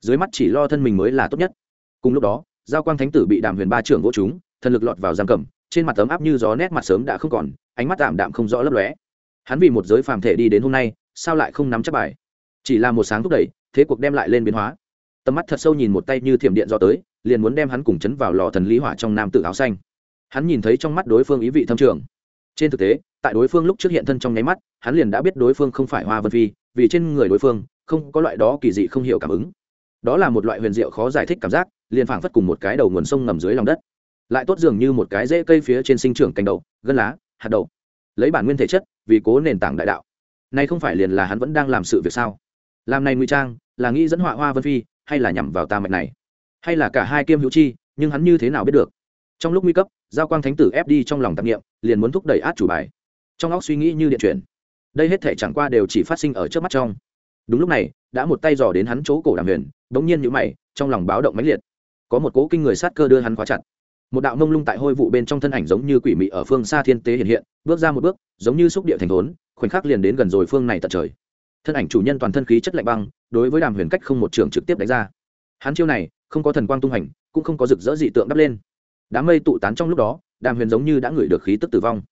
Dưới mắt chỉ lo thân mình mới là tốt nhất. Cùng lúc đó, giao quang thánh tử bị đàm huyền ba trưởng vỗ chúng, thần lực lọt vào giam cầm, trên mặt tấm áp như gió nét mặt sớm đã không còn, ánh mắt tạm đạm không rõ lấp lóe. Hắn vì một giới phàm thể đi đến hôm nay, sao lại không nắm chắc bài? Chỉ là một sáng thúc đẩy, thế cuộc đem lại lên biến hóa tầm mắt thật sâu nhìn một tay như thiểm điện do tới, liền muốn đem hắn cùng chấn vào lò thần lý hỏa trong nam tự áo xanh. Hắn nhìn thấy trong mắt đối phương ý vị thâm trường. Trên thực tế, tại đối phương lúc trước hiện thân trong nháy mắt, hắn liền đã biết đối phương không phải hoa vân phi, vì trên người đối phương, không có loại đó kỳ dị không hiểu cảm ứng. Đó là một loại huyền diệu khó giải thích cảm giác, liền phảng phất cùng một cái đầu nguồn sông ngầm dưới lòng đất. Lại tốt dường như một cái rễ cây phía trên sinh trưởng cành đậu, gân lá, hạt đậu. Lấy bản nguyên thể chất, vì cố nền tảng đại đạo. Nay không phải liền là hắn vẫn đang làm sự việc sao? Làm này ngụy trang, là nghĩ dẫn họa hoa vân phi hay là nhằm vào ta mạch này? Hay là cả hai kiêm hữu chi, nhưng hắn như thế nào biết được? Trong lúc nguy cấp, giao quang thánh tử ép đi trong lòng tạp nghiệm liền muốn thúc đẩy át chủ bài. Trong óc suy nghĩ như điện chuyển. Đây hết thể chẳng qua đều chỉ phát sinh ở trước mắt trong. Đúng lúc này, đã một tay dò đến hắn chỗ cổ đàm huyền, bỗng nhiên nhữ mày, trong lòng báo động mãnh liệt. Có một cố kinh người sát cơ đưa hắn khóa chặt. Một đạo mông lung tại hôi vụ bên trong thân ảnh giống như quỷ mị ở phương xa thiên tế hiện hiện, bước ra một bước, giống như xúc địa thành thốn, khoảnh khắc liền đến gần rồi phương này tận trời thân ảnh chủ nhân toàn thân khí chất lạnh băng, đối với đàm huyền cách không một trường trực tiếp đánh ra. Hắn chiêu này, không có thần quang tung hành, cũng không có rực rỡ dị tượng đắp lên. Đám mây tụ tán trong lúc đó, đàm huyền giống như đã ngửi được khí tức tử vong.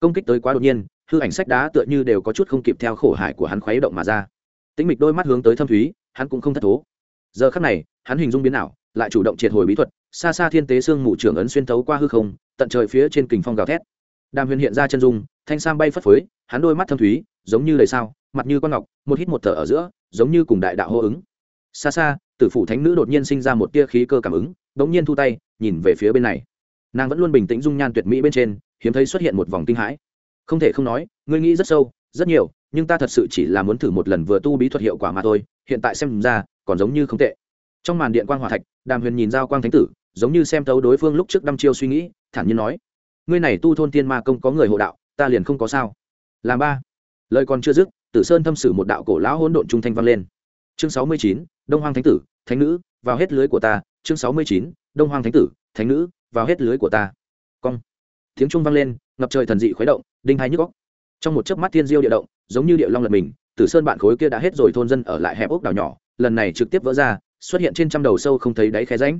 Công kích tới quá đột nhiên, hư ảnh sách đá tựa như đều có chút không kịp theo khổ hải của hắn khuấy động mà ra. Tĩnh mịch đôi mắt hướng tới thâm thúy, hắn cũng không thất thố. Giờ khắc này, hắn hình dung biến ảo, lại chủ động triệt hồi bí thuật, xa xa thiên tế xương mù trưởng ấn xuyên thấu qua hư không, tận trời phía trên kình phong gào thét. Đàm huyền hiện ra chân dung, thanh sam bay phất phới, hắn đôi mắt thâm thúy giống như lời sao, mặt như con ngọc, một hít một thở ở giữa, giống như cùng đại đạo hô ứng. Xa xa, tử phủ thánh nữ đột nhiên sinh ra một tia khí cơ cảm ứng, bỗng nhiên thu tay, nhìn về phía bên này. Nàng vẫn luôn bình tĩnh dung nhan tuyệt mỹ bên trên, hiếm thấy xuất hiện một vòng kinh hãi. Không thể không nói, ngươi nghĩ rất sâu, rất nhiều, nhưng ta thật sự chỉ là muốn thử một lần vừa tu bí thuật hiệu quả mà thôi, hiện tại xem ra, còn giống như không tệ. Trong màn điện quang hòa thạch, đàm huyền nhìn giao quang thánh tử, giống như xem thấu đối phương lúc trước đăm chiêu suy nghĩ, thản nhiên nói, ngươi này tu thôn tiên ma công có người hộ đạo, ta liền không có sao. Làm ba lời còn chưa dứt, tử sơn thâm sử một đạo cổ lão hỗn độn trung thanh vang lên. Chương sáu mươi chín, đông hoang thánh tử, thánh nữ, vào hết lưới của ta. Chương sáu mươi chín, đông hoang thánh tử, thánh nữ, vào hết lưới của ta. Cong. Tiếng trung vang lên, ngập trời thần dị khuấy động, đinh hai nhức góc trong một chớp mắt thiên diêu địa động, giống như địa long lật mình, tử sơn bạn khối kia đã hết rồi thôn dân ở lại hẹp ốc đảo nhỏ, lần này trực tiếp vỡ ra, xuất hiện trên trăm đầu sâu không thấy đáy khe ránh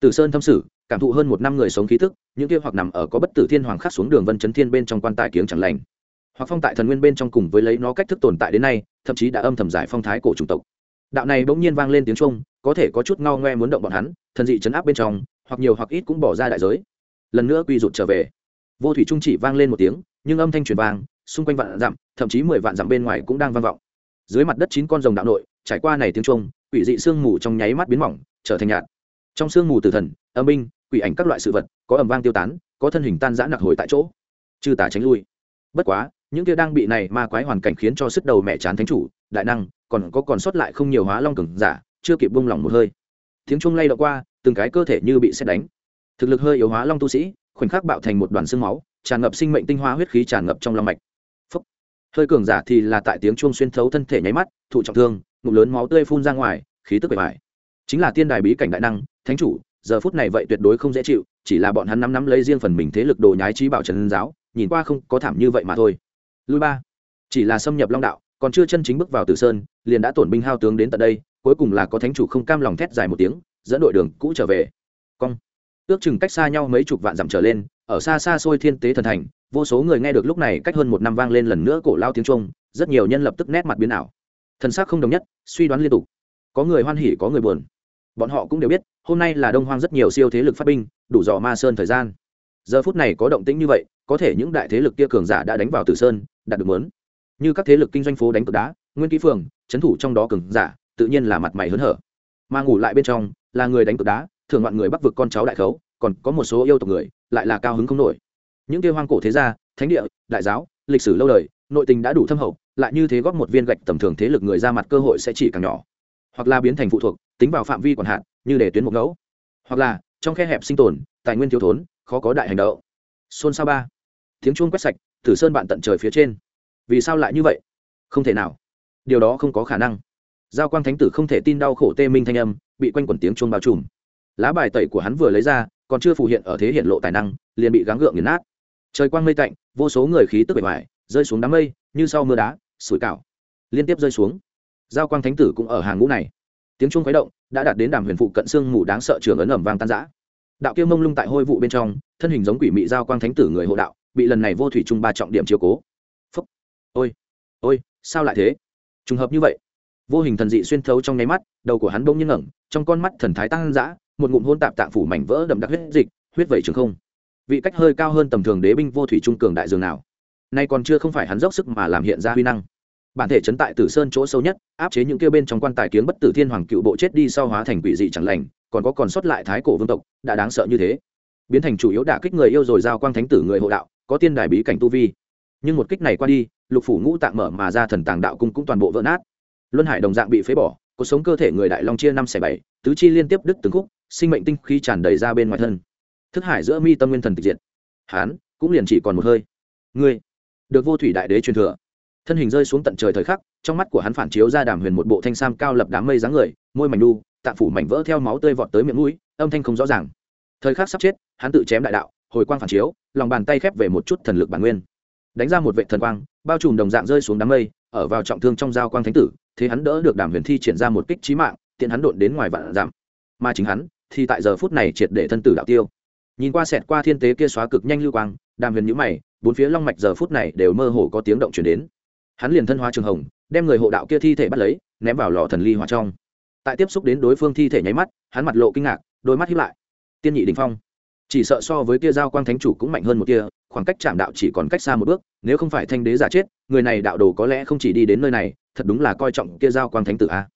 tử sơn thâm sử, cảm thụ hơn một năm người sống khí thức những kia hoặc nằm ở có bất tử thiên hoàng khắc xuống đường vân chấn thiên bên trong quan tài kiếng chẳng lành hoặc phong tại thần nguyên bên trong cùng với lấy nó cách thức tồn tại đến nay, thậm chí đã âm thầm giải phong thái cổ chủng tộc. Đạo này bỗng nhiên vang lên tiếng trung có thể có chút ngao ngoe muốn động bọn hắn, thần dị chấn áp bên trong, hoặc nhiều hoặc ít cũng bỏ ra đại giới. Lần nữa quy rụt trở về. Vô thủy trung chỉ vang lên một tiếng, nhưng âm thanh truyền vang, xung quanh vạn dặm, thậm chí mười vạn dặm bên ngoài cũng đang vang vọng. Dưới mặt đất chín con rồng đạo nội, trải qua này tiếng trung quỷ dị sương mù trong nháy mắt biến mỏng, trở thành nhạt. Trong sương mù từ thần, âm binh, quỷ ảnh các loại sự vật, có ẩm vang tiêu tán, có thân hình tan rã nặc hồi tại chỗ. Chư tả tránh lui. Bất quá những kia đang bị này ma quái hoàn cảnh khiến cho sức đầu mẹ chán thánh chủ, đại năng, còn có còn sót lại không nhiều hóa long cường giả, chưa kịp bung lỏng một hơi. Tiếng chuông lay đ qua, từng cái cơ thể như bị xét đánh. Thực lực hơi yếu hóa long tu sĩ, khoảnh khắc bạo thành một đoàn xương máu, tràn ngập sinh mệnh tinh hoa huyết khí tràn ngập trong long mạch. Phúc. hơi cường giả thì là tại tiếng chuông xuyên thấu thân thể nháy mắt, thụ trọng thương, ngụm lớn máu tươi phun ra ngoài, khí tức bề bài chính là tiên đài bí cảnh đại năng, thánh chủ, giờ phút này vậy tuyệt đối không dễ chịu, chỉ là bọn hắn nắm nắm lấy riêng phần mình thế lực đồ nhái trí bảo trần giáo, nhìn qua không có thảm như vậy mà thôi lui ba. Chỉ là xâm nhập long đạo, còn chưa chân chính bước vào tử sơn, liền đã tổn binh hao tướng đến tận đây, cuối cùng là có thánh chủ không cam lòng thét dài một tiếng, dẫn đội đường cũ trở về. Cong. Ước chừng cách xa nhau mấy chục vạn dặm trở lên, ở xa xa xôi thiên tế thần thành, vô số người nghe được lúc này cách hơn một năm vang lên lần nữa cổ lao tiếng trung rất nhiều nhân lập tức nét mặt biến ảo. Thần sắc không đồng nhất, suy đoán liên tục. Có người hoan hỉ, có người buồn. Bọn họ cũng đều biết, hôm nay là đông hoang rất nhiều siêu thế lực phát binh, đủ dò ma sơn thời gian. Giờ phút này có động tĩnh như vậy, có thể những đại thế lực kia cường giả đã đánh vào tử sơn đạt được mớn như các thế lực kinh doanh phố đánh cực đá, nguyên ký phường, trấn thủ trong đó cường giả, tự nhiên là mặt mày hớn hở. Mà ngủ lại bên trong, là người đánh cực đá thường ngoạn người bắc vực con cháu đại khấu, còn có một số yêu tộc người, lại là cao hứng không nổi. Những kia hoang cổ thế gia, thánh địa, đại giáo, lịch sử lâu đời, nội tình đã đủ thâm hậu, lại như thế góp một viên gạch tầm thường thế lực người ra mặt cơ hội sẽ chỉ càng nhỏ. Hoặc là biến thành phụ thuộc, tính vào phạm vi còn hạn như để tuyến một ngẫu. Hoặc là, trong khe hẹp sinh tồn, tài nguyên thiếu thốn, khó có đại hành động. Xôn xao ba. Tiếng chuông quét sạch thử sơn bạn tận trời phía trên. Vì sao lại như vậy? Không thể nào. Điều đó không có khả năng. Giao quang thánh tử không thể tin đau khổ tê minh thanh âm, bị quanh quẩn tiếng chuông bao trùm. Lá bài tẩy của hắn vừa lấy ra, còn chưa phù hiện ở thế hiện lộ tài năng, liền bị gắng gượng nghiền nát. Trời quang mây tạnh, vô số người khí tức bề ngoài rơi xuống đám mây, như sau mưa đá, sủi cảo. Liên tiếp rơi xuống. Giao quang thánh tử cũng ở hàng ngũ này. Tiếng chuông khuấy động, đã đạt đến đàm huyền phụ cận xương mù đáng sợ trường ấn ẩm vang tan giã đạo kia mông lung tại hôi vụ bên trong, thân hình giống quỷ mị giao quang thánh tử người hộ đạo bị lần này vô thủy trung ba trọng điểm chiều cố. Phúc. Ôi ôi, sao lại thế? Trùng hợp như vậy. Vô hình thần dị xuyên thấu trong nháy mắt, đầu của hắn bỗng nhiên ngẩng, trong con mắt thần thái tăng dã, một ngụm hôn tạp tạng phủ mảnh vỡ đậm đặc huyết dịch, huyết vẩy trường không. Vị cách hơi cao hơn tầm thường đế binh vô thủy trung cường đại dường nào? Nay còn chưa không phải hắn dốc sức mà làm hiện ra huy năng. Bản thể chấn tại tử sơn chỗ sâu nhất, áp chế những kêu bên trong quan tài kiếng bất tử thiên hoàng cựu bộ chết đi sau hóa thành quỷ dị chẳng lành, còn có còn sót lại thái cổ vương tộc, đã đáng sợ như thế. Biến thành chủ yếu đả kích người yêu rồi giao quang thánh tử người hộ đạo có tiên đài bí cảnh tu vi. Nhưng một kích này qua đi, lục phủ ngũ tạng mở mà ra thần tàng đạo cung cũng toàn bộ vỡ nát. Luân hải đồng dạng bị phế bỏ cuộc sống cơ thể người đại long chia năm xẻ bảy, tứ chi liên tiếp đứt từng khúc, sinh mệnh tinh khí tràn đầy ra bên ngoài thân. Thức hải giữa mi tâm nguyên thần tịch diệt. Hán, cũng liền chỉ còn một hơi. Ngươi, được vô thủy đại đế truyền thừa. Thân hình rơi xuống tận trời thời khắc, trong mắt của hắn phản chiếu ra đàm huyền một bộ thanh sam cao lập đám mây dáng người, môi mảnh đu tạng phủ mảnh vỡ theo máu tươi vọt tới miệng mũi, âm thanh không rõ ràng. Thời khắc sắp chết, hắn tự chém đại đạo, hồi quang phản chiếu lòng bàn tay khép về một chút thần lực bản nguyên. Đánh ra một vệ thần quang, bao trùm đồng dạng rơi xuống đám mây, ở vào trọng thương trong giao quang thánh tử, thế hắn đỡ được đàm huyền thi triển ra một kích trí mạng, tiện hắn đột đến ngoài vạn giảm. Mà chính hắn, thì tại giờ phút này triệt để thân tử đạo tiêu. Nhìn qua sẹt qua thiên tế kia xóa cực nhanh lưu quang, đàm huyền nhũ mày, bốn phía long mạch giờ phút này đều mơ hồ có tiếng động chuyển đến. Hắn liền thân hóa trường hồng, đem người hộ đạo kia thi thể bắt lấy, ném vào lò thần ly hỏa trong. Tại tiếp xúc đến đối phương thi thể nháy mắt, hắn mặt lộ kinh ngạc, đôi mắt hiếp lại. Tiên nhị đình phong chỉ sợ so với kia giao quang thánh chủ cũng mạnh hơn một kia khoảng cách chạm đạo chỉ còn cách xa một bước, nếu không phải thanh đế giả chết, người này đạo đồ có lẽ không chỉ đi đến nơi này, thật đúng là coi trọng kia giao quang thánh tử a.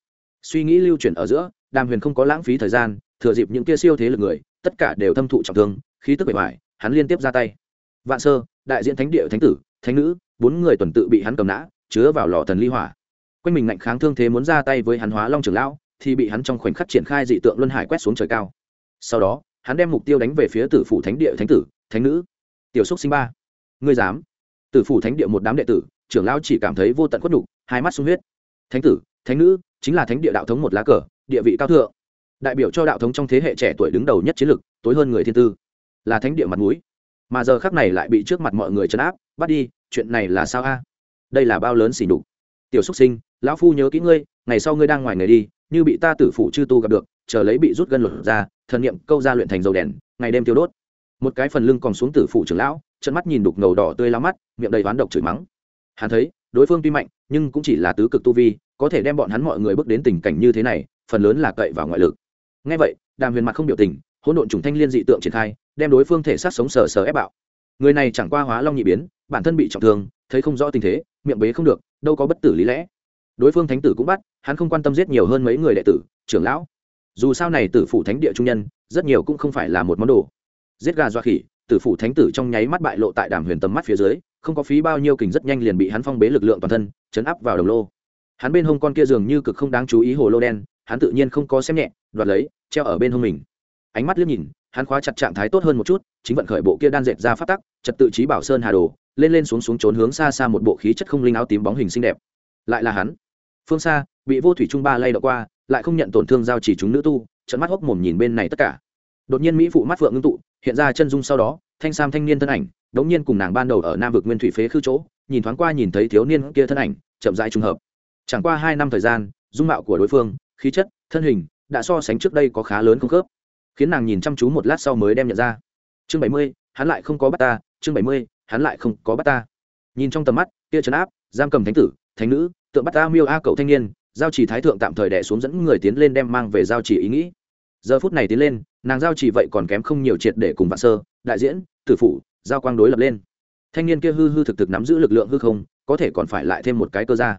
Suy nghĩ lưu chuyển ở giữa, đàm huyền không có lãng phí thời gian, thừa dịp những kia siêu thế lực người, tất cả đều thâm thụ trọng thương, khí tức bề ngoài hắn liên tiếp ra tay. Vạn sơ, đại diện thánh địa thánh tử, thánh nữ, bốn người tuần tự bị hắn cầm nã, chứa vào lò thần ly hỏa. Quanh mình ngạnh kháng thương thế muốn ra tay với hắn hóa long trưởng lão, thì bị hắn trong khoảnh khắc triển khai dị tượng luân hải quét xuống trời cao. Sau đó hắn đem mục tiêu đánh về phía tử phủ thánh địa thánh tử, thánh nữ. Tiểu xúc sinh ba. Ngươi dám? Tử phủ thánh địa một đám đệ tử, trưởng lão chỉ cảm thấy vô tận khuất đục hai mắt sung huyết. Thánh tử, thánh nữ, chính là thánh địa đạo thống một lá cờ, địa vị cao thượng. Đại biểu cho đạo thống trong thế hệ trẻ tuổi đứng đầu nhất chiến lực tối hơn người thiên tư. Là thánh địa mặt mũi. Mà giờ khắc này lại bị trước mặt mọi người chấn áp, bắt đi, chuyện này là sao a? Đây là bao lớn xỉ nhục. Tiểu xúc sinh, lão phu nhớ kỹ ngươi, ngày sau ngươi đang ngoài người đi, như bị ta tử phủ chư tu gặp được, chờ lấy bị rút gân lột ra thần niệm câu ra luyện thành dầu đèn, ngày đêm tiêu đốt. Một cái phần lưng còn xuống tử phụ trưởng lão chân mắt nhìn đục ngầu đỏ tươi lao mắt, miệng đầy oán độc chửi mắng. Hắn thấy, đối phương tuy mạnh, nhưng cũng chỉ là tứ cực tu vi, có thể đem bọn hắn mọi người bước đến tình cảnh như thế này, phần lớn là cậy vào ngoại lực. Ngay vậy, đàm huyền mặt không biểu tình, hỗn độn trùng thanh liên dị tượng triển khai, đem đối phương thể sát sống sờ sờ ép bạo. Người này chẳng qua hóa long nhị biến, bản thân bị trọng thương, thấy không rõ tình thế, miệng bế không được, đâu có bất tử lý lẽ. Đối phương thánh tử cũng bắt, hắn không quan tâm giết nhiều hơn mấy người đệ tử, trưởng lão dù sao này tử phủ thánh địa trung nhân, rất nhiều cũng không phải là một món đồ. Giết gà doa khỉ, tử phủ thánh tử trong nháy mắt bại lộ tại đàm huyền tầm mắt phía dưới, không có phí bao nhiêu kình rất nhanh liền bị hắn phong bế lực lượng toàn thân, chấn áp vào đồng lô. Hắn bên hông con kia dường như cực không đáng chú ý hồ lô đen, hắn tự nhiên không có xem nhẹ, đoạt lấy, treo ở bên hông mình. Ánh mắt liếc nhìn, hắn khóa chặt trạng thái tốt hơn một chút, chính vận khởi bộ kia đan dệt ra phát tắc, trật tự trí bảo sơn hà đồ, lên lên xuống xuống trốn hướng xa xa một bộ khí chất không linh áo tím bóng hình xinh đẹp. Lại là hắn. Phương xa, bị vô thủy trung ba lay đ qua lại không nhận tổn thương giao chỉ chúng nữ tu trận mắt hốc mồm nhìn bên này tất cả. Đột nhiên mỹ phụ mắt phượng ngưng tụ, hiện ra chân dung sau đó, thanh sam thanh niên thân ảnh, đống nhiên cùng nàng ban đầu ở nam vực nguyên thủy phế khư chỗ, nhìn thoáng qua nhìn thấy thiếu niên kia thân ảnh, chậm rãi trùng hợp. Chẳng qua hai năm thời gian, dung mạo của đối phương, khí chất, thân hình, đã so sánh trước đây có khá lớn không khớp. Khiến nàng nhìn chăm chú một lát sau mới đem nhận ra. Chương bảy mươi, hắn lại không có bắt ta. Chương bảy mươi, hắn lại không có bắt ta. Nhìn trong tầm mắt, kia trấn áp, giam cầm thánh tử, thánh nữ, tượng bắt ta miêu a cậu thanh niên giao chỉ thái thượng tạm thời đẻ xuống dẫn người tiến lên đem mang về giao chỉ ý nghĩ. Giờ phút này tiến lên, nàng giao chỉ vậy còn kém không nhiều triệt để cùng vạn sơ, đại diễn, tử phủ, giao quang đối lập lên. Thanh niên kia hư hư thực thực nắm giữ lực lượng hư không, có thể còn phải lại thêm một cái cơ ra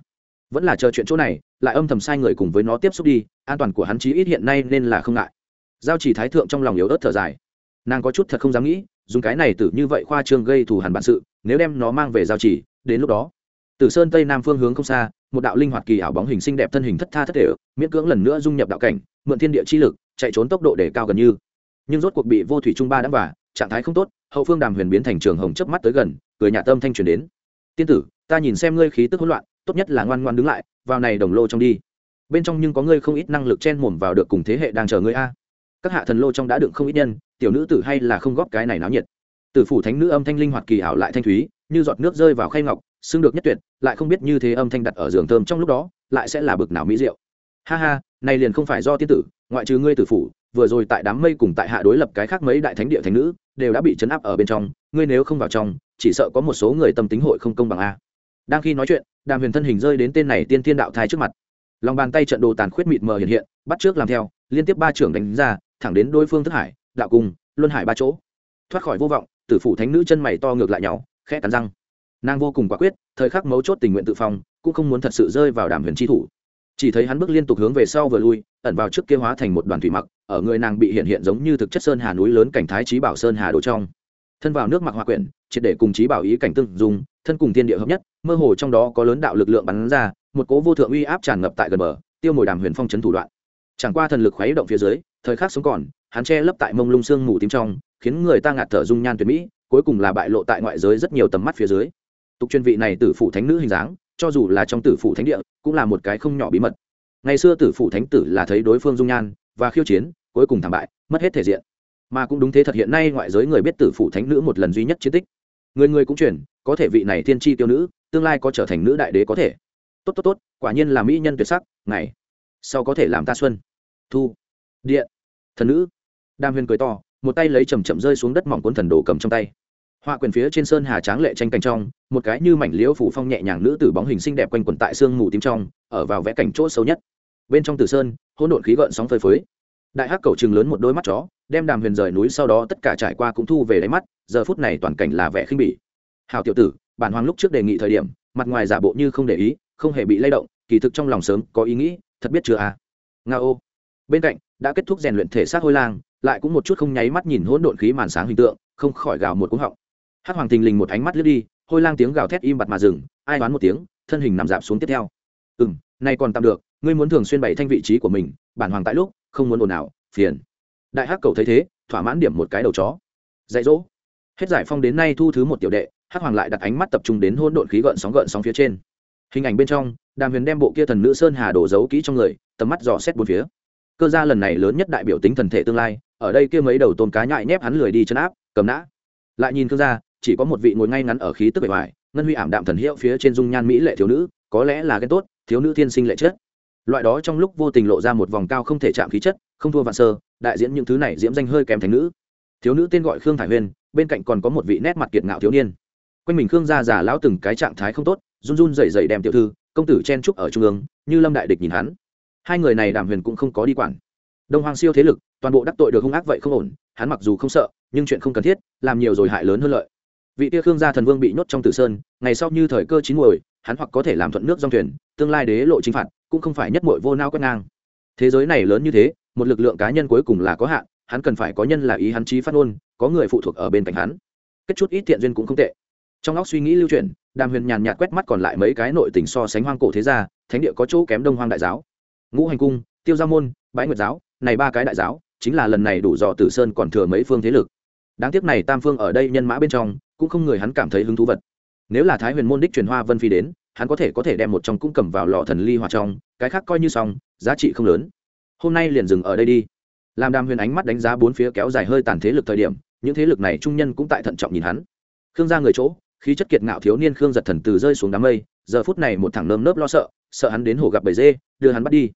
vẫn là chờ chuyện chỗ này, lại âm thầm sai người cùng với nó tiếp xúc đi, an toàn của hắn chí ít hiện nay nên là không ngại. Giao chỉ thái thượng trong lòng yếu ớt thở dài. Nàng có chút thật không dám nghĩ, dùng cái này tử như vậy khoa trương gây thù hẳn bản sự, nếu đem nó mang về giao chỉ đến lúc đó tử sơn tây nam phương hướng không xa một đạo linh hoạt kỳ ảo bóng hình xinh đẹp thân hình thất tha thất thể miễn cưỡng lần nữa dung nhập đạo cảnh, mượn thiên địa chi lực, chạy trốn tốc độ để cao gần như. Nhưng rốt cuộc bị vô thủy trung ba đã vả, trạng thái không tốt, hậu phương đàm huyền biến thành trường hồng chớp mắt tới gần, cười nhà tâm thanh truyền đến. Tiên tử, ta nhìn xem ngươi khí tức hỗn loạn, tốt nhất là ngoan ngoan đứng lại, vào này đồng lô trong đi. Bên trong nhưng có ngươi không ít năng lực chen mồm vào được cùng thế hệ đang chờ ngươi a. Các hạ thần lô trong đã đựng không ít nhân, tiểu nữ tử hay là không góp cái này náo nhiệt. Tử phủ thánh nữ âm thanh linh hoạt kỳ ảo lại thanh thúy, như giọt nước rơi vào khay ngọc xưng được nhất tuyệt lại không biết như thế âm thanh đặt ở giường thơm trong lúc đó lại sẽ là bực nào mỹ diệu. Ha ha này liền không phải do tiên tử ngoại trừ ngươi tử phủ vừa rồi tại đám mây cùng tại hạ đối lập cái khác mấy đại thánh địa thánh nữ đều đã bị chấn áp ở bên trong ngươi nếu không vào trong chỉ sợ có một số người tâm tính hội không công bằng a. Đang khi nói chuyện đàm huyền thân hình rơi đến tên này tiên thiên đạo thai trước mặt. Lòng bàn tay trận đồ tàn khuyết mịt mờ hiện hiện bắt trước làm theo liên tiếp ba trưởng đánh ra thẳng đến đối phương thức hải đạo cùng, luân hải ba chỗ. Thoát khỏi vô vọng tử phủ thánh nữ chân mày to ngược lại nhau khẽ cắn răng nàng vô cùng quả quyết, thời khắc mấu chốt tình nguyện tự phong, cũng không muốn thật sự rơi vào đàm huyền tri thủ. Chỉ thấy hắn bước liên tục hướng về sau vừa lui, ẩn vào trước kia hóa thành một đoàn thủy mặc, ở người nàng bị hiện hiện giống như thực chất sơn hà núi lớn cảnh thái trí bảo sơn hà đổ trong. Thân vào nước mặc hòa quyển, triệt để cùng trí bảo ý cảnh tương dùng thân cùng thiên địa hợp nhất, mơ hồ trong đó có lớn đạo lực lượng bắn ra, một cố vô thượng uy áp tràn ngập tại gần bờ, tiêu mồi đàm huyền phong trấn thủ đoạn. Chẳng qua thần lực khuấy động phía dưới, thời khắc sống còn, hắn che lấp tại mông lung sương mù tím trong, khiến người ta ngạt thở dung nhan tuyệt mỹ, cuối cùng là bại lộ tại ngoại giới rất nhiều tầm mắt phía dưới tục chuyên vị này tử phụ thánh nữ hình dáng, cho dù là trong tử phụ thánh địa, cũng là một cái không nhỏ bí mật. Ngày xưa tử phụ thánh tử là thấy đối phương dung nhan và khiêu chiến, cuối cùng thảm bại, mất hết thể diện. Mà cũng đúng thế thật hiện nay ngoại giới người biết tử phụ thánh nữ một lần duy nhất chiến tích. Người người cũng chuyển có thể vị này tiên tri tiêu nữ, tương lai có trở thành nữ đại đế có thể. Tốt tốt tốt, quả nhiên là mỹ nhân tuyệt sắc, ngày sau có thể làm ta xuân. Thu, điện, thần nữ. Đam huyền cười to, một tay lấy chầm chậm rơi xuống đất mỏng cuốn thần đồ cầm trong tay họa quyền phía trên sơn hà tráng lệ tranh cảnh trong, một cái như mảnh liễu phủ phong nhẹ nhàng nữ tử bóng hình xinh đẹp quanh quần tại sương mù tím trong, ở vào vẽ cảnh chỗ sâu nhất. Bên trong tử sơn, hỗn độn khí gợn sóng phơi phới. Đại hắc cầu chừng lớn một đôi mắt chó, đem đàm huyền rời núi sau đó tất cả trải qua cũng thu về đáy mắt, giờ phút này toàn cảnh là vẻ khinh bỉ. Hào tiểu tử, bản hoàng lúc trước đề nghị thời điểm, mặt ngoài giả bộ như không để ý, không hề bị lay động, kỳ thực trong lòng sớm có ý nghĩ, thật biết chưa à? Nga ô. Bên cạnh, đã kết thúc rèn luyện thể xác hôi lang, lại cũng một chút không nháy mắt nhìn hỗn độn khí màn sáng hình tượng, không khỏi gào một cúng họng hắc hoàng thình lình một ánh mắt lướt đi, hôi lang tiếng gào thét im bặt mà dừng, ai đoán một tiếng, thân hình nằm dạp xuống tiếp theo. Ừ m nay còn tạm được, ngươi muốn thường xuyên bày thanh vị trí của mình, bản hoàng tại lúc, không muốn ồn ào, phiền. Đại hắc cầu thấy thế, thỏa mãn điểm một cái đầu chó. Dạy dỗ. Hết giải phong đến nay thu thứ một tiểu đệ, hắc hoàng lại đặt ánh mắt tập trung đến hôn độn khí gợn sóng gợn sóng phía trên. Hình ảnh bên trong, đàm huyền đem bộ kia thần nữ sơn hà đổ giấu kỹ trong người, tầm mắt dò xét bốn phía. Cơ gia lần này lớn nhất đại biểu tính thần thể tương lai, ở đây kia mấy đầu tôm cá nhại nhép hắn lười đi chân áp, cầm nã. Lại nhìn cơ gia chỉ có một vị ngồi ngay ngắn ở khí tức bề ngoài, ngân huy ảm đạm thần hiệu phía trên dung nhan mỹ lệ thiếu nữ, có lẽ là ghen tốt, thiếu nữ thiên sinh lệ chất. Loại đó trong lúc vô tình lộ ra một vòng cao không thể chạm khí chất, không thua vạn sơ, đại diễn những thứ này diễm danh hơi kém thành nữ. Thiếu nữ tên gọi khương thải huyên bên cạnh còn có một vị nét mặt kiệt ngạo thiếu niên. Quanh mình khương gia già lão từng cái trạng thái không tốt, run run rẩy rẩy đem tiểu thư, công tử chen trúc ở trung ương, như lâm đại địch nhìn hắn. Hai người này đàm huyền cũng không có đi quản. Đông hoàng siêu thế lực, toàn bộ đắc tội được hung ác vậy không ổn, hắn mặc dù không sợ, nhưng chuyện không cần thiết, làm nhiều rồi hại lớn hơn lợi vị tia khương gia thần vương bị nhốt trong tử sơn ngày sau như thời cơ chín muồi hắn hoặc có thể làm thuận nước dòng thuyền tương lai đế lộ chính phạt cũng không phải nhất muội vô nao quét ngang. Thế giới này lớn như thế một lực lượng cá nhân cuối cùng là có hạn hắn cần phải có nhân là ý hắn trí phát ngôn có người phụ thuộc ở bên cạnh hắn. Kết chút ít thiện duyên cũng không tệ. Trong óc suy nghĩ lưu truyền, đàm huyền nhàn nhạt quét mắt còn lại mấy cái nội tình so sánh hoang cổ thế gia thánh địa có chỗ kém đông hoang đại giáo. Ngũ hành cung tiêu gia môn bãi nguyệt giáo này ba cái đại giáo chính là lần này đủ dò tử sơn còn thừa mấy phương thế lực. Đáng tiếc này tam phương ở đây nhân mã bên trong cũng không người hắn cảm thấy hứng thú vật. Nếu là thái huyền môn đích truyền hoa vân phi đến, hắn có thể có thể đem một trong cũng cầm vào lò thần ly hòa trong, cái khác coi như xong, giá trị không lớn. Hôm nay liền dừng ở đây đi. Làm đàm huyền ánh mắt đánh giá bốn phía kéo dài hơi tàn thế lực thời điểm, những thế lực này trung nhân cũng tại thận trọng nhìn hắn. Khương ra người chỗ, khí chất kiệt ngạo thiếu niên khương giật thần từ rơi xuống đám mây, giờ phút này một thằng nơm nớp lo sợ sợ hắn đến hồ gặp bầy dê, đưa hắn bắt đi.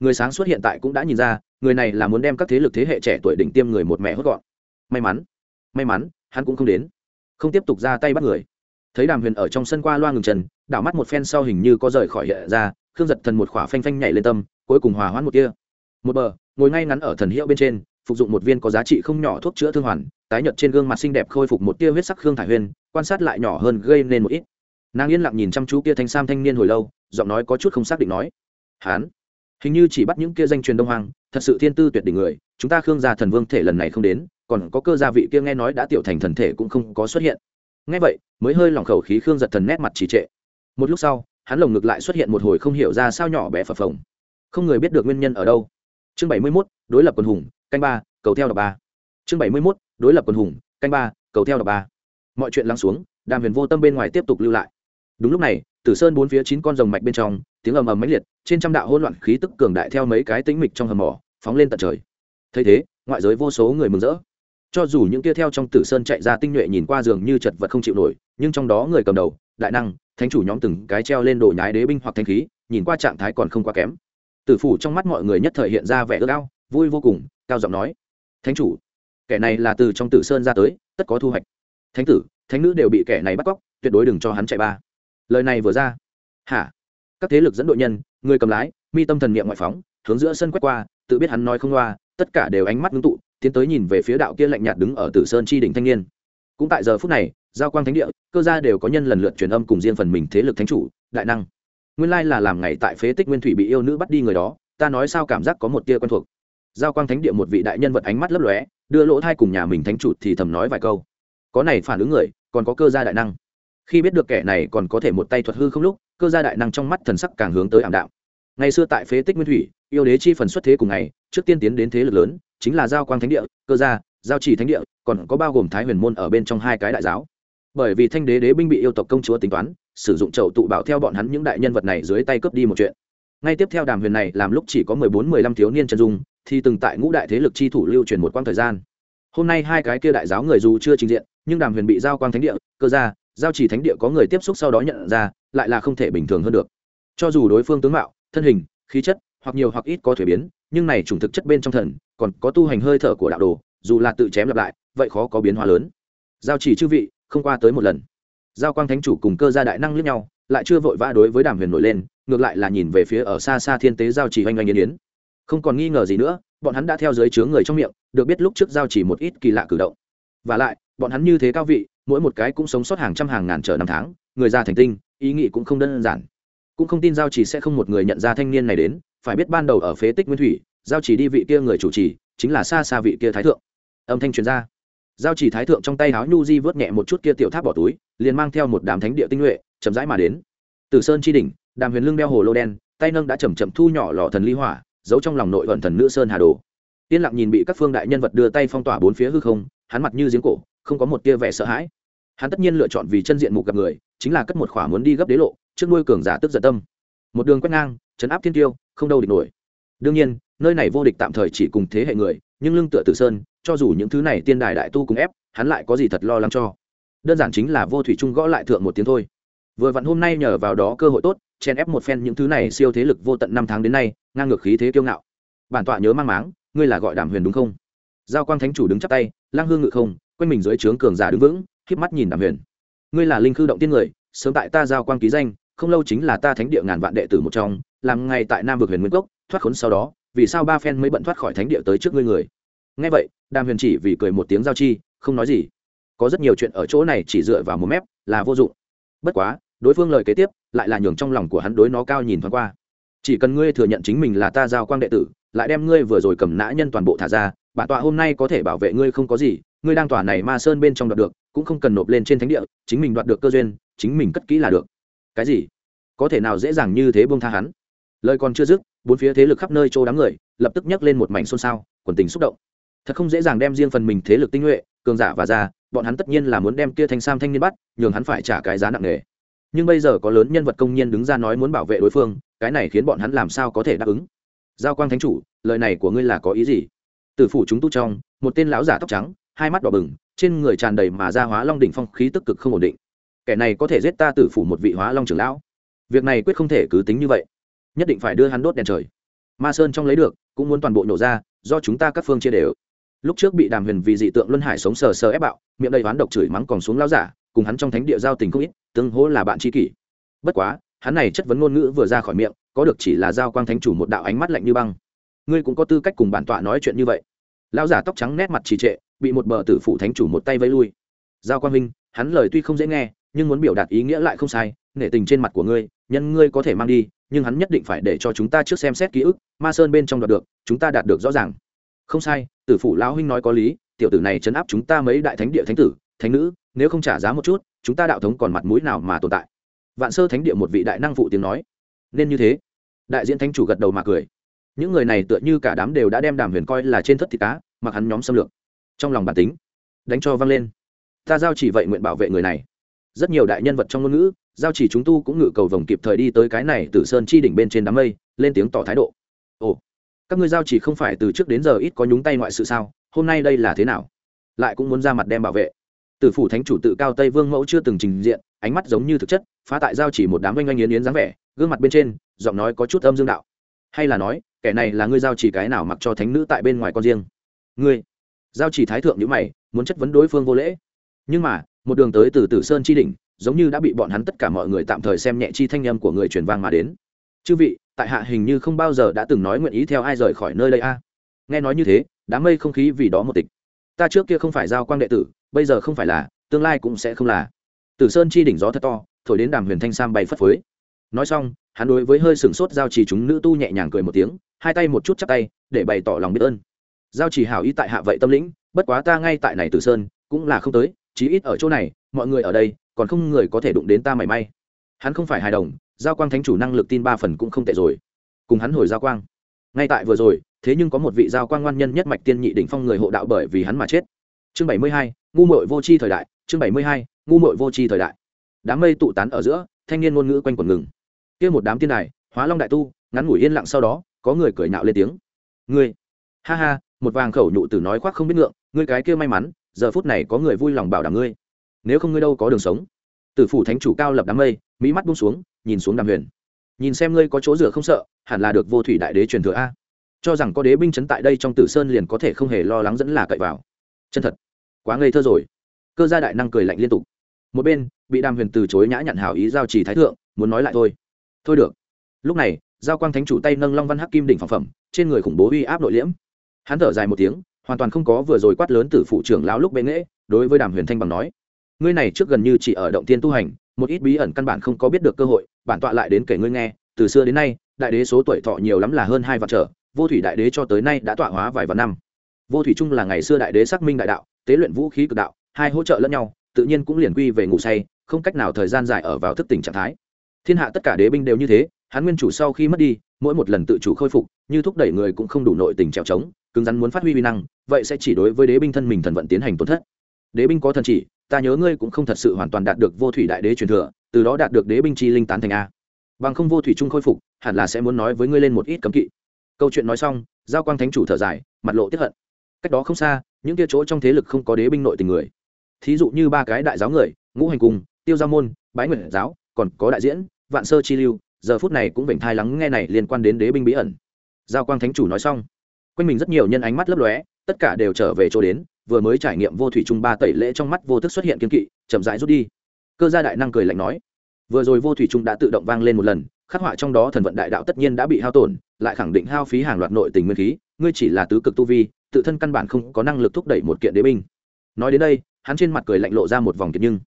Người sáng suốt hiện tại cũng đã nhìn ra, người này là muốn đem các thế lực thế hệ trẻ tuổi đỉnh tiêm người một mẹ hốt gọn. May mắn may mắn, hắn cũng không đến không tiếp tục ra tay bắt người. Thấy đàm huyền ở trong sân qua loa ngừng trần, đảo mắt một phen sau hình như có rời khỏi hiện ra, khương giật thần một khỏa phanh phanh nhảy lên tâm, cuối cùng hòa hoãn một kia một bờ, ngồi ngay ngắn ở thần hiệu bên trên, phục dụng một viên có giá trị không nhỏ thuốc chữa thương hoàn, tái nhợt trên gương mặt xinh đẹp khôi phục một tia huyết sắc khương thải huyền, quan sát lại nhỏ hơn gây nên một ít. Nàng yên lặng nhìn chăm chú kia thanh sam thanh niên hồi lâu, giọng nói có chút không xác định nói. Hán, hình như chỉ bắt những kia danh truyền đông hoàng thật sự thiên tư tuyệt đỉnh người, chúng ta khương gia thần vương thể lần này không đến còn có cơ gia vị kia nghe nói đã tiểu thành thần thể cũng không có xuất hiện. Ngay vậy, mới hơi lỏng khẩu khí khương giật thần nét mặt trì trệ. Một lúc sau, hắn lồng ngực lại xuất hiện một hồi không hiểu ra sao nhỏ bé phập phồng. Không người biết được nguyên nhân ở đâu. Chương bảy mươi mốt, đối lập quần hùng, canh ba, cầu theo đọc ba. Chương bảy mươi mốt, đối lập quần hùng, canh ba, cầu theo đọc ba. Mọi chuyện lắng xuống, đàm huyền vô tâm bên ngoài tiếp tục lưu lại. Đúng lúc này, tử sơn bốn phía chín con rồng mạch bên trong, tiếng ầm ầm mãnh liệt, trên trăm đạo hỗn loạn khí tức cường đại theo mấy cái tĩnh mịch trong hầm mỏ, phóng lên tận trời. Thấy thế, ngoại giới vô số người mừng rỡ cho dù những kia theo trong tử sơn chạy ra tinh nhuệ nhìn qua giường như chật vật không chịu nổi, nhưng trong đó người cầm đầu, đại năng, thánh chủ nhóm từng cái treo lên đồ nhái đế binh hoặc thanh khí, nhìn qua trạng thái còn không quá kém. Tử phủ trong mắt mọi người nhất thời hiện ra vẻ ước ao, vui vô cùng, cao giọng nói, thánh chủ, kẻ này là từ trong tử sơn ra tới, tất có thu hoạch. Thánh tử, thánh nữ đều bị kẻ này bắt cóc, tuyệt đối đừng cho hắn chạy ba. Lời này vừa ra, hả? Các thế lực dẫn đội nhân, người cầm lái, mi tâm thần niệm ngoại phóng, hướng giữa sân quét qua, tự biết hắn nói không loa tất cả đều ánh mắt ngưng tụ, tiến tới nhìn về phía đạo kia lạnh nhạt đứng ở tử sơn chi đỉnh thanh niên. Cũng tại giờ phút này, giao quang thánh địa, cơ gia đều có nhân lần lượt truyền âm cùng riêng phần mình thế lực thánh chủ, đại năng. Nguyên lai là làm ngày tại phế tích nguyên thủy bị yêu nữ bắt đi người đó, ta nói sao cảm giác có một tia quen thuộc. Giao quang thánh địa một vị đại nhân vật ánh mắt lấp lóe, đưa lỗ thai cùng nhà mình thánh chủ thì thầm nói vài câu. Có này phản ứng người, còn có cơ gia đại năng. Khi biết được kẻ này còn có thể một tay thuật hư không lúc, cơ gia đại năng trong mắt thần sắc càng hướng tới ảm đạm ngày xưa tại phế tích nguyên thủy, yêu đế chi phần xuất thế cùng ngày, trước tiên tiến đến thế lực lớn, chính là giao quang thánh địa, cơ gia, giao chỉ thánh địa, còn có bao gồm thái huyền môn ở bên trong hai cái đại giáo. Bởi vì thanh đế đế binh bị yêu tộc công chúa tính toán, sử dụng chậu tụ bảo theo bọn hắn những đại nhân vật này dưới tay cướp đi một chuyện. Ngay tiếp theo đàm huyền này, làm lúc chỉ có mười bốn, mười lăm thiếu niên chân dung, thì từng tại ngũ đại thế lực chi thủ lưu truyền một quãng thời gian. Hôm nay hai cái kia đại giáo người dù chưa trình diện, nhưng đàm huyền bị giao quang thánh địa, cơ gia, giao chỉ thánh địa có người tiếp xúc sau đó nhận ra, lại là không thể bình thường hơn được. Cho dù đối phương tướng mạo thân hình, khí chất, hoặc nhiều hoặc ít có thuế biến, nhưng này chủng thực chất bên trong thần, còn có tu hành hơi thở của đạo đồ, dù là tự chém lặp lại, vậy khó có biến hóa lớn. Giao chỉ chư vị, không qua tới một lần. Giao quang thánh chủ cùng cơ gia đại năng lẫn nhau, lại chưa vội vã đối với đàm huyền nổi lên, ngược lại là nhìn về phía ở xa xa thiên tế giao chỉ oanh oanh yến yến. Không còn nghi ngờ gì nữa, bọn hắn đã theo dưới chướng người trong miệng, được biết lúc trước giao chỉ một ít kỳ lạ cử động. Và lại, bọn hắn như thế cao vị, mỗi một cái cũng sống sót hàng trăm hàng ngàn trở năm tháng, người ra thành tinh, ý nghĩ cũng không đơn giản cũng không tin giao chỉ sẽ không một người nhận ra thanh niên này đến, phải biết ban đầu ở phế tích nguyên thủy, giao chỉ đi vị kia người chủ trì, chính là xa xa vị kia thái thượng. Âm thanh truyền ra. Giao chỉ thái thượng trong tay áo nhu di vớt nhẹ một chút kia tiểu tháp bỏ túi, liền mang theo một đám thánh địa tinh nhuệ, chậm rãi mà đến. Từ sơn chi đỉnh, đàm huyền lưng đeo hồ lô đen, tay nâng đã chầm chậm thu nhỏ lò thần ly hỏa, giấu trong lòng nội vận thần nữ sơn hà đồ. Yên lặng nhìn bị các phương đại nhân vật đưa tay phong tỏa bốn phía hư không, hắn mặt như giếng cổ, không có một tia vẻ sợ hãi. Hắn tất nhiên lựa chọn vì chân diện mục gặp người, chính là cất một khỏa muốn đi gấp đế lộ trước nuôi cường giả tức giận tâm. Một đường quét ngang chấn áp thiên tiêu, không đâu địch nổi. Đương nhiên, nơi này vô địch tạm thời chỉ cùng thế hệ người, nhưng lưng tựa tử sơn, cho dù những thứ này tiên đài đại tu cùng ép, hắn lại có gì thật lo lắng cho. Đơn giản chính là vô thủy trung gõ lại thượng một tiếng thôi. Vừa vặn hôm nay nhờ vào đó cơ hội tốt chen ép một phen những thứ này siêu thế lực vô tận năm tháng đến nay, ngang ngược khí thế kiêu ngạo. Bản tọa nhớ mang máng, ngươi là gọi đàm huyền đúng không? Giao quang thánh chủ đứng chắp tay lang hương ngự không, quanh mình dưới trướng cường giả đứng vững híp mắt nhìn đàm huyền. Ngươi là linh khư động tiên người, sớm tại ta giao quang ký danh không lâu chính là ta thánh địa ngàn vạn đệ tử một trong, làm ngay tại nam vực huyền nguyên cốc, thoát khốn sau đó, vì sao ba phen mới bận thoát khỏi thánh địa tới trước ngươi người? Ngay vậy, đàm huyền chỉ vì cười một tiếng giao chi, không nói gì. Có rất nhiều chuyện ở chỗ này chỉ dựa vào một mép, là vô dụng. Bất quá, đối phương lời kế tiếp, lại là nhường trong lòng của hắn đối nó cao nhìn thoáng qua. Chỉ cần ngươi thừa nhận chính mình là ta giao quang đệ tử, lại đem ngươi vừa rồi cầm nã nhân toàn bộ thả ra bản tọa hôm nay có thể bảo vệ ngươi không có gì, ngươi đang tỏa này ma sơn bên trong đoạt được, cũng không cần nộp lên trên thánh địa, chính mình đoạt được cơ duyên, chính mình cất kỹ là được cái gì? Có thể nào dễ dàng như thế buông tha hắn? Lời còn chưa dứt, bốn phía thế lực khắp nơi chỗ đám người, lập tức nhấc lên một mảnh xôn xao, quần tình xúc động. Thật không dễ dàng đem riêng phần mình thế lực tinh nhuệ, cường giả và già, bọn hắn tất nhiên là muốn đem kia thanh sam thanh niên bắt, nhường hắn phải trả cái giá nặng nề. Nhưng bây giờ có lớn nhân vật công nhân đứng ra nói muốn bảo vệ đối phương, cái này khiến bọn hắn làm sao có thể đáp ứng? Giao quang thánh chủ, lời này của ngươi là có ý gì? Từ phủ chúng tu trong, một tên lão giả tóc trắng, hai mắt đỏ bừng, trên người tràn đầy mà ra hóa long đỉnh phong khí tức cực không ổn định kẻ này có thể giết ta tử phủ một vị hóa long trưởng lão. Việc này quyết không thể cứ tính như vậy. Nhất định phải đưa hắn đốt đèn trời. Ma sơn trong lấy được, cũng muốn toàn bộ nổ ra, do chúng ta các phương chia đều. Lúc trước bị đàm huyền vì dị tượng luân hải sống sờ sờ ép bạo, miệng đầy oán độc chửi mắng còn xuống lao giả, cùng hắn trong thánh địa giao tình không ít, tương hỗ là bạn tri kỷ. Bất quá, hắn này chất vấn ngôn ngữ vừa ra khỏi miệng, có được chỉ là giao quang thánh chủ một đạo ánh mắt lạnh như băng. Ngươi cũng có tư cách cùng bản tọa nói chuyện như vậy. Lao giả tóc trắng nét mặt trì trệ, bị một bờ tử phủ thánh chủ một tay vây lui. Giao quang minh hắn lời tuy không dễ nghe nhưng muốn biểu đạt ý nghĩa lại không sai, nể tình trên mặt của ngươi, nhân ngươi có thể mang đi, nhưng hắn nhất định phải để cho chúng ta trước xem xét ký ức, ma sơn bên trong đoạt được, chúng ta đạt được rõ ràng. Không sai, tử phủ lão huynh nói có lý, tiểu tử này chấn áp chúng ta mấy đại thánh địa thánh tử, thánh nữ, nếu không trả giá một chút, chúng ta đạo thống còn mặt mũi nào mà tồn tại? Vạn sơ thánh địa một vị đại năng phụ tiếng nói. Nên như thế. Đại diện thánh chủ gật đầu mà cười. Những người này tựa như cả đám đều đã đem đàm huyền coi là trên thất thịt cá, mặc hắn nhóm xâm lược. Trong lòng bản tính, đánh cho văng lên. Ta giao chỉ vậy nguyện bảo vệ người này rất nhiều đại nhân vật trong ngôn ngữ, giao chỉ chúng tu cũng ngự cầu vồng kịp thời đi tới cái này từ sơn chi đỉnh bên trên đám mây, lên tiếng tỏ thái độ. Ồ, các ngươi giao chỉ không phải từ trước đến giờ ít có nhúng tay ngoại sự sao? Hôm nay đây là thế nào? Lại cũng muốn ra mặt đem bảo vệ. Tử phủ thánh chủ tự cao tây vương mẫu chưa từng trình diện, ánh mắt giống như thực chất, phá tại giao chỉ một đám oanh oanh yến yến dáng vẻ, gương mặt bên trên, giọng nói có chút âm dương đạo. Hay là nói, kẻ này là ngươi giao chỉ cái nào mặc cho thánh nữ tại bên ngoài con riêng? Ngươi, giao chỉ thái thượng nhữ mày, muốn chất vấn đối phương vô lễ. Nhưng mà một đường tới từ tử sơn chi đỉnh, giống như đã bị bọn hắn tất cả mọi người tạm thời xem nhẹ chi thanh âm của người truyền vang mà đến. Chư vị, tại hạ hình như không bao giờ đã từng nói nguyện ý theo ai rời khỏi nơi đây a. Nghe nói như thế, đám mây không khí vì đó một tịch. Ta trước kia không phải giao quang đệ tử, bây giờ không phải là, tương lai cũng sẽ không là. Tử sơn chi đỉnh gió thật to, thổi đến đàm huyền thanh sam bay phất phới. Nói xong, hắn đối với hơi sừng sốt giao trì chúng nữ tu nhẹ nhàng cười một tiếng, hai tay một chút chắp tay, để bày tỏ lòng biết ơn. Giao trì hảo ý tại hạ vậy tâm lĩnh, bất quá ta ngay tại này tử sơn, cũng là không tới chí ít ở chỗ này, mọi người ở đây, còn không người có thể đụng đến ta mảy may. Hắn không phải hài đồng, giao quang thánh chủ năng lực tin ba phần cũng không tệ rồi. Cùng hắn hồi giao quang. Ngay tại vừa rồi, thế nhưng có một vị giao quang ngoan nhân nhất mạch tiên nhị đỉnh phong người hộ đạo bởi vì hắn mà chết. Chương bảy mươi hai, ngu mội vô c h i thời đại, chương bảy mươi hai, ngu mội vô c h i thời đại. Đám mây tụ tán ở giữa, thanh niên ngôn ngữ quanh quần ngừng. Kia một đám tiên đài, hóa long đại tu, ngắn ngủi yên lặng sau đó, có người cười nạo lên tiếng. Ngươi, ha ha, một vàng khẩu nhụ tử nói khoác không biết ngượng, ngươi cái kia may mắn giờ phút này có người vui lòng bảo đảm ngươi. Nếu không ngươi đâu có đường sống. Tử phủ thánh chủ cao lập đám mây, mỹ mắt bung xuống, nhìn xuống đàm huyền. Nhìn xem ngươi có chỗ rửa không sợ, hẳn là được vô thủy đại đế truyền thừa a. Cho rằng có đế binh chấn tại đây trong tử sơn liền có thể không hề lo lắng dẫn là cậy vào. Chân thật. Quá ngây thơ rồi. Cơ gia đại năng cười lạnh liên tục. Một bên, bị đàm huyền từ chối nhã nhặn hảo ý giao trì thái thượng, muốn nói lại thôi. Thôi được. Lúc này, giao quang thánh chủ tay nâng long văn hắc kim đỉnh phẳng phẩm, trên người khủng bố uy áp nội liễm. Hắn thở dài một tiếng hoàn toàn không có vừa rồi quát lớn từ phụ trưởng lão lúc bệ nghễ, đối với đàm huyền thanh bằng nói, ngươi này trước gần như chỉ ở động tiên tu hành, một ít bí ẩn căn bản không có biết được cơ hội, bản tọa lại đến kể ngươi nghe, từ xưa đến nay, đại đế số tuổi thọ nhiều lắm là hơn hai vạn trở, vô thủy đại đế cho tới nay đã tọa hóa vài vạn năm. Vô thủy trung là ngày xưa đại đế xác minh đại đạo, tế luyện vũ khí cực đạo, hai hỗ trợ lẫn nhau, tự nhiên cũng liền quy về ngủ say, không cách nào thời gian dài ở vào thức tỉnh trạng thái. Thiên hạ tất cả đế binh đều như thế, hắn nguyên chủ sau khi mất đi, mỗi một lần tự chủ khôi phục, như thúc đẩy người cũng không đủ nội tình trèo trống cứng rắn muốn phát huy uy năng, vậy sẽ chỉ đối với đế binh thân mình thần vận tiến hành tổn thất. Đế binh có thần chỉ, ta nhớ ngươi cũng không thật sự hoàn toàn đạt được vô thủy đại đế truyền thừa, từ đó đạt được đế binh chi linh tán thành a. Bằng không vô thủy trung khôi phục, hẳn là sẽ muốn nói với ngươi lên một ít cấm kỵ. Câu chuyện nói xong, giao quang thánh chủ thở dài, mặt lộ tiếp hận. Cách đó không xa, những kia chỗ trong thế lực không có đế binh nội tình người. Thí dụ như ba cái đại giáo người, ngũ hành cung, tiêu gia môn, bái nguyện giáo, còn có đại diễn, vạn sơ chi lưu, giờ phút này cũng vểnh thai lắng nghe này liên quan đến đế binh bí ẩn. Giao quang thánh chủ nói xong quanh mình rất nhiều nhân ánh mắt lấp lóe, tất cả đều trở về chỗ đến, vừa mới trải nghiệm vô thủy trung ba tẩy lễ trong mắt vô thức xuất hiện kiên kỵ, chậm rãi rút đi. Cơ gia đại năng cười lạnh nói, vừa rồi vô thủy trung đã tự động vang lên một lần, khắc họa trong đó thần vận đại đạo tất nhiên đã bị hao tổn, lại khẳng định hao phí hàng loạt nội tình nguyên khí, ngươi chỉ là tứ cực tu vi, tự thân căn bản không có năng lực thúc đẩy một kiện đế binh. Nói đến đây, hắn trên mặt cười lạnh lộ ra một vòng kiệt nhưng.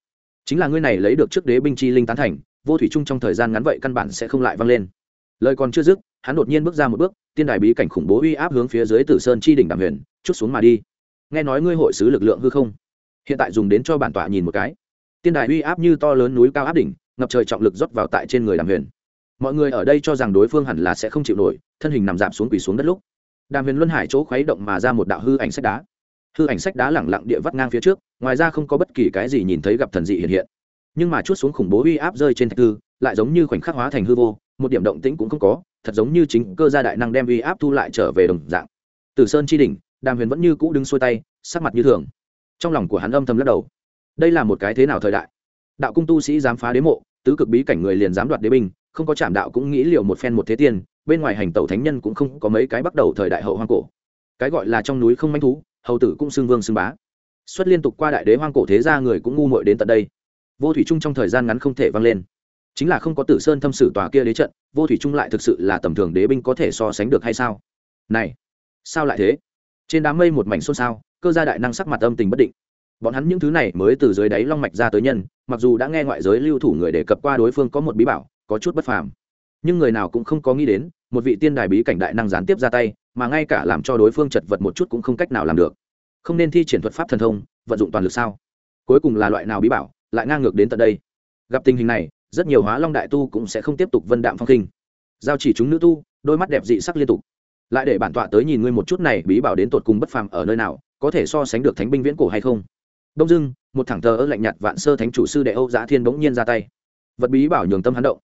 Chính là ngươi này lấy được trước đế binh chi linh tán thành, vô thủy trung trong thời gian ngắn vậy căn bản sẽ không lại vang lên. Lời còn chưa dứt hắn đột nhiên bước ra một bước, tiên đài bí cảnh khủng bố uy áp hướng phía dưới tử sơn chi đỉnh đàm huyền, chút xuống mà đi. Nghe nói ngươi hội sứ lực lượng hư không? Hiện tại dùng đến cho bản tọa nhìn một cái. Tiên đài uy áp như to lớn núi cao áp đỉnh, ngập trời trọng lực rót vào tại trên người đàm huyền. Mọi người ở đây cho rằng đối phương hẳn là sẽ không chịu nổi, thân hình nằm giảm xuống quỳ xuống đất lúc. Đàm huyền luân hải chỗ khuấy động mà ra một đạo hư ảnh sách đá. Hư ảnh sách đá lẳng lặng địa vắt ngang phía trước, ngoài ra không có bất kỳ cái gì nhìn thấy gặp thần dị hiện hiện. Nhưng mà chút xuống khủng bố uy áp rơi trên thạch tư, lại giống như khoảnh khắc hóa thành hư vô một điểm động tĩnh cũng không có, thật giống như chính cơ gia đại năng đem uy áp thu lại trở về đồng dạng. Từ sơn chi đỉnh, đàm huyền vẫn như cũ đứng xuôi tay, sắc mặt như thường. Trong lòng của hắn âm thầm lắc đầu. Đây là một cái thế nào thời đại? Đạo cung tu sĩ dám phá đế mộ, tứ cực bí cảnh người liền dám đoạt đế binh, không có chạm đạo cũng nghĩ liệu một phen một thế tiên bên ngoài hành tẩu thánh nhân cũng không có mấy cái bắt đầu thời đại hậu hoang cổ. Cái gọi là trong núi không manh thú, hầu tử cũng xưng vương xưng bá. Xuất liên tục qua đại đế hoang cổ thế ra người cũng ngu muội đến tận đây. Vô thủy trung trong thời gian ngắn không thể vang lên chính là không có tử sơn thâm sử tòa kia đế trận, vô thủy trung lại thực sự là tầm thường đế binh có thể so sánh được hay sao? Này, sao lại thế? Trên đám mây một mảnh xôn xao, cơ gia đại năng sắc mặt âm tình bất định. Bọn hắn những thứ này mới từ dưới đáy long mạch ra tới nhân, mặc dù đã nghe ngoại giới lưu thủ người đề cập qua đối phương có một bí bảo, có chút bất phàm. Nhưng người nào cũng không có nghĩ đến, một vị tiên đài bí cảnh đại năng gián tiếp ra tay, mà ngay cả làm cho đối phương chật vật một chút cũng không cách nào làm được. Không nên thi triển thuật pháp thần thông, vận dụng toàn lực sao? Cuối cùng là loại nào bí bảo, lại ngang ngược đến tận đây? Gặp tình hình này rất nhiều hóa long đại tu cũng sẽ không tiếp tục vân đạm phong kinh giao chỉ chúng nữ tu, đôi mắt đẹp dị sắc liên tục. Lại để bản tọa tới nhìn ngươi một chút này, bí bảo đến tột cùng bất phàm ở nơi nào, có thể so sánh được thánh binh viễn cổ hay không? Đông dưng một thẳng thờ ơ lạnh nhạt vạn sơ thánh chủ sư đệ âu giã thiên bỗng nhiên ra tay. Vật bí bảo nhường tâm hắn động.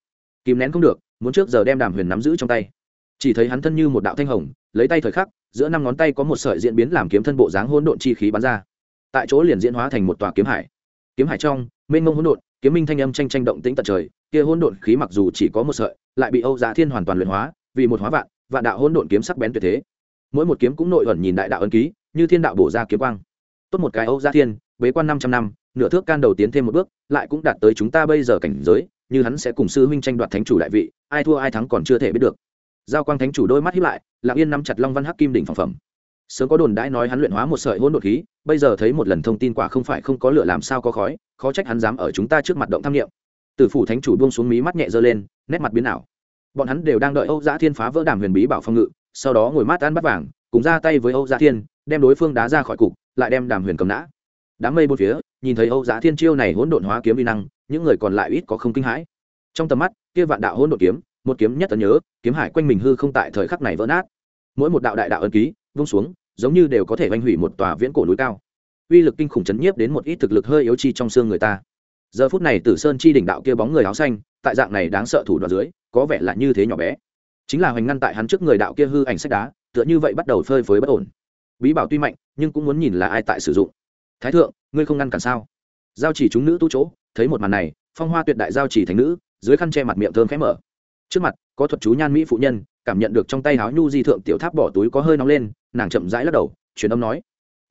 Kìm nén không được, muốn trước giờ đem đàm huyền nắm giữ trong tay. Chỉ thấy hắn thân như một đạo thanh hồng, lấy tay thời khắc, giữa năm ngón tay có một sợi diễn biến làm kiếm thân bộ dáng hỗn độn chi khí bắn ra. Tại chỗ liền diễn hóa thành một tòa kiếm hải. Kiếm hải trong, mênh mông hỗn độn kiếm minh thanh âm tranh tranh động tĩnh tận trời, kia hỗn độn khí mặc dù chỉ có một sợi, lại bị âu giá thiên hoàn toàn luyện hóa, vì một hóa vạn vạn đạo hỗn độn kiếm sắc bén tuyệt thế. Mỗi một kiếm cũng nội ẩn nhìn đại đạo ân ký, như thiên đạo bổ ra kiếm quang. Tốt một cái âu giá thiên, bế quan năm trăm năm, nửa thước can đầu tiến thêm một bước, lại cũng đạt tới chúng ta bây giờ cảnh giới, như hắn sẽ cùng sư huynh tranh đoạt thánh chủ đại vị, ai thua ai thắng còn chưa thể biết được. Giao quang thánh chủ đôi mắt hiếp lại, lặng yên nắm chặt long văn hắc kim đỉnh phẳng phẩm sớm có đồn đãi nói hắn luyện hóa một sợi hỗn độn khí, bây giờ thấy một lần thông tin quả không phải không có lửa làm sao có khói, khó trách hắn dám ở chúng ta trước mặt động tham nghiệm từ phủ thánh chủ buông xuống mí mắt nhẹ dơ lên, nét mặt biến ảo. Bọn hắn đều đang đợi âu giã thiên phá vỡ đàm huyền bí bảo phong ngự, sau đó ngồi mát ăn bắt vàng, cùng ra tay với âu giã thiên, đem đối phương đá ra khỏi cục, lại đem đàm huyền cầm nã. Đám mây bốn phía, nhìn thấy âu giã thiên chiêu này hỗn độn hóa kiếm vi năng, những người còn lại ít có không kinh hãi. Trong tầm mắt, kia vạn đạo hỗn độn kiếm, một kiếm nhất tấn nhớ, kiếm hải quanh mình hư không tại thời khắc này vỡ nát. Mỗi một đạo đại đạo ấn ký vung xuống, giống như đều có thể oanh hủy một tòa viễn cổ núi cao. Uy lực kinh khủng chấn nhiếp đến một ít thực lực hơi yếu chi trong xương người ta. Giờ phút này tử sơn chi đỉnh đạo kia bóng người áo xanh, tại dạng này đáng sợ thủ đoạn dưới, có vẻ là như thế nhỏ bé. Chính là hoành ngăn tại hắn trước người đạo kia hư ảnh sách đá, tựa như vậy bắt đầu phơi phới bất ổn. Bí bảo tuy mạnh, nhưng cũng muốn nhìn là ai tại sử dụng. Thái thượng, ngươi không ngăn cản sao? Giao chỉ chúng nữ tu chỗ, thấy một màn này, phong hoa tuyệt đại giao chỉ thành nữ, dưới khăn che mặt miệng thơm khẽ mở trước mặt, có thuật chú nhan mỹ phụ nhân, cảm nhận được trong tay háo nhu di thượng tiểu tháp bỏ túi có hơi nóng lên, nàng chậm rãi lắc đầu, truyền âm nói,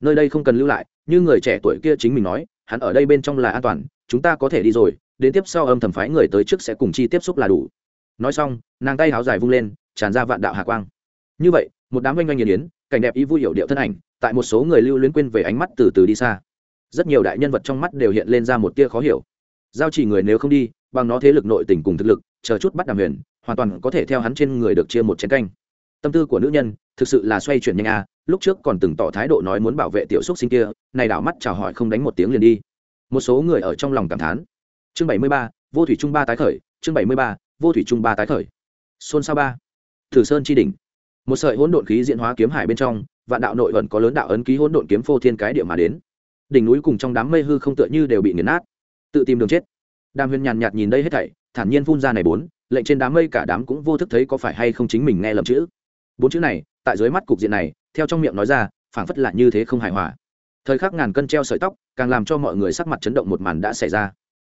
nơi đây không cần lưu lại, như người trẻ tuổi kia chính mình nói, hắn ở đây bên trong là an toàn, chúng ta có thể đi rồi, đến tiếp sau âm thầm phái người tới trước sẽ cùng chi tiếp xúc là đủ. Nói xong, nàng tay háo dài vung lên, tràn ra vạn đạo hạ quang. Như vậy, một đám oanh oanh nghiền yến cảnh đẹp ý vui hiểu điệu thân ảnh, tại một số người lưu luyến quên về ánh mắt từ từ đi xa. Rất nhiều đại nhân vật trong mắt đều hiện lên ra một tia khó hiểu. Giao chỉ người nếu không đi, bằng nó thế lực nội tình cùng thực lực chờ chút bắt đàm huyền, hoàn toàn có thể theo hắn trên người được chia một chén canh. Tâm tư của nữ nhân thực sự là xoay chuyển nhanh à. Lúc trước còn từng tỏ thái độ nói muốn bảo vệ tiểu xúc sinh kia, này đảo mắt chào hỏi không đánh một tiếng liền đi. Một số người ở trong lòng cảm thán. Chương bảy mươi ba, vô thủy trung ba tái khởi, chương bảy mươi ba, vô thủy trung ba tái khởi. Xôn sao ba. Thử sơn chi đỉnh. Một sợi hỗn độn khí diễn hóa kiếm hải bên trong, vạn đạo nội vẫn có lớn đạo ấn ký hỗn độn kiếm phô thiên cái địa mà đến. Đỉnh núi cùng trong đám mây hư không tựa như đều bị nghiền nát. Tự tìm đường chết đàm huyền nhàn nhạt nhìn đây hết thảy, thản nhiên phun ra này bốn, lệnh trên đám mây cả đám cũng vô thức thấy có phải hay không chính mình nghe lầm chữ. Bốn chữ này, tại dưới mắt cục diện này, theo trong miệng nói ra, phảng phất lại như thế không hài hòa. Thời khắc ngàn cân treo sợi tóc, càng làm cho mọi người sắc mặt chấn động một màn đã xảy ra.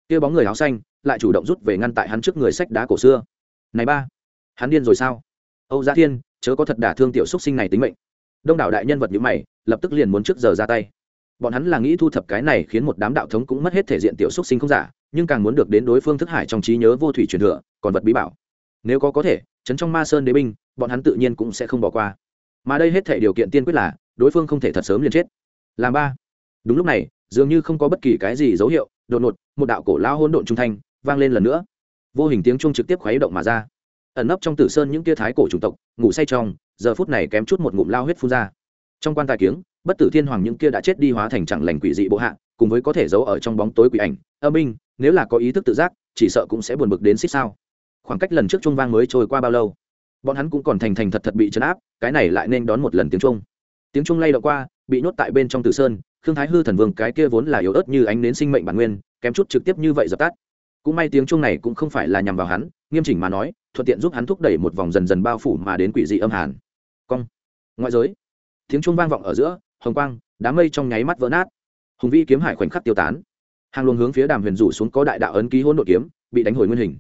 Kia bóng người áo xanh, lại chủ động rút về ngăn tại hắn trước người sách đá cổ xưa. Này ba, hắn điên rồi sao? Âu gia thiên, chớ có thật đả thương tiểu xúc sinh này tính mệnh. Đông đảo đại nhân vật như mày, lập tức liền muốn trước giờ ra tay. Bọn hắn là nghĩ thu thập cái này khiến một đám đạo thống cũng mất hết thể diện tiểu xúc sinh không giả nhưng càng muốn được đến đối phương thức hải trong trí nhớ vô thủy truyền thừa, còn vật bí bảo. Nếu có có thể chấn trong ma sơn đế binh, bọn hắn tự nhiên cũng sẽ không bỏ qua. Mà đây hết thể điều kiện tiên quyết là, đối phương không thể thật sớm liền chết. Làm ba. Đúng lúc này, dường như không có bất kỳ cái gì dấu hiệu, đột ngột, một đạo cổ lao hôn độn trung thanh, vang lên lần nữa. Vô hình tiếng trung trực tiếp khuấy động mà ra. Ẩn nấp trong tử sơn những tia thái cổ chủng tộc, ngủ say trong, giờ phút này kém chút một ngụm lao huyết phun ra. Trong quan tài kiếng, bất tử thiên hoàng những kia đã chết đi hóa thành chẳng lành quỷ dị bộ hạ cùng với có thể giấu ở trong bóng tối quỷ ảnh, âm minh nếu là có ý thức tự giác, chỉ sợ cũng sẽ buồn bực đến xích sao. Khoảng cách lần trước trung vang mới trôi qua bao lâu, bọn hắn cũng còn thành thành thật thật bị chấn áp, cái này lại nên đón một lần tiếng trung tiếng trung lay động qua, bị nhốt tại bên trong tử sơn, khương thái hư thần vương cái kia vốn là yếu ớt như ánh nến sinh mệnh bản nguyên, kém chút trực tiếp như vậy dập tắt. Cũng may tiếng trung này cũng không phải là nhằm vào hắn, nghiêm chỉnh mà nói, thuận tiện giúp hắn thúc đẩy một vòng dần dần bao phủ mà đến quỷ dị âm hàn. Cong. Ngoại giới. Tiếng trung vang vọng ở giữa, hồng quang, đám mây trong nháy mắt vỡ nát hùng vĩ kiếm hải khoảnh khắc tiêu tán. Hàng luồng hướng phía đàm huyền rủ xuống có đại đạo ấn ký hỗn độn kiếm, bị đánh hồi nguyên hình.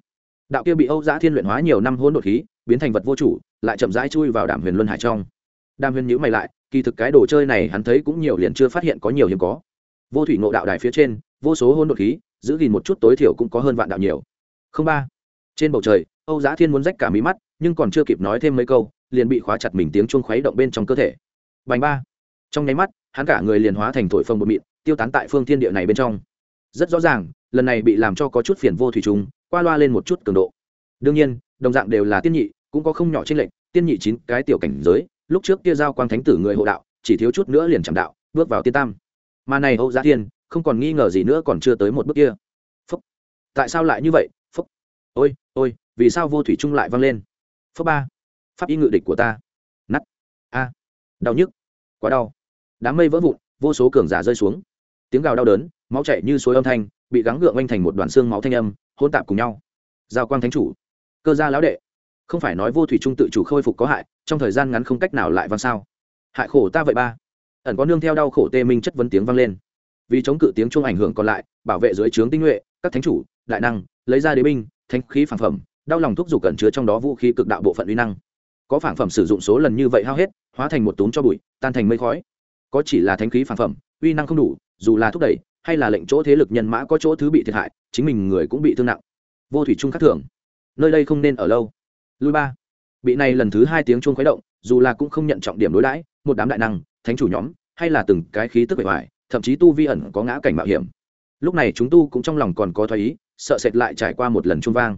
Đạo kia bị âu giã thiên luyện hóa nhiều năm hỗn độn khí, biến thành vật vô chủ, lại chậm rãi chui vào đàm huyền luân hải trong. Đàm huyền nhữ mày lại, kỳ thực cái đồ chơi này hắn thấy cũng nhiều liền chưa phát hiện có nhiều hiếm có. Vô thủy ngộ đạo đài phía trên, vô số hỗn độn khí, giữ gìn một chút tối thiểu cũng có hơn vạn đạo nhiều. Không ba. Trên bầu trời, âu giã thiên muốn rách cả mí mắt, nhưng còn chưa kịp nói thêm mấy câu, liền bị khóa chặt mình tiếng chuông khuấy động bên trong cơ thể. Bành ba. Trong nháy mắt, hắn cả người liền hóa thành thổi phồng bột mịn tiêu tán tại phương thiên địa này bên trong. Rất rõ ràng, lần này bị làm cho có chút phiền vô thủy trùng qua loa lên một chút cường độ. Đương nhiên, đồng dạng đều là tiên nhị, cũng có không nhỏ trên lệnh tiên nhị chín cái tiểu cảnh giới, lúc trước kia giao quang thánh tử người hộ đạo, chỉ thiếu chút nữa liền chạm đạo, bước vào tiên tam. Mà này âu giá thiên, không còn nghi ngờ gì nữa còn chưa tới một bước kia. Phúc. Tại sao lại như vậy? Phúc. Ôi ôi, vì sao vô thủy trung lại vang lên? Phúc ba. Pháp y ngự địch của ta. Nắt a. Đau nhức. Quá đau. Đám mây vỡ vụn, vô số cường giả rơi xuống tiếng gào đau đớn, máu chảy như suối âm thanh, bị gắng gượng oanh thành một đoàn xương máu thanh âm hôn tạp cùng nhau. Giao quang thánh chủ, cơ gia lão đệ, không phải nói vô thủy trung tự chủ khôi phục có hại, trong thời gian ngắn không cách nào lại vang sao? Hại khổ ta vậy ba. Ẩn có nương theo đau khổ tê minh chất vấn tiếng vang lên. Vì chống cự tiếng chuông ảnh hưởng còn lại, bảo vệ dưới trướng tinh nhuệ, các thánh chủ, đại năng, lấy ra đế binh, thánh khí phản phẩm, đau lòng thúc giục cẩn chứa trong đó vũ khí cực đạo bộ phận uy năng. Có phản phẩm sử dụng số lần như vậy hao hết, hóa thành một túm cho bụi, tan thành mây khói. Có chỉ là thánh khí phản phẩm, uy năng không đủ dù là thúc đẩy hay là lệnh chỗ thế lực nhân mã có chỗ thứ bị thiệt hại, chính mình người cũng bị thương nặng. Vô thủy trung khắc thưởng nơi đây không nên ở lâu. Lui ba. Bị này lần thứ hai tiếng chuông khuấy động, dù là cũng không nhận trọng điểm đối đãi, một đám đại năng, thánh chủ nhóm, hay là từng cái khí tức bề ngoài, thậm chí tu vi ẩn có ngã cảnh mạo hiểm. Lúc này chúng tu cũng trong lòng còn có thoái ý, sợ sệt lại trải qua một lần chuông vang.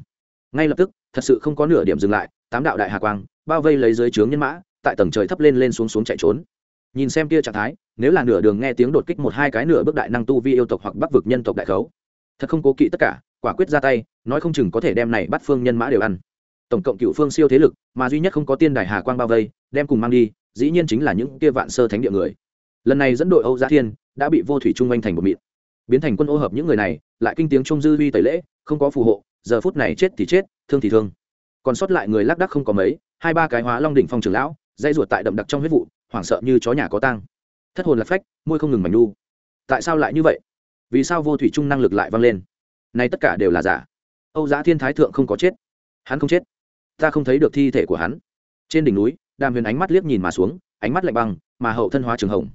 Ngay lập tức, thật sự không có nửa điểm dừng lại, tám đạo đại hà quang, bao vây lấy dưới trướng nhân mã, tại tầng trời thấp lên lên xuống xuống chạy trốn nhìn xem kia trạng thái, nếu là nửa đường nghe tiếng đột kích một hai cái nửa bước đại năng tu vi yêu tộc hoặc bắc vực nhân tộc đại khấu. Thật không cố kỵ tất cả, quả quyết ra tay, nói không chừng có thể đem này bắt phương nhân mã đều ăn. Tổng cộng cựu phương siêu thế lực, mà duy nhất không có tiên đài hà quang bao vây, đem cùng mang đi, dĩ nhiên chính là những kia vạn sơ thánh địa người. Lần này dẫn đội âu gia thiên đã bị vô thủy trung anh thành một mịn. Biến thành quân ô hợp những người này, lại kinh tiếng trung dư vi tẩy lễ, không có phù hộ, giờ phút này chết thì chết, thương thì thương. Còn sót lại người lác đắc không có mấy, hai ba cái hóa long đỉnh phong trưởng lão, dây ruột tại đậm đặc trong huyết vụ hoảng sợ như chó nhà có tang. Thất hồn lạc phách, môi không ngừng mảnh nu. Tại sao lại như vậy? Vì sao vô thủy trung năng lực lại vang lên? Này tất cả đều là giả. Âu giá thiên thái thượng không có chết. Hắn không chết. Ta không thấy được thi thể của hắn. Trên đỉnh núi, đàm huyền ánh mắt liếc nhìn mà xuống, ánh mắt lạnh băng, mà hậu thân hóa trường hồng.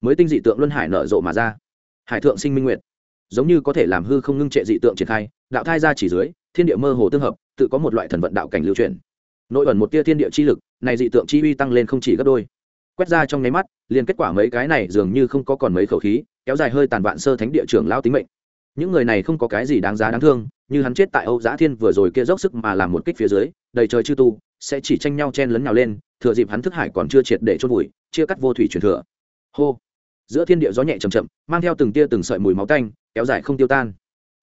Mới tinh dị tượng luân hải nở rộ mà ra. Hải thượng sinh minh nguyệt. Giống như có thể làm hư không ngưng trệ dị tượng triển khai, đạo thai ra chỉ dưới, thiên địa mơ hồ tương hợp, tự có một loại thần vận đạo cảnh lưu truyền. Nội ẩn một tia thiên địa chi lực, này dị tượng chi uy tăng lên không chỉ gấp đôi quét ra trong nháy mắt, liền kết quả mấy cái này dường như không có còn mấy khẩu khí, kéo dài hơi tàn vạn sơ thánh địa trưởng lao tính mệnh. Những người này không có cái gì đáng giá đáng thương, như hắn chết tại âu giã thiên vừa rồi kia dốc sức mà làm một kích phía dưới, đầy trời chư tu, sẽ chỉ tranh nhau chen lấn nhào lên, thừa dịp hắn thức hải còn chưa triệt để chôn vùi, chia cắt vô thủy truyền thừa. Hô! Giữa thiên địa gió nhẹ chầm chậm, mang theo từng tia từng sợi mùi máu tanh, kéo dài không tiêu tan.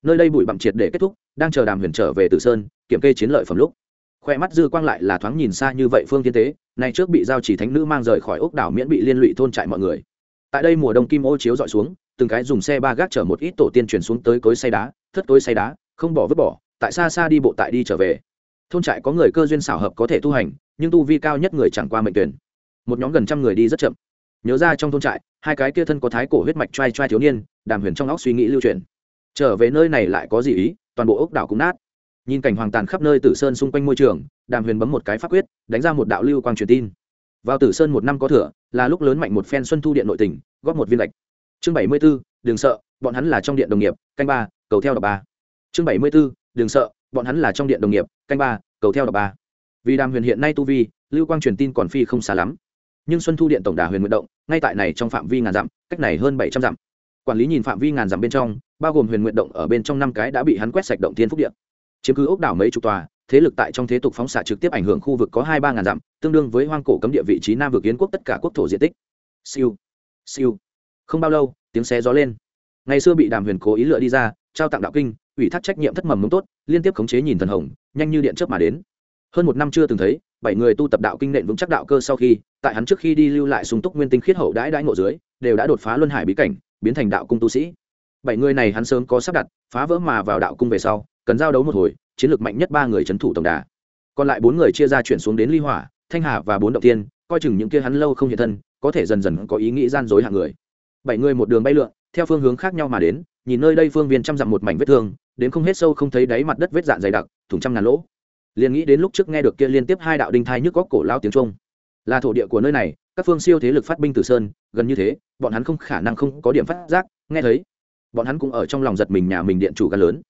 Nơi đây bụi bặm triệt để kết thúc, đang chờ đàm huyền trở về tử sơn, kiểm kê chiến lợi phẩm lúc khoe mắt dư quang lại là thoáng nhìn xa như vậy phương thiên tế, nay trước bị giao chỉ thánh nữ mang rời khỏi ốc đảo miễn bị liên lụy thôn trại mọi người. Tại đây mùa đông kim ô chiếu dọi xuống, từng cái dùng xe ba gác chở một ít tổ tiên chuyển xuống tới cối say đá, thất cối say đá, không bỏ vứt bỏ, tại xa xa đi bộ tại đi trở về. Thôn trại có người cơ duyên xảo hợp có thể tu hành, nhưng tu vi cao nhất người chẳng qua mệnh tuyển. Một nhóm gần trăm người đi rất chậm. Nhớ ra trong thôn trại, hai cái kia thân có thái cổ huyết mạch trai trai thiếu niên, đàm huyền trong óc suy nghĩ lưu truyền. Trở về nơi này lại có gì ý, toàn bộ ốc đảo cũng nát nhìn cảnh hoàng tàn khắp nơi tử sơn xung quanh môi trường, đàm huyền bấm một cái pháp quyết, đánh ra một đạo lưu quang truyền tin. Vào tử sơn một năm có thừa, là lúc lớn mạnh một phen xuân thu điện nội tỉnh, góp một viên lệch. Chương bảy mươi b ố đừng sợ, bọn hắn là trong điện đồng nghiệp, canh ba, cầu theo đọc ba. Chương bảy mươi b ố đừng sợ, bọn hắn là trong điện đồng nghiệp, canh ba, cầu theo đọc ba. Vì đàm huyền hiện nay tu vi, lưu quang truyền tin còn phi không xa lắm. Nhưng xuân thu điện tổng đà huyền nguyện động, ngay tại này trong phạm vi ngàn dặm, cách này hơn bảy trăm dặm. Quản lý nhìn phạm vi ngàn dặm bên trong, bao gồm huyền nguyện động ở bên trong năm cái đã bị hắn quét sạch động thiên phúc điện chiếm cứ ốc đảo mấy chục tòa, thế lực tại trong thế tục phóng xạ trực tiếp ảnh hưởng khu vực có hai ba ngàn dặm, tương đương với hoang cổ cấm địa vị trí nam vực yến quốc tất cả quốc thổ diện tích. Siêu siêu. Không bao lâu, tiếng xe gió lên. Ngày xưa bị đàm huyền cố ý lựa đi ra, trao tặng đạo kinh, ủy thác trách nhiệm thất mầm mống tốt, liên tiếp khống chế nhìn thần hồng, nhanh như điện chớp mà đến. Hơn một năm chưa từng thấy, bảy người tu tập đạo kinh nện vững chắc đạo cơ sau khi, tại hắn trước khi đi lưu lại sung túc nguyên tinh khiết hậu đãi đãi ngộ dưới, đều đã đột phá luân hải bí cảnh, biến thành đạo cung tu sĩ. Bảy người này hắn sớm có sắp đặt, phá vỡ mà vào đạo cung về sau cần giao đấu một hồi, chiến lược mạnh nhất ba người c h ấ n thủ tổng đà. Còn lại bốn người chia ra chuyển xuống đến ly hỏa, thanh hà và bốn động tiên, coi chừng những kia hắn lâu không hiện thân, có thể dần dần có ý nghĩ gian dối hạng người. Bảy người một đường bay lượn, theo phương hướng khác nhau mà đến, nhìn nơi đây phương viên trăm dặm một mảnh vết thương, đến không hết sâu không thấy đáy mặt đất vết dạn dày đặc, thủng trăm ngàn lỗ. Liền nghĩ đến lúc trước nghe được kia liên tiếp hai đạo đinh thai nhức góc cổ lao tiếng trung là thổ địa của nơi này, các phương siêu thế lực phát binh từ sơn, gần như thế, bọn hắn không khả năng không có điểm phát giác, nghe thấy. Bọn hắn cũng ở trong lòng giật mình nhà mình điện chủ gan lớn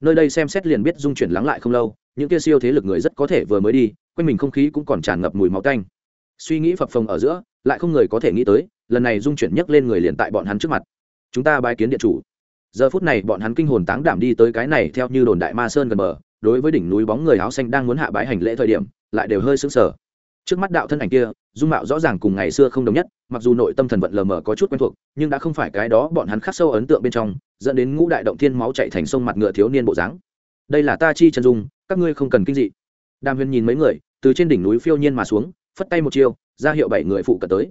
nơi đây xem xét liền biết dung chuyển lắng lại không lâu, những kia siêu thế lực người rất có thể vừa mới đi, quanh mình không khí cũng còn tràn ngập mùi máu canh suy nghĩ phập phồng ở giữa, lại không người có thể nghĩ tới, lần này dung chuyển nhấc lên người liền tại bọn hắn trước mặt. Chúng ta bài kiến điện chủ. Giờ phút này bọn hắn kinh hồn táng đảm đi tới cái này theo như đồn đại ma sơn gần bờ, đối với đỉnh núi bóng người áo xanh đang muốn hạ bái hành lễ thời điểm, lại đều hơi sững sờ. Trước mắt đạo thân ảnh kia, dung mạo rõ ràng cùng ngày xưa không đồng nhất, mặc dù nội tâm thần vận lờ mờ có chút quen thuộc, nhưng đã không phải cái đó bọn hắn khắc sâu ấn tượng bên trong dẫn đến ngũ đại động thiên máu chạy thành sông mặt ngựa thiếu niên bộ dáng. Đây là ta chi chân dung các ngươi không cần kinh dị. Đàm huyền nhìn mấy người từ trên đỉnh núi phiêu nhiên mà xuống phất tay một chiêu ra hiệu bảy người phụ cận tới.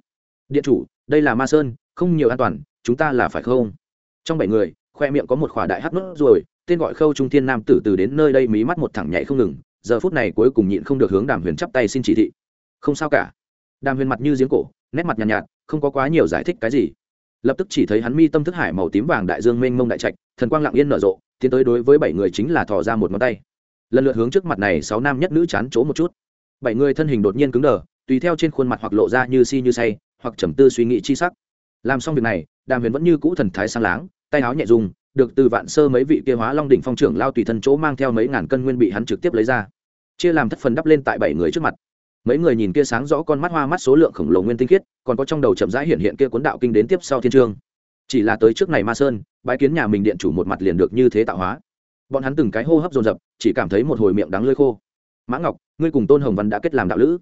Điện chủ đây là ma sơn không nhiều an toàn chúng ta là phải không? Trong bảy người khoe miệng có một khỏa đại hắc nốt rồi tên gọi khâu trung thiên nam tử từ đến nơi đây mí mắt một thẳng nhảy không ngừng giờ phút này cuối cùng nhịn không được hướng đàm huyền chắp tay xin chỉ thị. Không sao cả. Đàm huyền mặt như giếng cổ nét mặt nhàn nhạt, nhạt không có quá nhiều giải thích cái gì lập tức chỉ thấy hắn mi tâm thức hải màu tím vàng đại dương mênh mông đại trạch, thần quang lặng yên nở rộ, tiến tới đối với bảy người chính là thò ra một ngón tay. Lần lượt hướng trước mặt này sáu nam nhất nữ chán chỗ một chút. Bảy người thân hình đột nhiên cứng đờ, tùy theo trên khuôn mặt hoặc lộ ra như si như say, hoặc trầm tư suy nghĩ chi sắc. Làm xong việc này, đàm huyền vẫn như cũ thần thái sang láng, tay áo nhẹ dùng, được từ vạn sơ mấy vị kia hóa long đỉnh phong trưởng lao tùy thân chỗ mang theo mấy ngàn cân nguyên bị hắn trực tiếp lấy ra. Chia làm thất phần đắp lên tại bảy người trước mặt mấy người nhìn kia sáng rõ con mắt hoa mắt số lượng khổng lồ nguyên tinh khiết, còn có trong đầu chậm rãi hiện hiện kia cuốn đạo kinh đến tiếp sau thiên trương. Chỉ là tới trước này ma sơn, bái kiến nhà mình điện chủ một mặt liền được như thế tạo hóa. Bọn hắn từng cái hô hấp dồn dập, chỉ cảm thấy một hồi miệng đắng lơi khô. Mã ngọc, ngươi cùng tôn hồng văn đã kết làm đạo lữ.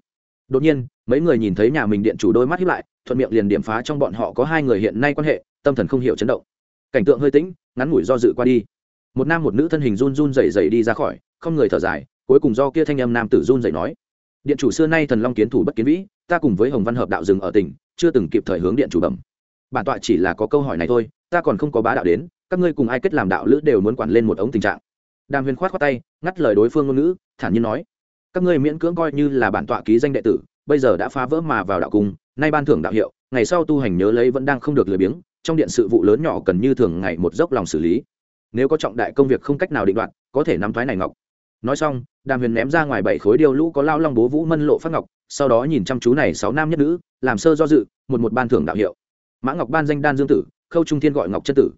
Đột nhiên, mấy người nhìn thấy nhà mình điện chủ đôi mắt hiếp lại, thuận miệng liền điểm phá trong bọn họ có hai người hiện nay quan hệ, tâm thần không hiểu chấn động. Cảnh tượng hơi tĩnh, ngắn ngủi do dự qua đi. Một nam một nữ thân hình run run dày dày đi ra khỏi, không người thở dài, cuối cùng do kia thanh âm nam tử run dày nói điện chủ xưa nay thần long kiến thủ bất kiến vĩ, ta cùng với hồng văn hợp đạo dừng ở tỉnh, chưa từng kịp thời hướng điện chủ bẩm. Bản tọa chỉ là có câu hỏi này thôi, ta còn không có bá đạo đến, các ngươi cùng ai kết làm đạo lữ đều muốn quản lên một ống tình trạng. Đàm huyền khoát khoát tay, ngắt lời đối phương ngôn ngữ, thản nhiên nói, các ngươi miễn cưỡng coi như là bản tọa ký danh đệ tử, bây giờ đã phá vỡ mà vào đạo cung, nay ban thưởng đạo hiệu, ngày sau tu hành nhớ lấy vẫn đang không được lười biếng, trong điện sự vụ lớn nhỏ cần như thường ngày một dốc lòng xử lý. Nếu có trọng đại công việc không cách nào định đoạt, có thể nắm thoái này ngọc nói xong, đàm huyền ném ra ngoài bảy khối điêu lũ có lao long bố vũ mân lộ phát ngọc, sau đó nhìn chăm chú này sáu nam nhất nữ, làm sơ do dự, một một ban thưởng đạo hiệu. Mã ngọc ban danh đan dương tử, khâu trung thiên gọi ngọc chân tử.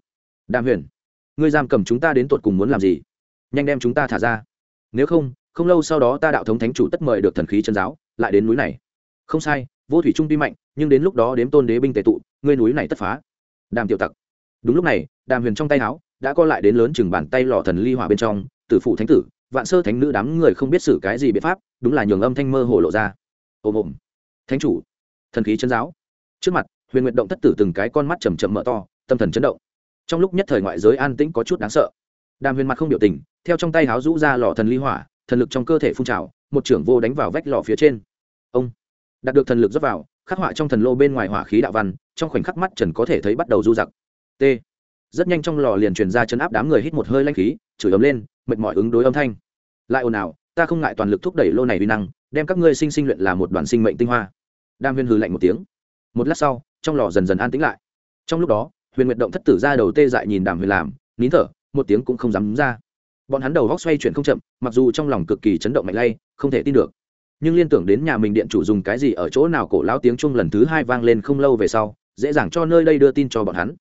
Đàm huyền, ngươi giam cầm chúng ta đến tột cùng muốn làm gì? Nhanh đem chúng ta thả ra. Nếu không không lâu sau đó ta đạo thống thánh chủ tất mời được thần khí chân giáo, lại đến núi này. Không sai, vô thủy trung tuy mạnh, nhưng đến lúc đó đếm tôn đế binh tề tụ, ngươi núi này tất phá. Đàm tiểu tặc. Đúng lúc này, đàm huyền trong tay áo, đã co lại đến lớn chừng bàn tay lò thần ly hỏa bên trong, tử phụ thánh tử vạn sơ thánh nữ đám người không biết xử cái gì biện pháp, đúng là nhường âm thanh mơ hồ lộ ra. Ồm ồm thánh chủ. Thần khí chân giáo. Trước mặt, huyền nguyệt động thất tử từng cái con mắt chầm chậm mở to, tâm thần chấn động. Trong lúc nhất thời ngoại giới an tĩnh có chút đáng sợ. Đàm huyền mặt không biểu tình, theo trong tay háo rũ ra lò thần ly hỏa, thần lực trong cơ thể phun trào, một trưởng vô đánh vào vách lò phía trên. Ông. Đạt được thần lực dốc vào, khắc họa trong thần lô bên ngoài hỏa khí đạo văn, trong khoảnh khắc mắt trần có thể thấy bắt đầu du giặc. T. Rất nhanh trong lò liền truyền ra chấn áp đám người hít một hơi lanh khí, chửi ấm lên mệt mỏi ứng đối âm thanh. Lại ồn ào, ta không ngại toàn lực thúc đẩy lô này uy năng, đem các ngươi sinh sinh luyện là một đoàn sinh mệnh tinh hoa. Đam huyên hừ lạnh một tiếng. Một lát sau, trong lò dần dần an tĩnh lại. Trong lúc đó, huyền nguyệt động thất tử ra đầu tê dại nhìn đàm huyền làm, nín thở, một tiếng cũng không dám ra. Bọn hắn đầu góc xoay chuyển không chậm, mặc dù trong lòng cực kỳ chấn động mạnh lay, không thể tin được. Nhưng liên tưởng đến nhà mình điện chủ dùng cái gì ở chỗ nào cổ lão tiếng chung lần thứ hai vang lên không lâu về sau, dễ dàng cho nơi đây đưa tin cho bọn hắn.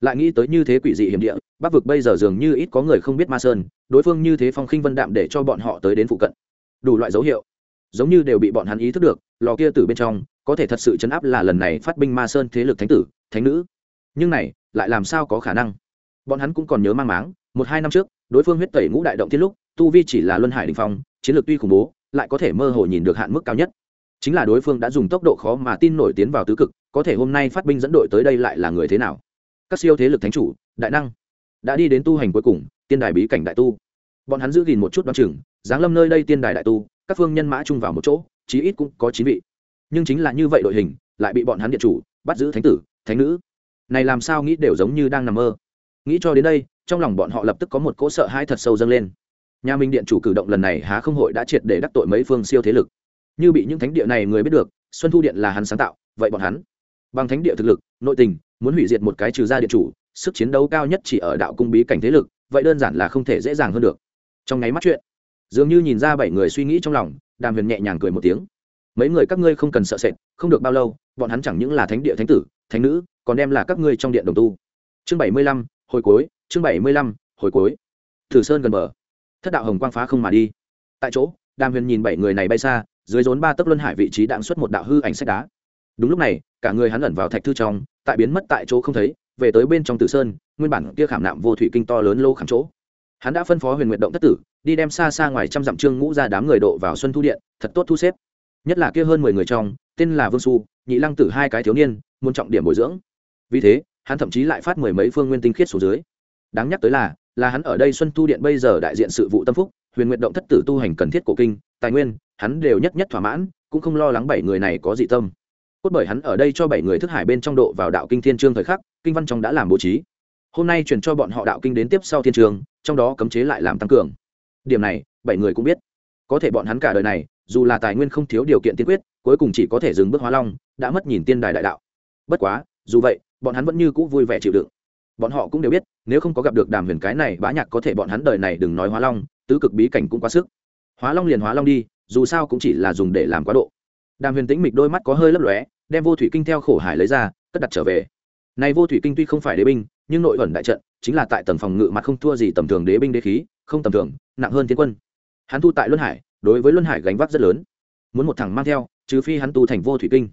Lại nghĩ tới như thế quỷ dị hiểm địa bắc vực bây giờ dường như ít có người không biết ma sơn, đối phương như thế phong khinh vân đạm để cho bọn họ tới đến phụ cận. Đủ loại dấu hiệu, giống như đều bị bọn hắn ý thức được, lò kia từ bên trong, có thể thật sự chấn áp là lần này phát binh ma sơn thế lực thánh tử, thánh nữ. Nhưng này, lại làm sao có khả năng? Bọn hắn cũng còn nhớ mang máng, một hai năm trước, đối phương huyết tẩy ngũ đại động thiết lúc, tu vi chỉ là luân hải đình phong, chiến lược tuy khủng bố, lại có thể mơ hồ nhìn được hạn mức cao nhất. Chính là đối phương đã dùng tốc độ khó mà tin nổi tiến vào tứ cực, có thể hôm nay phát binh dẫn đội tới đây lại là người thế nào? Các siêu thế lực thánh chủ, đại năng đã đi đến tu hành cuối cùng, tiên đài bí cảnh đại tu. Bọn hắn giữ gìn một chút đoán chừng, giáng lâm nơi đây tiên đài đại tu, các phương nhân mã chung vào một chỗ, chí ít cũng có chín vị. Nhưng chính là như vậy đội hình, lại bị bọn hắn điện chủ, bắt giữ thánh tử, thánh nữ. Này làm sao nghĩ đều giống như đang nằm mơ. Nghĩ cho đến đây, trong lòng bọn họ lập tức có một cỗ sợ hãi thật sâu dâng lên. Nhà minh điện chủ cử động lần này há không hội đã triệt để đắc tội mấy phương siêu thế lực. Như bị những thánh địa này người biết được, xuân thu điện là hắn sáng tạo, vậy bọn hắn, bằng thánh địa thực lực, nội tình, muốn hủy diệt một cái trừ ra điện chủ sức chiến đấu cao nhất chỉ ở đạo cung bí cảnh thế lực, vậy đơn giản là không thể dễ dàng hơn được. Trong nháy mắt chuyện, dường như nhìn ra bảy người suy nghĩ trong lòng, đàm huyền nhẹ nhàng cười một tiếng. Mấy người các ngươi không cần sợ sệt, không được bao lâu, bọn hắn chẳng những là thánh địa thánh tử, thánh nữ, còn đem là các ngươi trong điện đồng tu. Chương bảy mươi lăm, hồi cuối, chương bảy mươi lăm, hồi cuối. Thử sơn gần bờ. Thất đạo hồng quang phá không mà đi. Tại chỗ, đàm huyền nhìn bảy người này bay xa, dưới rốn ba tấc luân hải vị trí đạn xuất một đạo hư ảnh sách đá. Đúng lúc này, cả người hắn ẩn vào thạch thư trong, tại biến mất tại chỗ không thấy về tới bên trong tử sơn, nguyên bản kia khảm nạm vô thủy kinh to lớn lô khảm chỗ. Hắn đã phân phó huyền nguyệt động thất tử, đi đem xa xa ngoài trăm dặm trương ngũ ra đám người độ vào xuân thu điện, thật tốt thu xếp. Nhất là kia hơn mười người trong, tên là vương su nhị lăng tử hai cái thiếu niên, muốn trọng điểm bồi dưỡng. Vì thế, hắn thậm chí lại phát mười mấy phương nguyên tinh khiết xuống dưới. Đáng nhắc tới là là hắn ở đây xuân thu điện bây giờ đại diện sự vụ tâm phúc, huyền Nguyệt động thất tử tu hành cần thiết cổ kinh, tài nguyên, hắn đều nhất nhất thỏa mãn, cũng không lo lắng bảy người này có dị tâm. Cốt bởi hắn ở đây cho bảy người thức hải bên trong độ vào đạo kinh thiên trương thời khắc kinh văn trong đã làm bố trí. Hôm nay chuyển cho bọn họ đạo kinh đến tiếp sau thiên trường, trong đó cấm chế lại làm tăng cường. Điểm này, bảy người cũng biết. Có thể bọn hắn cả đời này, dù là tài nguyên không thiếu điều kiện tiên quyết, cuối cùng chỉ có thể dừng bước hóa long, đã mất nhìn tiên đài đại đạo. Bất quá, dù vậy, bọn hắn vẫn như cũ vui vẻ chịu đựng. Bọn họ cũng đều biết, nếu không có gặp được đàm huyền cái này bá nhạc có thể bọn hắn đời này đừng nói hóa long, tứ cực bí cảnh cũng quá sức. Hóa long liền hóa long đi, dù sao cũng chỉ là dùng để làm quá độ. Đàm huyền tĩnh mịch đôi mắt có hơi lấp lóe, đem vô thủy kinh theo khổ hải lấy ra, cất đặt trở về này vô thủy kinh tuy không phải đế binh, nhưng nội ẩn đại trận chính là tại tầng phòng ngự mặt không thua gì tầm thường đế binh đế khí, không tầm thường, nặng hơn thiên quân. Hắn tu tại luân hải, đối với luân hải gánh vác rất lớn. Muốn một thằng mang theo, trừ phi hắn tu thành vô thủy kinh.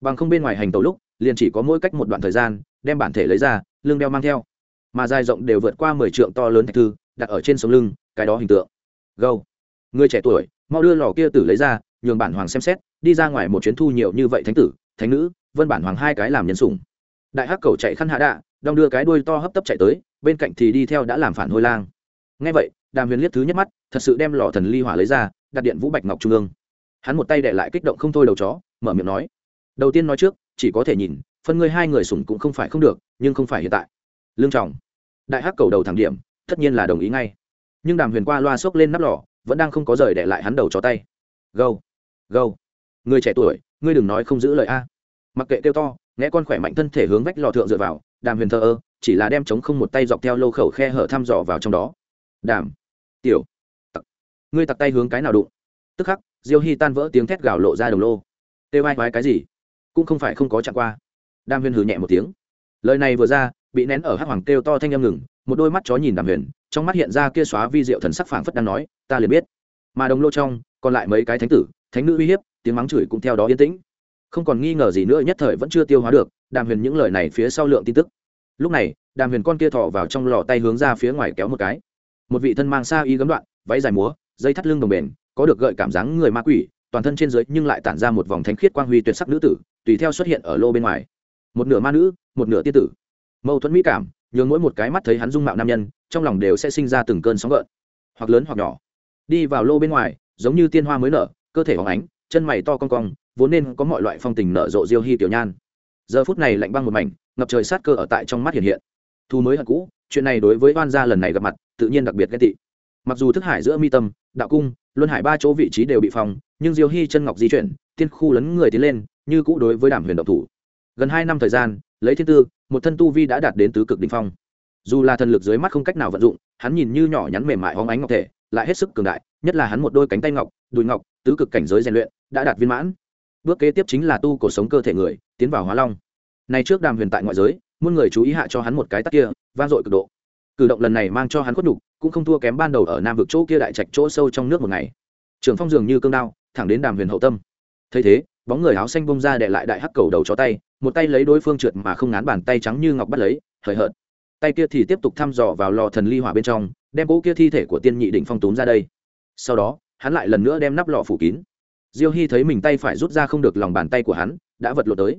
Bằng không bên ngoài hành tàu lúc, liền chỉ có mỗi cách một đoạn thời gian, đem bản thể lấy ra, lưng đeo mang theo. Mà dài rộng đều vượt qua mười trượng to lớn thạch thư, đặt ở trên sống lưng, cái đó hình tượng. Gâu. Người trẻ tuổi, mau đưa lò kia tử lấy ra, nhường bản hoàng xem xét, đi ra ngoài một chuyến thu nhiều như vậy thánh tử, thánh nữ, vân bản hoàng hai cái làm nhân sủng đại hắc cầu chạy khăn hạ đạ, đong đưa cái đuôi to hấp tấp chạy tới, bên cạnh thì đi theo đã làm phản hôi lang. Ngay vậy, đàm huyền liếc thứ nhất mắt, thật sự đem lò thần ly hỏa lấy ra, đặt điện vũ bạch ngọc trung ương. Hắn một tay đệ lại kích động không thôi đầu chó, mở miệng nói, đầu tiên nói trước, chỉ có thể nhìn, phân ngươi hai người sủng cũng không phải không được, nhưng không phải hiện tại. Lương trọng, đại hắc cầu đầu thẳng điểm, tất nhiên là đồng ý ngay. Nhưng đàm huyền qua loa xốc lên nắp lò, vẫn đang không có rời để lại hắn đầu chó tay. Gâu gâu, người trẻ tuổi, ngươi đừng nói không giữ lời a. Mặc kệ kêu to nghe con khỏe mạnh thân thể hướng vách lò thượng dựa vào, đàm huyền thờ ơ, chỉ là đem chống không một tay dọc theo lô khẩu khe hở thăm dò vào trong đó. Đàm, tiểu, tặc, ngươi tặc tay hướng cái nào đụng? Tức khắc, diêu hy tan vỡ tiếng thét gào lộ ra đồng lô. Tê vai vai cái gì? Cũng không phải không có chạm qua. Đàm huyền hừ nhẹ một tiếng. Lời này vừa ra, bị nén ở hắc hoàng kêu to thanh âm ngừng, một đôi mắt chó nhìn đàm huyền, trong mắt hiện ra kia xóa vi diệu thần sắc phảng phất đang nói, ta liền biết. Mà đồng lô trong, còn lại mấy cái thánh tử, thánh nữ uy hiếp, tiếng mắng chửi cũng theo đó yên tĩnh không còn nghi ngờ gì nữa, nhất thời vẫn chưa tiêu hóa được, đàm huyền những lời này phía sau lượng tin tức. Lúc này, đàm huyền con kia thọ vào trong lò tay hướng ra phía ngoài kéo một cái. Một vị thân mang xa y gấm đoạn, váy dài múa, dây thắt lưng đồng bền, có được gợi cảm giác người ma quỷ, toàn thân trên dưới nhưng lại tản ra một vòng thánh khiết quang huy tuyệt sắc nữ tử, tùy theo xuất hiện ở lô bên ngoài. Một nửa ma nữ, một nửa tiên tử. Mâu thuẫn mỹ cảm, nhường mỗi một cái mắt thấy hắn dung mạo nam nhân, trong lòng đều sẽ sinh ra từng cơn sóng gợn, hoặc lớn hoặc nhỏ. Đi vào lô bên ngoài, giống như tiên hoa mới nở, cơ thể hóng ánh, chân mày to cong cong vốn nên có mọi loại phong tình nở rộ diêu hy tiểu nhan. Giờ phút này lạnh băng một mảnh, ngập trời sát cơ ở tại trong mắt hiện hiện. Thu mới hận cũ, chuyện này đối với oan gia lần này gặp mặt, tự nhiên đặc biệt ghen tị. Mặc dù thức hải giữa mi tâm, đạo cung, luân hải ba chỗ vị trí đều bị phòng nhưng diêu hy chân ngọc di chuyển, tiên khu lấn người tiến lên, như cũ đối với đàm huyền độc thủ. Gần hai năm thời gian, lấy thiên tư, một thân tu vi đã đạt đến tứ cực đình phong. Dù là thần lực dưới mắt không cách nào vận dụng, hắn nhìn như nhỏ nhắn mềm mại hóng ánh ngọc thể, lại hết sức cường đại, nhất là hắn một đôi cánh tay ngọc, đùi ngọc, tứ cực cảnh giới rèn luyện, đã đạt viên mãn bước kế tiếp chính là tu cuộc sống cơ thể người, tiến vào hóa long. Này trước đàm huyền tại ngoại giới, muôn người chú ý hạ cho hắn một cái tắc kia, vang dội cực độ. Cử động lần này mang cho hắn khuất nhục, cũng không thua kém ban đầu ở nam vực chỗ kia đại trạch chỗ sâu trong nước một ngày. Trường phong dường như cương đao, thẳng đến đàm huyền hậu tâm. Thấy thế, bóng người áo xanh bông ra để lại đại hắc cầu đầu cho tay, một tay lấy đối phương trượt mà không ngán bàn tay trắng như ngọc bắt lấy, hời hợt. Tay kia thì tiếp tục thăm dò vào lò thần ly hỏa bên trong, đem cỗ kia thi thể của tiên nhị đỉnh phong túm ra đây. Sau đó, hắn lại lần nữa đem nắp lò phủ kín diêu hy thấy mình tay phải rút ra không được lòng bàn tay của hắn, đã vật lộn tới.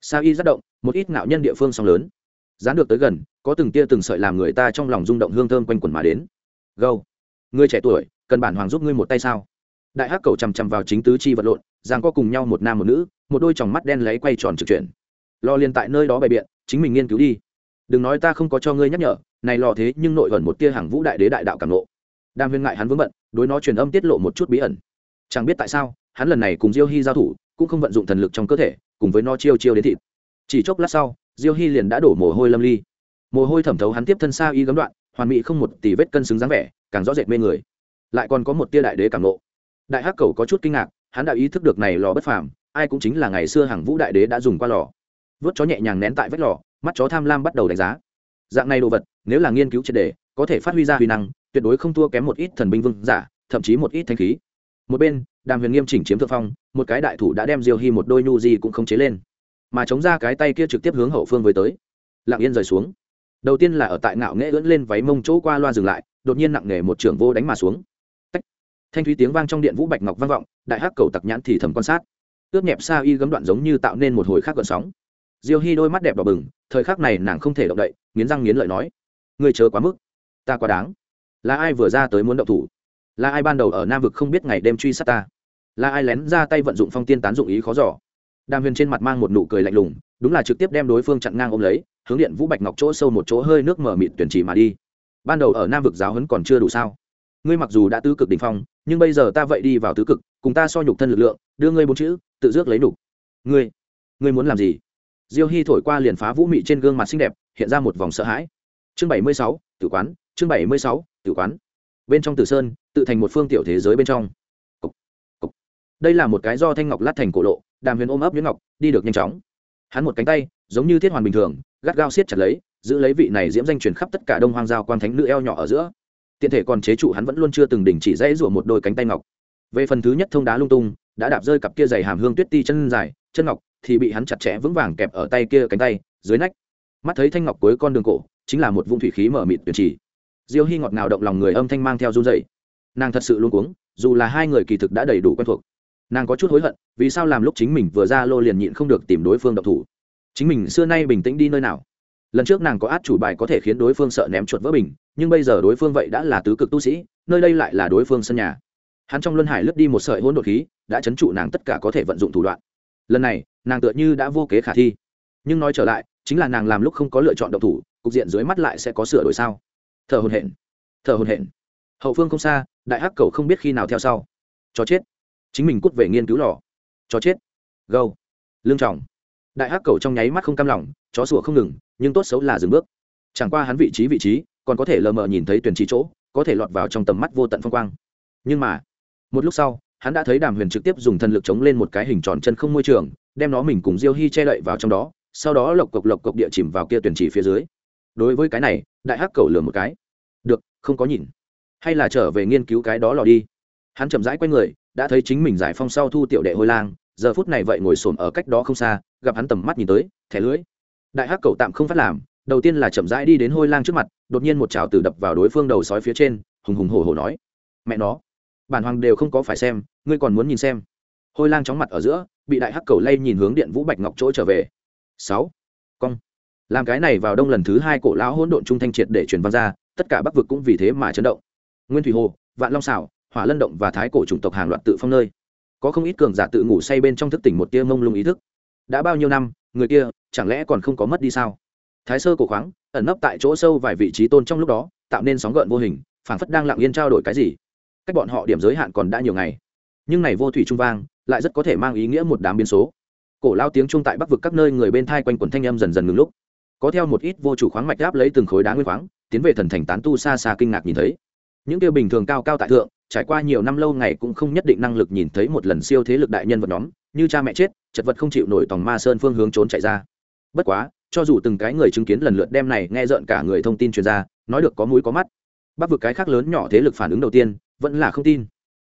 Sa y rất động, một ít ngạo nhân địa phương song lớn. Dán được tới gần, có từng tia từng sợi làm người ta trong lòng rung động hương thơm quanh quẩn mà đến. Gâu, người trẻ tuổi, cần bản hoàng giúp ngươi một tay sao? Đại hắc cầu chằm chằm vào chính tứ chi vật lộn, giang có cùng nhau một nam một nữ, một đôi tròng mắt đen lấy quay tròn trực chuyển. Lo liền tại nơi đó bày biện, chính mình nghiên cứu đi. Đừng nói ta không có cho ngươi nhắc nhở, này lò thế nhưng nội ẩn một tia hàng vũ đại đế đại đạo cảm lộ. đam huyên ngại hắn vướng bận, đối nó truyền âm tiết lộ một chút bí ẩn. Chẳng biết tại sao hắn lần này cùng diêu hy giao thủ, cũng không vận dụng thần lực trong cơ thể, cùng với nó chiêu chiêu đến thịt. Chỉ chốc lát sau, diêu hy liền đã đổ mồ hôi lâm ly. Mồ hôi thẩm thấu hắn tiếp thân xa y gấm đoạn, hoàn mỹ không một tỷ vết cân xứng dáng vẻ, càng rõ rệt mê người. Lại còn có một tia đại đế cảm nộ đại hắc cầu có chút kinh ngạc, hắn đã ý thức được này lò bất phàm, ai cũng chính là ngày xưa hàng vũ đại đế đã dùng qua lò. Vớt chó nhẹ nhàng nén tại vách lò, mắt chó tham lam bắt đầu đánh giá. Dạng này đồ vật, nếu là nghiên cứu triệt đề có thể phát huy ra huy năng, tuyệt đối không thua kém một ít thần binh vương giả, thậm chí một ít thanh khí. Một bên đàm huyền nghiêm chỉnh chiếm thượng phong, một cái đại thủ đã đem diêu hy một đôi nhu di cũng không chế lên, mà chống ra cái tay kia trực tiếp hướng hậu phương với tới. Lặng yên rời xuống. Đầu tiên là ở tại ngạo nghễ ưỡn lên váy mông chỗ qua loa dừng lại, đột nhiên nặng nề một trưởng vô đánh mà xuống. Tách. thanh thúy tiếng vang trong điện vũ bạch ngọc vang vọng, đại hắc cầu tặc nhãn thì thầm quan sát. Ướp nhẹp xa y gấm đoạn giống như tạo nên một hồi khác gợn sóng. Diêu hy đôi mắt đẹp đỏ bừng, thời khắc này nàng không thể động đậy, nghiến răng nghiến lợi nói người chớ quá mức. Ta quá đáng. Là ai vừa ra tới muốn động thủ? Là ai ban đầu ở nam vực không biết ngày đêm truy sát ta? Là ai lén ra tay vận dụng phong tiên tán dụng ý khó giỏ đàm huyền trên mặt mang một nụ cười lạnh lùng, đúng là trực tiếp đem đối phương chặn ngang ôm lấy, hướng điện vũ bạch ngọc chỗ sâu một chỗ hơi nước mở mịt tuyển chỉ mà đi. Ban đầu ở nam vực giáo hấn còn chưa đủ sao. Ngươi mặc dù đã tứ cực đ ỉ n h phong, nhưng bây giờ ta vậy đi vào tứ cực, cùng ta so nhục thân lực lượng, đưa ngươi bốn chữ, tự rước lấy đủ. ngươi ngươi muốn làm gì? Diêu hy thổi qua liền phá vũ mị trên gương mặt xinh đẹp, hiện ra một vòng sợ hãi. Chương bảy mươi sáu, tử quán, chương bảy mươi sáu, tử quán. Bên trong tử sơn, tự thành một phương tiểu thế giới bên trong đây là một cái do thanh ngọc lát thành cổ lộ, đàm huyền ôm ấp nhuyễn ngọc, đi được nhanh chóng. Hắn một cánh tay, giống như thiết hoàn bình thường, gắt gao siết chặt lấy, giữ lấy vị này diễm danh truyền khắp tất cả đông hoang giao quan thánh nữ eo nhỏ ở giữa. Tiện thể còn chế trụ hắn vẫn luôn chưa từng đỉnh chỉ dãy rủa một đôi cánh tay ngọc. Về phần thứ nhất thông đá lung tung, đã đạp rơi cặp kia dày hàm hương tuyết ti chân dài, chân ngọc, thì bị hắn chặt chẽ vững vàng kẹp ở tay kia cánh tay, dưới nách. Mắt thấy thanh ngọc cuối con đường cổ, chính là một vung thủy khí mở mịt tuyệt trì. Diêu hy ngọt ngào động lòng người âm thanh mang theo run dậy nàng thật sự luôn cuống, dù là hai người kỳ thực đã đầy đủ quen thuộc nàng có chút hối hận, vì sao làm lúc chính mình vừa ra lô liền nhịn không được tìm đối phương độc thủ? Chính mình xưa nay bình tĩnh đi nơi nào? Lần trước nàng có át chủ bài có thể khiến đối phương sợ ném chuột vỡ bình, nhưng bây giờ đối phương vậy đã là tứ cực tu sĩ, nơi đây lại là đối phương sân nhà. Hắn trong luân hải lướt đi một sợi hỗn đột khí, đã chấn trụ nàng tất cả có thể vận dụng thủ đoạn. Lần này, nàng tựa như đã vô kế khả thi. Nhưng nói trở lại, chính là nàng làm lúc không có lựa chọn độc thủ, cục diện dưới mắt lại sẽ có sửa đổi sao? Thở hồn hển, thở hồn hển. Hậu phương không xa, đại hắc cầu không biết khi nào theo sau. Cho chết chính mình cút về nghiên cứu lò. Cho chết. Gâu. Lương trọng. Đại hắc cầu trong nháy mắt không cam lòng, chó sủa không ngừng, nhưng tốt xấu là dừng bước. Chẳng qua hắn vị trí vị trí, còn có thể lờ mờ nhìn thấy tuyển trí chỗ, có thể lọt vào trong tầm mắt vô tận phong quang. Nhưng mà, một lúc sau, hắn đã thấy đàm huyền trực tiếp dùng thần lực chống lên một cái hình tròn chân không môi trường, đem nó mình cùng diêu hy che đậy vào trong đó, sau đó lộc cộc lộc cộc địa chìm vào kia tuyển chỉ phía dưới. Đối với cái này, đại hắc cầu lừa một cái. Được, không có nhìn. Hay là trở về nghiên cứu cái đó lò đi. Hắn chậm rãi q u a y người đã thấy chính mình giải phong sau thu tiểu đệ hôi lang, giờ phút này vậy ngồi xổm ở cách đó không xa, gặp hắn tầm mắt nhìn tới, thẻ lưỡi đại hắc cầu tạm không phát làm, đầu tiên là chậm rãi đi đến hôi lang trước mặt, đột nhiên một trào tử đập vào đối phương đầu sói phía trên, hùng hùng hổ hổ nói, mẹ nó, bản hoàng đều không có phải xem, ngươi còn muốn nhìn xem. Hôi lang chóng mặt ở giữa, bị đại hắc cầu lay nhìn hướng điện vũ bạch ngọc chỗ trở về. Sáu, cong. Làm cái này vào đông lần thứ hai cổ lão hỗn độn trung thanh triệt để truyền văn ra, tất cả bắc vực cũng vì thế mà chấn động. Nguyên thủy hồ, vạn long xảo hỏa lân động và thái cổ chủng tộc hàng loạt tự phong nơi. Có không ít cường giả tự ngủ say bên trong thức tỉnh một tia mông lung ý thức. Đã bao nhiêu năm, người kia chẳng lẽ còn không có mất đi sao? Thái sơ cổ khoáng, ẩn nấp tại chỗ sâu vài vị trí tôn trong lúc đó, tạo nên sóng gợn vô hình, phảng phất đang lặng yên trao đổi cái gì. Cách bọn họ điểm giới hạn còn đã nhiều ngày. Nhưng này vô thủy trung vang, lại rất có thể mang ý nghĩa một đám biến số. Cổ lao tiếng trung tại bắc vực các nơi người bên thai quanh quần thanh âm dần dần ngừng lúc. Có theo một ít vô chủ khoáng mạch đáp lấy từng khối đá nguyên khoáng, tiến về thần thành tán tu xa xa kinh ngạc nhìn thấy. Những tiêu bình thường cao cao tại thượng trải qua nhiều năm lâu ngày cũng không nhất định năng lực nhìn thấy một lần siêu thế lực đại nhân vật nhóm, như cha mẹ chết, chật vật không chịu nổi tòng ma sơn phương hướng trốn chạy ra. Bất quá, cho dù từng cái người chứng kiến lần lượt đem này nghe rợn cả người thông tin truyền ra, nói được có mũi có mắt. Bắc vực cái khác lớn nhỏ thế lực phản ứng đầu tiên, vẫn là không tin.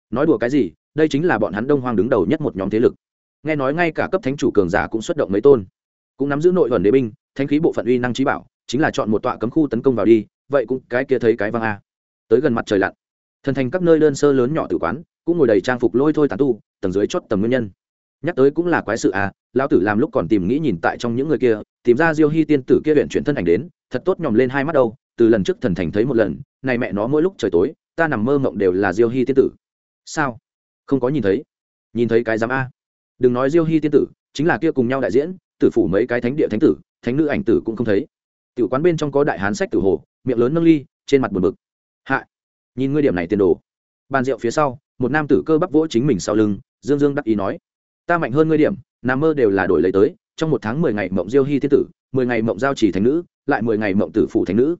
Nói đùa cái gì, đây chính là bọn hắn đông hoang đứng đầu nhất một nhóm thế lực. Nghe nói ngay cả cấp thánh chủ cường giả cũng xuất động mấy tôn. Cũng nắm giữ nội ẩn đế binh thanh khí bộ phận uy năng trí bảo, chính là chọn một tọa cấm khu tấn công vào đi, vậy cũng cái kia thấy cái văng a. Tới gần mặt trời lặn thần thành các nơi đơn sơ lớn nhỏ tử quán, cũng ngồi đầy trang phục lôi thôi tàn tu, tầng dưới chót tầng nguyên nhân. Nhắc tới cũng là quái sự à lão tử làm lúc còn tìm nghĩ nhìn tại trong những người kia, tìm ra diêu hy tiên tử kia huyện chuyển thân ảnh đến, thật tốt nhòm lên hai mắt đâu, từ lần trước thần thành thấy một lần, này mẹ nó mỗi lúc trời tối, ta nằm mơ mộng đều là diêu hy tiên tử. Sao? Không có nhìn thấy. Nhìn thấy cái giám a. Đừng nói diêu hy tiên tử, chính là kia cùng nhau đại diễn, tử phủ mấy cái thánh địa thánh tử, thánh nữ ảnh tử cũng không thấy. Tiểu quán bên trong có đại hán sách tử hồ, miệng lớn nâng ly, trên mặt buồn bực. Hạ nhìn ngươi điểm này tiền đồ. Bàn rượu phía sau, một nam tử cơ bắp vỗ chính mình sau lưng, dương dương đắc ý nói, ta mạnh hơn ngươi điểm nằm mơ đều là đổi lấy tới, trong một tháng mười ngày mộng diêu hy thiên tử, mười ngày mộng giao chỉ thành nữ, lại mười ngày mộng tử phủ thành nữ.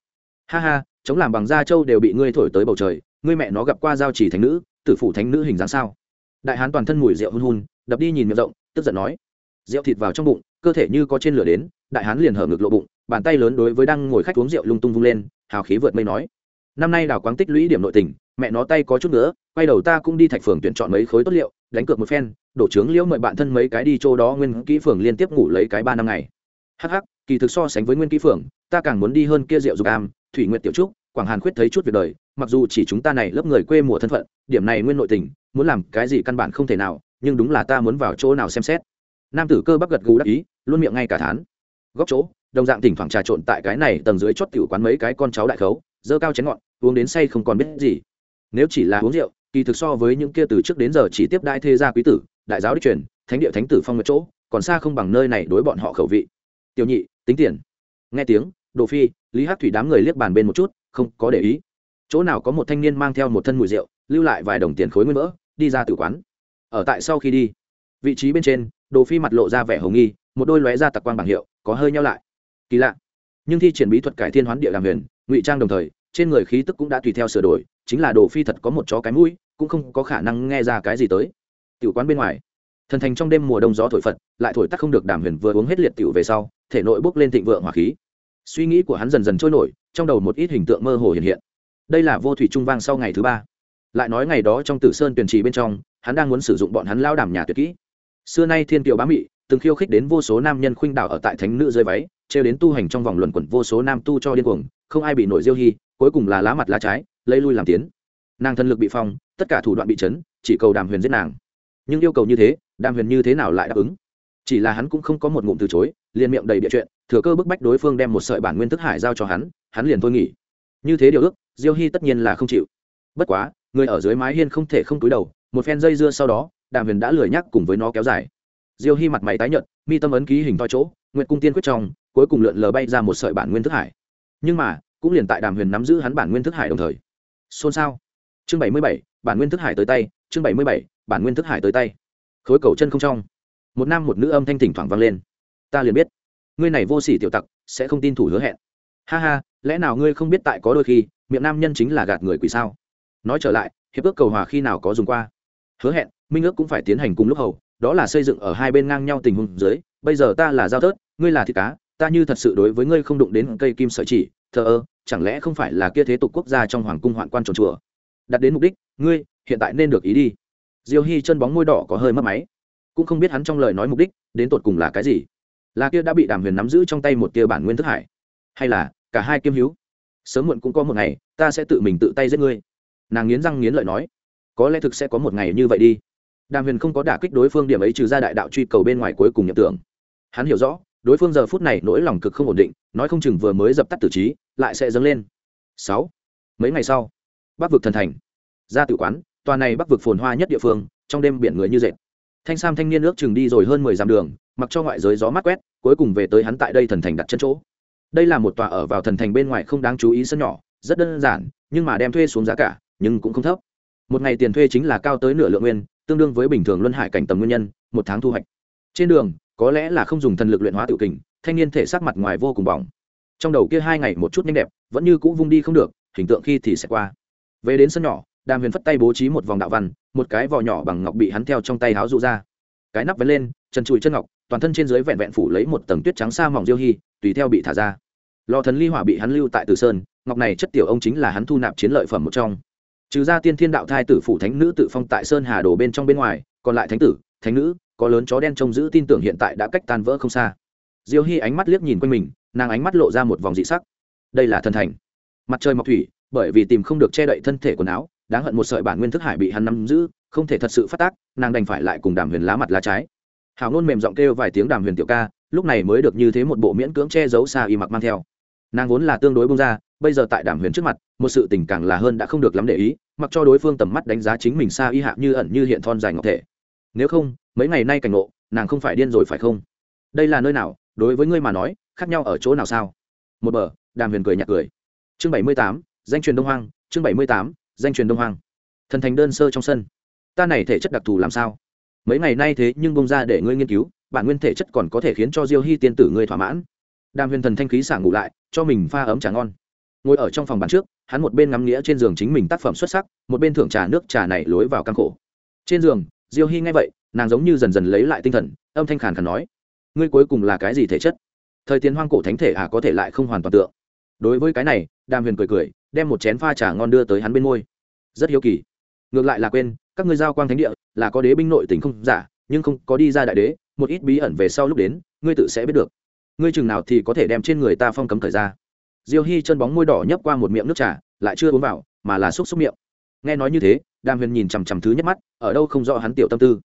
Ha ha, chống làm bằng da trâu đều bị ngươi thổi tới bầu trời, ngươi mẹ nó gặp qua giao chỉ thành nữ, tử phủ thánh nữ hình dáng sao? Đại hán toàn thân mùi rượu hun hun, đập đi nhìn miệng rộng, tức giận nói, rượu thịt vào trong bụng, cơ thể như có trên lửa đến. Đại hán liền hở ngực lộ bụng, bàn tay lớn đối với đang ngồi khách uống rượu lung tung vung lên, hào khí vượt mây nói năm nay đào quáng tích lũy điểm nội tình, mẹ nó tay có chút nữa quay đầu ta cũng đi thạch phường tuyển chọn mấy khối tốt liệu, đánh cược một phen, đổ trướng liễu mời bạn thân mấy cái đi chỗ đó nguyên kỹ phường liên tiếp ngủ lấy cái ba năm ngày. Hh kỳ thực so sánh với nguyên kỹ phường, ta càng muốn đi hơn kia rượu dục am, thủy nguyện tiểu trúc, quảng hàn khuyết thấy chút việc đời, mặc dù chỉ chúng ta này lớp người quê mùa thân phận, điểm này nguyên nội tình, muốn làm cái gì căn bản không thể nào, nhưng đúng là ta muốn vào chỗ nào xem xét. Nam tử cơ bắp gật gù đắc ý, luôn miệng ngay cả thán. Góc chỗ, đồng dạng thỉnh thoảng trà trộn tại cái này tầng dưới chót tiểu quán mấy cái con cháu đại khấu dơ cao chén ngọn, uống đến say không còn biết gì. Nếu chỉ là uống rượu, kỳ thực so với những kia từ trước đến giờ chỉ tiếp đai thê gia quý tử, đại giáo đích truyền, thánh địa thánh tử phong một chỗ, còn xa không bằng nơi này đối bọn họ khẩu vị. Tiểu nhị, tính tiền. Nghe tiếng, đồ phi, lý hát thủy đám người liếc bàn bên một chút, không có để ý. Chỗ nào có một thanh niên mang theo một thân mùi rượu, lưu lại vài đồng tiền khối nguyên vỡ đi ra tử quán. Ở tại sau khi đi, vị trí bên trên, đồ phi mặt lộ ra vẻ hồng nghi, một đôi lóe ra tặc quan bảng hiệu, có hơi nhau lại. Kỳ lạ. Nhưng thi triển bí thuật cải thiên hoán địa làm huyền ngụy trang đồng thời, trên người khí tức cũng đã tùy theo sửa đổi, chính là đồ phi thật có một chó cái mũi, cũng không có khả năng nghe ra cái gì tới. Tiểu quán bên ngoài, thần thành trong đêm mùa đông gió thổi phật, lại thổi tắt không được đàm huyền vừa uống hết liệt tiểu về sau, thể nội bốc lên thịnh vượng hỏa khí. Suy nghĩ của hắn dần dần trôi nổi, trong đầu một ít hình tượng mơ hồ hiện hiện. Đây là vô thủy trung vang sau ngày thứ ba. Lại nói ngày đó trong tử sơn tuyển trì bên trong, hắn đang muốn sử dụng bọn hắn lao đàm nhà tuyệt kỹ. Xưa nay thiên kiều bá mị, từng khiêu khích đến vô số nam nhân khuynh đảo ở tại thánh nữ dưới váy, trêu đến tu hành trong vòng luẩn quẩn vô số nam tu cho điên cuồng không ai bị nổi diêu hy, cuối cùng là lá mặt lá trái lây lui làm tiến. Nàng thân lực bị phong, tất cả thủ đoạn bị chấn, chỉ cầu đàm huyền giết nàng. Nhưng yêu cầu như thế, đàm huyền như thế nào lại đáp ứng? Chỉ là hắn cũng không có một ngụm từ chối, liền miệng đầy địa chuyện, thừa cơ bức bách đối phương đem một sợi bản nguyên thức hải giao cho hắn hắn liền thôi nghỉ. Như thế điều ước, diêu hy tất nhiên là không chịu. Bất quá, người ở dưới mái hiên không thể không túi đầu, một phen dây dưa sau đó, đàm huyền đã lười nhắc cùng với nó kéo dài. Diêu hy mặt máy tái nhợt, mi tâm ấn ký hình to chỗ nguyện cung tiên quyết trong, cuối cùng lượn lờ bay ra một sợi bản nguyên thức hải nhưng mà, cũng liền tại đàm huyền nắm giữ hắn bản nguyên thức hải đồng thời. Xôn xao. Chương bảy mươi bảy, bản nguyên thức hải tới tay, chương bảy mươi bảy, bản nguyên thức hải tới tay. Khối cầu chân không trong. Một nam một nữ âm thanh thỉnh thoảng vang lên. Ta liền biết. Ngươi này vô sỉ tiểu tặc, sẽ không tin thủ hứa hẹn. Ha ha, lẽ nào ngươi không biết tại có đôi khi, miệng nam nhân chính là gạt người quỷ sao? Nói trở lại, hiệp ước cầu hòa khi nào có dùng qua? Hứa hẹn, minh ước cũng phải tiến hành cùng lúc hầu, đó là xây dựng ở hai bên ngang nhau tình huống dưới, bây giờ ta là giao tớt ngươi là thịt cá ta như thật sự đối với ngươi không đụng đến cây kim sợi chỉ, thờ ơ, chẳng lẽ không phải là kia thế tục quốc gia trong hoàng cung hoạn quan tròn chùa đặt đến mục đích, ngươi, hiện tại nên được ý đi. Diêu hy chân bóng môi đỏ có hơi mất máy. Cũng không biết hắn trong lời nói mục đích, đến tột cùng là cái gì. Là kia đã bị đàm huyền nắm giữ trong tay một tia bản nguyên thức hải, hay là cả hai kiêm hữu? Sớm muộn cũng có một ngày, ta sẽ tự mình tự tay giết ngươi. Nàng nghiến răng nghiến lợi nói, có lẽ thực sẽ có một ngày như vậy đi. Đàm huyền không có đả kích đối phương điểm ấy trừ ra đại đạo truy cầu bên ngoài cuối cùng nhập tưởng. Hắn hiểu rõ đối phương giờ phút này nỗi lòng cực không ổn định, nói không chừng vừa mới dập tắt tử trí, lại sẽ dâng lên. Sáu. Mấy ngày sau, bắc vực thần thành. Ra tự quán, tòa này bắc vực phồn hoa nhất địa phương, trong đêm biển người như dệt. Thanh sam thanh niên ước chừng đi rồi hơn mười dặm đường, mặc cho ngoại giới gió mát quét, cuối cùng về tới hắn tại đây thần thành đặt chân chỗ. Đây là một tòa ở vào thần thành bên ngoài không đáng chú ý sân nhỏ, rất đơn giản, nhưng mà đem thuê xuống giá cả, nhưng cũng không thấp. Một ngày tiền thuê chính là cao tới nửa lượng nguyên, tương đương với bình thường luân hải cảnh tầm nguyên nhân, một tháng thu hoạch. Trên đường có lẽ là không dùng thần lực luyện hóa tự kình, thanh niên thể sắc mặt ngoài vô cùng bỏng. Trong đầu kia hai ngày một chút nhanh đẹp, vẫn như cũ vung đi không được, hình tượng khi thì sẽ qua. Về đến sân nhỏ, đàm huyền phất tay bố trí một vòng đạo văn, một cái vỏ nhỏ bằng ngọc bị hắn theo trong tay háo rụ ra. Cái nắp vén lên, chân chùi chân ngọc, toàn thân trên dưới vẹn vẹn phủ lấy một tầng tuyết trắng xa mỏng diêu hy tùy theo bị thả ra. Lò thần ly hỏa bị hắn lưu tại từ sơn, ngọc này chất tiểu ông chính là hắn thu nạp chiến lợi phẩm một trong. Trừ ra tiên thiên đạo thai tử phủ thánh nữ tự phong tại sơn hà đồ bên trong bên ngoài, còn lại thánh tử, thánh nữ có lớn chó đen trông giữ tin tưởng hiện tại đã cách tan vỡ không xa. Diêu hy ánh mắt liếc nhìn quanh mình, nàng ánh mắt lộ ra một vòng dị sắc. Đây là thần thành. Mặt trời mọc thủy, bởi vì tìm không được che đậy thân thể quần áo, đáng hận một sợi bản nguyên thức hải bị hắn nắm giữ, không thể thật sự phát tác, nàng đành phải lại cùng đàm huyền lá mặt lá trái. Hào nôn mềm giọng kêu vài tiếng đàm huyền tiểu ca, lúc này mới được như thế một bộ miễn cưỡng che giấu xa y mặc mang theo. Nàng vốn là tương đối bông ra, bây giờ tại đàm huyền trước mặt, một sự tình càng là hơn đã không được lắm để ý, mặc cho đối phương tầm mắt đánh giá chính mình xa y hạ như ẩn như hiện thon dài ngọc thể. Nếu không mấy ngày nay cảnh ngộ, nàng không phải điên rồi phải không? Đây là nơi nào, đối với ngươi mà nói, khác nhau ở chỗ nào sao? Một bờ, đàm huyền cười nhạt cười. Chương bảy mươi tám, danh truyền đông hoang, chương bảy mươi tám, danh truyền đông hoang. Thần thành đơn sơ trong sân. Ta này thể chất đặc thù làm sao? Mấy ngày nay thế nhưng bông ra để ngươi nghiên cứu, bản nguyên thể chất còn có thể khiến cho diêu hy tiên tử ngươi thỏa mãn. Đàm huyền thần thanh khí sảng ngủ lại, cho mình pha ấm trà ngon. Ngồi ở trong phòng bàn trước, hắn một bên ngắm nghĩa trên giường chính mình tác phẩm xuất sắc, một bên thưởng trà nước trà này lối vào căn khổ. Trên giường, diêu hy nghe vậy nàng giống như dần dần lấy lại tinh thần, âm thanh khàn khàn nói, ngươi cuối cùng là cái gì thể chất? Thời tiến hoang cổ thánh thể à có thể lại không hoàn toàn tượng. Đối với cái này, đàm huyền cười cười, đem một chén pha trà ngon đưa tới hắn bên môi. Rất hiếu kỳ. Ngược lại là quên, các ngươi giao quang thánh địa, là có đế binh nội tình không? Giả nhưng không, có đi ra đại đế, một ít bí ẩn về sau lúc đến, ngươi tự sẽ biết được. Ngươi chừng nào thì có thể đem trên người ta phong cấm thời ra. Diêu hy chân bóng môi đỏ nhấp qua một miệng nước trà, lại chưa uống vào, mà là xúc xúc miệng. Nghe nói như thế, đàm huyền nhìn chằm chằm thứ nhất mắt, ở đâu không rõ hắn tiểu tâm tư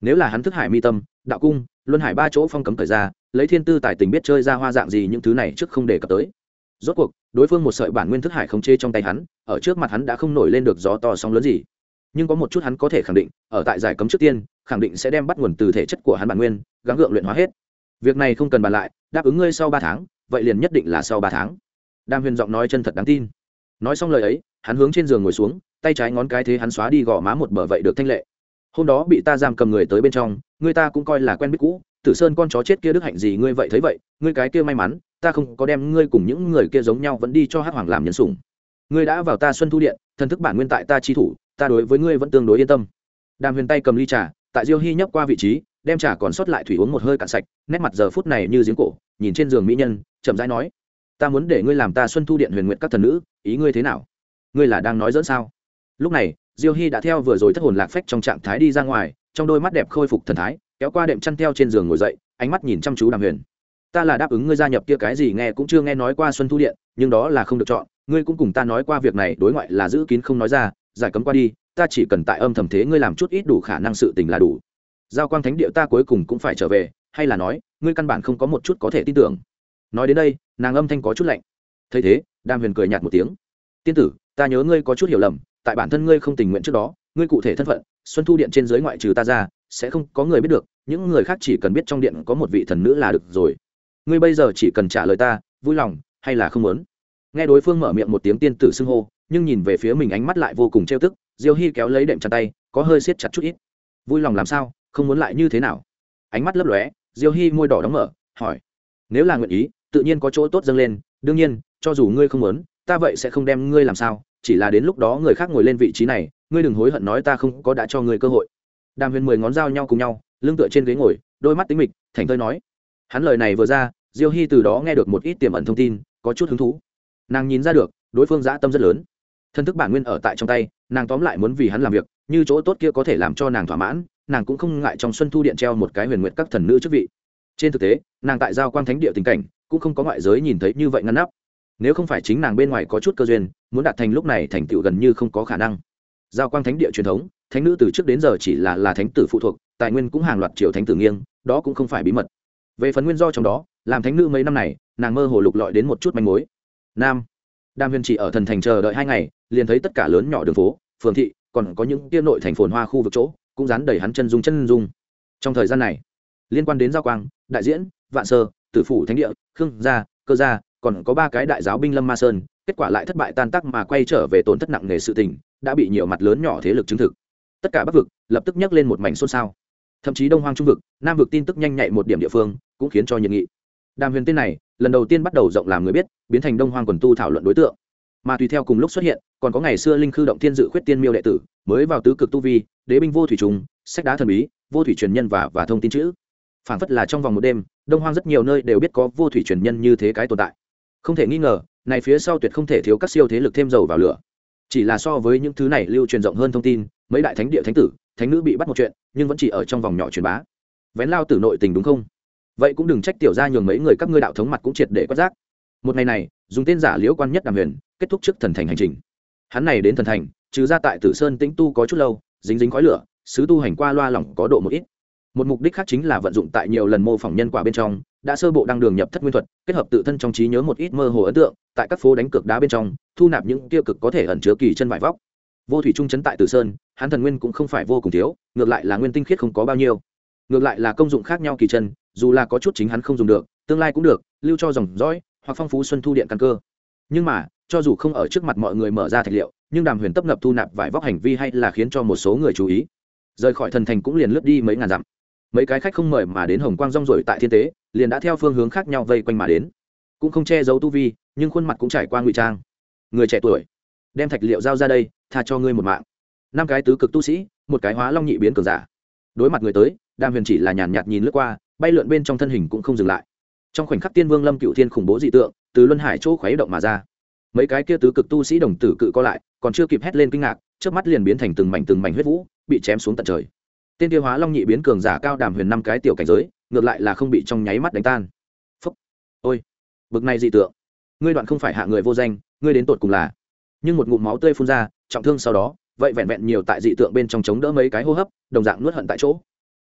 nếu là hắn thức hải mi tâm, đạo cung, luân hải ba chỗ phong cấm thời ra, lấy thiên tư tài tình biết chơi ra hoa dạng gì những thứ này trước không đề cập tới. Rốt cuộc, đối phương một sợi bản nguyên thức hải không chê trong tay hắn, ở trước mặt hắn đã không nổi lên được gió to sóng lớn gì. Nhưng có một chút hắn có thể khẳng định, ở tại giải cấm trước tiên, khẳng định sẽ đem bắt nguồn từ thể chất của hắn bản nguyên, gắng gượng luyện hóa hết. Việc này không cần bàn lại, đáp ứng ngươi sau ba tháng, vậy liền nhất định là sau ba tháng. Đam huyền giọng nói chân thật đáng tin. Nói xong lời ấy, hắn hướng trên giường ngồi xuống, tay trái ngón cái thế hắn xóa đi gò má một bờ vậy được thanh lệ hôm đó bị ta giam cầm người tới bên trong, người ta cũng coi là quen biết cũ. Tử sơn con chó chết kia đức hạnh gì ngươi vậy thấy vậy, ngươi cái kia may mắn, ta không có đem ngươi cùng những người kia giống nhau vẫn đi cho hắc hoàng làm nhân sủng. Ngươi đã vào ta xuân thu điện, thần thức bản nguyên tại ta chi thủ, ta đối với ngươi vẫn tương đối yên tâm. Đàm huyền tay cầm ly trà, tại diêu hy nhấp qua vị trí, đem trà còn sót lại thủy uống một hơi cạn sạch, nét mặt giờ phút này như giếng cổ, nhìn trên giường mỹ nhân, chậm rãi nói, ta muốn để ngươi làm ta xuân thu điện huyền nguyện các thần nữ, ý ngươi thế nào? Ngươi là đang nói dẫn sao? Lúc này diêu hy đã theo vừa rồi thất hồn lạc phách trong trạng thái đi ra ngoài, trong đôi mắt đẹp khôi phục thần thái, kéo qua đệm chăn theo trên giường ngồi dậy, ánh mắt nhìn chăm chú đàm huyền. Ta là đáp ứng ngươi gia nhập kia cái gì nghe cũng chưa nghe nói qua xuân thu điện, nhưng đó là không được chọn, ngươi cũng cùng ta nói qua việc này, đối ngoại là giữ kín không nói ra, giải cấm qua đi, ta chỉ cần tại âm thầm thế ngươi làm chút ít đủ khả năng sự tình là đủ. Giao quang thánh địa ta cuối cùng cũng phải trở về, hay là nói, ngươi căn bản không có một chút có thể tin tưởng. Nói đến đây, nàng âm thanh có chút lạnh. Thấy thế, đàm huyền cười nhạt một tiếng. Tiên tử, ta nhớ ngươi có chút hiểu lầm tại bản thân ngươi không tình nguyện trước đó, ngươi cụ thể thân phận, xuân thu điện trên giới ngoại trừ ta ra, sẽ không có người biết được, những người khác chỉ cần biết trong điện có một vị thần nữ là được rồi. Ngươi bây giờ chỉ cần trả lời ta, vui lòng, hay là không muốn? Nghe đối phương mở miệng một tiếng tiên tử xưng hô, nhưng nhìn về phía mình ánh mắt lại vô cùng trêu tức, diêu hy kéo lấy đệm chặt tay, có hơi siết chặt chút ít. Vui lòng làm sao, không muốn lại như thế nào? Ánh mắt lấp lóe, diêu hy môi đỏ đóng mở, hỏi. Nếu là nguyện ý, tự nhiên có chỗ tốt dâng lên, đương nhiên, cho dù ngươi không muốn, ta vậy sẽ không đem ngươi làm sao chỉ là đến lúc đó người khác ngồi lên vị trí này, ngươi đừng hối hận nói ta không có đã cho ngươi cơ hội. Đàm huyền mười ngón dao nhau cùng nhau, lưng tựa trên ghế ngồi, đôi mắt tính mịch, thành thơi nói. Hắn lời này vừa ra, diêu hy từ đó nghe được một ít tiềm ẩn thông tin, có chút hứng thú. Nàng nhìn ra được, đối phương dã tâm rất lớn. Thân thức bản nguyên ở tại trong tay, nàng tóm lại muốn vì hắn làm việc, như chỗ tốt kia có thể làm cho nàng thỏa mãn, nàng cũng không ngại trong xuân thu điện treo một cái huyền nguyện các thần nữ chức vị. Trên thực tế, nàng tại giao quang thánh địa tình cảnh, cũng không có ngoại giới nhìn thấy như vậy ngăn nắp nếu không phải chính nàng bên ngoài có chút cơ duyên, muốn đạt thành lúc này thành tựu gần như không có khả năng. Giao quang thánh địa truyền thống, thánh nữ từ trước đến giờ chỉ là là thánh tử phụ thuộc, tài nguyên cũng hàng loạt triều thánh tử nghiêng, đó cũng không phải bí mật. Về phần nguyên do trong đó, làm thánh nữ mấy năm này, nàng mơ hồ lục lọi đến một chút manh mối. Nam, đam huyền chỉ ở thần thành chờ đợi hai ngày, liền thấy tất cả lớn nhỏ đường phố, phường thị, còn có những tiên nội thành phồn hoa khu vực chỗ, cũng dán đầy hắn chân dung chân dung. Trong thời gian này, liên quan đến giao quang, đại diễn, vạn sơ, tử phủ thánh địa, khương gia, cơ gia còn có ba cái đại giáo binh lâm ma sơn, kết quả lại thất bại tan tác mà quay trở về tổn thất nặng nề sự tình, đã bị nhiều mặt lớn nhỏ thế lực chứng thực. Tất cả bắc vực lập tức nhắc lên một mảnh xôn xao. Thậm chí đông hoang trung vực, nam vực tin tức nhanh nhạy một điểm địa phương, cũng khiến cho nhiệt nghị. Đàm huyền tên này, lần đầu tiên bắt đầu rộng làm người biết, biến thành đông hoang quần tu thảo luận đối tượng. Mà tùy theo cùng lúc xuất hiện, còn có ngày xưa linh khư động thiên dự khuyết tiên miêu đệ tử, mới vào tứ cực tu vi, đế binh vô thủy trùng, sách đá thần bí, vô thủy truyền nhân và và thông tin chữ. Phản phất là trong vòng một đêm, đông hoang rất nhiều nơi đều biết có vô thủy truyền nhân như thế cái tồn tại không thể nghi ngờ, này phía sau tuyệt không thể thiếu các siêu thế lực thêm dầu vào lửa. Chỉ là so với những thứ này lưu truyền rộng hơn thông tin, mấy đại thánh địa thánh tử, thánh nữ bị bắt một chuyện, nhưng vẫn chỉ ở trong vòng nhỏ truyền bá. Vén lao tử nội tình đúng không? Vậy cũng đừng trách tiểu ra nhường mấy người các ngươi đạo thống mặt cũng triệt để quát giác một ngày này, dùng tên giả liễu quan nhất đàm huyền, kết thúc trước thần thành hành trình. Hắn này đến thần thành, trừ ra tại tử sơn tĩnh tu có chút lâu, dính dính khói lửa, sứ tu hành qua loa lỏng có độ một ít. Một mục đích khác chính là vận dụng tại nhiều lần mô phỏng nhân quả bên trong đã sơ bộ đăng đường nhập thất nguyên thuật, kết hợp tự thân trong trí nhớ một ít mơ hồ ấn tượng, tại các phố đánh cược đá bên trong, thu nạp những tiêu cực có thể ẩn chứa kỳ chân vải vóc. Vô thủy trung chấn tại tử sơn, hắn thần nguyên cũng không phải vô cùng thiếu, ngược lại là nguyên tinh khiết không có bao nhiêu. Ngược lại là công dụng khác nhau kỳ chân, dù là có chút chính hắn không dùng được, tương lai cũng được, lưu cho dòng dõi, hoặc phong phú xuân thu điện căn cơ. Nhưng mà, cho dù không ở trước mặt mọi người mở ra thạch liệu, nhưng đàm huyền tấp nập thu nạp vải vóc hành vi hay là khiến cho một số người chú ý. Rời khỏi thần thành cũng liền lướt đi mấy ngàn dặm. Mấy cái khách không mời mà đến hồng quang rong rồi tại thiên tế liền đã theo phương hướng khác nhau vây quanh mà đến. Cũng không che giấu tu vi, nhưng khuôn mặt cũng trải qua ngụy trang. Người trẻ tuổi, đem thạch liệu giao ra đây, tha cho ngươi một mạng. Năm cái tứ cực tu sĩ, một cái hóa long nhị biến cường giả. Đối mặt người tới, đàm huyền chỉ là nhàn nhạt nhìn lướt qua, bay lượn bên trong thân hình cũng không dừng lại. Trong khoảnh khắc tiên vương lâm cựu thiên khủng bố dị tượng, từ luân hải chỗ khuấy động mà ra. Mấy cái kia tứ cực tu sĩ đồng tử cự co lại, còn chưa kịp hét lên kinh ngạc trước mắt liền biến thành từng mảnh từng mảnh huyết vũ, bị chém xuống tận trời. Tên tiêu hóa long nhị biến cường giả cao đàm huyền năm cái tiểu cảnh giới ngược lại là không bị trong nháy mắt đánh tan. Phúc. Ôi. Bực này dị tượng. Ngươi đoạn không phải hạ người vô danh, ngươi đến tột cùng là. Nhưng một ngụm máu tươi phun ra, trọng thương sau đó, vậy vẹn vẹn nhiều tại dị tượng bên trong chống đỡ mấy cái hô hấp, đồng dạng nuốt hận tại chỗ.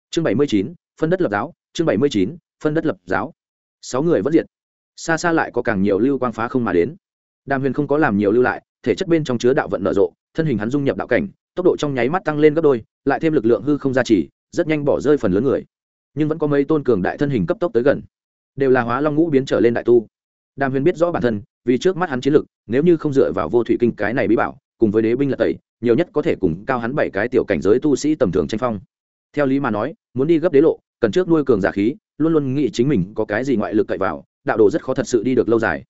Chương bảy mươi chín, phân đất lập giáo, chương bảy mươi chín, phân đất lập giáo. Sáu người vẫn diệt. Xa xa lại có càng nhiều lưu quang phá không mà đến. Đàm huyền không có làm nhiều lưu lại, thể chất bên trong chứa đạo vận nở rộ, thân hình hắn dung nhập đạo cảnh, tốc độ trong nháy mắt tăng lên gấp đôi, lại thêm lực lượng hư không gia trì, rất nhanh bỏ rơi phần lớn người nhưng vẫn có mấy tôn cường đại thân hình cấp tốc tới gần. Đều là hóa long ngũ biến trở lên đại tu. Đàm huyền biết rõ bản thân, vì trước mắt hắn chiến lực, nếu như không dựa vào vô thủy kinh cái này bí bảo, cùng với đế binh lật tẩy, nhiều nhất có thể cùng cao hắn bảy cái tiểu cảnh giới tu sĩ tầm thường tranh phong. Theo lý mà nói, muốn đi gấp đế lộ, cần trước nuôi cường giả khí, luôn luôn nghĩ chính mình có cái gì ngoại lực cậy vào, đạo đồ rất khó thật sự đi được lâu dài.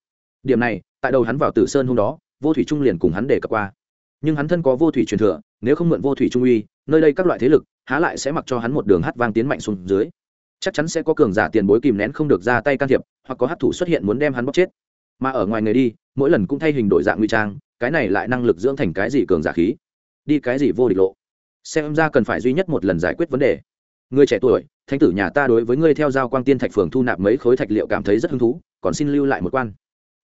Điểm này, tại đầu hắn vào tử sơn hôm đó, vô thủy trung liền cùng hắn để cập qua. Nhưng hắn thân có vô thủy truyền thừa, nếu không mượn vô thủy trung uy nơi đây các loại thế lực, há lại sẽ mặc cho hắn một đường hát vang tiến mạnh xuống dưới. Chắc chắn sẽ có cường giả tiền bối kìm nén không được ra tay can thiệp, hoặc có hát thủ xuất hiện muốn đem hắn bóc chết. Mà ở ngoài người đi, mỗi lần cũng thay hình đổi dạng nguy trang, cái này lại năng lực dưỡng thành cái gì cường giả khí? Đi cái gì vô địch lộ? Xem ra cần phải duy nhất một lần giải quyết vấn đề. Người trẻ tuổi, thánh tử nhà ta đối với ngươi theo giao quang tiên thạch phường thu nạp mấy khối thạch liệu cảm thấy rất hứng thú, còn xin lưu lại một quan.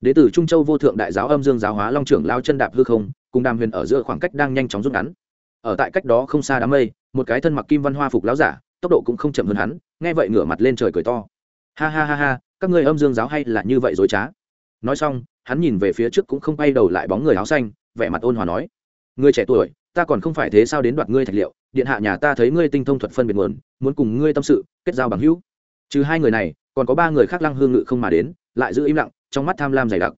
Đế tử trung châu vô thượng đại giáo âm dương giáo hóa long trưởng lao chân đạp hư không, cùng đàm huyền ở giữa khoảng cách đang nhanh chóng rút ngắn ở tại cách đó không xa đám mây, một cái thân mặc kim văn hoa phục láo giả, tốc độ cũng không chậm hơn hắn, nghe vậy ngửa mặt lên trời cười to. Ha ha ha ha, các ngươi âm dương giáo hay là như vậy dối trá. Nói xong, hắn nhìn về phía trước cũng không bay đầu lại bóng người áo xanh, vẻ mặt ôn hòa nói người trẻ tuổi, ta còn không phải thế sao đến đoạt ngươi thạch liệu, điện hạ nhà ta thấy ngươi tinh thông thuật phân biệt nguồn, muốn cùng ngươi tâm sự, kết giao bằng hữu. Trừ hai người này, còn có ba người khác lăng hương ngự không mà đến, lại giữ im lặng, trong mắt tham lam dày đặc.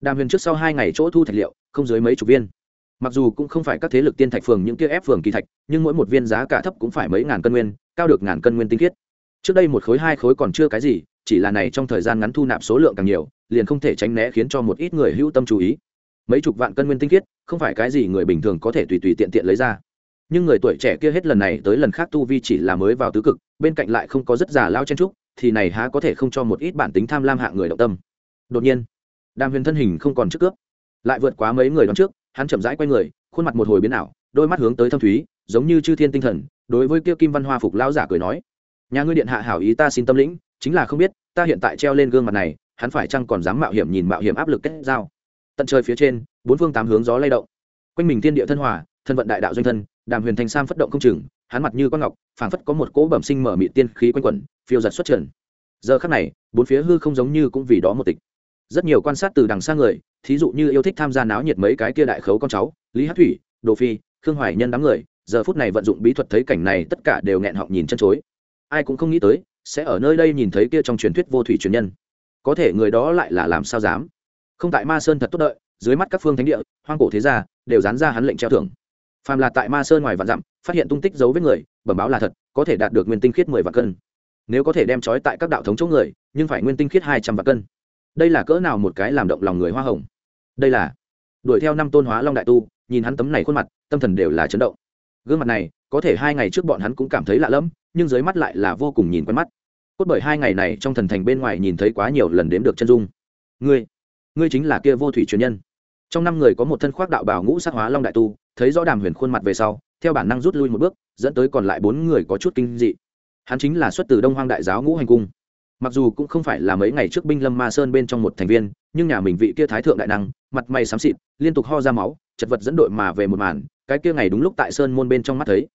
Đàm huyền trước sau hai ngày chỗ thu thạch liệu, không dưới mấy chục viên mặc dù cũng không phải các thế lực tiên thạch phường những kia ép phường kỳ thạch, nhưng mỗi một viên giá cả thấp cũng phải mấy ngàn cân nguyên, cao được ngàn cân nguyên tinh khiết. Trước đây một khối, hai khối còn chưa cái gì, chỉ là này trong thời gian ngắn thu nạp số lượng càng nhiều, liền không thể tránh né khiến cho một ít người hữu tâm chú ý. Mấy chục vạn cân nguyên tinh khiết, không phải cái gì người bình thường có thể tùy tùy tiện tiện lấy ra. Nhưng người tuổi trẻ kia hết lần này tới lần khác tu vi chỉ là mới vào tứ cực, bên cạnh lại không có rất già lao chen trúc, thì này há có thể không cho một ít bản tính tham lam hạng người động tâm. Đột nhiên, đàm huyền thân hình không còn trước cướp, lại vượt quá mấy người đón trước hắn chậm rãi quay người, khuôn mặt một hồi biến ảo, đôi mắt hướng tới thâm thúy, giống như chư thiên tinh thần, đối với kia kim văn hoa phục lão giả cười nói, nhà ngươi điện hạ hảo ý ta xin tâm lĩnh, chính là không biết, ta hiện tại treo lên gương mặt này, hắn phải chăng còn dám mạo hiểm nhìn mạo hiểm áp lực kết giao? Tận trời phía trên, bốn phương tám hướng gió lay động. Quanh mình thiên địa thân hòa, thân vận đại đạo doanh thân, đàm huyền thành sam phất động không chừng, hắn mặt như con ngọc, phảng phất có một cỗ bẩm sinh mở mị tiên khí quanh quẩn, phiêu giật xuất trần. Giờ khắc này, bốn phía hư không giống như cũng vì đó một tịch. Rất nhiều quan sát từ đằng xa người thí dụ như yêu thích tham gia náo nhiệt mấy cái kia đại khấu con cháu, lý hát thủy, đồ phi, khương hoài nhân đám người, giờ phút này vận dụng bí thuật thấy cảnh này tất cả đều nghẹn họng nhìn chân chối. Ai cũng không nghĩ tới, sẽ ở nơi đây nhìn thấy kia trong truyền thuyết vô thủy truyền nhân. Có thể người đó lại là làm sao dám? Không tại ma sơn thật tốt đợi, dưới mắt các phương thánh địa, hoang cổ thế gia, đều dán ra hắn lệnh treo thưởng. Phàm là tại ma sơn ngoài vạn dặm, phát hiện tung tích dấu vết người, bẩm báo là thật, có thể đạt được nguyên tinh khiết mười vạn cân. Nếu có thể đem trói tại các đạo thống chỗ người, nhưng phải nguyên tinh khiết hai trăm vạn cân. Đây là cỡ nào một cái làm động lòng người hoa hồng đây là đuổi theo năm tôn hóa long đại tu, nhìn hắn tấm này khuôn mặt, tâm thần đều là chấn động. Gương mặt này, có thể hai ngày trước bọn hắn cũng cảm thấy lạ lẫm, nhưng dưới mắt lại là vô cùng nhìn quen mắt. Cốt bởi hai ngày này trong thần thành bên ngoài nhìn thấy quá nhiều lần đếm được chân dung. Ngươi ngươi chính là kia vô thủy truyền nhân. Trong năm người có một thân khoác đạo bảo ngũ sắc hóa long đại tu, thấy rõ đàm huyền khuôn mặt về sau, theo bản năng rút lui một bước, dẫn tới còn lại bốn người có chút kinh dị. Hắn chính là xuất từ đông hoang đại giáo ngũ hành cung. Mặc dù cũng không phải là mấy ngày trước binh lâm ma sơn bên trong một thành viên, nhưng nhà mình vị kia thái thượng đại năng mặt mày xám xịt, liên tục ho ra máu, chật vật dẫn đội mà về một màn, cái kia ngày đúng lúc tại sơn môn bên trong mắt thấy.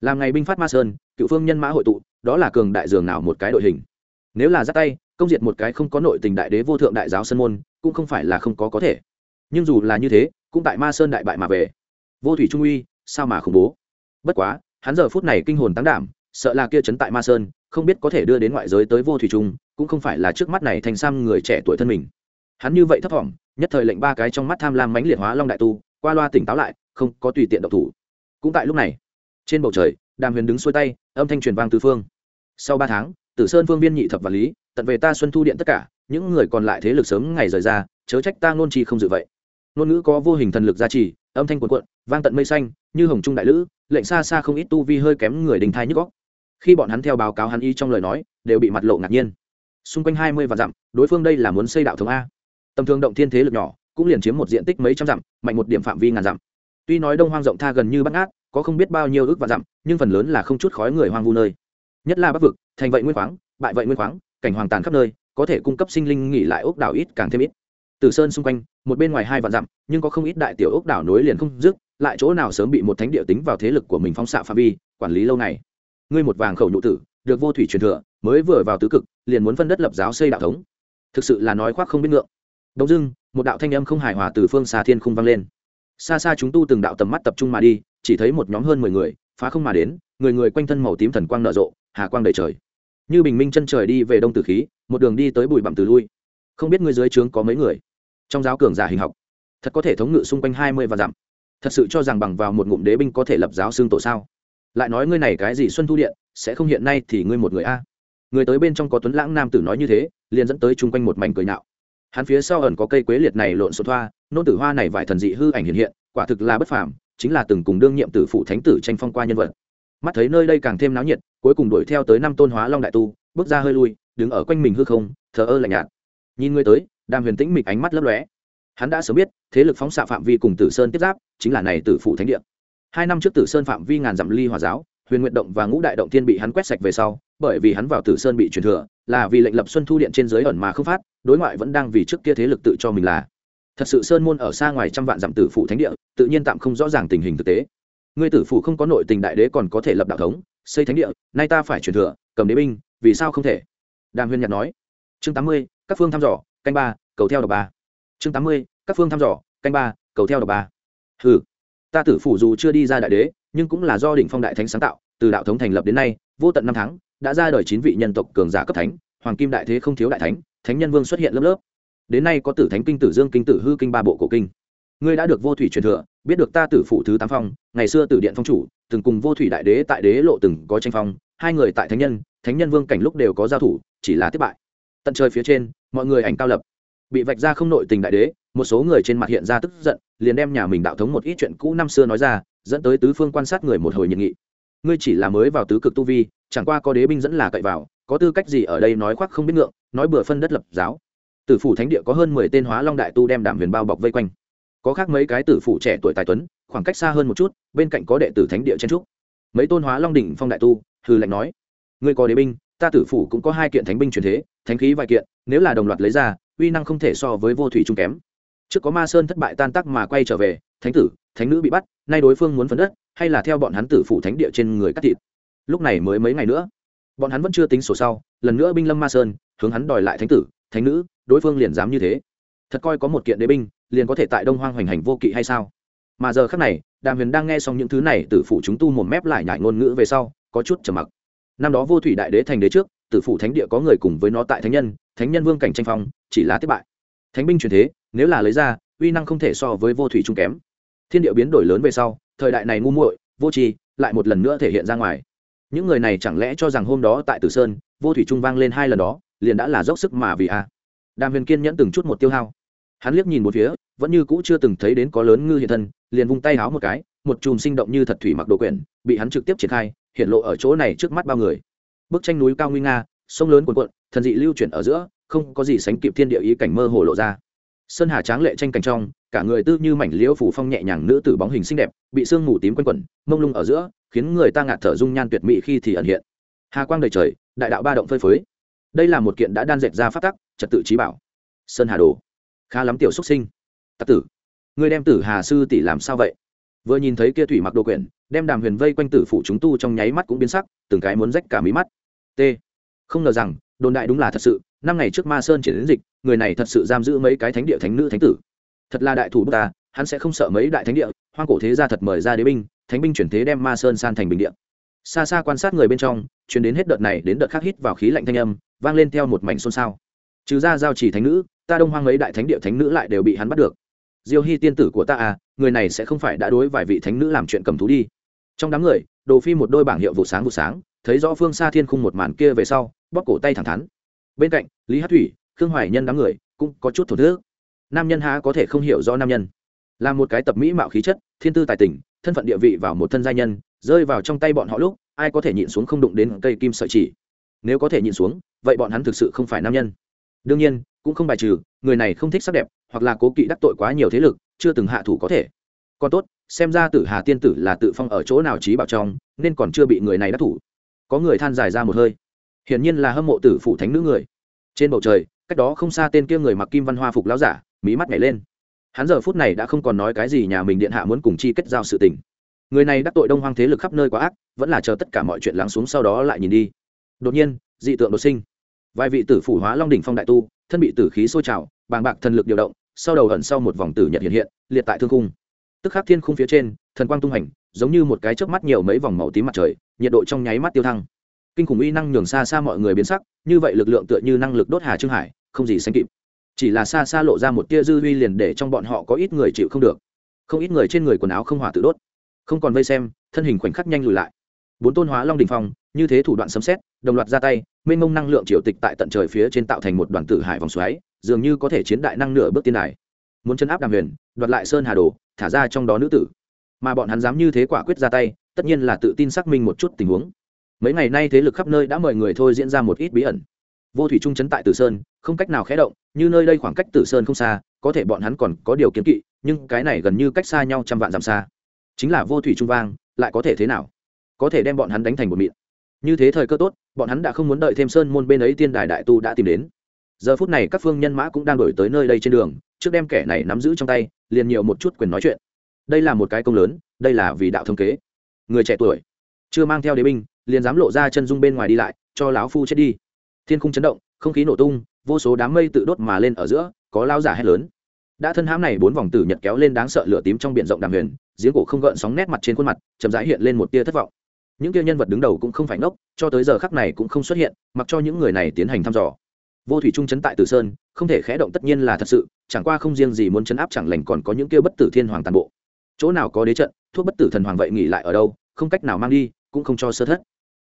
Làm ngày binh phát ma sơn, cựu phương nhân mã hội tụ, đó là cường đại dường nào một cái đội hình. Nếu là ra tay, công diệt một cái không có nội tình đại đế vô thượng đại giáo sơn môn, cũng không phải là không có có thể. Nhưng dù là như thế, cũng tại ma sơn đại bại mà về. Vô thủy trung uy, sao mà khủng bố? Bất quá, hắn giờ phút này kinh hồn tăng đảm, sợ là kia chấn tại ma sơn, không biết có thể đưa đến ngoại giới tới vô thủy trung, cũng không phải là trước mắt này thành sam người trẻ tuổi thân mình. Hắn như vậy thấp thỏm nhất thời lệnh ba cái trong mắt tham lam mãnh liệt hóa long đại tu, qua loa tỉnh táo lại, không có tùy tiện độc thủ. Cũng tại lúc này, trên bầu trời, đàm huyền đứng xuôi tay, âm thanh truyền vang tứ phương. Sau ba tháng, tử sơn phương viên nhị thập và lý, tận về ta xuân thu điện tất cả, những người còn lại thế lực sớm ngày rời ra, chớ trách ta ngôn trì không dự vậy. Ngôn ngữ có vô hình thần lực gia trì, âm thanh cuộn cuộn, vang tận mây xanh, như hồng trung đại lữ, lệnh xa xa không ít tu vi hơi kém người đình thai nhức góc khi bọn hắn theo báo cáo hắn y trong lời nói, đều bị mặt lộ ngạc nhiên. Xung quanh hai mươi và dặm, đối phương đây là muốn xây đạo thống a tầm thường động thiên thế lực nhỏ, cũng liền chiếm một diện tích mấy trăm dặm, mạnh một điểm phạm vi ngàn dặm. Tuy nói đông hoang rộng tha gần như bắt ngát, có không biết bao nhiêu ước và dặm, nhưng phần lớn là không chút khói người hoang vu nơi. Nhất là bắc vực, thành vậy nguyên khoáng, bại vậy nguyên khoáng, cảnh hoàng tàn khắp nơi, có thể cung cấp sinh linh nghỉ lại ốc đảo ít càng thêm ít. Từ sơn xung quanh, một bên ngoài hai vạn dặm, nhưng có không ít đại tiểu ốc đảo nối liền không dứt, lại chỗ nào sớm bị một thánh địa tính vào thế lực của mình phóng xạ phạm vi, quản lý lâu ngày. Ngươi một vàng khẩu nhụ tử, được vô thủy truyền thừa, mới vừa vào tứ cực, liền muốn phân đất lập giáo xây đạo thống. Thực sự là nói khoác không biết ngượng đông dưng, một đạo thanh âm không hài hòa từ phương xa thiên không vang lên. Xa xa chúng tu từng đạo tầm mắt tập trung mà đi, chỉ thấy một nhóm hơn mười người, phá không mà đến, người người quanh thân màu tím thần quang nở rộ, hà quang đầy trời. Như bình minh chân trời đi về đông tử khí, một đường đi tới bụi bặm từ lui. Không biết người dưới trướng có mấy người? Trong giáo cường giả hình học, thật có thể thống ngự xung quanh hai mươi và dặm. Thật sự cho rằng bằng vào một ngụm đế binh có thể lập giáo xương tổ sao? Lại nói ngươi này cái gì xuân thu điện, sẽ không hiện nay thì ngươi một người a. Người tới bên trong có tuấn lãng nam tử nói như thế, liền dẫn tới chung quanh một mảnh cười nhạo hắn phía sau ẩn có cây quế liệt này lộn xộn thoa nôn tử hoa này vải thần dị hư ảnh hiện hiện, quả thực là bất phàm, chính là từng cùng đương nhiệm tử phụ thánh tử tranh phong qua nhân vật. Mắt thấy nơi đây càng thêm náo nhiệt, cuối cùng đuổi theo tới năm tôn hóa long đại tu, bước ra hơi lui, đứng ở quanh mình hư không, thờ ơ lạnh nhạt. Nhìn người tới, đàm huyền tĩnh mịch ánh mắt lấp lóe. Hắn đã sớm biết, thế lực phóng xạ phạm vi cùng tử sơn tiếp giáp, chính là này tử phụ thánh địa. Hai năm trước tử sơn phạm vi ngàn dặm ly hòa giáo huyền nguyện động và ngũ đại động thiên bị hắn quét sạch về sau, bởi vì hắn vào tử sơn bị truyền thừa, là vì lệnh lập xuân thu điện trên giới ẩn mà không phát, đối ngoại vẫn đang vì trước kia thế lực tự cho mình là. Thật sự sơn môn ở xa ngoài trăm vạn dặm tử phụ thánh địa, tự nhiên tạm không rõ ràng tình hình thực tế. Ngươi tử phụ không có nội tình đại đế còn có thể lập đạo thống, xây thánh địa, nay ta phải truyền thừa, cầm đế binh, vì sao không thể? Đàm huyền nhạt nói. Chương tám mươi, các phương thăm dò, canh ba, cầu theo đọc ba. Chương tám mươi, các phương thăm dò, canh ba, cầu theo đọc ba. Ừ ta tử phủ dù chưa đi ra đại đế nhưng cũng là do đỉnh phong đại thánh sáng tạo, từ đạo thống thành lập đến nay, vô tận năm tháng, đã ra đời chín vị nhân tộc cường giả cấp thánh, hoàng kim đại thế không thiếu đại thánh thánh nhân vương xuất hiện lớp lớp. Đến nay có tử thánh kinh tử dương kinh tử hư kinh ba bộ cổ kinh. Ngươi đã được vô thủy truyền thừa, biết được ta tử phụ thứ tám phong, ngày xưa tử điện phong chủ, từng cùng vô thủy đại đế tại đế lộ từng có tranh phong, hai người tại thánh nhân thánh nhân vương cảnh lúc đều có giao thủ, chỉ là thất bại. Tận trời phía trên, mọi người ảnh cao lập. Bị vạch ra không nội tình đại đế, một số người trên mặt hiện ra tức giận liền đem nhà mình đạo thống một ít chuyện cũ năm xưa nói ra, dẫn tới tứ phương quan sát người một hồi nhiệt nghị. Ngươi chỉ là mới vào tứ cực tu vi, chẳng qua có đế binh dẫn là cậy vào, có tư cách gì ở đây nói khoác không biết ngượng, nói bừa phân đất lập giáo. Tử phủ thánh địa có hơn mười tên hóa long đại tu đem đảm huyền bao bọc vây quanh. Có khác mấy cái tử phủ trẻ tuổi tài tuấn, khoảng cách xa hơn một chút, bên cạnh có đệ tử thánh địa chen trúc. Mấy tôn hóa long đỉnh phong đại tu hư lệnh nói, ngươi có đế binh, ta tử phủ cũng có hai kiện thánh binh truyền thế, thánh khí vài kiện, nếu là đồng loạt lấy ra, uy năng không thể so với vô thủy trung kém trước có ma sơn thất bại tan tác mà quay trở về, thánh tử, thánh nữ bị bắt, nay đối phương muốn phấn đất, hay là theo bọn hắn tử phủ thánh địa trên người cắt thịt? Lúc này mới mấy ngày nữa, bọn hắn vẫn chưa tính sổ sau, lần nữa binh lâm ma sơn, hướng hắn đòi lại thánh tử, thánh nữ, đối phương liền dám như thế. Thật coi có một kiện đế binh, liền có thể tại đông hoang hoành hành vô kỵ hay sao? Mà giờ khác này, đàm huyền đang nghe xong những thứ này, tử phủ chúng tu một mép lại nhại ngôn ngữ về sau, có chút trầm mặc. Năm đó vô thủy đại đế thành đế trước, tử phủ thánh địa có người cùng với nó tại thánh nhân thánh nhân vương cảnh tranh phong, chỉ là thất bại. Thánh binh truyền thế nếu là lấy ra, uy năng không thể so với vô thủy trung kém. Thiên địa biến đổi lớn về sau, thời đại này ngu muội, vô tri, lại một lần nữa thể hiện ra ngoài. Những người này chẳng lẽ cho rằng hôm đó tại tử sơn, vô thủy trung vang lên hai lần đó, liền đã là dốc sức mà vì a? À. đàm huyền kiên nhẫn từng chút một tiêu hao. Hắn liếc nhìn một phía, vẫn như cũ chưa từng thấy đến có lớn ngư hiện thân, liền vung tay háo một cái, một chùm sinh động như thật thủy mặc đồ quyển, bị hắn trực tiếp triển khai, hiện lộ ở chỗ này trước mắt bao người. Bức tranh núi cao nguy nga, sông lớn cuồn cuộn, thần dị lưu chuyển ở giữa, không có gì sánh kịp thiên địa ý cảnh mơ hồ lộ ra sơn hà tráng lệ tranh cảnh trong, cả người tư như mảnh liễu phủ phong nhẹ nhàng nữ tử bóng hình xinh đẹp, bị sương mù tím quanh quẩn, mông lung ở giữa, khiến người ta ngạt thở dung nhan tuyệt mỹ khi thì ẩn hiện. Hà quang đầy trời, đại đạo ba động phơi phới. Đây là một kiện đã đan dệt ra phát tắc, trật tự trí bảo. Sơn hà đồ, khá lắm tiểu xuất sinh. Tắc tử, người đem tử hà sư tỷ làm sao vậy? Vừa nhìn thấy kia thủy mặc đồ quyển, đem đàm huyền vây quanh tử phủ chúng tu trong nháy mắt cũng biến sắc, từng cái muốn rách cả mí mắt. T, không ngờ rằng, đồn đại đúng là thật sự, năm ngày trước ma sơn triển đến dịch người này thật sự giam giữ mấy cái thánh địa thánh nữ thánh tử. Thật là đại thủ bức ta, hắn sẽ không sợ mấy đại thánh địa, hoang cổ thế gia thật mời ra đế binh, thánh binh chuyển thế đem ma sơn san thành bình địa. Xa xa quan sát người bên trong chuyển đến hết đợt này đến đợt khác hít vào khí lạnh thanh âm, vang lên theo một mảnh xôn xao. Trừ ra giao chỉ thánh nữ, ta đông hoang mấy đại thánh địa thánh nữ lại đều bị hắn bắt được. Diêu hy tiên tử của ta à người này sẽ không phải đã đối vài vị thánh nữ làm chuyện cầm thú đi. Trong đám người, đồ phi một đôi bảng hiệu vụ sáng vụ sáng, thấy rõ phương xa thiên khung một màn kia về sau, bóp cổ tay thẳng thắn. Bên cạnh, lý hát thủy khương hoài nhân đám người cũng có chút thổ thức. Nam nhân há có thể không hiểu rõ nam nhân. Là một cái tập mỹ mạo khí chất, thiên tư tài tình, thân phận địa vị vào một thân gia nhân, rơi vào trong tay bọn họ lúc, ai có thể nhịn xuống không đụng đến cây kim sợi chỉ? Nếu có thể nhịn xuống, vậy bọn hắn thực sự không phải nam nhân. Đương nhiên, cũng không bài trừ, người này không thích sắc đẹp, hoặc là cố kỵ đắc tội quá nhiều thế lực, chưa từng hạ thủ có thể. Còn tốt, xem ra tử hà tiên tử là tự phong ở chỗ nào trí bảo trong, nên còn chưa bị người này đắc thủ. Có người than dài ra một hơi. Hiển nhiên là hâm mộ tử phụ thánh nữ người. Trên bầu trời cách đó không xa tên kia người mặc kim văn hoa phục láo giả, mí mắt nhảy lên. Hắn giờ phút này đã không còn nói cái gì nhà mình điện hạ muốn cùng chi kết giao sự tình. Người này đắc tội đông hoang thế lực khắp nơi quá ác, vẫn là chờ tất cả mọi chuyện lắng xuống sau đó lại nhìn đi. Đột nhiên, dị tượng đột sinh. Vài vị tử phủ hóa long đỉnh phong đại tu, thân bị tử khí sôi trào, bàng bạc thần lực điều động, sau đầu ẩn sau một vòng tử nhật hiện hiện, liệt tại thương khung. Tức khắc thiên khung phía trên, thần quang tung hành, giống như một cái chớp mắt nhiều mấy vòng màu tím mặt trời, nhiệt độ trong nháy mắt tiêu thăng. Kinh khủng uy năng nhường xa xa mọi người biến sắc, như vậy lực lượng tựa như năng lực đốt hà trương hải không gì sánh kịp. Chỉ là xa xa lộ ra một tia dư huy liền để trong bọn họ có ít người chịu không được. Không ít người trên người quần áo không hỏa tự đốt. Không còn vây xem, thân hình khoảnh khắc nhanh lùi lại. Bốn tôn hóa long đình phong, như thế thủ đoạn sấm xét đồng loạt ra tay, mênh mông năng lượng triều tịch tại tận trời phía trên tạo thành một đoàn tử hải vòng xoáy, dường như có thể chiến đại năng nửa bước tiên đài. Muốn chân áp đàm huyền, đoạt lại sơn hà đồ, thả ra trong đó nữ tử. Mà bọn hắn dám như thế quả quyết ra tay, tất nhiên là tự tin xác minh một chút tình huống. Mấy ngày nay thế lực khắp nơi đã mời người thôi diễn ra một ít bí ẩn. Vô thủy trung chấn tại tử sơn không cách nào khé động, như nơi đây khoảng cách tử sơn không xa, có thể bọn hắn còn có điều kiến kỵ, nhưng cái này gần như cách xa nhau trăm vạn dặm xa. Chính là vô thủy trung vang, lại có thể thế nào? Có thể đem bọn hắn đánh thành một mịn. Như thế thời cơ tốt, bọn hắn đã không muốn đợi thêm sơn môn bên ấy tiên đài đại tu đã tìm đến. Giờ phút này các phương nhân mã cũng đang đổi tới nơi đây trên đường, trước đem kẻ này nắm giữ trong tay, liền nhiều một chút quyền nói chuyện. Đây là một cái công lớn, đây là vì đạo thông kế. Người trẻ tuổi, chưa mang theo đế binh, liền dám lộ ra chân dung bên ngoài đi lại, cho lão phu chết đi. Thiên khung chấn động không khí nổ tung, vô số đám mây tự đốt mà lên ở giữa, có lao giả hét lớn. Đã thân hãm này bốn vòng tử nhật kéo lên đáng sợ lửa tím trong biển rộng đàm huyền, giếng cổ không gợn sóng nét mặt trên khuôn mặt, chậm rãi hiện lên một tia thất vọng. Những tia nhân vật đứng đầu cũng không phải ngốc, cho tới giờ khắc này cũng không xuất hiện, mặc cho những người này tiến hành thăm dò. Vô thủy trung chấn tại tử sơn, không thể khẽ động tất nhiên là thật sự, chẳng qua không riêng gì muốn chấn áp chẳng lành còn có những kia bất tử thiên hoàng toàn bộ. Chỗ nào có đế trận, thuốc bất tử thần hoàng vậy nghỉ lại ở đâu, không cách nào mang đi, cũng không cho sơ thất.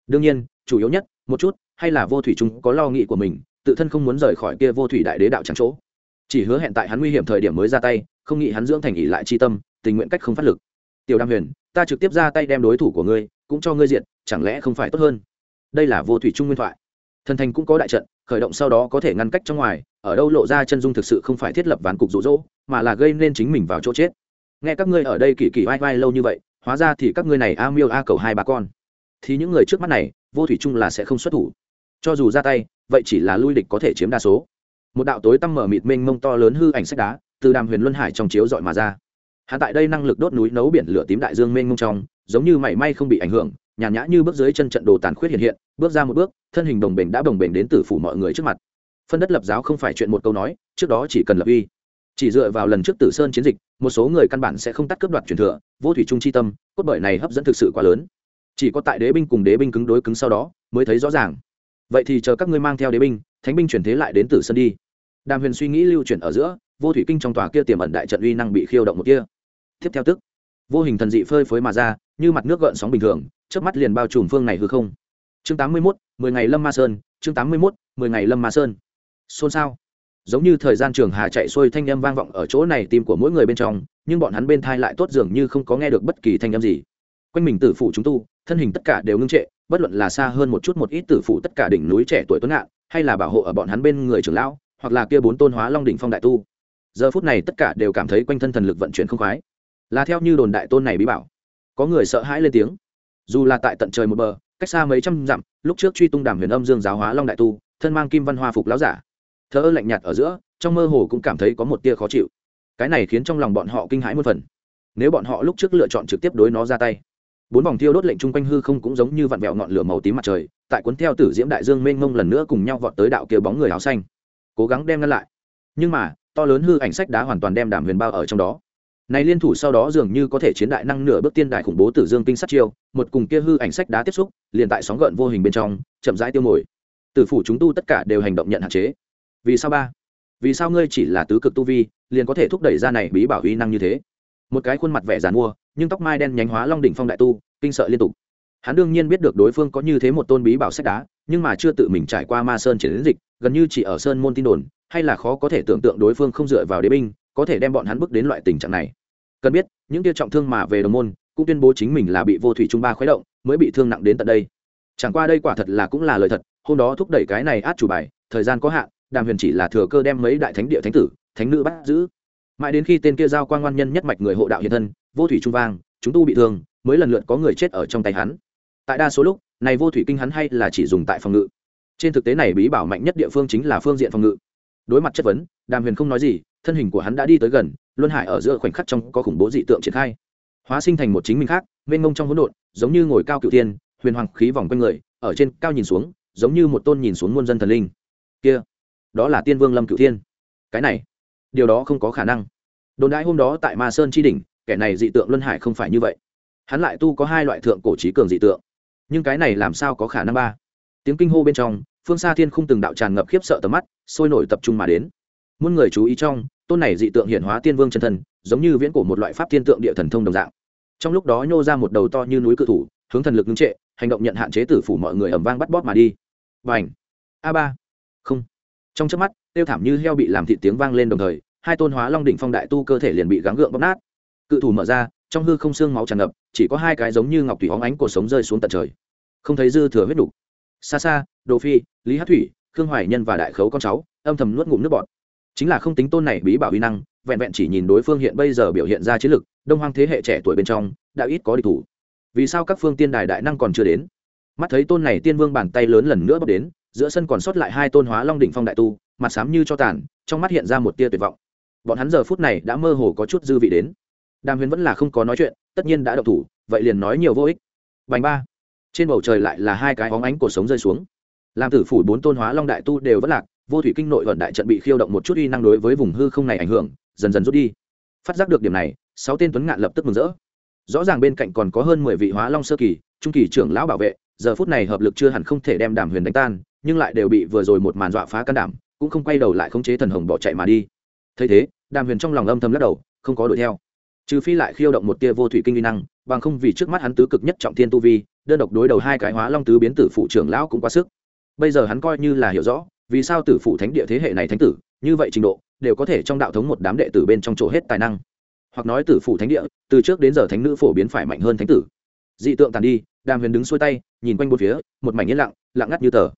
Đương nhiên, chủ yếu nhất một chút, hay là vô thủy trung có lo nghĩ của mình, tự thân không muốn rời khỏi kia vô thủy đại đế đạo trắng chỗ. Chỉ hứa hẹn tại hắn nguy hiểm thời điểm mới ra tay, không nghĩ hắn dưỡng thành ỷ lại chi tâm, tình nguyện cách không phát lực. Tiểu đam huyền, ta trực tiếp ra tay đem đối thủ của ngươi, cũng cho ngươi diện chẳng lẽ không phải tốt hơn? Đây là vô thủy trung nguyên thoại. Thần thành cũng có đại trận, khởi động sau đó có thể ngăn cách trong ngoài, ở đâu lộ ra chân dung thực sự không phải thiết lập ván cục rụ rỗ mà là gây nên chính mình vào chỗ chết. Nghe các ngươi ở đây kỳ kỳ vai vai lâu như vậy, hóa ra thì các ngươi này a miêu a cầu hai bà con. Thì những người trước mắt này vô thủy chung là sẽ không xuất thủ. Cho dù ra tay, vậy chỉ là lui địch có thể chiếm đa số. Một đạo tối tăm mở mịt mênh mông to lớn hư ảnh sách đá, từ đàm huyền luân hải trong chiếu dọi mà ra. Hạ tại đây năng lực đốt núi nấu biển lửa tím đại dương mênh mông trong, giống như mảy may không bị ảnh hưởng, nhàn nhã như bước dưới chân trận đồ tàn khuyết hiện hiện, bước ra một bước, thân hình đồng bình đã đồng bình đến tử phủ mọi người trước mặt. Phân đất lập giáo không phải chuyện một câu nói, trước đó chỉ cần lập uy. Chỉ dựa vào lần trước tử sơn chiến dịch, một số người căn bản sẽ không tắt cướp đoạt truyền thừa, vô thủy trung chi tâm, cốt bởi này hấp dẫn thực sự quá lớn chỉ có tại đế binh cùng đế binh cứng đối cứng sau đó mới thấy rõ ràng. Vậy thì chờ các ngươi mang theo đế binh, thánh binh chuyển thế lại đến tử sơn đi. Đàm huyền suy nghĩ lưu chuyển ở giữa, vô thủy kinh trong tòa kia tiềm ẩn đại trận uy năng bị khiêu động một kia. Tiếp theo tức, vô hình thần dị phơi phới mà ra, như mặt nước gợn sóng bình thường trước mắt liền bao trùm phương này hư không. Chương tám mươi mốt, mười ngày lâm ma sơn, chương tám mươi mốt, mười ngày lâm ma sơn. Xôn xao. Giống như thời gian trường hà chạy xuôi thanh âm vang vọng ở chỗ này tim của mỗi người bên trong, nhưng bọn hắn bên thai lại tốt dường như không có nghe được bất kỳ thanh âm gì. Quanh mình tử phụ chúng tu thân hình tất cả đều ngưng trệ, bất luận là xa hơn một chút một ít tử phụ tất cả đỉnh núi trẻ tuổi tuấn ngạn, hay là bảo hộ ở bọn hắn bên người trưởng lão, hoặc là kia bốn tôn hóa long đỉnh phong đại tu. Giờ phút này tất cả đều cảm thấy quanh thân thần lực vận chuyển không khoái. Là theo như đồn đại tôn này bí bảo, có người sợ hãi lên tiếng. Dù là tại tận trời một bờ, cách xa mấy trăm dặm, lúc trước truy tung đàm huyền âm dương giáo hóa long đại tu, thân mang kim văn hoa phục láo giả. Thơ lạnh nhạt ở giữa, trong mơ hồ cũng cảm thấy có một tia khó chịu. Cái này khiến trong lòng bọn họ kinh hãi một phần. Nếu bọn họ lúc trước lựa chọn trực tiếp đối nó ra tay bốn vòng thiêu đốt lệnh chung quanh hư không cũng giống như vặn vẹo ngọn lửa màu tím mặt trời, tại cuốn theo tử diễm đại dương mênh mông lần nữa cùng nhau vọt tới đạo kia bóng người áo xanh. Cố gắng đem ngăn lại. Nhưng mà, to lớn hư ảnh sách đá hoàn toàn đem đàm huyền bao ở trong đó. Này liên thủ sau đó dường như có thể chiến đại năng nửa bước tiên đại khủng bố tử dương kinh sát chiêu, một cùng kia hư ảnh sách đá tiếp xúc, liền tại sóng gợn vô hình bên trong, chậm rãi tiêu mồi. Tử phủ chúng tu tất cả đều hành động nhận hạn chế. Vì sao ba? Vì sao ngươi chỉ là tứ cực tu vi, liền có thể thúc đẩy ra này bí bảo uy năng như thế? Một cái khuôn mặt vẻ giàn mua nhưng tóc mai đen nhánh hóa long đỉnh phong đại tu, kinh sợ liên tục. Hắn đương nhiên biết được đối phương có như thế một tôn bí bảo sách đá, nhưng mà chưa tự mình trải qua ma sơn triển lĩnh dịch, gần như chỉ ở sơn môn tin đồn, hay là khó có thể tưởng tượng đối phương không dựa vào đế binh, có thể đem bọn hắn bước đến loại tình trạng này. Cần biết, những tiêu trọng thương mà về đồng môn, cũng tuyên bố chính mình là bị vô thủy trung ba khuấy động, mới bị thương nặng đến tận đây. Chẳng qua đây quả thật là cũng là lời thật, hôm đó thúc đẩy cái này át chủ bài, thời gian có hạn, đàm huyền chỉ là thừa cơ đem mấy đại thánh địa thánh tử, thánh nữ bắt giữ. Mãi đến khi tên kia giao quan ngoan nhân nhất mạch người hộ đạo hiện thân vô thủy trung vang, chúng tu bị thương, mới lần lượt có người chết ở trong tay hắn. Tại đa số lúc, này vô thủy kinh hắn hay là chỉ dùng tại phòng ngự. Trên thực tế này bí bảo mạnh nhất địa phương chính là phương diện phòng ngự. Đối mặt chất vấn, đàm huyền không nói gì, thân hình của hắn đã đi tới gần, luân hải ở giữa khoảnh khắc trong có khủng bố dị tượng triển khai. Hóa sinh thành một chính mình khác, mênh mông trong hỗn độn, giống như ngồi cao cựu tiên huyền hoàng khí vòng quanh người, ở trên cao nhìn xuống, giống như một tôn nhìn xuống muôn dân thần linh. Kia, đó là tiên vương lâm cựu thiên. Cái này, điều đó không có khả năng. Đồn đại hôm đó tại ma sơn tri đỉnh kẻ này dị tượng luân hải không phải như vậy. Hắn lại tu có hai loại thượng cổ trí cường dị tượng. Nhưng cái này làm sao có khả năng ba? Tiếng kinh hô bên trong phương xa thiên không từng đạo tràn ngập khiếp sợ tầm mắt sôi nổi tập trung mà đến. Muôn người chú ý trong tôn này dị tượng hiển hóa tiên vương chân thần, giống như viễn cổ một loại pháp thiên tượng địa thần thông đồng dạng. Trong lúc đó nhô ra một đầu to như núi cự thủ hướng thần lực ngưng trệ hành động nhận hạn chế tử phủ mọi người ẩm vang bắt bóp mà đi. Và ảnh a ba! Không! Trong trước mắt tiêu thảm như heo bị làm thị tiếng vang lên đồng thời hai tôn hóa long đỉnh phong đại tu cơ thể liền bị gắng gượng bóp nát cự thủ mở ra, trong hư không xương máu tràn ngập, chỉ có hai cái giống như ngọc thủy hóng ánh cuộc sống rơi xuống tận trời. Không thấy dư thừa huyết đủ. xa xa, đồ phi, lý hát thủy, khương hoài nhân và đại khấu con cháu, âm thầm nuốt ngụm nước bọt. Chính là không tính tôn này bí bảo uy năng, vẹn vẹn chỉ nhìn đối phương hiện bây giờ biểu hiện ra chiến lực, đông hoang thế hệ trẻ tuổi bên trong, đã ít có địch thủ. Vì sao các phương tiên đài đại năng còn chưa đến? Mắt thấy tôn này tiên vương bàn tay lớn lần nữa bước đến, giữa sân còn sót lại hai tôn hóa long đỉnh phong đại tu, mặt sám như cho tàn, trong mắt hiện ra một tia tuyệt vọng. Bọn hắn giờ phút này đã mơ hồ có chút dư vị đến đàm huyền vẫn là không có nói chuyện, tất nhiên đã độc thủ, vậy liền nói nhiều vô ích. Bành ba. Trên bầu trời lại là hai cái óng ánh cuộc sống rơi xuống. Làm tử phủ bốn tôn hóa long đại tu đều vẫn lạc, vô thủy kinh nội vận đại trận bị khiêu động một chút uy năng đối với vùng hư không này ảnh hưởng, dần dần rút đi. Phát giác được điểm này, sáu tên tuấn ngạn lập tức mừng rỡ. Rõ ràng bên cạnh còn có hơn mười vị hóa long sơ kỳ, trung kỳ trưởng lão bảo vệ, giờ phút này hợp lực chưa hẳn không thể đem đàm huyền đánh tan, nhưng lại đều bị vừa rồi một màn dọa phá can đảm, cũng không quay đầu lại khống chế thần hồng bỏ chạy mà đi. Thấy thế, đàm huyền trong lòng âm thầm lắc đầu, không có đuổi theo trừ phi lại khiêu động một tia vô thủy kinh uy năng, bằng không vì trước mắt hắn tứ cực nhất trọng thiên tu vi, đơn độc đối đầu hai cái hóa long tứ biến tử phụ trưởng lão cũng quá sức. Bây giờ hắn coi như là hiểu rõ, vì sao tử phụ thánh địa thế hệ này thánh tử, như vậy trình độ, đều có thể trong đạo thống một đám đệ tử bên trong chỗ hết tài năng. Hoặc nói tử phụ thánh địa, từ trước đến giờ thánh nữ phổ biến phải mạnh hơn thánh tử. Dị tượng tàn đi, đàm huyền đứng xuôi tay, nhìn quanh bốn phía, một mảnh yên lặng lặng ngắt như tờ.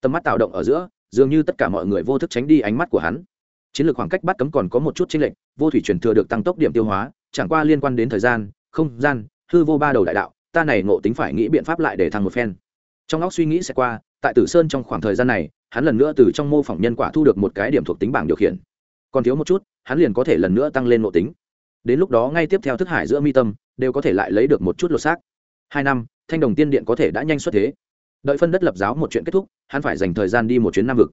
Tầm mắt tạo động ở giữa, dường như tất cả mọi người vô thức tránh đi ánh mắt của hắn. Chiến lược khoảng cách bắt cấm còn có một chút chênh lệch, vô thủy truyền thừa được tăng tốc điểm tiêu hóa chẳng qua liên quan đến thời gian, không gian, hư vô ba đầu đại đạo, ta này ngộ tính phải nghĩ biện pháp lại để thăng một phen. Trong óc suy nghĩ sẽ qua, tại tử sơn trong khoảng thời gian này, hắn lần nữa từ trong mô phỏng nhân quả thu được một cái điểm thuộc tính bảng điều khiển. Còn thiếu một chút, hắn liền có thể lần nữa tăng lên ngộ tính. Đến lúc đó ngay tiếp theo thức hải giữa mi tâm, đều có thể lại lấy được một chút lột xác. Hai năm, thanh đồng tiên điện có thể đã nhanh xuất thế. Đợi phân đất lập giáo một chuyện kết thúc, hắn phải dành thời gian đi một chuyến nam vực.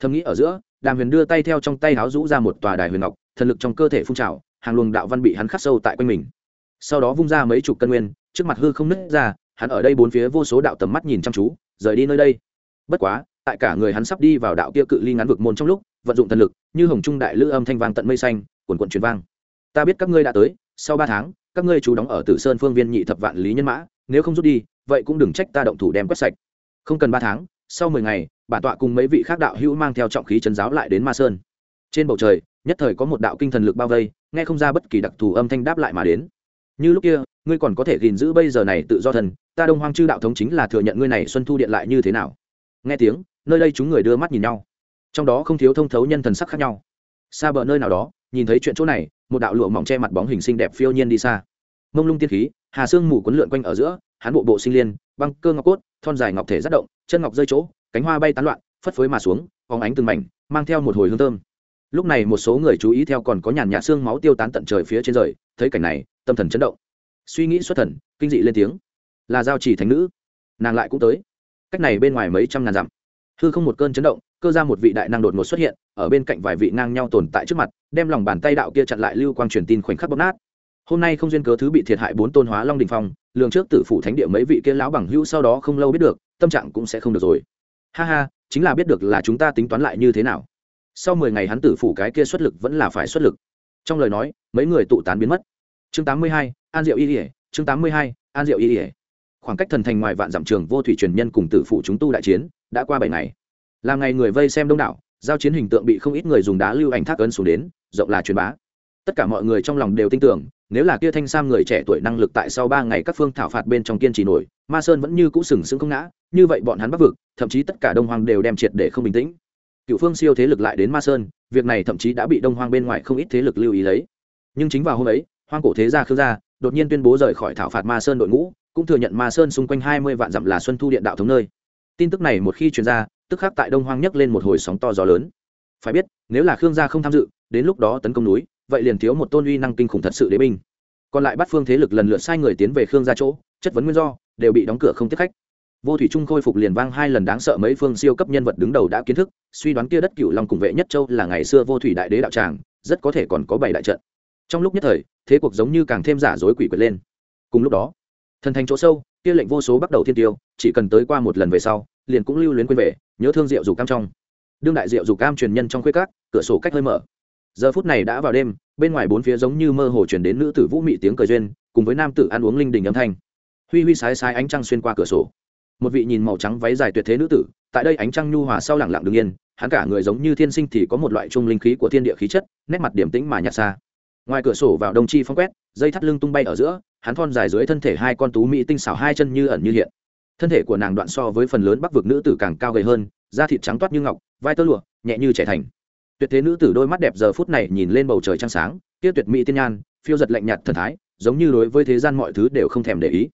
Thầm nghĩ ở giữa, đàm huyền đưa tay theo trong tay háo rũ ra một tòa đài huyền ngọc, thần lực trong cơ thể phun trào hàng luồng đạo văn bị hắn khắc sâu tại quanh mình. Sau đó vung ra mấy chục cân nguyên, trước mặt hư không nứt ra, hắn ở đây bốn phía vô số đạo tầm mắt nhìn chăm chú, rời đi nơi đây. Bất quá, tại cả người hắn sắp đi vào đạo kia cự ly ngắn vực môn trong lúc, vận dụng thần lực, như hồng trung đại lữ âm thanh vang tận mây xanh quần quận truyền vang. Ta biết các ngươi đã tới, sau ba tháng, các ngươi chú đóng ở tử sơn phương viên nhị thập vạn lý nhân mã, nếu không rút đi, vậy cũng đừng trách ta động thủ đem quét sạch. Không cần ba tháng, sau mười ngày, bản tọa cùng mấy vị khác đạo hữu mang theo trọng khí trấn giáo lại đến ma sơn. Trên bầu trời, nhất thời có một đạo kinh thần lực bao vây nghe không ra bất kỳ đặc thù âm thanh đáp lại mà đến. Như lúc kia, ngươi còn có thể gìn giữ bây giờ này tự do thần, ta đông hoang chư đạo thống chính là thừa nhận ngươi này xuân thu điện lại như thế nào. Nghe tiếng, nơi đây chúng người đưa mắt nhìn nhau. Trong đó không thiếu thông thấu nhân thần sắc khác nhau. Xa bờ nơi nào đó, nhìn thấy chuyện chỗ này, một đạo lụa mỏng che mặt bóng hình xinh đẹp phiêu nhiên đi xa. Mông lung tiên khí, hà sương mù quấn lượn quanh ở giữa, hắn bộ bộ sinh liên, băng cơ ngọc cốt, thon dài ngọc thể rất động, chân ngọc rơi chỗ, cánh hoa bay tán loạn, phất phới mà xuống, phóng ánh từng mảnh, mang theo một hồi hương thơm lúc này một số người chú ý theo còn có nhàn nhạt xương máu tiêu tán tận trời phía trên rời, thấy cảnh này, tâm thần chấn động. Suy nghĩ xuất thần, kinh dị lên tiếng. Là giao chỉ thánh nữ. Nàng lại cũng tới. Cách này bên ngoài mấy trăm ngàn dặm. Hư không một cơn chấn động, cơ ra một vị đại năng đột ngột xuất hiện, ở bên cạnh vài vị ngang nhau tồn tại trước mặt, đem lòng bàn tay đạo kia chặn lại lưu quang truyền tin khoảnh khắc bóp nát. Hôm nay không duyên cớ thứ bị thiệt hại bốn tôn hóa long đình phong, lường trước tử phủ thánh địa mấy vị kia lão bằng hữu sau đó không lâu biết được, tâm trạng cũng sẽ không được rồi. Ha ha, chính là biết được là chúng ta tính toán lại như thế nào sau mười ngày hắn tử phủ cái kia xuất lực vẫn là phải xuất lực. Trong lời nói, mấy người tụ tán biến mất. Chương tám mươi hai, an diệu y ỉa chương tám mươi hai, an diệu y ỉa khoảng cách thần thành ngoài vạn dặm trường vô thủy truyền nhân cùng tử phủ chúng tu đại chiến, đã qua bảy ngày. Làm ngày người vây xem đông đảo, giao chiến hình tượng bị không ít người dùng đá lưu ảnh thác ấn xuống đến, rộng là truyền bá. Tất cả mọi người trong lòng đều tin tưởng, nếu là kia thanh sam người trẻ tuổi năng lực tại sau ba ngày các phương thảo phạt bên trong kiên trì nổi, ma sơn vẫn như cũ sừng sững không ngã, như vậy bọn hắn bắc vực, thậm chí tất cả đông hoàng đều đem triệt để không bình tĩnh cựu phương siêu thế lực lại đến ma sơn, việc này thậm chí đã bị đông hoang bên ngoài không ít thế lực lưu ý lấy. Nhưng chính vào hôm ấy, hoang cổ thế gia khương gia đột nhiên tuyên bố rời khỏi thảo phạt ma sơn đội ngũ, cũng thừa nhận ma sơn xung quanh hai mươi vạn dặm là xuân thu điện đạo thống nơi. Tin tức này một khi truyền ra, tức khắc tại đông hoang nhấc lên một hồi sóng to gió lớn. Phải biết, nếu là khương gia không tham dự, đến lúc đó tấn công núi, vậy liền thiếu một tôn uy năng kinh khủng thật sự đế binh. Còn lại bắt phương thế lực lần lượt sai người tiến về khương gia chỗ, chất vấn nguyên do, đều bị đóng cửa không tiếp khách vô thủy trung khôi phục liền vang hai lần đáng sợ mấy phương siêu cấp nhân vật đứng đầu đã kiến thức, suy đoán kia đất cựu long cùng vệ nhất châu là ngày xưa vô thủy đại đế đạo tràng, rất có thể còn có bảy đại trận. Trong lúc nhất thời, thế cuộc giống như càng thêm giả dối quỷ quyệt lên. Cùng lúc đó, thần thành chỗ sâu, kia lệnh vô số bắt đầu thiên tiêu, chỉ cần tới qua một lần về sau, liền cũng lưu luyến quên về, nhớ thương rượu dù cam trong. Đương đại rượu dù cam truyền nhân trong khuê cát cửa sổ cách hơi mở. Giờ phút này đã vào đêm, bên ngoài bốn phía giống như mơ hồ chuyển đến nữ tử vũ mị tiếng cười duyên, cùng với nam tử ăn uống linh đình âm thanh. Huy huy sái sái ánh trăng xuyên qua cửa sổ một vị nhìn màu trắng váy dài tuyệt thế nữ tử, tại đây ánh trăng nhu hòa sau lẳng lặng đứng yên, hắn cả người giống như thiên sinh thì có một loại trung linh khí của thiên địa khí chất, nét mặt điểm tĩnh mà nhạt xa. Ngoài cửa sổ vào đông chi phong quét, dây thắt lưng tung bay ở giữa, hắn thon dài dưới thân thể hai con tú mỹ tinh xảo hai chân như ẩn như hiện. Thân thể của nàng đoạn so với phần lớn bắc vực nữ tử càng cao gầy hơn, da thịt trắng toát như ngọc, vai tơ lụa, nhẹ như trẻ thành. Tuyệt thế nữ tử đôi mắt đẹp giờ phút này nhìn lên bầu trời trăng sáng, kia tuyệt mỹ tiên nhan, phiêu giật lạnh nhạt thần thái, giống như đối với thế gian mọi thứ đều không thèm để ý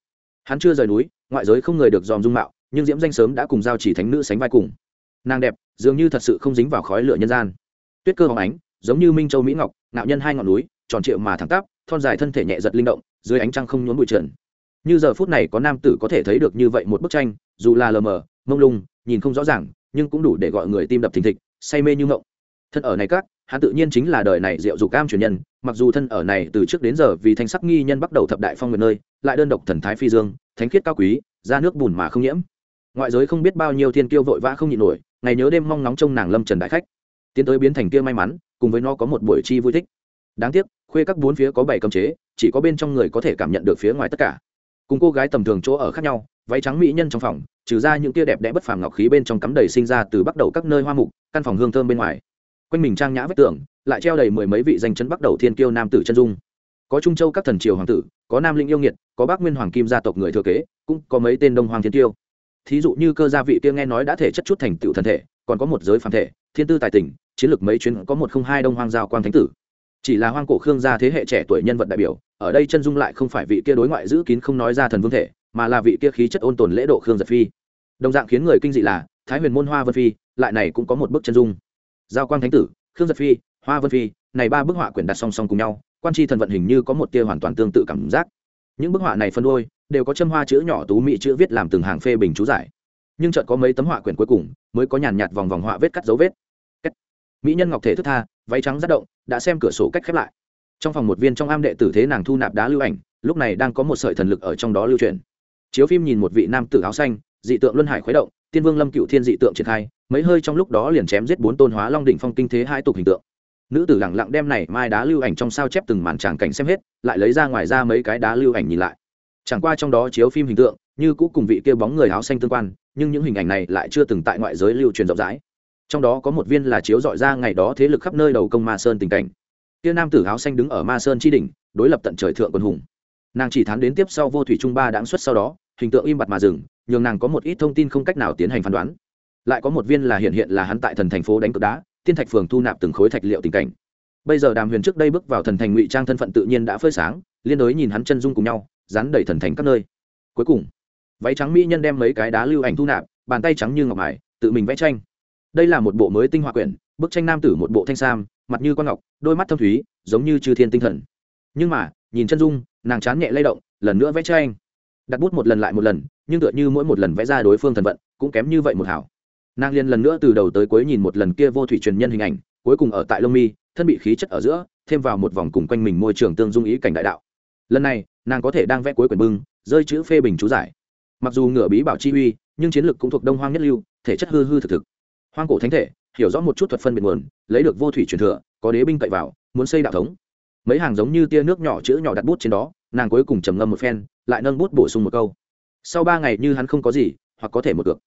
hắn chưa rời núi, ngoại giới không người được dòm dung mạo, nhưng diễm danh sớm đã cùng giao chỉ thánh nữ sánh vai cùng. Nàng đẹp, dường như thật sự không dính vào khói lửa nhân gian. Tuyết cơ hóng ánh, giống như minh châu mỹ ngọc nạo nhân hai ngọn núi, tròn triệu mà thẳng tắp, thon dài thân thể nhẹ giật linh động, dưới ánh trăng không nhốn bụi trần. Như giờ phút này có nam tử có thể thấy được như vậy một bức tranh, dù là lờ mờ, mông lung, nhìn không rõ ràng, nhưng cũng đủ để gọi người tim đập thình thịch, say mê như ngộng thân ở này các, hắn tự nhiên chính là đời này diệu dục cam truyền nhân, mặc dù thân ở này từ trước đến giờ vì thanh sắc nghi nhân bắt đầu thập đại phong nguyện nơi lại đơn độc thần thái phi dương, thánh khiết cao quý, ra nước bùn mà không nhiễm. Ngoại giới không biết bao nhiêu thiên kiêu vội vã không nhịn nổi, ngày nhớ đêm mong nóng trông nàng lâm trần đại khách. Tiến tới biến thành kia may mắn, cùng với nó có một buổi chi vui thích. Đáng tiếc, khuê các bốn phía có bảy cấm chế, chỉ có bên trong người có thể cảm nhận được phía ngoài tất cả. Cùng cô gái tầm thường chỗ ở khác nhau, váy trắng mỹ nhân trong phòng, trừ ra những tia đẹp đẽ bất phàm ngọc khí bên trong cắm đầy sinh ra từ bắt đầu các nơi hoa mục, căn phòng hương thơm bên ngoài. Quanh mình trang nhã vách tường, lại treo đầy mười mấy vị danh chấn bắt đầu thiên kiêu nam tử chân dung có trung châu các thần triều hoàng tử, có nam linh yêu nghiệt, có bác nguyên hoàng kim gia tộc người thừa kế, cũng có mấy tên đông hoàng thiên tiêu. Thí dụ như cơ gia vị kia nghe nói đã thể chất chút thành tựu thần thể, còn có một giới phàm thể, thiên tư tài tình, chiến lược mấy chuyến có một không hai đông hoang giao quang thánh tử. Chỉ là hoang cổ khương gia thế hệ trẻ tuổi nhân vật đại biểu, ở đây chân dung lại không phải vị kia đối ngoại giữ kín không nói ra thần vương thể, mà là vị kia khí chất ôn tồn lễ độ khương giật phi. Đồng dạng khiến người kinh dị là, thái huyền môn hoa vân phi, lại này cũng có một bức chân dung. Giao quang thánh tử, khương giật phi, hoa vân phi, này ba bức họa quyển đặt song song cùng nhau quan tri thần vận hình như có một tia hoàn toàn tương tự cảm giác. Những bức họa này phân đôi, đều có châm hoa chữ nhỏ tú mỹ chữ viết làm từng hàng phê bình chú giải. Nhưng chợt có mấy tấm họa quyển cuối cùng, mới có nhàn nhạt vòng vòng họa vết cắt dấu vết. Mỹ nhân ngọc thể thức tha, váy trắng rất động, đã xem cửa sổ cách khép lại. Trong phòng một viên trong am đệ tử thế nàng thu nạp đá lưu ảnh, lúc này đang có một sợi thần lực ở trong đó lưu truyền. Chiếu phim nhìn một vị nam tử áo xanh, dị tượng luân hải khuấy động, tiên vương lâm cựu thiên dị tượng triển khai, mấy hơi trong lúc đó liền chém giết bốn tôn hóa long đỉnh phong kinh thế hai tục hình tượng nữ tử lẳng lặng đem này mai đá lưu ảnh trong sao chép từng màn tràng cảnh xem hết, lại lấy ra ngoài ra mấy cái đá lưu ảnh nhìn lại. Chẳng qua trong đó chiếu phim hình tượng, như cũ cùng vị kia bóng người áo xanh tương quan, nhưng những hình ảnh này lại chưa từng tại ngoại giới lưu truyền rộng rãi. Trong đó có một viên là chiếu dọi ra ngày đó thế lực khắp nơi đầu công ma sơn tình cảnh. Kia nam tử áo xanh đứng ở ma sơn chi đỉnh, đối lập tận trời thượng quân hùng. Nàng chỉ thán đến tiếp sau vô thủy trung ba đáng xuất sau đó, hình tượng im bặt mà dừng, nhường nàng có một ít thông tin không cách nào tiến hành phán đoán. Lại có một viên là hiện hiện là hắn tại thần thành phố đánh cược đá tiên thạch phường thu nạp từng khối thạch liệu tình cảnh. Bây giờ đàm huyền trước đây bước vào thần thành ngụy trang thân phận tự nhiên đã phơi sáng, liên đối nhìn hắn chân dung cùng nhau, dán đẩy thần thành các nơi. Cuối cùng, váy trắng mỹ nhân đem mấy cái đá lưu ảnh thu nạp, bàn tay trắng như ngọc mài, tự mình vẽ tranh. Đây là một bộ mới tinh hoa quyển, bức tranh nam tử một bộ thanh sam, mặt như quan ngọc, đôi mắt thâm thúy, giống như chư thiên tinh thần. Nhưng mà, nhìn chân dung, nàng chán nhẹ lay động, lần nữa vẽ tranh. Đặt bút một lần lại một lần, nhưng tựa như mỗi một lần vẽ ra đối phương thần vận, cũng kém như vậy một hảo nàng liền lần nữa từ đầu tới cuối nhìn một lần kia vô thủy truyền nhân hình ảnh, cuối cùng ở tại lông mi, thân bị khí chất ở giữa, thêm vào một vòng cùng quanh mình môi trường tương dung ý cảnh đại đạo. Lần này, nàng có thể đang vẽ cuối quyển bưng, rơi chữ phê bình chú giải. Mặc dù ngựa bí bảo chi uy, nhưng chiến lược cũng thuộc đông hoang nhất lưu, thể chất hư hư thực thực. Hoang cổ thánh thể, hiểu rõ một chút thuật phân biệt nguồn, lấy được vô thủy truyền thừa, có đế binh cậy vào, muốn xây đạo thống. Mấy hàng giống như tia nước nhỏ chữ nhỏ đặt bút trên đó, nàng cuối cùng trầm ngâm một phen, lại nâng bút bổ sung một câu. Sau ba ngày như hắn không có gì, hoặc có thể một cược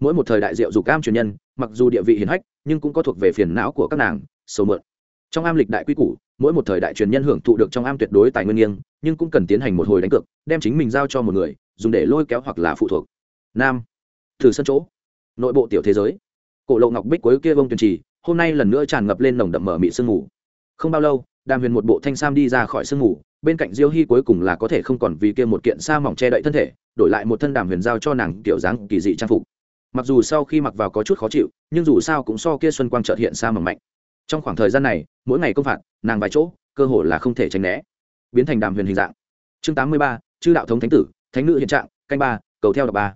mỗi một thời đại diệu dục cam truyền nhân, mặc dù địa vị hiền hách, nhưng cũng có thuộc về phiền não của các nàng, sầu mượn. Trong am lịch đại quy củ, mỗi một thời đại truyền nhân hưởng thụ được trong am tuyệt đối tài nguyên nghiêng, nhưng cũng cần tiến hành một hồi đánh cược, đem chính mình giao cho một người, dùng để lôi kéo hoặc là phụ thuộc. Nam thử sân chỗ, nội bộ tiểu thế giới. Cổ lộ ngọc bích cuối kia vông tuyền trì, hôm nay lần nữa tràn ngập lên nồng đậm mở mị sương ngủ không bao lâu, đàm huyền một bộ thanh sam đi ra khỏi sương ngủ bên cạnh diêu hy cuối cùng là có thể không còn vì kia một kiện sa mỏng che đậy thân thể, đổi lại một thân đàm huyền giao cho nàng kiểu dáng kỳ dị trang phục mặc dù sau khi mặc vào có chút khó chịu, nhưng dù sao cũng so kia xuân quang trợt hiện xa mầm mạnh. Trong khoảng thời gian này, mỗi ngày công phạt, nàng vài chỗ, cơ hội là không thể tránh né. Biến thành đàm huyền hình dạng. Chương tám mươi ba, chư đạo thống thánh tử, thánh nữ hiện trạng, canh ba, cầu theo đọc ba.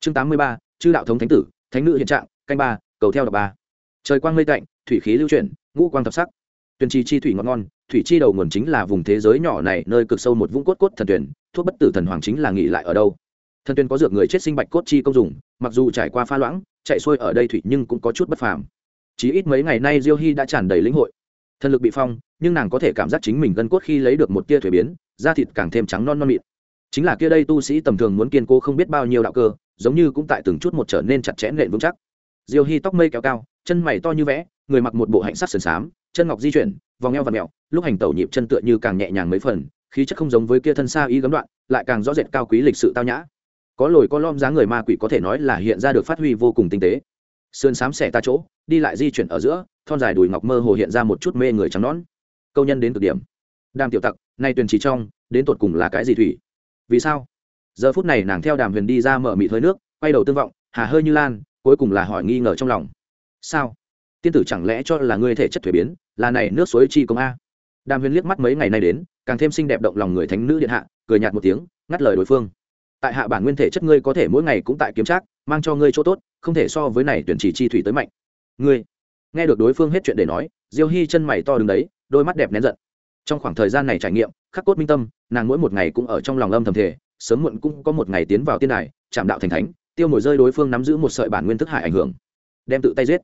Chương tám mươi ba, chư đạo thống thánh tử, thánh nữ hiện trạng, canh ba, cầu theo đọc ba. Trời quang mây tạnh, thủy khí lưu chuyển, ngũ quang thập sắc. Tuyền trì chi thủy ngọt ngon, thủy chi đầu nguồn chính là vùng thế giới nhỏ này, nơi cực sâu một vũng cốt cốt thần tuyển, thuốc bất tử thần hoàng chính là nghỉ lại ở đâu? Thần Tuyên có dược người chết sinh bạch cốt chi công dùng mặc dù trải qua pha loãng, chạy xuôi ở đây thủy nhưng cũng có chút bất phàm. Chỉ ít mấy ngày nay diêu hy đã tràn đầy lĩnh hội. Thần lực bị phong, nhưng nàng có thể cảm giác chính mình gân cốt khi lấy được một tia thuế biến, da thịt càng thêm trắng non non mịn. Chính là kia đây tu sĩ tầm thường muốn kiên cố không biết bao nhiêu đạo cơ, giống như cũng tại từng chút một trở nên chặt chẽ nện vững chắc. Diêu hy tóc mây kéo cao, chân mày to như vẽ, người mặc một bộ hạnh sắc sườn xám, chân ngọc di chuyển, vòng eo và mẹo, lúc hành tẩu nhịp chân tựa như càng nhẹ nhàng mấy phần, khí chất không giống với kia thân xa y gấm đoạn, lại càng rõ rệt cao quý lịch sự tao nhã có lồi có lom dáng người ma quỷ có thể nói là hiện ra được phát huy vô cùng tinh tế. Sườn xám xẻ ta chỗ, đi lại di chuyển ở giữa, thon dài đùi ngọc mơ hồ hiện ra một chút mê người trắng nón câu nhân đến cực điểm. Đàm tiểu tặc, nay tuyền trì trong, đến tột cùng là cái gì thủy? Vì sao? Giờ phút này nàng theo đàm huyền đi ra mở mịt hơi nước, quay đầu tương vọng, hà hơi như lan, cuối cùng là hỏi nghi ngờ trong lòng. Sao? Tiên tử chẳng lẽ cho là ngươi thể chất thuế biến, là này nước suối chi công a? Đàm huyền liếc mắt mấy ngày nay đến, càng thêm xinh đẹp động lòng người thánh nữ điện hạ, cười nhạt một tiếng, ngắt lời đối phương tại hạ bản nguyên thể chất ngươi có thể mỗi ngày cũng tại kiếm trác, mang cho ngươi chỗ tốt, không thể so với này tuyển chỉ chi thủy tới mạnh. Ngươi, nghe được đối phương hết chuyện để nói, diêu hy chân mày to đứng đấy, đôi mắt đẹp nén giận. Trong khoảng thời gian này trải nghiệm, khắc cốt minh tâm, nàng mỗi một ngày cũng ở trong lòng âm thầm thể sớm muộn cũng có một ngày tiến vào tiên đài, chạm đạo thành thánh, tiêu mồi rơi đối phương nắm giữ một sợi bản nguyên thức hại ảnh hưởng. Đem tự tay giết.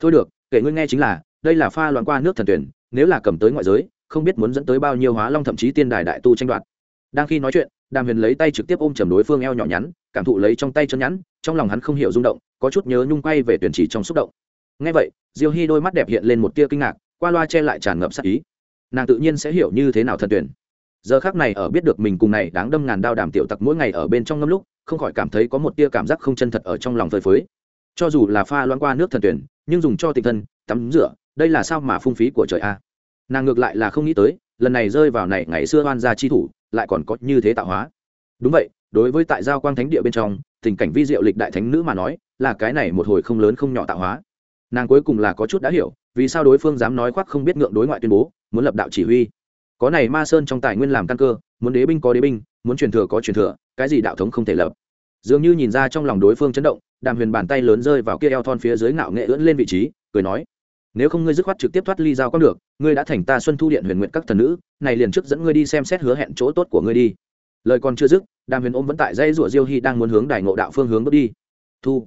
Thôi được, kể ngươi nghe chính là, đây là pha loạn qua nước thần tuyển, nếu là cầm tới ngoại giới, không biết muốn dẫn tới bao nhiêu hóa long thậm chí tiên đài đại tu tranh đoạt. Đang khi nói chuyện đàm huyền lấy tay trực tiếp ôm chầm đối phương eo nhỏ nhắn, cảm thụ lấy trong tay chân nhắn, trong lòng hắn không hiểu rung động, có chút nhớ nhung quay về tuyển chỉ trong xúc động. Ngay vậy, diêu hy đôi mắt đẹp hiện lên một tia kinh ngạc, qua loa che lại tràn ngập sắc ý. Nàng tự nhiên sẽ hiểu như thế nào thần tuyển. Giờ khác này ở biết được mình cùng này đáng đâm ngàn đao đàm tiểu tặc mỗi ngày ở bên trong ngâm lúc, không khỏi cảm thấy có một tia cảm giác không chân thật ở trong lòng phơi phới. Cho dù là pha loan qua nước thần tuyển, nhưng dùng cho tình thân, tắm rửa, đây là sao mà phung phí của trời a? Nàng ngược lại là không nghĩ tới, lần này rơi vào này ngày xưa oan gia chi thủ lại còn có như thế tạo hóa. Đúng vậy, đối với tại giao quang thánh địa bên trong, tình cảnh vi diệu lịch đại thánh nữ mà nói, là cái này một hồi không lớn không nhỏ tạo hóa. Nàng cuối cùng là có chút đã hiểu, vì sao đối phương dám nói khoác không biết ngượng đối ngoại tuyên bố, muốn lập đạo chỉ huy. Có này ma sơn trong tài nguyên làm căn cơ, muốn đế binh có đế binh, muốn truyền thừa có truyền thừa, cái gì đạo thống không thể lập. Dường như nhìn ra trong lòng đối phương chấn động, đàm huyền bàn tay lớn rơi vào kia eo thon phía dưới ngạo nghệ ưỡn lên vị trí, cười nói nếu không ngươi dứt khoát trực tiếp thoát ly giao có được, ngươi đã thành ta xuân thu điện huyền nguyện các thần nữ, này liền trước dẫn ngươi đi xem xét hứa hẹn chỗ tốt của ngươi đi. Lời còn chưa dứt, đàm huyền ôm vẫn tại dây rủa diêu hy đang muốn hướng đài ngộ đạo phương hướng bước đi. Thu.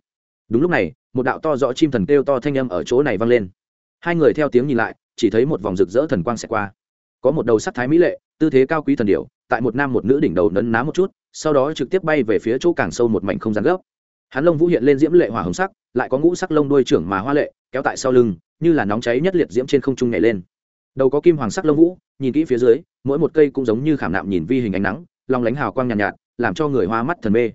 Đúng lúc này, một đạo to rõ chim thần kêu to thanh âm ở chỗ này vang lên. Hai người theo tiếng nhìn lại, chỉ thấy một vòng rực rỡ thần quang xẹt qua. Có một đầu sắc thái mỹ lệ, tư thế cao quý thần điểu, tại một nam một nữ đỉnh đầu nấn ná một chút, sau đó trực tiếp bay về phía chỗ càng sâu một mảnh không gian gốc hắn lông vũ hiện lên diễm lệ hỏa hồng sắc, lại có ngũ sắc lông đuôi trưởng mà hoa lệ, kéo tại sau lưng như là nóng cháy nhất liệt diễm trên không trung nhảy lên. Đầu có kim hoàng sắc lông vũ nhìn kỹ phía dưới mỗi một cây cũng giống như khảm nạm nhìn vi hình ánh nắng lòng lánh hào quang nhàn nhạt, nhạt làm cho người hoa mắt thần mê.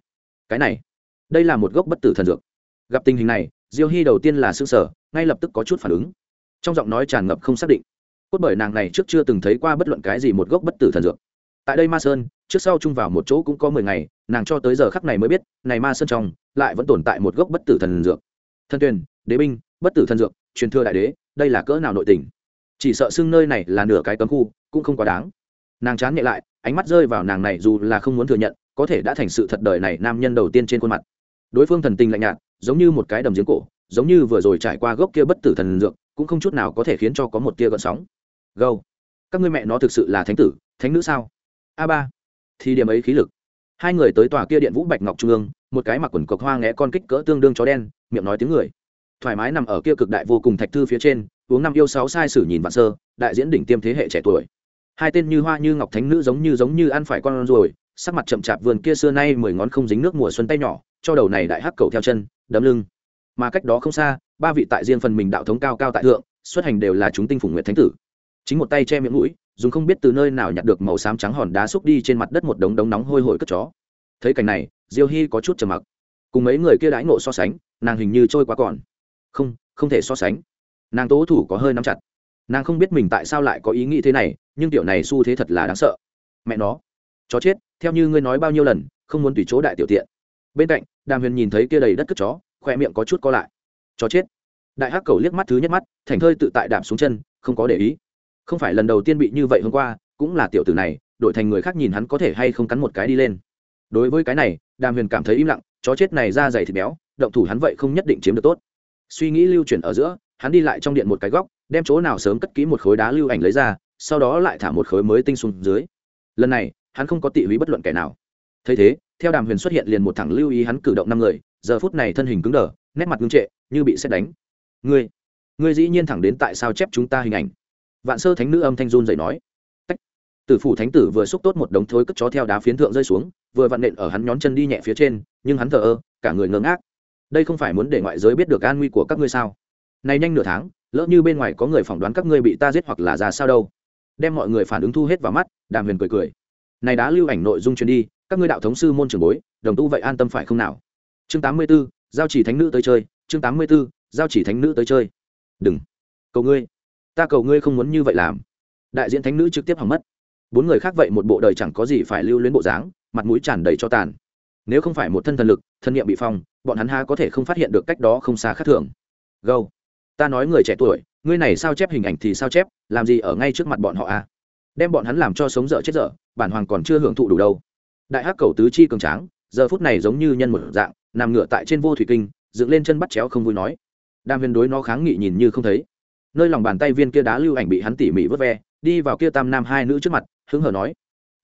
Cái này đây là một gốc bất tử thần dược. Gặp tình hình này diêu hy đầu tiên là s ư sở ngay lập tức có chút phản ứng. Trong giọng nói tràn ngập không xác định. Cốt bởi nàng này trước chưa từng thấy qua bất luận cái gì một gốc bất tử thần dược. Tại đây ma sơn trước sau chung vào một chỗ cũng có mười ngày nàng cho tới giờ khắc này mới biết này ma sơn trong lại vẫn tồn tại một gốc bất tử thần dược. Thần tuyền đế binh bất tử thần dược truyền thừa đại đế, đây là cỡ nào nội tình? Chỉ sợ xưng nơi này là nửa cái cấm khu, cũng không quá đáng. Nàng chán nhẹ lại, ánh mắt rơi vào nàng này dù là không muốn thừa nhận, có thể đã thành sự thật đời này nam nhân đầu tiên trên khuôn mặt. Đối phương thần tình lạnh nhạt, giống như một cái đầm giếng cổ, giống như vừa rồi trải qua gốc kia bất tử thần dược, cũng không chút nào có thể khiến cho có một tia gợn sóng. Gâu, các ngươi mẹ nó thực sự là thánh tử, thánh nữ sao? A ba thì điểm ấy khí lực. Hai người tới tòa kia điện vũ bạch ngọc trung ương, một cái mặc quần cộc hoa ngẽ con kích cỡ tương đương chó đen, miệng nói tiếng người thoải mái nằm ở kia cực đại vô cùng thạch thư phía trên, uống năm yêu sáu sai sử nhìn vạn sơ, đại diễn đỉnh tiêm thế hệ trẻ tuổi. Hai tên như hoa như ngọc thánh nữ giống như giống như ăn phải con ruồi, sắc mặt chậm chạp vườn kia xưa nay mười ngón không dính nước mùa xuân tay nhỏ, cho đầu này đại hắc cầu theo chân, đấm lưng. Mà cách đó không xa, ba vị tại riêng phần mình đạo thống cao cao tại thượng, xuất hành đều là chúng tinh phủng nguyệt thánh tử. Chính một tay che miệng mũi, dùng không biết từ nơi nào nhặt được màu xám trắng hòn đá xúc đi trên mặt đất một đống đống nóng hôi hổi cất chó. Thấy cảnh này, diêu hy có chút trầm mặc. Cùng mấy người kia đãi ngộ so sánh, nàng hình như trôi qua còn không không thể so sánh. Nàng tố thủ có hơi nắm chặt. Nàng không biết mình tại sao lại có ý nghĩ thế này, nhưng tiểu này xu thế thật là đáng sợ. Mẹ nó. Chó chết, theo như ngươi nói bao nhiêu lần, không muốn tùy chỗ đại tiểu tiện. Bên cạnh, đàm huyền nhìn thấy kia đầy đất cất chó khoe miệng có chút co lại. Chó chết. Đại hắc cầu liếc mắt thứ nhất mắt, thành thơi tự tại đạp xuống chân, không có để ý. Không phải lần đầu tiên bị như vậy hôm qua, cũng là tiểu tử này, đổi thành người khác nhìn hắn có thể hay không cắn một cái đi lên. Đối với cái này, đàm huyền cảm thấy im lặng, chó chết này ra dày thịt béo, động thủ hắn vậy không nhất định chiếm được tốt suy nghĩ lưu chuyển ở giữa, hắn đi lại trong điện một cái góc, đem chỗ nào sớm cất kỹ một khối đá lưu ảnh lấy ra, sau đó lại thả một khối mới tinh xuống dưới. Lần này, hắn không có tị húy bất luận kẻ nào. Thấy thế, theo đàm huyền xuất hiện liền một thẳng lưu ý hắn cử động năm người, giờ phút này thân hình cứng đờ, nét mặt ngưng trệ, như bị xét đánh. Ngươi ngươi dĩ nhiên thẳng đến tại sao chép chúng ta hình ảnh? Vạn sơ thánh nữ âm thanh run dậy nói. Tách. Tử phủ thánh tử vừa xúc tốt một đống thối cất chó theo đá phiến thượng rơi xuống, vừa vặn nện ở hắn nhón chân đi nhẹ phía trên, nhưng hắn thờ ơ, cả người ngơ ngác đây không phải muốn để ngoại giới biết được an nguy của các ngươi sao? Này nhanh nửa tháng lỡ như bên ngoài có người phỏng đoán các ngươi bị ta giết hoặc là ra sao đâu. Đem mọi người phản ứng thu hết vào mắt đàm huyền cười cười. Này đã lưu ảnh nội dung truyền đi các ngươi đạo thống sư môn trường bối đồng tu vậy an tâm phải không nào? Chương tám mươi 84, giao chỉ thánh nữ tới chơi chương tám mươi 84, giao chỉ thánh nữ tới chơi. Đừng. Cầu ngươi. Ta cầu ngươi không muốn như vậy làm. Đại diện thánh nữ trực tiếp hỏng mất. Bốn người khác vậy một bộ đời chẳng có gì phải lưu luyến bộ dáng mặt mũi tràn đầy cho tàn nếu không phải một thân thần lực, thân nhiệm bị phong, bọn hắn ha có thể không phát hiện được cách đó không xa khác thường. Gâu ta nói người trẻ tuổi, ngươi này sao chép hình ảnh thì sao chép, làm gì ở ngay trước mặt bọn họ à? Đem bọn hắn làm cho sống dở chết dở, bản hoàng còn chưa hưởng thụ đủ đâu. Đại hắc cầu tứ chi cường tráng, giờ phút này giống như nhân một dạng, nằm ngửa tại trên vô thủy kinh, dựng lên chân bắt chéo không vui nói. Đam huyền đối nó kháng nghị nhìn như không thấy. Nơi lòng bàn tay viên kia đá lưu ảnh bị hắn tỉ mỉ vớt ve, đi vào kia tam nam hai nữ trước mặt, hứng hở nói.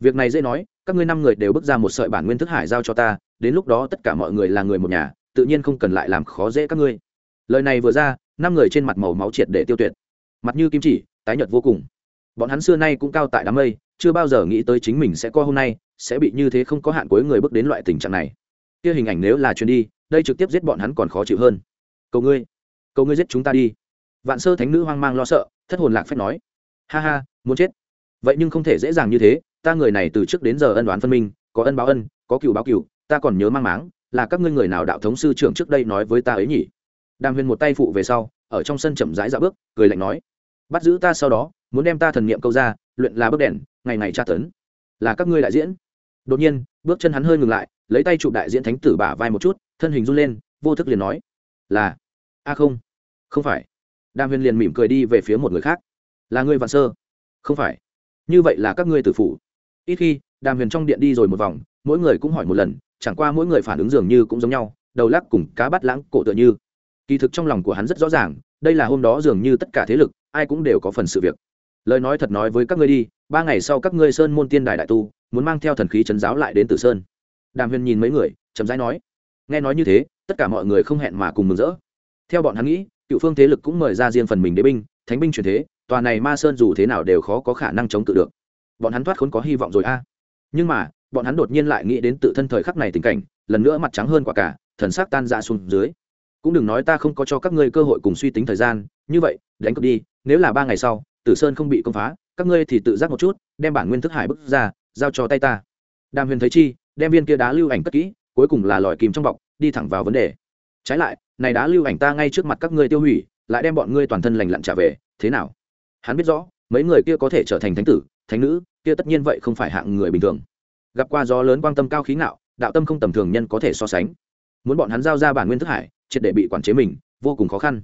Việc này dễ nói các ngươi năm người đều bước ra một sợi bản nguyên thức hải giao cho ta, đến lúc đó tất cả mọi người là người một nhà, tự nhiên không cần lại làm khó dễ các ngươi. Lời này vừa ra, năm người trên mặt màu máu triệt để tiêu tuyệt. Mặt như kim chỉ, tái nhợt vô cùng. Bọn hắn xưa nay cũng cao tại đám mây, chưa bao giờ nghĩ tới chính mình sẽ co hôm nay, sẽ bị như thế không có hạn cuối người bước đến loại tình trạng này. Kia hình ảnh nếu là chuyến đi, đây trực tiếp giết bọn hắn còn khó chịu hơn. Cầu ngươi cầu ngươi giết chúng ta đi. Vạn sơ thánh nữ hoang mang lo sợ, thất hồn lạc phép nói. Ha ha, muốn chết. Vậy nhưng không thể dễ dàng như thế ta người này từ trước đến giờ ân đoán phân minh, có ân báo ân, có cựu báo cựu, ta còn nhớ mang máng, là các ngươi người nào đạo thống sư trưởng trước đây nói với ta ấy nhỉ? Đàm huyền một tay phụ về sau, ở trong sân chậm rãi dạo bước, cười lạnh nói, bắt giữ ta sau đó, muốn đem ta thần niệm câu ra, luyện là bước đèn, ngày ngày tra tấn. Là các ngươi đại diễn. Đột nhiên, bước chân hắn hơi ngừng lại, lấy tay chụp đại diễn thánh tử bả vai một chút, thân hình run lên, vô thức liền nói, là, a không không phải. Đàm huyền liền mỉm cười đi về phía một người khác, là ngươi vạn sơ. Không phải. Như vậy là các ngươi tử phủ ít khi, đàm huyền trong điện đi rồi một vòng, mỗi người cũng hỏi một lần, chẳng qua mỗi người phản ứng dường như cũng giống nhau, đầu lắc cùng cá bắt lãng cổ tựa như. Kỳ thực trong lòng của hắn rất rõ ràng, đây là hôm đó dường như tất cả thế lực, ai cũng đều có phần sự việc. Lời nói thật nói với các ngươi đi, ba ngày sau các ngươi sơn môn tiên đài đại tu, muốn mang theo thần khí chấn giáo lại đến tử sơn. Đàm huyền nhìn mấy người, chậm rãi nói. Nghe nói như thế, tất cả mọi người không hẹn mà cùng mừng rỡ. Theo bọn hắn nghĩ, cựu phương thế lực cũng mời ra riêng phần mình đế binh, thánh binh truyền thế, tòa này ma sơn dù thế nào đều khó có khả năng chống cự được bọn hắn thoát khốn có hy vọng rồi a. Nhưng mà, bọn hắn đột nhiên lại nghĩ đến tự thân thời khắc này tình cảnh, lần nữa mặt trắng hơn quả cả, thần sắc tan ra xuống dưới. Cũng đừng nói ta không có cho các ngươi cơ hội cùng suy tính thời gian, như vậy, đánh cược đi, nếu là ba ngày sau, tử sơn không bị công phá, các ngươi thì tự giác một chút, đem bản nguyên thức hải bức ra, giao cho tay ta. Đàm huyền thấy chi, đem viên kia đá lưu ảnh cất kỹ, cuối cùng là lòi kìm trong bọc, đi thẳng vào vấn đề. Trái lại, này đá lưu ảnh ta ngay trước mặt các ngươi tiêu hủy, lại đem bọn ngươi toàn thân lành lặn trả về, thế nào? Hắn biết rõ, mấy người kia có thể trở thành thánh tử thánh nữ, kia tất nhiên vậy không phải hạng người bình thường. Gặp qua gió lớn quan tâm cao khí ngạo, đạo tâm không tầm thường nhân có thể so sánh. Muốn bọn hắn giao ra bản nguyên thức hải, triệt để bị quản chế mình, vô cùng khó khăn.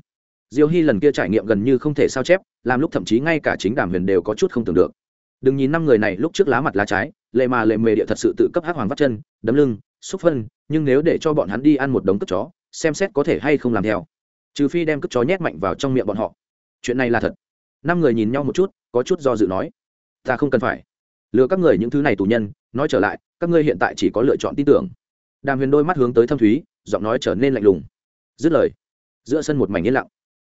Diêu hy lần kia trải nghiệm gần như không thể sao chép, làm lúc thậm chí ngay cả chính đàm huyền đều có chút không tưởng được. Đừng nhìn năm người này lúc trước lá mặt lá trái, lệ mà lệ mề địa thật sự tự cấp hắc hoàng vắt chân, đấm lưng, xúc phân, nhưng nếu để cho bọn hắn đi ăn một đống cất chó, xem xét có thể hay không làm theo. Trừ phi đem cất chó nhét mạnh vào trong miệng bọn họ. Chuyện này là thật. Năm người nhìn nhau một chút, có chút do dự nói ta không cần phải. Lừa các người những thứ này tù nhân, nói trở lại, các ngươi hiện tại chỉ có lựa chọn tin tưởng. Đàm huyền đôi mắt hướng tới thâm thúy, giọng nói trở nên lạnh lùng. Dứt lời, giữa sân một mảnh yên lặng.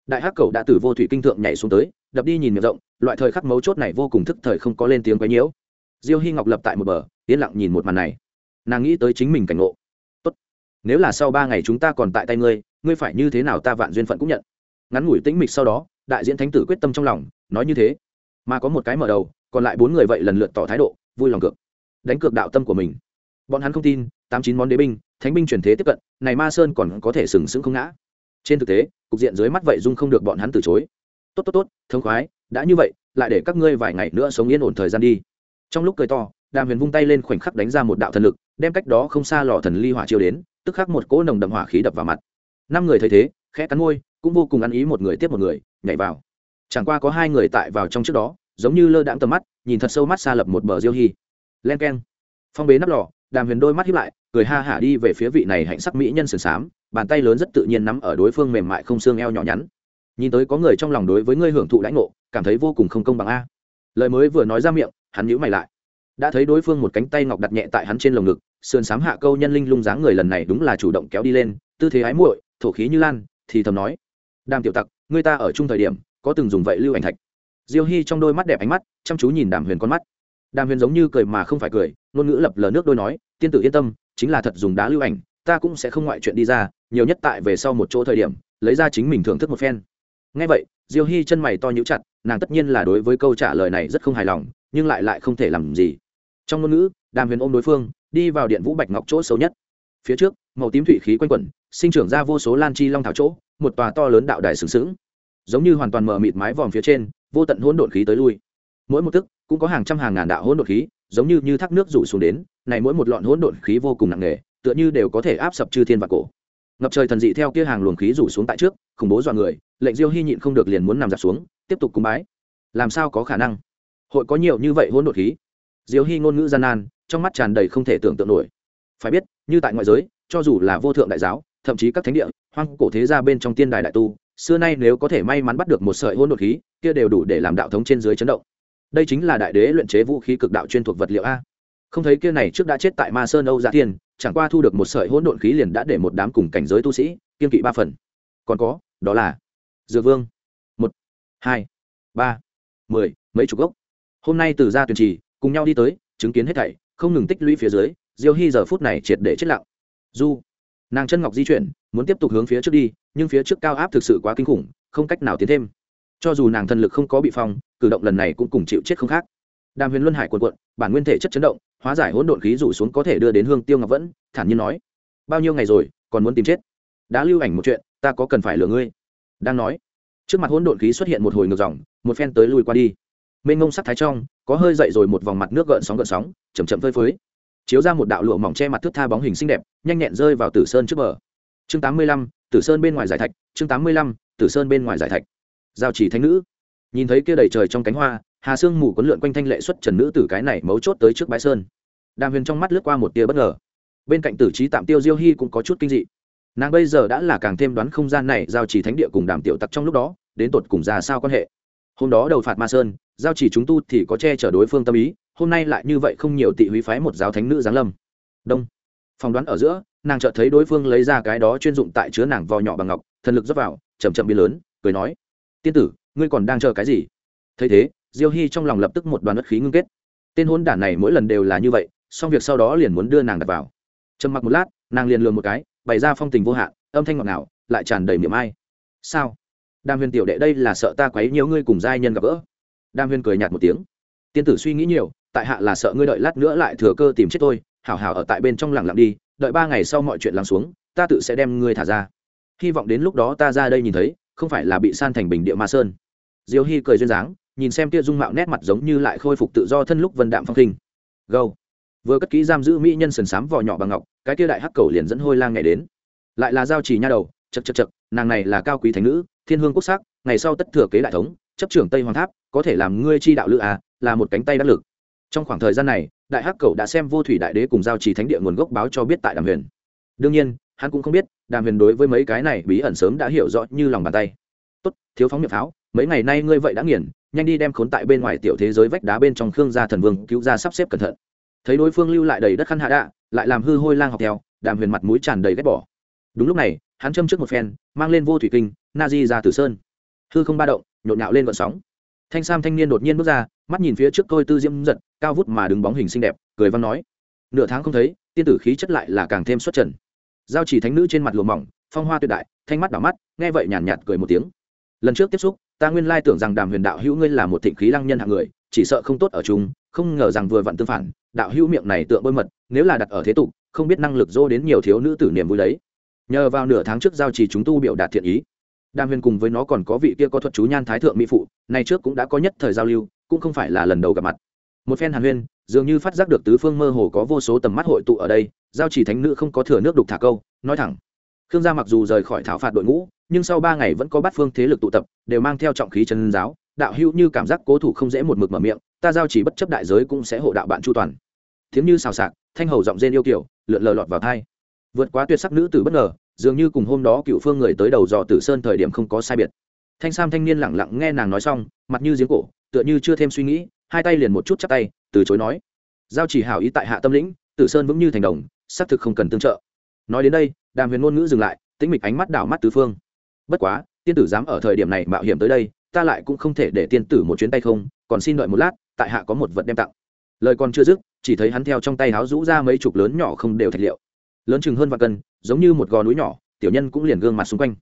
Đại hắc cầu đã từ vô thủy kinh thượng nhảy xuống tới, đập đi nhìn miệng rộng, loại thời khắc mấu chốt này vô cùng thức thời không có lên tiếng quấy nhiễu. Diêu hy ngọc lập tại một bờ, yên lặng nhìn một màn này. Nàng nghĩ tới chính mình cảnh ngộ. Tốt, nếu là sau ba ngày chúng ta còn tại tay ngươi ngươi phải như thế nào ta vạn duyên phận cũng nhận. Ngắn ngủi tĩnh mịch sau đó, đại diễn thánh tử quyết tâm trong lòng, nói như thế. Mà có một cái mở đầu còn lại bốn người vậy lần lượt tỏ thái độ, vui lòng cược, đánh cược đạo tâm của mình. Bọn hắn không tin, tám chín món đế binh, thánh binh truyền thế tiếp cận, này ma sơn còn có thể sừng sững không ngã. Trên thực tế, cục diện dưới mắt vậy dung không được bọn hắn từ chối. Tốt tốt tốt, thông khoái, đã như vậy, lại để các ngươi vài ngày nữa sống yên ổn thời gian đi. Trong lúc cười to, đàm huyền vung tay lên khoảnh khắc đánh ra một đạo thần lực, đem cách đó không xa lò thần ly hỏa chiêu đến, tức khắc một cỗ nồng đậm hỏa khí đập vào mặt. Năm người thấy thế, khẽ cắn môi, cũng vô cùng ăn ý một người tiếp một người, nhảy vào. Chẳng qua có hai người tại vào trong trước đó giống như lơ đãng tầm mắt, nhìn thật sâu mắt xa lập một bờ diêu hy len k e n phong bế nắp lò, đàm huyền đôi mắt hiếp lại, cười ha hả đi về phía vị này hạnh sắc mỹ nhân sườn xám, bàn tay lớn rất tự nhiên nắm ở đối phương mềm mại không xương eo nhỏ nhắn. Nhìn tới có người trong lòng đối với ngươi hưởng thụ lãnh ngộ, cảm thấy vô cùng không công bằng a. Lời mới vừa nói ra miệng, hắn nhíu mày lại. Đã thấy đối phương một cánh tay ngọc đặt nhẹ tại hắn trên lồng ngực, sườn xám hạ câu nhân linh lung dáng người lần này đúng là chủ động kéo đi lên, tư thế ái muội, thổ khí như lan, thì thầm nói. Đàm tiểu tặc, ngươi ta ở chung thời điểm, có từng dùng vậy lưu ảnh thạch diêu hy trong đôi mắt đẹp ánh mắt, chăm chú nhìn đàm huyền con mắt. Đàm huyền giống như cười mà không phải cười, ngôn ngữ lập lờ nước đôi nói, tiên tử yên tâm, chính là thật dùng đá lưu ảnh, ta cũng sẽ không ngoại chuyện đi ra, nhiều nhất tại về sau một chỗ thời điểm, lấy ra chính mình thưởng thức một phen. Ngay vậy, diêu hy chân mày to nhũ chặt, nàng tất nhiên là đối với câu trả lời này rất không hài lòng, nhưng lại lại không thể làm gì. Trong ngôn ngữ, đàm huyền ôm đối phương, đi vào điện vũ bạch ngọc chỗ xấu nhất. Phía trước, màu tím thủy khí quanh quẩn, sinh trưởng ra vô số lan chi long thảo chỗ, một tòa to lớn đạo đài sừng sững. Giống như hoàn toàn mở mịt mái vòm phía trên vô tận hỗn độn khí tới lui. Mỗi một tức cũng có hàng trăm hàng ngàn đạo hỗn độn khí, giống như như thác nước rủ xuống đến, này mỗi một lọn hỗn độn khí vô cùng nặng nề, tựa như đều có thể áp sập chư thiên và cổ. Ngập trời thần dị theo kia hàng luồng khí rủ xuống tại trước, khủng bố dọa người, lệnh diêu hy nhịn không được liền muốn nằm giặt xuống, tiếp tục cung bái. Làm sao có khả năng? Hội có nhiều như vậy hỗn độn khí? Diêu hy ngôn ngữ gian nan, trong mắt tràn đầy không thể tưởng tượng nổi. Phải biết, như tại ngoại giới, cho dù là vô thượng đại giáo, thậm chí các thánh địa, hoang cổ thế gia bên trong tiên đài đại tu xưa nay nếu có thể may mắn bắt được một sợi hỗn độn khí, kia đều đủ để làm đạo thống trên dưới chấn động. Đây chính là đại đế luyện chế vũ khí cực đạo chuyên thuộc vật liệu a. Không thấy kia này trước đã chết tại ma sơn âu dạ gia tiên chẳng qua thu được một sợi hỗn độn khí liền đã để một đám cùng cảnh giới tu sĩ kiên kỵ ba phần. Còn có, đó là dược vương. Một, hai, ba, mười, mấy chục gốc. Hôm nay từ gia tuyển trì, cùng nhau đi tới, chứng kiến hết thảy, không ngừng tích lũy phía dưới, diêu hy giờ phút này triệt để chết lặng. Du nàng chân ngọc di chuyển, muốn tiếp tục hướng phía trước đi, nhưng phía trước cao áp thực sự quá kinh khủng, không cách nào tiến thêm. Cho dù nàng thần lực không có bị phong, cử động lần này cũng cùng chịu chết không khác. Đàm huyền luân hải quần quận bản nguyên thể chất chấn động, hóa giải hỗn độn khí rủ xuống có thể đưa đến hương tiêu ngọc vẫn, thản nhiên nói, bao nhiêu ngày rồi, còn muốn tìm chết? Đã lưu ảnh một chuyện, ta có cần phải lừa ngươi? Đang nói, trước mặt hỗn độn khí xuất hiện một hồi ngược dòng, một phen tới lui qua đi. Mênh ngông sắc thái trong, có hơi dậy rồi một vòng mặt nước gợn sóng gợn sóng chầm chậm phơi phới chiếu ra một đạo lụa mỏng che mặt thước tha bóng hình xinh đẹp, nhanh nhẹn rơi vào tử sơn trước bờ. Chương tám mươi lăm, tử sơn bên ngoài giải thạch, chương tám mươi lăm, tử sơn bên ngoài giải thạch. Giao chỉ thánh nữ. Nhìn thấy kia đầy trời trong cánh hoa, hà sương mù quấn lượn quanh thanh lệ xuất trần nữ tử cái này mấu chốt tới trước bãi sơn. Đàm huyền trong mắt lướt qua một tia bất ngờ. Bên cạnh tử trí tạm tiêu diêu hy cũng có chút kinh dị. Nàng bây giờ đã là càng thêm đoán không gian này giao chỉ thánh địa cùng đàm tiểu tặc trong lúc đó, đến tột cùng ra sao quan hệ? Hôm đó đầu phạt ma sơn, giao chỉ chúng tu thì có che chở đối phương tâm ý, hôm nay lại như vậy không nhiều tị húy phái một giáo thánh nữ giáng lâm. Đông. Phỏng đoán ở giữa, nàng chợt thấy đối phương lấy ra cái đó chuyên dụng tại chứa nàng vò nhỏ bằng ngọc, thần lực dốc vào chầm chậm biến lớn, cười nói, tiên tử, ngươi còn đang chờ cái gì? Thấy thế, diêu hy trong lòng lập tức một đoàn đất khí ngưng kết. Tên hôn đản này mỗi lần đều là như vậy, xong việc sau đó liền muốn đưa nàng đặt vào. Trầm mặc một lát, nàng liền lường một cái, bày ra phong tình vô hạn, âm thanh ngọt ngào, lại tràn đầy miệng ai. Sao? Đàm huyền tiểu đệ đây là sợ ta quấy nhiều ngươi cùng giai nhân gặp gỡ. Đàm huyền cười nhạt một tiếng. Tiên tử suy nghĩ nhiều, tại hạ là sợ ngươi đợi lát nữa lại thừa cơ tìm chết tôi, hảo hảo ở tại bên trong lặng lặng đi, đợi ba ngày sau mọi chuyện lắng xuống, ta tự sẽ đem ngươi thả ra. Hy vọng đến lúc đó ta ra đây nhìn thấy, không phải là bị san thành bình địa ma sơn. Diêu hy cười duyên dáng, nhìn xem tia dung mạo nét mặt giống như lại khôi phục tự do thân lúc vân đạm phong khinh. Gâu. Vừa cất kỹ giam giữ mỹ nhân sần sám vò nhỏ bằng ngọc, cái tia đại hắc cầu liền dẫn hôi lang ngày đến. Lại là giao chỉ nha đầu chật chật chật nàng này là cao quý thánh nữ thiên hương quốc sắc, ngày sau tất thừa kế đại thống, chấp trưởng tây hoàng tháp, có thể làm ngươi chi đạo lữ à là một cánh tay đắc lực. Trong khoảng thời gian này, đại hắc cầu đã xem vô thủy đại đế cùng giao trì thánh địa nguồn gốc báo cho biết tại đàm huyền. Đương nhiên, hắn cũng không biết, đàm huyền đối với mấy cái này bí ẩn sớm đã hiểu rõ như lòng bàn tay. Tốt, thiếu phóng miệng pháo, mấy ngày nay ngươi vậy đã nghiền, nhanh đi đem khốn tại bên ngoài tiểu thế giới vách đá bên trong khương gia thần vương cứu ra sắp xếp cẩn thận. Thấy đối phương lưu lại đầy đất khăn hạ đạ, lại làm hư hôi lang học theo, đàm huyền mặt mũi tràn đầy ghét bỏ đúng lúc này hắn châm trước một phen mang lên vô thủy kinh na di ra tử sơn. Hư không ba động nhộn nhạo lên vận sóng. Thanh sam thanh niên đột nhiên bước ra mắt nhìn phía trước tôi tư diễm giật cao vút mà đứng bóng hình xinh đẹp cười văn nói. Nửa tháng không thấy tiên tử khí chất lại là càng thêm xuất trần. Giao chỉ thánh nữ trên mặt lùa mỏng phong hoa tuyệt đại thanh mắt đỏ mắt nghe vậy nhàn nhạt, nhạt cười một tiếng. Lần trước tiếp xúc ta nguyên lai tưởng rằng đàm huyền đạo hữu ngươi là một thịnh khí lăng nhân hạng người chỉ sợ không tốt ở chúng không ngờ rằng vừa vặn tương phản đạo hữu miệng này tựa bôi mật nếu là đặt ở thế tục không biết năng lực dô đến nhiều thiếu nữ tử niềm vui đấy nhờ vào nửa tháng trước giao trì chúng tu biểu đạt thiện ý, đàm huyền cùng với nó còn có vị kia có thuật chú nhan thái thượng mỹ phụ, nay trước cũng đã có nhất thời giao lưu, cũng không phải là lần đầu gặp mặt. Một phen hàn huyên, dường như phát giác được tứ phương mơ hồ có vô số tầm mắt hội tụ ở đây, giao chỉ thánh nữ không có thừa nước đục thả câu, nói thẳng. Khương gia mặc dù rời khỏi thảo phạt đội ngũ, nhưng sau ba ngày vẫn có bát phương thế lực tụ tập, đều mang theo trọng khí chân giáo, đạo hữu như cảm giác cố thủ không dễ một mực mở miệng, ta giao chỉ bất chấp đại giới cũng sẽ hộ đạo bạn chu toàn. Thiếm như xào sạc thanh hầu giọng rên yêu kiểu, lượn lờ lọt vào thai vượt quá tuyệt sắc nữ tử bất ngờ dường như cùng hôm đó cựu phương người tới đầu dò tử sơn thời điểm không có sai biệt. Thanh sam thanh niên lẳng lặng nghe nàng nói xong, mặt như giếng cổ, tựa như chưa thêm suy nghĩ, hai tay liền một chút chắp tay, từ chối nói. Giao chỉ hảo ý tại hạ tâm lĩnh, tử sơn vững như thành đồng, xác thực không cần tương trợ. Nói đến đây, đàm huyền ngôn ngữ dừng lại, tĩnh mịch ánh mắt đảo mắt tứ phương. Bất quá, tiên tử dám ở thời điểm này mạo hiểm tới đây, ta lại cũng không thể để tiên tử một chuyến tay không, còn xin đợi một lát, tại hạ có một vật đem tặng. Lời còn chưa dứt, chỉ thấy hắn theo trong tay háo rũ ra mấy chục lớn nhỏ không đều thạch liệu. Lớn chừng hơn vạn cân giống như một gò núi nhỏ, tiểu nhân cũng liền gương mặt xung quanh.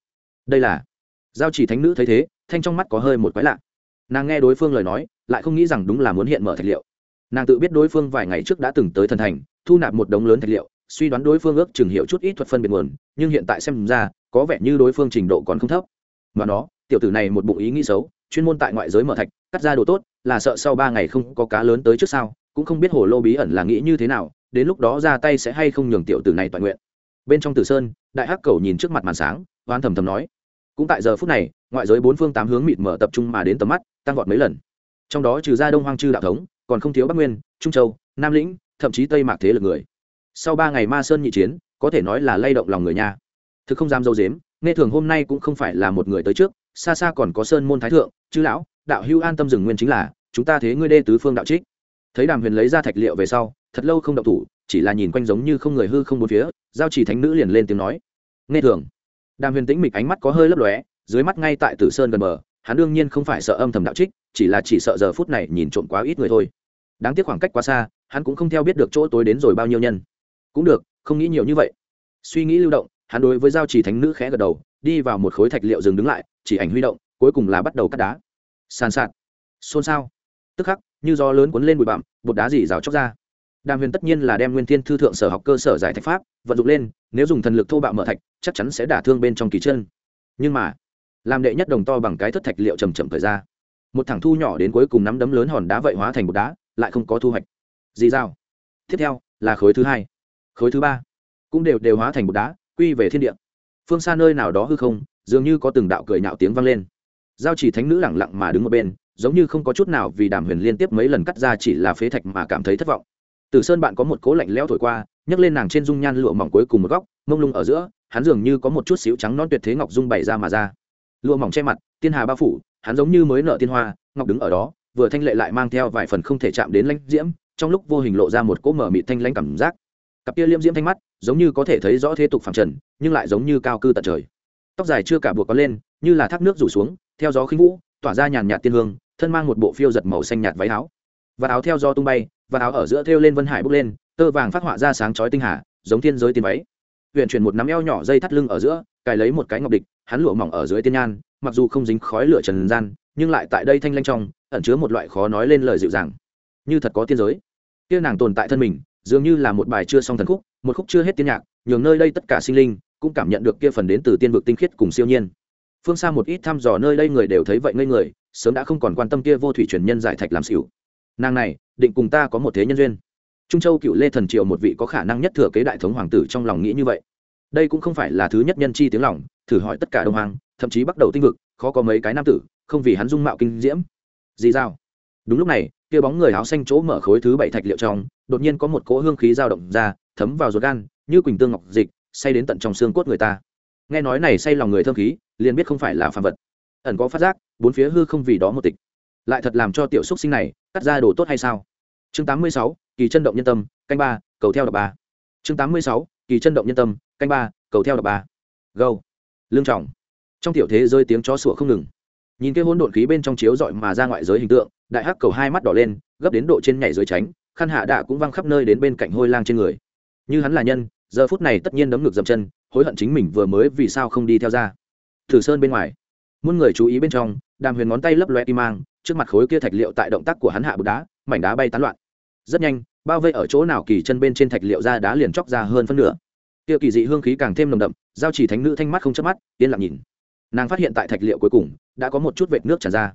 Đây là giao chỉ thánh nữ thấy thế, thanh trong mắt có hơi một quái lạ. Nàng nghe đối phương lời nói, lại không nghĩ rằng đúng là muốn hiện mở thạch liệu. Nàng tự biết đối phương vài ngày trước đã từng tới thần thành, thu nạp một đống lớn thạch liệu, suy đoán đối phương ước chừng hiểu chút ít thuật phân biệt nguồn, nhưng hiện tại xem ra, có vẻ như đối phương trình độ còn không thấp. Mà nó, tiểu tử này một bụng ý nghĩ xấu, chuyên môn tại ngoại giới mở thạch, cắt ra đồ tốt, là sợ sau ba ngày không có cá lớn tới trước sau cũng không biết hồ lô bí ẩn là nghĩ như thế nào, đến lúc đó ra tay sẽ hay không nhường tiểu tử này toàn nguyện bên trong tử sơn, đại hắc cầu nhìn trước mặt màn sáng oan thầm thầm nói. Cũng tại giờ phút này, ngoại giới bốn phương tám hướng mịt mở tập trung mà đến tầm mắt, tăng vọt mấy lần. Trong đó trừ ra đông hoang chư đạo thống, còn không thiếu bắc nguyên, trung châu, nam lĩnh, thậm chí tây mạc thế lực người. Sau ba ngày ma sơn nhị chiến, có thể nói là lay động lòng người nha. Thực không dám dâu dếm, nghe thường hôm nay cũng không phải là một người tới trước, xa xa còn có sơn môn thái thượng, chư lão, đạo hưu an tâm rừng nguyên chính là, chúng ta thế ngươi đê tứ phương đạo trích. Thấy đàm huyền lấy ra thạch liệu về sau, thật lâu không động thủ, chỉ là nhìn quanh giống như không người hư không bốn phía giao chỉ thánh nữ liền lên tiếng nói. Nghe thường. Đàm huyền tĩnh mịch ánh mắt có hơi lấp lóe, dưới mắt ngay tại tử sơn gần bờ, hắn đương nhiên không phải sợ âm thầm đạo trích, chỉ là chỉ sợ giờ phút này nhìn trộm quá ít người thôi. Đáng tiếc khoảng cách quá xa, hắn cũng không theo biết được chỗ tối đến rồi bao nhiêu nhân. Cũng được, không nghĩ nhiều như vậy. Suy nghĩ lưu động, hắn đối với giao trì thánh nữ khẽ gật đầu, đi vào một khối thạch liệu dừng đứng lại, chỉ ảnh huy động, cuối cùng là bắt đầu cắt đá. Sàn sạt. Xôn xao. Tức khắc, như gió lớn cuốn lên bụi bặm, bột đá dỉ rào chóc ra đàm huyền tất nhiên là đem nguyên thiên thư thượng sở học cơ sở giải thạch pháp, vận dụng lên, nếu dùng thần lực thô bạo mở thạch, chắc chắn sẽ đả thương bên trong kỳ chân. Nhưng mà, làm đệ nhất đồng to bằng cái thất thạch liệu chầm chậm thời ra. Một thằng thu nhỏ đến cuối cùng nắm đấm lớn hòn đá vậy hóa thành một đá, lại không có thu hoạch. Gì dao tiếp theo, là khối thứ hai, khối thứ ba, cũng đều đều hóa thành một đá, quy về thiên địa. Phương xa nơi nào đó hư không, dường như có từng đạo cười nhạo tiếng vang lên. Giao chỉ thánh nữ lẳng lặng mà đứng một bên, giống như không có chút nào vì đàm huyền liên tiếp mấy lần cắt ra chỉ là phế thạch mà cảm thấy thất vọng từ sơn bạn có một cố lạnh lẽo thổi qua, nhấc lên nàng trên dung nhan lụa mỏng cuối cùng một góc, mông lung ở giữa, hắn dường như có một chút xíu trắng non tuyệt thế ngọc dung bày ra mà ra. Lụa mỏng che mặt, tiên hà bao phủ, hắn giống như mới nợ tiên hoa, ngọc đứng ở đó, vừa thanh lệ lại mang theo vài phần không thể chạm đến lãnh diễm, trong lúc vô hình lộ ra một cỗ mở mịt thanh lãnh cảm giác. Cặp kia liêm diễm thanh mắt, giống như có thể thấy rõ thế tục phẳng trần, nhưng lại giống như cao cư tận trời. Tóc dài chưa cả buộc có lên, như là thác nước rủ xuống, theo gió khinh vũ, tỏa ra nhàn nhạt tiên hương, thân mang một bộ phiêu giật màu xanh nhạt váy áo và áo theo do tung bay, và áo ở giữa thêu lên vân hải bốc lên, tơ vàng phát họa ra sáng chói tinh hà, giống thiên giới tiền váy. Huyện chuyển một nắm eo nhỏ dây thắt lưng ở giữa, cài lấy một cái ngọc địch, hắn lụa mỏng ở dưới tiên nhan, mặc dù không dính khói lửa trần gian, nhưng lại tại đây thanh lanh trong, ẩn chứa một loại khó nói lên lời dịu dàng. Như thật có tiên giới. Kia nàng tồn tại thân mình, dường như là một bài chưa xong thần khúc, một khúc chưa hết tiên nhạc, nhường nơi đây tất cả sinh linh cũng cảm nhận được kia phần đến từ tiên vực tinh khiết cùng siêu nhiên. Phương xa một ít thăm dò nơi đây người đều thấy vậy ngây người, sớm đã không còn quan tâm kia vô thủy truyền nhân giải thạch làm xỉu nàng này, định cùng ta có một thế nhân duyên. Trung châu cựu lê thần triều một vị có khả năng nhất thừa kế đại thống hoàng tử trong lòng nghĩ như vậy. Đây cũng không phải là thứ nhất nhân chi tiếng lòng, thử hỏi tất cả đông hoàng, thậm chí bắt đầu tinh vực, khó có mấy cái nam tử, không vì hắn dung mạo kinh diễm. Gì dao. đúng lúc này, kia bóng người áo xanh chỗ mở khối thứ bảy thạch liệu trong, đột nhiên có một cỗ hương khí dao động ra, thấm vào ruột gan, như quỳnh tương ngọc dịch, say đến tận trong xương cốt người ta. Nghe nói này say lòng người thơm khí, liền biết không phải là phàm vật. Ẩn có phát giác, bốn phía hư không vì đó một tịch lại thật làm cho tiểu xúc sinh này cắt ra đồ tốt hay sao? Chương 86, kỳ chân động nhân tâm canh ba cầu theo đọc ba. Chương 86, kỳ chân động nhân tâm canh ba cầu theo đọc ba. Gâu lương trọng. Trong tiểu thế rơi tiếng chó sủa không ngừng. Nhìn cái hỗn độn khí bên trong chiếu rọi mà ra ngoại giới hình tượng đại hắc cầu hai mắt đỏ lên gấp đến độ trên nhảy dưới tránh khăn hạ đạ cũng văng khắp nơi đến bên cạnh hôi lang trên người. Như hắn là nhân giờ phút này tất nhiên đấm ngược dậm chân hối hận chính mình vừa mới vì sao không đi theo ra. Thử sơn bên ngoài muôn người chú ý bên trong, đàm huyền ngón tay lấp loe kim mang, trước mặt khối kia thạch liệu tại động tác của hắn hạ bột đá, mảnh đá bay tán loạn. Rất nhanh, bao vây ở chỗ nào kỳ chân bên trên thạch liệu ra đá liền chóc ra hơn phân nửa. Kia kỳ dị hương khí càng thêm nồng đậm, giao chỉ thánh nữ thanh mắt không chớp mắt, yên lặng nhìn. Nàng phát hiện tại thạch liệu cuối cùng, đã có một chút vệt nước tràn ra.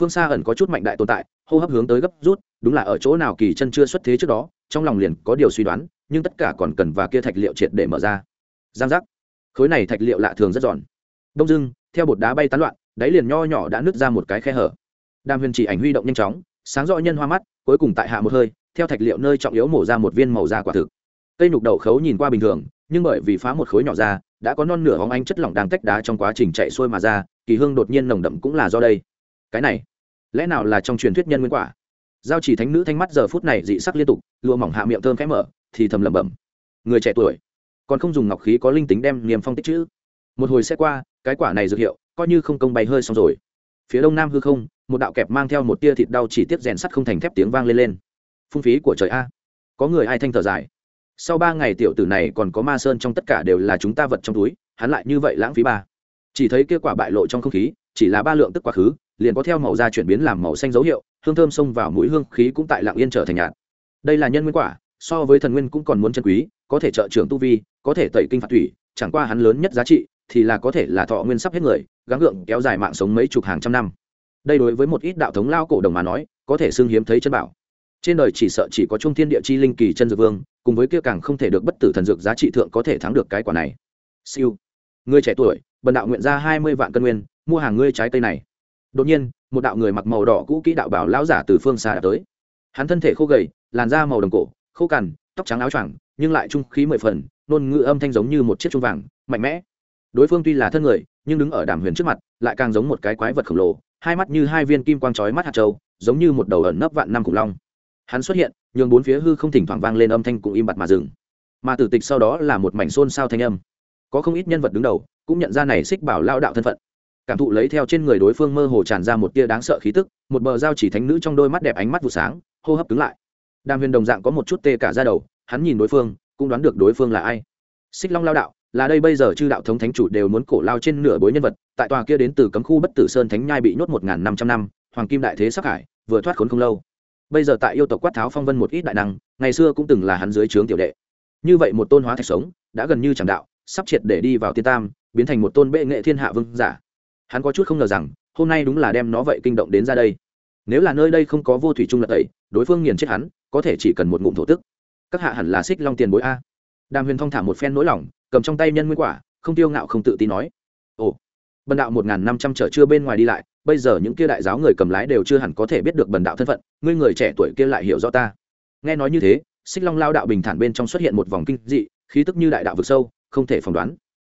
Phương xa ẩn có chút mạnh đại tồn tại, hô hấp hướng tới gấp rút, đúng là ở chỗ nào kỳ chân chưa xuất thế trước đó, trong lòng liền có điều suy đoán, nhưng tất cả còn cần và kia thạch liệu triệt để mở ra. Giang giác. Khối này thạch liệu lạ thường rất giòn. Đông dưng theo bột đá bay tán loạn, đáy liền nho nhỏ đã nứt ra một cái khe hở. Đàm huyền chỉ ảnh huy động nhanh chóng, sáng rõ nhân hoa mắt, cuối cùng tại hạ một hơi, theo thạch liệu nơi trọng yếu mổ ra một viên màu da quả thực. Cây nhục đậu khấu nhìn qua bình thường, nhưng bởi vì phá một khối nhỏ ra, đã có non nửa hóng anh chất lỏng đang tách đá trong quá trình chạy xuôi mà ra, kỳ hương đột nhiên nồng đậm cũng là do đây. Cái này, lẽ nào là trong truyền thuyết nhân nguyên quả? Giao chỉ thánh nữ thanh mắt giờ phút này dị sắc liên tục, lụa mỏng hạ miệng thơm khẽ mở, thì thầm lẩm bẩm. Người trẻ tuổi, còn không dùng ngọc khí có linh tính đem niềm phong tích chữ một hồi xe qua cái quả này dược hiệu, coi như không công bay hơi xong rồi. Phía đông nam hư không, một đạo kẹp mang theo một tia thịt đau chỉ tiếp rèn sắt không thành thép tiếng vang lên lên. Phung phí của trời a. Có người ai thanh thở dài. Sau ba ngày tiểu tử này còn có ma sơn trong tất cả đều là chúng ta vật trong túi, hắn lại như vậy lãng phí ba. Chỉ thấy kết quả bại lộ trong không khí, chỉ là ba lượng tức quá khứ, liền có theo màu da chuyển biến làm màu xanh dấu hiệu, hương thơm xông vào mũi hương khí cũng tại lạng yên trở thành nhạt. Đây là nhân nguyên quả, so với thần nguyên cũng còn muốn chân quý, có thể trợ trưởng tu vi, có thể tẩy kinh phạt thủy, chẳng qua hắn lớn nhất giá trị thì là có thể là thọ nguyên sắp hết người, gắng gượng kéo dài mạng sống mấy chục hàng trăm năm. Đây đối với một ít đạo thống lao cổ đồng mà nói, có thể xưng hiếm thấy chân bảo. Trên đời chỉ sợ chỉ có trung thiên địa chi linh kỳ chân dược vương, cùng với kia càng không thể được bất tử thần dược giá trị thượng có thể thắng được cái quả này. Siêu. Người trẻ tuổi, bần đạo nguyện ra hai mươi vạn cân nguyên, mua hàng ngươi trái cây này. Đột nhiên, một đạo người mặc màu đỏ cũ kỹ đạo bảo lão giả từ phương xa đã tới. Hắn thân thể khô gầy, làn da màu đồng cổ, khô cằn, tóc trắng áo choàng, nhưng lại trung khí mười phần nôn ngữ âm thanh giống như một chiếc trung vàng, mạnh mẽ đối phương tuy là thân người, nhưng đứng ở đàm huyền trước mặt, lại càng giống một cái quái vật khổng lồ, hai mắt như hai viên kim quang chói mắt hạt trâu giống như một đầu ẩn nấp vạn năm khủng long. Hắn xuất hiện, nhường bốn phía hư không thỉnh thoảng vang lên âm thanh cũng im bặt mà dừng. Mà tử tịch sau đó là một mảnh xôn xao thanh âm. Có không ít nhân vật đứng đầu, cũng nhận ra này xích bảo lao đạo thân phận. Cảm thụ lấy theo trên người đối phương mơ hồ tràn ra một tia đáng sợ khí tức, một bờ dao chỉ thánh nữ trong đôi mắt đẹp ánh mắt vụ sáng, hô hấp cứng lại. Đàm huyền đồng dạng có một chút tê cả ra đầu, hắn nhìn đối phương, cũng đoán được đối phương là ai. Xích long lao đạo là đây bây giờ chư đạo thống thánh chủ đều muốn cổ lao trên nửa bối nhân vật, tại tòa kia đến từ cấm khu bất tử sơn thánh nhai bị nhốt một năm trăm năm, hoàng kim đại thế sắc hải, vừa thoát khốn không lâu. Bây giờ tại yêu tộc quát tháo phong vân một ít đại năng, ngày xưa cũng từng là hắn dưới trướng tiểu đệ. Như vậy một tôn hóa thạch sống, đã gần như chẳng đạo, sắp triệt để đi vào tiên tam, biến thành một tôn bệ nghệ thiên hạ vương giả. Hắn có chút không ngờ rằng, hôm nay đúng là đem nó vậy kinh động đến ra đây. Nếu là nơi đây không có vô thủy trung lật tẩy, đối phương nghiền chết hắn, có thể chỉ cần một ngụm thổ tức. Các hạ hẳn là xích long tiền bối a đàm huyền thong thả một phen nỗi lòng, cầm trong tay nhân nguyên quả, không tiêu ngạo không tự tin nói, ồ, bần đạo một n g h n năm trăm trở chưa bên ngoài đi lại, bây giờ những kia đại giáo người cầm lái đều chưa hẳn có thể biết được bần đạo thân phận, ngươi người trẻ tuổi kia lại hiểu rõ ta. Nghe nói như thế, xích long lao đạo bình thản bên trong xuất hiện một vòng kinh dị, khí tức như đại đạo vực sâu, không thể phỏng đoán.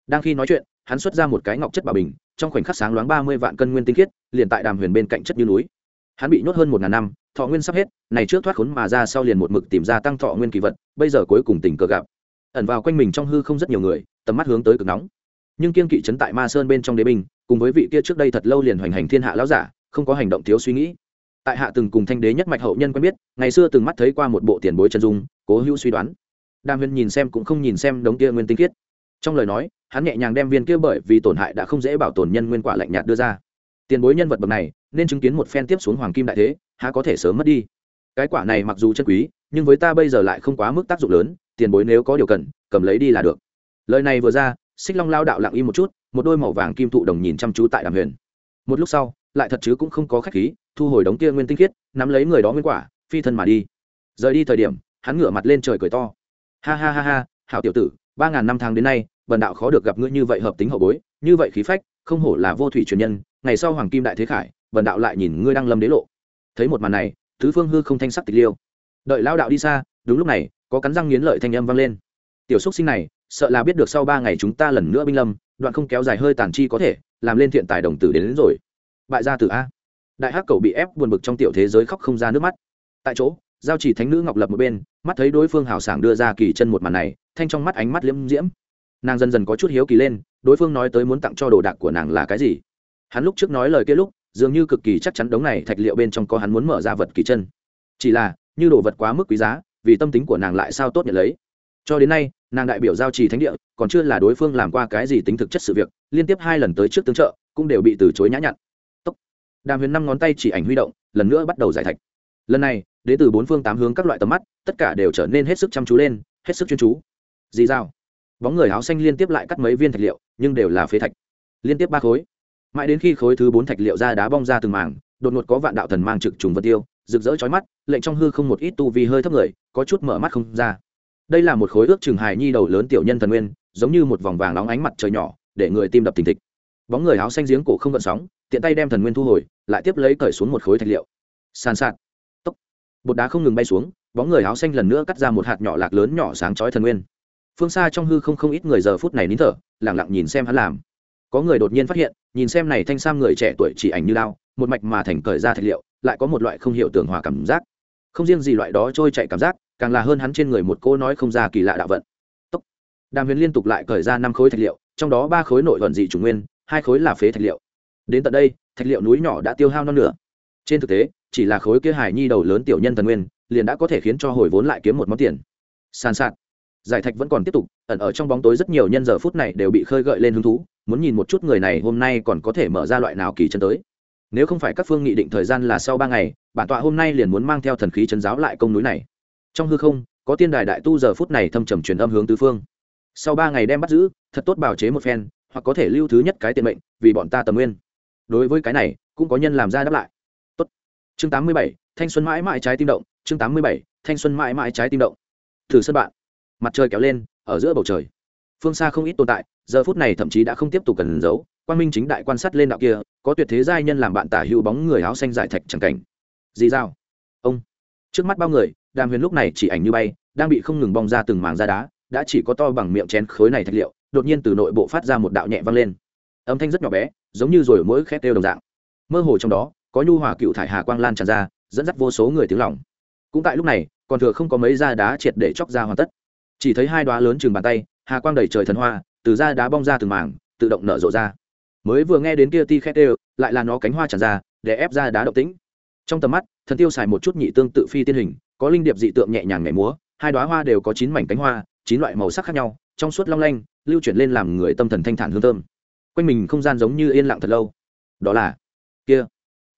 Đang khi nói chuyện, hắn xuất ra một cái ngọc chất bà bình, trong khoảnh khắc sáng loáng ba mươi vạn cân nguyên tinh khiết, liền tại đàm huyền bên cạnh chất như núi. Hắn bị nhốt hơn một ngàn năm, thọ nguyên sắp hết, này trước thoát khốn mà ra sau liền một mực tìm ra tăng thọ nguyên kỳ vật, bây giờ cuối cùng tình cờ gặp ẩn vào quanh mình trong hư không rất nhiều người, tầm mắt hướng tới cực nóng. Nhưng kiên kỵ chấn tại ma sơn bên trong đế binh, cùng với vị kia trước đây thật lâu liền hoành hành thiên hạ lão giả, không có hành động thiếu suy nghĩ. Tại hạ từng cùng thanh đế nhất mạch hậu nhân quen biết, ngày xưa từng mắt thấy qua một bộ tiền bối chân dung, cố hữu suy đoán. Đàm huyên nhìn xem cũng không nhìn xem đống kia nguyên tinh khiết. Trong lời nói, hắn nhẹ nhàng đem viên kia bởi vì tổn hại đã không dễ bảo tồn nhân nguyên quả lạnh nhạt đưa ra. Tiền bối nhân vật bậc này, nên chứng kiến một phen tiếp xuống hoàng kim đại thế, há có thể sớm mất đi. Cái quả này mặc dù chân quý, nhưng với ta bây giờ lại không quá mức tác dụng lớn tiền bối nếu có điều cần, cầm lấy đi là được. Lời này vừa ra, xích long lao đạo lặng im một chút, một đôi màu vàng kim thụ đồng nhìn chăm chú tại đàm huyền. Một lúc sau, lại thật chứ cũng không có khách khí, thu hồi đống kia nguyên tinh khiết, nắm lấy người đó nguyên quả, phi thân mà đi. Rời đi thời điểm, hắn ngửa mặt lên trời cười to. Ha ha ha ha, hảo tiểu tử, ba ngàn năm tháng đến nay, bần đạo khó được gặp ngươi như vậy hợp tính hậu bối, như vậy khí phách, không hổ là vô thủy truyền nhân, ngày sau hoàng kim đại thế khải, bần đạo lại nhìn ngươi đang lâm đế lộ. Thấy một màn này, tứ phương hư không thanh sắc tịch liêu. Đợi lao đạo đi xa đúng lúc này có cắn răng nghiến lợi thanh âm vang lên. Tiểu xúc sinh này sợ là biết được sau ba ngày chúng ta lần nữa binh lâm đoạn không kéo dài hơi tàn chi có thể làm lên thiện tài đồng tử đến, đến rồi. Bại gia tử a. Đại hắc cầu bị ép buồn bực trong tiểu thế giới khóc không ra nước mắt. Tại chỗ giao chỉ thánh nữ ngọc lập một bên mắt thấy đối phương hào sảng đưa ra kỳ chân một màn này thanh trong mắt ánh mắt liễm diễm. Nàng dần dần có chút hiếu kỳ lên đối phương nói tới muốn tặng cho đồ đạc của nàng là cái gì? Hắn lúc trước nói lời kia lúc dường như cực kỳ chắc chắn đống này thạch liệu bên trong có hắn muốn mở ra vật kỳ chân. Chỉ là như đồ vật quá mức quý giá vì tâm tính của nàng lại sao tốt nhận lấy. Cho đến nay, nàng đại biểu giao trì thánh địa, còn chưa là đối phương làm qua cái gì tính thực chất sự việc, liên tiếp hai lần tới trước tướng trợ, cũng đều bị từ chối nhã nhặn. Tốc. đàm huyền năm ngón tay chỉ ảnh huy động, lần nữa bắt đầu giải thạch. Lần này, đến từ bốn phương tám hướng các loại tầm mắt, tất cả đều trở nên hết sức chăm chú lên, hết sức chuyên chú. Dì dao bóng người áo xanh liên tiếp lại cắt mấy viên thạch liệu, nhưng đều là phế thạch. Liên tiếp ba khối. Mãi đến khi khối thứ bốn thạch liệu ra đá bong ra từng mảng, đột ngột có vạn đạo thần mang trực trùng vật tiêu rực rỡ chói mắt, lệnh trong hư không một ít tu vi hơi thấp người, có chút mở mắt không ra. Đây là một khối ước trường hài nhi đầu lớn tiểu nhân thần nguyên, giống như một vòng vàng nóng ánh mặt trời nhỏ, để người tim đập thình thịch. Bóng người áo xanh giếng cổ không gợn sóng, tiện tay đem thần nguyên thu hồi, lại tiếp lấy cởi xuống một khối thạch liệu. Sàn sạt. Tốc. Bột đá không ngừng bay xuống, bóng người áo xanh lần nữa cắt ra một hạt nhỏ lạc lớn nhỏ sáng chói thần nguyên. Phương xa trong hư không không ít người giờ phút này nín thở lẳng lặng nhìn xem hắn làm. Có người đột nhiên phát hiện, nhìn xem này thanh sam người trẻ tuổi chỉ ảnh như lao một mạch mà thành cởi ra thạch liệu, lại có một loại không hiểu tưởng hòa cảm giác. Không riêng gì loại đó trôi chạy cảm giác, càng là hơn hắn trên người một cô nói không ra kỳ lạ đạo vận. Tốc. đàm huyền liên tục lại cởi ra năm khối thạch liệu, trong đó ba khối nội vận dị chủ nguyên, hai khối là phế thạch liệu. Đến tận đây, thạch liệu núi nhỏ đã tiêu hao non nửa. Trên thực tế, chỉ là khối kia hải nhi đầu lớn tiểu nhân thần nguyên, liền đã có thể khiến cho hồi vốn lại kiếm một món tiền. Sàn sạt. Giải thạch vẫn còn tiếp tục, ẩn ở trong bóng tối rất nhiều nhân giờ phút này đều bị khơi gợi lên hứng thú, muốn nhìn một chút người này hôm nay còn có thể mở ra loại nào kỳ chân tới nếu không phải các phương nghị định thời gian là sau ba ngày, bản tọa hôm nay liền muốn mang theo thần khí chấn giáo lại công núi này. Trong hư không, có tiên đài đại tu giờ phút này thâm trầm truyền âm hướng tứ phương. Sau ba ngày đem bắt giữ, thật tốt bào chế một phen, hoặc có thể lưu thứ nhất cái tiền mệnh, vì bọn ta tầm nguyên. Đối với cái này, cũng có nhân làm ra đáp lại. Tốt. chương tám mươi bảy, thanh xuân mãi mãi trái tim động. Chương tám mươi bảy, thanh xuân mãi mãi trái tim động. Thử sân bạn. Mặt trời kéo lên, ở giữa bầu trời. Phương xa không ít tồn tại, giờ phút này thậm chí đã không tiếp tục cần giấu. Quan minh chính đại quan sát lên đạo kia có tuyệt thế giai nhân làm bạn tả hữu bóng người áo xanh giải thạch chẳng cảnh. Gì dao ông. Trước mắt bao người, đàm huyền lúc này chỉ ảnh như bay, đang bị không ngừng bong ra từng màng da đá, đã chỉ có to bằng miệng chén khối này thạch liệu, đột nhiên từ nội bộ phát ra một đạo nhẹ vang lên. Âm thanh rất nhỏ bé, giống như rồi mỗi khét đều đồng dạng. Mơ hồ trong đó, có nhu hòa cựu thải hà quang lan tràn ra, dẫn dắt vô số người tiếng lòng. Cũng tại lúc này, còn thừa không có mấy da đá triệt để chóc ra hoàn tất. Chỉ thấy hai đoá lớn chừng bàn tay, hà quang đầy trời thần hoa, từ da đá bong ra từng mảng, tự động nở rộ ra mới vừa nghe đến kia ti khét đều, lại là nó cánh hoa tràn ra, để ép ra đá động tĩnh. Trong tầm mắt, thần tiêu xài một chút nhị tương tự phi tiên hình, có linh điệp dị tượng nhẹ nhàng nhảy múa, hai đoá hoa đều có chín mảnh cánh hoa, chín loại màu sắc khác nhau, trong suốt long lanh, lưu chuyển lên làm người tâm thần thanh thản hương thơm. Quanh mình không gian giống như yên lặng thật lâu. Đó là, kia,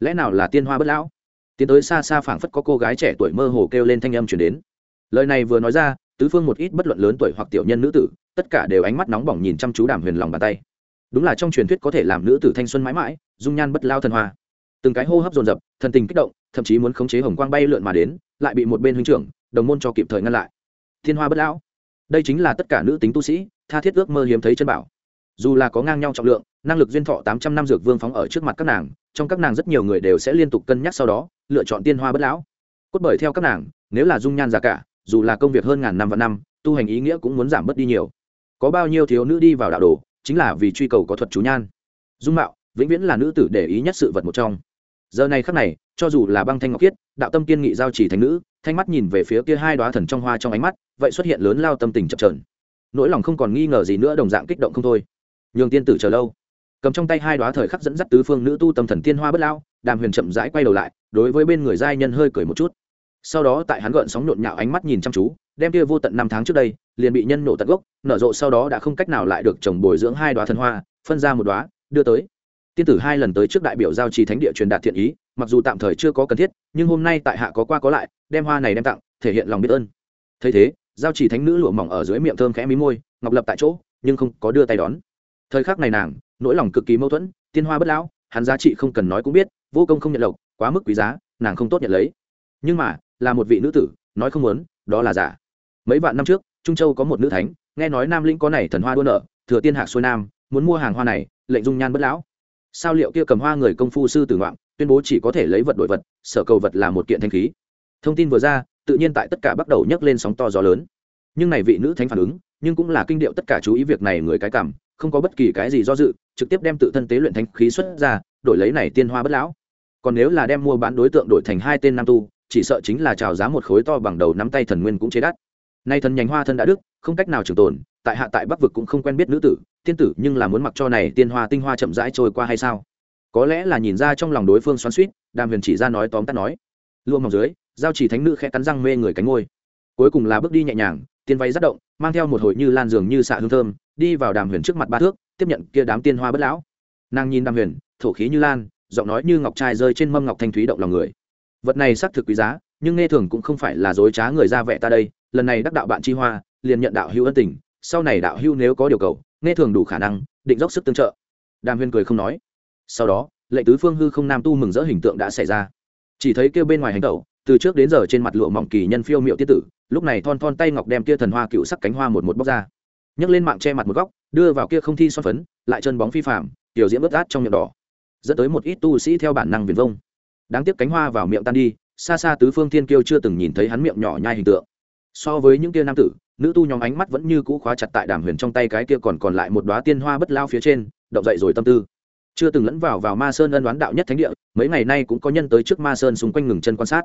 lẽ nào là tiên hoa bất lão? Tiến tới xa xa phảng phất có cô gái trẻ tuổi mơ hồ kêu lên thanh âm chuyển đến. Lời này vừa nói ra, tứ phương một ít bất luận lớn tuổi hoặc tiểu nhân nữ tử, tất cả đều ánh mắt nóng bỏng nhìn chăm chú đàm huyền lòng bàn tay đúng là trong truyền thuyết có thể làm nữ tử thanh xuân mãi mãi, dung nhan bất lao thần hoa. Từng cái hô hấp dồn dập, thần tình kích động, thậm chí muốn khống chế hồng quang bay lượn mà đến, lại bị một bên huynh trưởng, đồng môn cho kịp thời ngăn lại. Thiên hoa bất lão đây chính là tất cả nữ tính tu sĩ, tha thiết ước mơ hiếm thấy chân bảo. Dù là có ngang nhau trọng lượng, năng lực duyên thọ tám trăm năm dược vương phóng ở trước mặt các nàng, trong các nàng rất nhiều người đều sẽ liên tục cân nhắc sau đó, lựa chọn tiên hoa bất lão. Cốt bởi theo các nàng, nếu là dung nhan già cả, dù là công việc hơn ngàn năm và năm, tu hành ý nghĩa cũng muốn giảm bớt đi nhiều. Có bao nhiêu thiếu nữ đi vào đạo đồ chính là vì truy cầu có thuật chú nhan. Dung mạo, vĩnh viễn là nữ tử để ý nhất sự vật một trong. Giờ này khắc này, cho dù là băng thanh ngọc thiết đạo tâm kiên nghị giao chỉ thành nữ, thanh mắt nhìn về phía kia hai đoá thần trong hoa trong ánh mắt, vậy xuất hiện lớn lao tâm tình chập trờn nỗi lòng không còn nghi ngờ gì nữa, đồng dạng kích động không thôi. Nhường tiên tử chờ lâu. Cầm trong tay hai đoá thời khắc dẫn dắt tứ phương nữ tu tâm thần tiên hoa bất lao đàm huyền chậm rãi quay đầu lại, đối với bên người giai nhân hơi cười một chút. Sau đó tại hắn gợn sóng nhộn nhạo ánh mắt nhìn chăm chú đem kia vô tận năm tháng trước đây, liền bị nhân nổ tận gốc, nở rộ sau đó đã không cách nào lại được trồng bồi dưỡng hai đoá thần hoa, phân ra một đoá đưa tới. Tiên tử hai lần tới trước đại biểu giao trì thánh địa truyền đạt thiện ý, mặc dù tạm thời chưa có cần thiết, nhưng hôm nay tại hạ có qua có lại, đem hoa này đem tặng, thể hiện lòng biết ơn. Thấy thế, giao trì thánh nữ lụa mỏng ở dưới miệng thơm khẽ mí môi, ngọc lập tại chỗ, nhưng không có đưa tay đón. Thời khắc này nàng, nỗi lòng cực kỳ mâu thuẫn, tiên hoa bất lão, hắn giá trị không cần nói cũng biết, vô công không nhận lộc, quá mức quý giá, nàng không tốt nhận lấy. Nhưng mà, là một vị nữ tử, nói không muốn, đó là giả mấy vạn năm trước, trung châu có một nữ thánh, nghe nói nam linh có này thần hoa đua nợ thừa tiên hạc xuôi nam, muốn mua hàng hoa này, lệnh dung nhan bất lão. Sao liệu kia cầm hoa người công phu sư tử ngoạn, tuyên bố chỉ có thể lấy vật đổi vật, sở cầu vật là một kiện thanh khí. Thông tin vừa ra, tự nhiên tại tất cả bắt đầu nhấc lên sóng to gió lớn. Nhưng này vị nữ thánh phản ứng, nhưng cũng là kinh điệu tất cả chú ý việc này người cái cảm, không có bất kỳ cái gì do dự, trực tiếp đem tự thân tế luyện thanh khí xuất ra, đổi lấy này tiên hoa bất lão. Còn nếu là đem mua bán đối tượng đổi thành hai tên nam tu, chỉ sợ chính là trào giá một khối to bằng đầu nắm tay thần nguyên cũng chế đắt nay thần nhánh hoa thân đã đức, không cách nào trường tồn, tại hạ tại bắc vực cũng không quen biết nữ tử tiên tử nhưng là muốn mặc cho này tiên hoa tinh hoa chậm rãi trôi qua hay sao? Có lẽ là nhìn ra trong lòng đối phương xoắn suýt đàm huyền chỉ ra nói tóm tắt nói. Lụa mỏng dưới, giao chỉ thánh nữ khẽ cắn răng mê người cánh ngôi cuối cùng là bước đi nhẹ nhàng, tiên váy rất động, mang theo một hồi như lan dường như xạ hương thơm, đi vào đàm huyền trước mặt ba thước, tiếp nhận kia đám tiên hoa bất lão. Nàng nhìn đàm huyền, thổ khí như lan, giọng nói như ngọc trai rơi trên mâm ngọc thanh thúy động lòng người. Vật này xác thực quý giá, nhưng nghe thường cũng không phải là dối trá người ra vẻ ta đây lần này đắc đạo bạn chi hoa, liền nhận đạo hữu ân tình, sau này đạo hữu nếu có điều cầu, nghe thường đủ khả năng, định dốc sức tương trợ. Đàm huyên cười không nói. Sau đó lệ tứ phương hư không nam tu mừng rỡ hình tượng đã xảy ra. Chỉ thấy kêu bên ngoài hành tẩu, từ trước đến giờ trên mặt lụa mỏng kỳ nhân phiêu miệu tiết tử, lúc này thon thon tay ngọc đem kia thần hoa cựu sắc cánh hoa một một bóc ra. Nhấc lên mạng che mặt một góc, đưa vào kia không thi son phấn, lại chân bóng phi phạm tiểu diễn bớt át trong miệng đỏ. Dẫn tới một ít tu sĩ theo bản năng viền vông. Đáng tiếc cánh hoa vào miệng tan đi, xa xa tứ phương thiên kiêu chưa từng nhìn thấy hắn miệng nhỏ nhai hình tượng so với những kia nam tử, nữ tu nhóm ánh mắt vẫn như cũ khóa chặt tại đàm huyền trong tay cái kia còn còn lại một đoá tiên hoa bất lao phía trên, động dậy rồi tâm tư. Chưa từng lẫn vào vào ma sơn ân đoán đạo nhất thánh địa, mấy ngày nay cũng có nhân tới trước ma sơn xung quanh ngừng chân quan sát.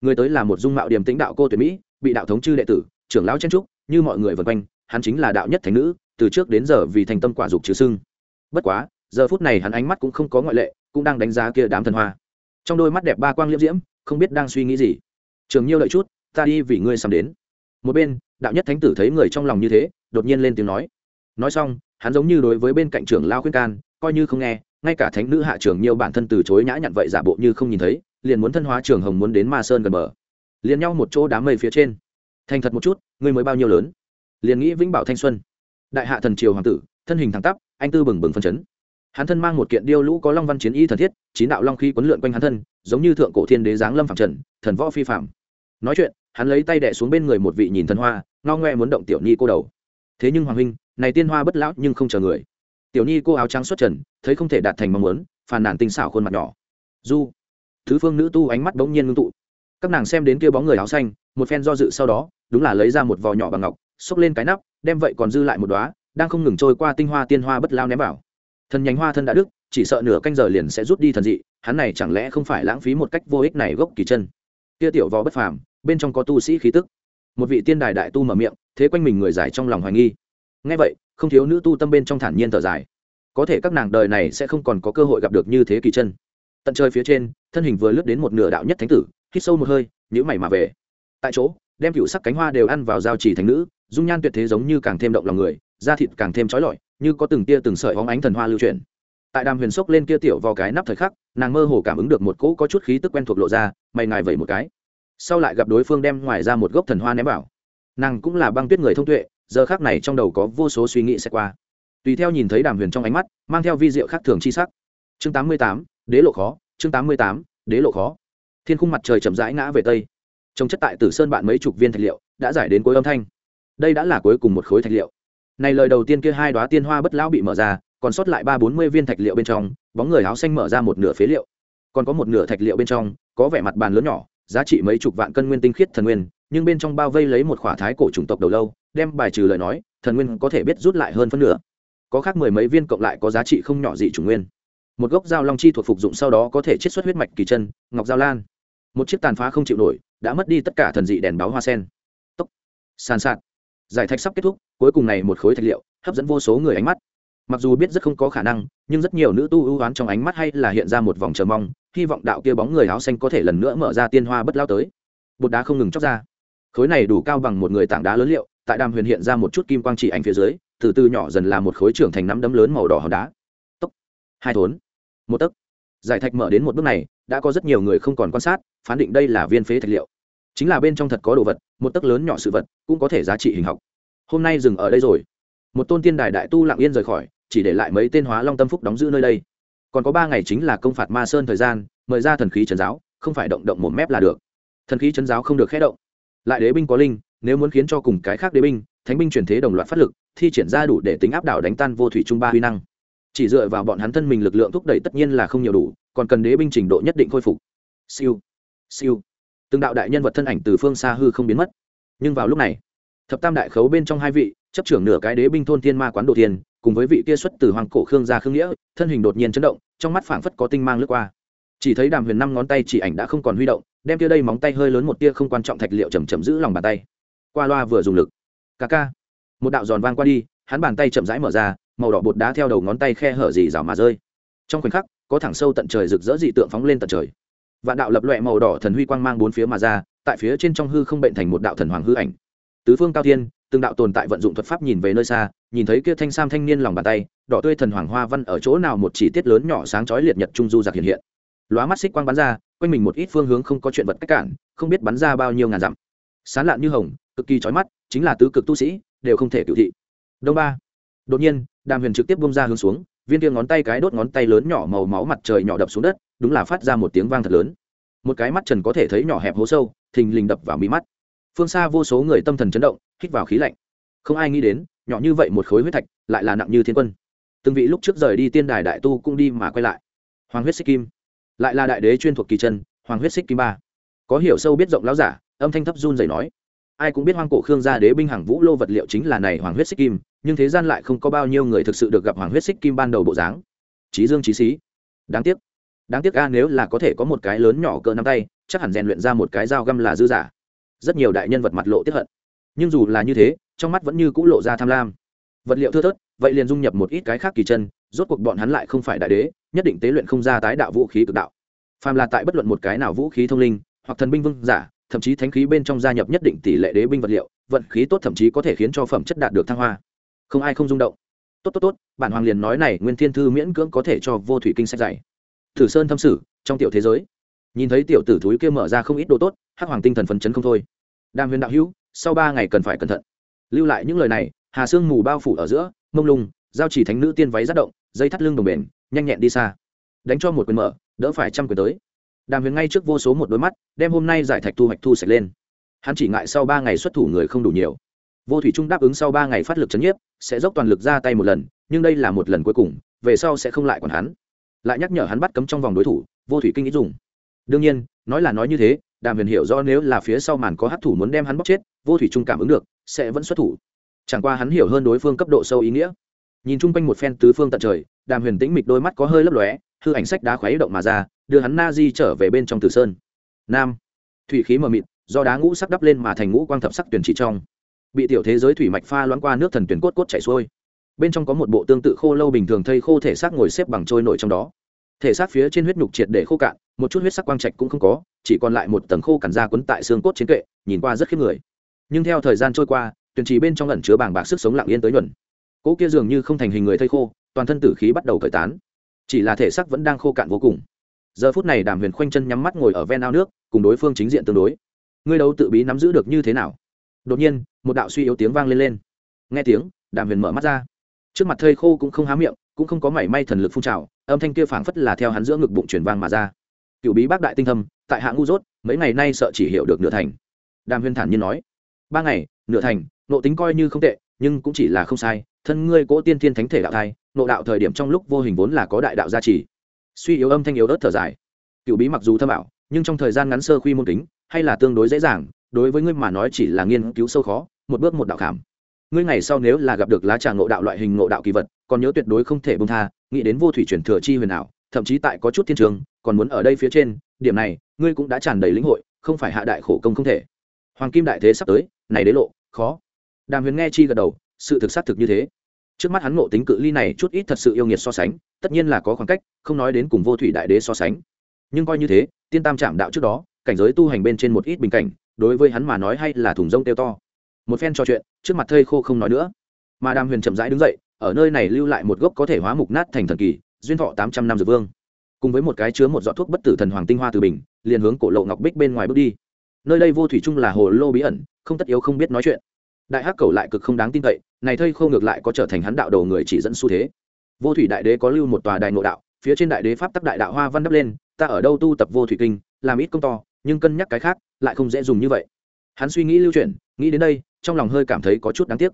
Người tới là một dung mạo điểm tĩnh đạo cô tuyển mỹ, bị đạo thống chư đệ tử, trưởng lão chen trúc như mọi người vần quanh, hắn chính là đạo nhất thánh nữ, từ trước đến giờ vì thành tâm quả dục trừ sưng. Bất quá, giờ phút này hắn ánh mắt cũng không có ngoại lệ, cũng đang đánh giá kia đám thần hoa. Trong đôi mắt đẹp ba quang liễm diễm, không biết đang suy nghĩ gì. Trường nhiêu đợi chút, ta đi vì ngươi sắm đến một bên, đạo nhất thánh tử thấy người trong lòng như thế, đột nhiên lên tiếng nói. Nói xong, hắn giống như đối với bên cạnh trưởng lao khuyên can, coi như không nghe, ngay cả thánh nữ hạ trưởng nhiều bản thân từ chối nhã nhặn vậy giả bộ như không nhìn thấy, liền muốn thân hóa trường hồng muốn đến ma sơn gần bờ. Liền nhau một chỗ đám mây phía trên. Thành thật một chút ngươi mới bao nhiêu lớn? Liền nghĩ vĩnh bảo thanh xuân. Đại hạ thần triều hoàng tử, thân hình thẳng tắp, anh tư bừng bừng phân chấn. Hắn thân mang một kiện điêu lũ có long văn chiến y thần thiết, chín đạo long khí quấn lượn quanh hắn thân, giống như thượng cổ thiên đế giáng lâm phạm trần, thần võ phi phạm nói chuyện hắn lấy tay đẻ xuống bên người một vị nhìn thần hoa, ngao ngoe muốn động tiểu ni cô đầu. Thế nhưng hoàng huynh, này tiên hoa bất lão nhưng không chờ người. Tiểu ni cô áo trắng xuất trần, thấy không thể đạt thành mong muốn, phàn nàn tinh xảo khuôn mặt nhỏ. Du, thứ phương nữ tu ánh mắt bỗng nhiên ngưng tụ. Các nàng xem đến kia bóng người áo xanh, một phen do dự sau đó, đúng là lấy ra một vò nhỏ bằng ngọc, xốc lên cái nắp, đem vậy còn dư lại một đóa, đang không ngừng trôi qua tinh hoa tiên hoa bất lao ném vào. Thần nhánh hoa thân đã đức chỉ sợ nửa canh giờ liền sẽ rút đi thần dị, hắn này chẳng lẽ không phải lãng phí một cách vô ích này gốc kỳ chân. Kia tiểu vò bất phàm bên trong có tu sĩ khí tức. Một vị tiên đài đại tu mở miệng, thế quanh mình người giải trong lòng hoài nghi. Ngay vậy, không thiếu nữ tu tâm bên trong thản nhiên thở dài. Có thể các nàng đời này sẽ không còn có cơ hội gặp được như thế kỳ chân. Tận trời phía trên, thân hình vừa lướt đến một nửa đạo nhất thánh tử, hít sâu một hơi nhữ mày mà về. Tại chỗ, đem cựu sắc cánh hoa đều ăn vào giao chỉ thành nữ, dung nhan tuyệt thế giống như càng thêm động lòng người, da thịt càng thêm trói lọi, như có từng tia từng sợi hóng ánh thần hoa lưu truyền tại đàm huyền sốc lên kia tiểu vào cái nắp thời khắc, nàng mơ hồ cảm ứng được một cỗ có chút khí tức quen thuộc lộ ra, mày ngài vẩy một cái sau lại gặp đối phương đem ngoài ra một gốc thần hoa ném vào. Nàng cũng là băng tuyết người thông tuệ, giờ khác này trong đầu có vô số suy nghĩ sẽ qua. Tùy theo nhìn thấy đàm huyền trong ánh mắt, mang theo vi diệu khác thường chi sắc. Chương tám mươi tám, đế lộ khó, chương tám mươi tám, đế lộ khó. Thiên khung mặt trời chậm rãi ngã về tây. Trông chất tại tử sơn bạn mấy chục viên thạch liệu đã giải đến cuối âm thanh. Đây đã là cuối cùng một khối thạch liệu. Này lời đầu tiên kia hai đoá tiên hoa bất lão bị mở ra, còn sót lại ba bốn mươi viên thạch liệu bên trong, bóng người áo xanh mở ra một nửa phế liệu. Còn có một nửa thạch liệu bên trong, có vẻ mặt bàn lớn nhỏ giá trị mấy chục vạn cân nguyên tinh khiết thần nguyên, nhưng bên trong bao vây lấy một khỏa thái cổ chủng tộc đầu lâu, đem bài trừ lời nói, thần nguyên có thể biết rút lại hơn phân nửa. Có khác mười mấy viên cộng lại có giá trị không nhỏ dị chủng nguyên. Một gốc dao long chi thuộc phục dụng sau đó có thể chiết xuất huyết mạch kỳ chân, ngọc giao lan. Một chiếc tàn phá không chịu nổi, đã mất đi tất cả thần dị đèn báo hoa sen. Tốc. Sàn sạt. Giải thạch sắp kết thúc, cuối cùng này một khối thạch liệu, hấp dẫn vô số người ánh mắt. Mặc dù biết rất không có khả năng, nhưng rất nhiều nữ tu ưu oán trong ánh mắt hay là hiện ra một vòng chờ mong hy vọng đạo kia bóng người áo xanh có thể lần nữa mở ra tiên hoa bất lao tới. Bột đá không ngừng chóc ra. Khối này đủ cao bằng một người tảng đá lớn liệu, tại đàm huyền hiện ra một chút kim quang chỉ ảnh phía dưới, từ từ nhỏ dần là một khối trưởng thành nắm đấm lớn màu đỏ hòn đá. Tốc. Hai thốn. Một tấc. Giải thạch mở đến một bước này, đã có rất nhiều người không còn quan sát, phán định đây là viên phế thạch liệu. Chính là bên trong thật có đồ vật, một tấc lớn nhỏ sự vật, cũng có thể giá trị hình học. Hôm nay dừng ở đây rồi. Một tôn tiên đài đại tu lặng yên rời khỏi, chỉ để lại mấy tên hóa long tâm phúc đóng giữ nơi đây còn có ba ngày chính là công phạt ma sơn thời gian, mời ra thần khí trấn giáo, không phải động động một mép là được. Thần khí trấn giáo không được khé động. Lại đế binh có linh, nếu muốn khiến cho cùng cái khác đế binh, thánh binh chuyển thế đồng loạt phát lực, thi triển ra đủ để tính áp đảo đánh tan vô thủy trung ba huy năng. Chỉ dựa vào bọn hắn thân mình lực lượng thúc đẩy tất nhiên là không nhiều đủ, còn cần đế binh trình độ nhất định khôi phục. Siêu siêu. Từng đạo đại nhân vật thân ảnh từ phương xa hư không biến mất. Nhưng vào lúc này, thập tam đại khấu bên trong hai vị, chấp trưởng nửa cái đế binh thôn thiên ma quán đồ thiên cùng với vị kia xuất từ hoàng cổ khương gia khương nghĩa, thân hình đột nhiên chấn động, trong mắt phảng phất có tinh mang lướt qua. Chỉ thấy đàm huyền năm ngón tay chỉ ảnh đã không còn huy động, đem kia đây móng tay hơi lớn một tia không quan trọng thạch liệu chầm chậm giữ lòng bàn tay. Qua loa vừa dùng lực. Ca ca. Một đạo giòn vang qua đi, hắn bàn tay chậm rãi mở ra, màu đỏ bột đá theo đầu ngón tay khe hở dì rào mà rơi. Trong khoảnh khắc, có thẳng sâu tận trời rực rỡ dị tượng phóng lên tận trời. Vạn đạo lập loẹ màu đỏ thần huy quang mang bốn phía mà ra, tại phía trên trong hư không bệnh thành một đạo thần hoàng hư ảnh. Tứ phương cao thiên từng đạo tồn tại vận dụng thuật pháp nhìn về nơi xa, nhìn thấy kia thanh sam thanh niên lòng bàn tay, đỏ tươi thần hoàng hoa văn ở chỗ nào một chỉ tiết lớn nhỏ sáng chói liệt nhật trung du giặc hiện hiện. Lóa mắt xích quang bắn ra, quanh mình một ít phương hướng không có chuyện vật cách cản, không biết bắn ra bao nhiêu ngàn dặm. Sán lạn như hồng, cực kỳ chói mắt, chính là tứ cực tu sĩ, đều không thể cựu thị. Đông ba. Đột nhiên, đàm huyền trực tiếp bung ra hướng xuống, viên kia ngón tay cái đốt ngón tay lớn nhỏ màu máu mặt trời nhỏ đập xuống đất, đúng là phát ra một tiếng vang thật lớn. Một cái mắt trần có thể thấy nhỏ hẹp hố sâu, thình lình đập vào mí mắt phương xa vô số người tâm thần chấn động, hít vào khí lạnh. Không ai nghĩ đến, nhỏ như vậy một khối huyết thạch lại là nặng như thiên quân. Từng vị lúc trước rời đi tiên đài đại tu cũng đi mà quay lại. Hoàng huyết xích kim. Lại là đại đế chuyên thuộc kỳ chân, hoàng huyết xích kim ba. Có hiểu sâu biết rộng láo giả, âm thanh thấp run dày nói. Ai cũng biết hoang cổ khương gia đế binh hàng vũ lô vật liệu chính là này hoàng huyết xích kim, nhưng thế gian lại không có bao nhiêu người thực sự được gặp hoàng huyết xích kim ban đầu bộ dáng. Trí dương trí xí. Đáng tiếc. Đáng tiếc a, nếu là có thể có một cái lớn nhỏ cỡ nắm tay, chắc hẳn rèn luyện ra một cái dao găm là dư giả rất nhiều đại nhân vật mặt lộ tiếp hận. Nhưng dù là như thế, trong mắt vẫn như c ũ lộ ra tham lam. Vật liệu thưa thớt, vậy liền dung nhập một ít cái khác kỳ chân, rốt cuộc bọn hắn lại không phải đại đế, nhất định tế luyện không ra tái đạo vũ khí cực đạo. Phàm là tại bất luận một cái nào vũ khí thông linh, hoặc thần binh vương giả, thậm chí thánh khí bên trong gia nhập nhất định tỷ lệ đế binh vật liệu, vận khí tốt thậm chí có thể khiến cho phẩm chất đạt được thăng hoa. Không ai không rung động. Tốt tốt tốt, bản hoàng liền nói này, nguyên thiên thư miễn cưỡng có thể cho vô thủy kinh sách dạy. Thử sơn thâm sử, trong tiểu thế giới nhìn thấy tiểu tử thúi kia mở ra không ít đồ tốt, hắc hoàng tinh thần phấn chấn không thôi. Đàm huyền đạo hữu, sau ba ngày cần phải cẩn thận. Lưu lại những lời này, hà sương mù bao phủ ở giữa, mông lung, giao chỉ thánh nữ tiên váy rát động, dây thắt lưng đồng bền, nhanh nhẹn đi xa. Đánh cho một quyền mở, đỡ phải trăm quyền tới. Đàm huyền ngay trước vô số một đôi mắt, đem hôm nay giải thạch thu hoạch thu sạch lên. Hắn chỉ ngại sau ba ngày xuất thủ người không đủ nhiều. Vô thủy trung đáp ứng sau ba ngày phát lực c h ấ n nhiếp, sẽ dốc toàn lực ra tay một lần, nhưng đây là một lần cuối cùng, về sau sẽ không lại còn hắn. Lại nhắc nhở hắn bắt cấm trong vòng đối thủ, vô thủy kinh ý dùng đương nhiên, nói là nói như thế, đàm huyền hiểu do nếu là phía sau màn có hát thủ muốn đem hắn bóc chết, vô thủy trung cảm ứng được, sẽ vẫn xuất thủ. Chẳng qua hắn hiểu hơn đối phương cấp độ sâu ý nghĩa. Nhìn chung quanh một phen tứ phương tận trời, đàm huyền tĩnh mịch đôi mắt có hơi lấp lóe, hư ảnh sách đá khoáy động mà ra, đưa hắn na di trở về bên trong tử sơn. Nam. Thủy khí mờ mịt, do đá ngũ sắc đắp lên mà thành ngũ quang thập sắc tuyển chỉ trong. Bị tiểu thế giới thủy mạch pha loãng qua nước thần tuyển cốt cốt chảy xuôi. Bên trong có một bộ tương tự khô lâu bình thường thây khô thể xác ngồi xếp bằng trôi nổi trong đó. Thể xác phía trên huyết nhục triệt để khô cạn một chút huyết sắc quang trạch cũng không có, chỉ còn lại một tầng khô cằn da quấn tại xương cốt chiến kệ, nhìn qua rất khiếp người. Nhưng theo thời gian trôi qua, tuyển trì bên trong ẩn chứa bàng bạc sức sống lặng yên tới nhuần cỗ kia dường như không thành hình người thây khô, toàn thân tử khí bắt đầu cởi tán. Chỉ là thể xác vẫn đang khô cạn vô cùng. Giờ phút này đàm huyền khoanh chân nhắm mắt ngồi ở ven ao nước, cùng đối phương chính diện tương đối. Ngươi đấu tự bí nắm giữ được như thế nào? Đột nhiên, một đạo suy yếu tiếng vang lên lên. Nghe tiếng, đàm huyền mở mắt ra. Trước mặt thây khô cũng không há miệng, cũng không có mảy may thần lực phun trào, âm thanh kia phảng phất là theo hắn giữa ngực bụng chuyển vang mà ra cựu bí bác đại tinh thâm tại hạ ngu dốt mấy ngày nay sợ chỉ hiểu được nửa thành. Đàm Huyên thản nhiên nói ba ngày nửa thành nộ tính coi như không tệ nhưng cũng chỉ là không sai thân ngươi cố tiên thiên thánh thể đạo thai nộ đạo thời điểm trong lúc vô hình vốn là có đại đạo gia trì. Suy yếu âm thanh yếu ớt thở dài. Cựu bí mặc dù thâm ảo nhưng trong thời gian ngắn sơ khuy môn tính, hay là tương đối dễ dàng đối với ngươi mà nói chỉ là nghiên cứu sâu khó một bước một đạo khảm. Ngươi ngày sau nếu là gặp được lá trà ngộ đạo loại hình ngộ đạo kỳ vật còn nhớ tuyệt đối không thể bông tha nghĩ đến vô thủy chuyển thừa chi huyền ảo thậm chí tại có chút thiên trường, còn muốn ở đây phía trên, điểm này, ngươi cũng đã tràn đầy lĩnh hội, không phải hạ đại khổ công không thể. Hoàng kim đại thế sắp tới, này đế lộ, khó. Đàm huyền nghe chi gật đầu, sự thực xác thực như thế. Trước mắt hắn ngộ tính cự ly này chút ít thật sự yêu nghiệt so sánh, tất nhiên là có khoảng cách, không nói đến cùng vô thủy đại đế so sánh. Nhưng coi như thế, tiên tam trạm đạo trước đó, cảnh giới tu hành bên trên một ít bình cảnh, đối với hắn mà nói hay là thùng rông tiêu to. Một phen trò chuyện, trước mặt thây khô không nói nữa. Mà đàm huyền chậm rãi đứng dậy, ở nơi này lưu lại một gốc có thể hóa mục nát thành thần kỳ duyên thọ tám trăm năm dược vương. Cùng với một cái chứa một giọt thuốc bất tử thần hoàng tinh hoa từ bình, liền hướng cổ lộ ngọc bích bên ngoài bước đi. Nơi đây vô thủy chung là hồ lô bí ẩn, không tất yếu không biết nói chuyện. Đại hắc cầu lại cực không đáng tin cậy, này thây khô ngược lại có trở thành hắn đạo đầu người chỉ dẫn xu thế. Vô thủy đại đế có lưu một tòa đài nội đạo, phía trên đại đế pháp tắc đại đạo hoa văn đắp lên, ta ở đâu tu tập vô thủy kinh, làm ít công to, nhưng cân nhắc cái khác, lại không dễ dùng như vậy. Hắn suy nghĩ lưu chuyển, nghĩ đến đây, trong lòng hơi cảm thấy có chút đáng tiếc.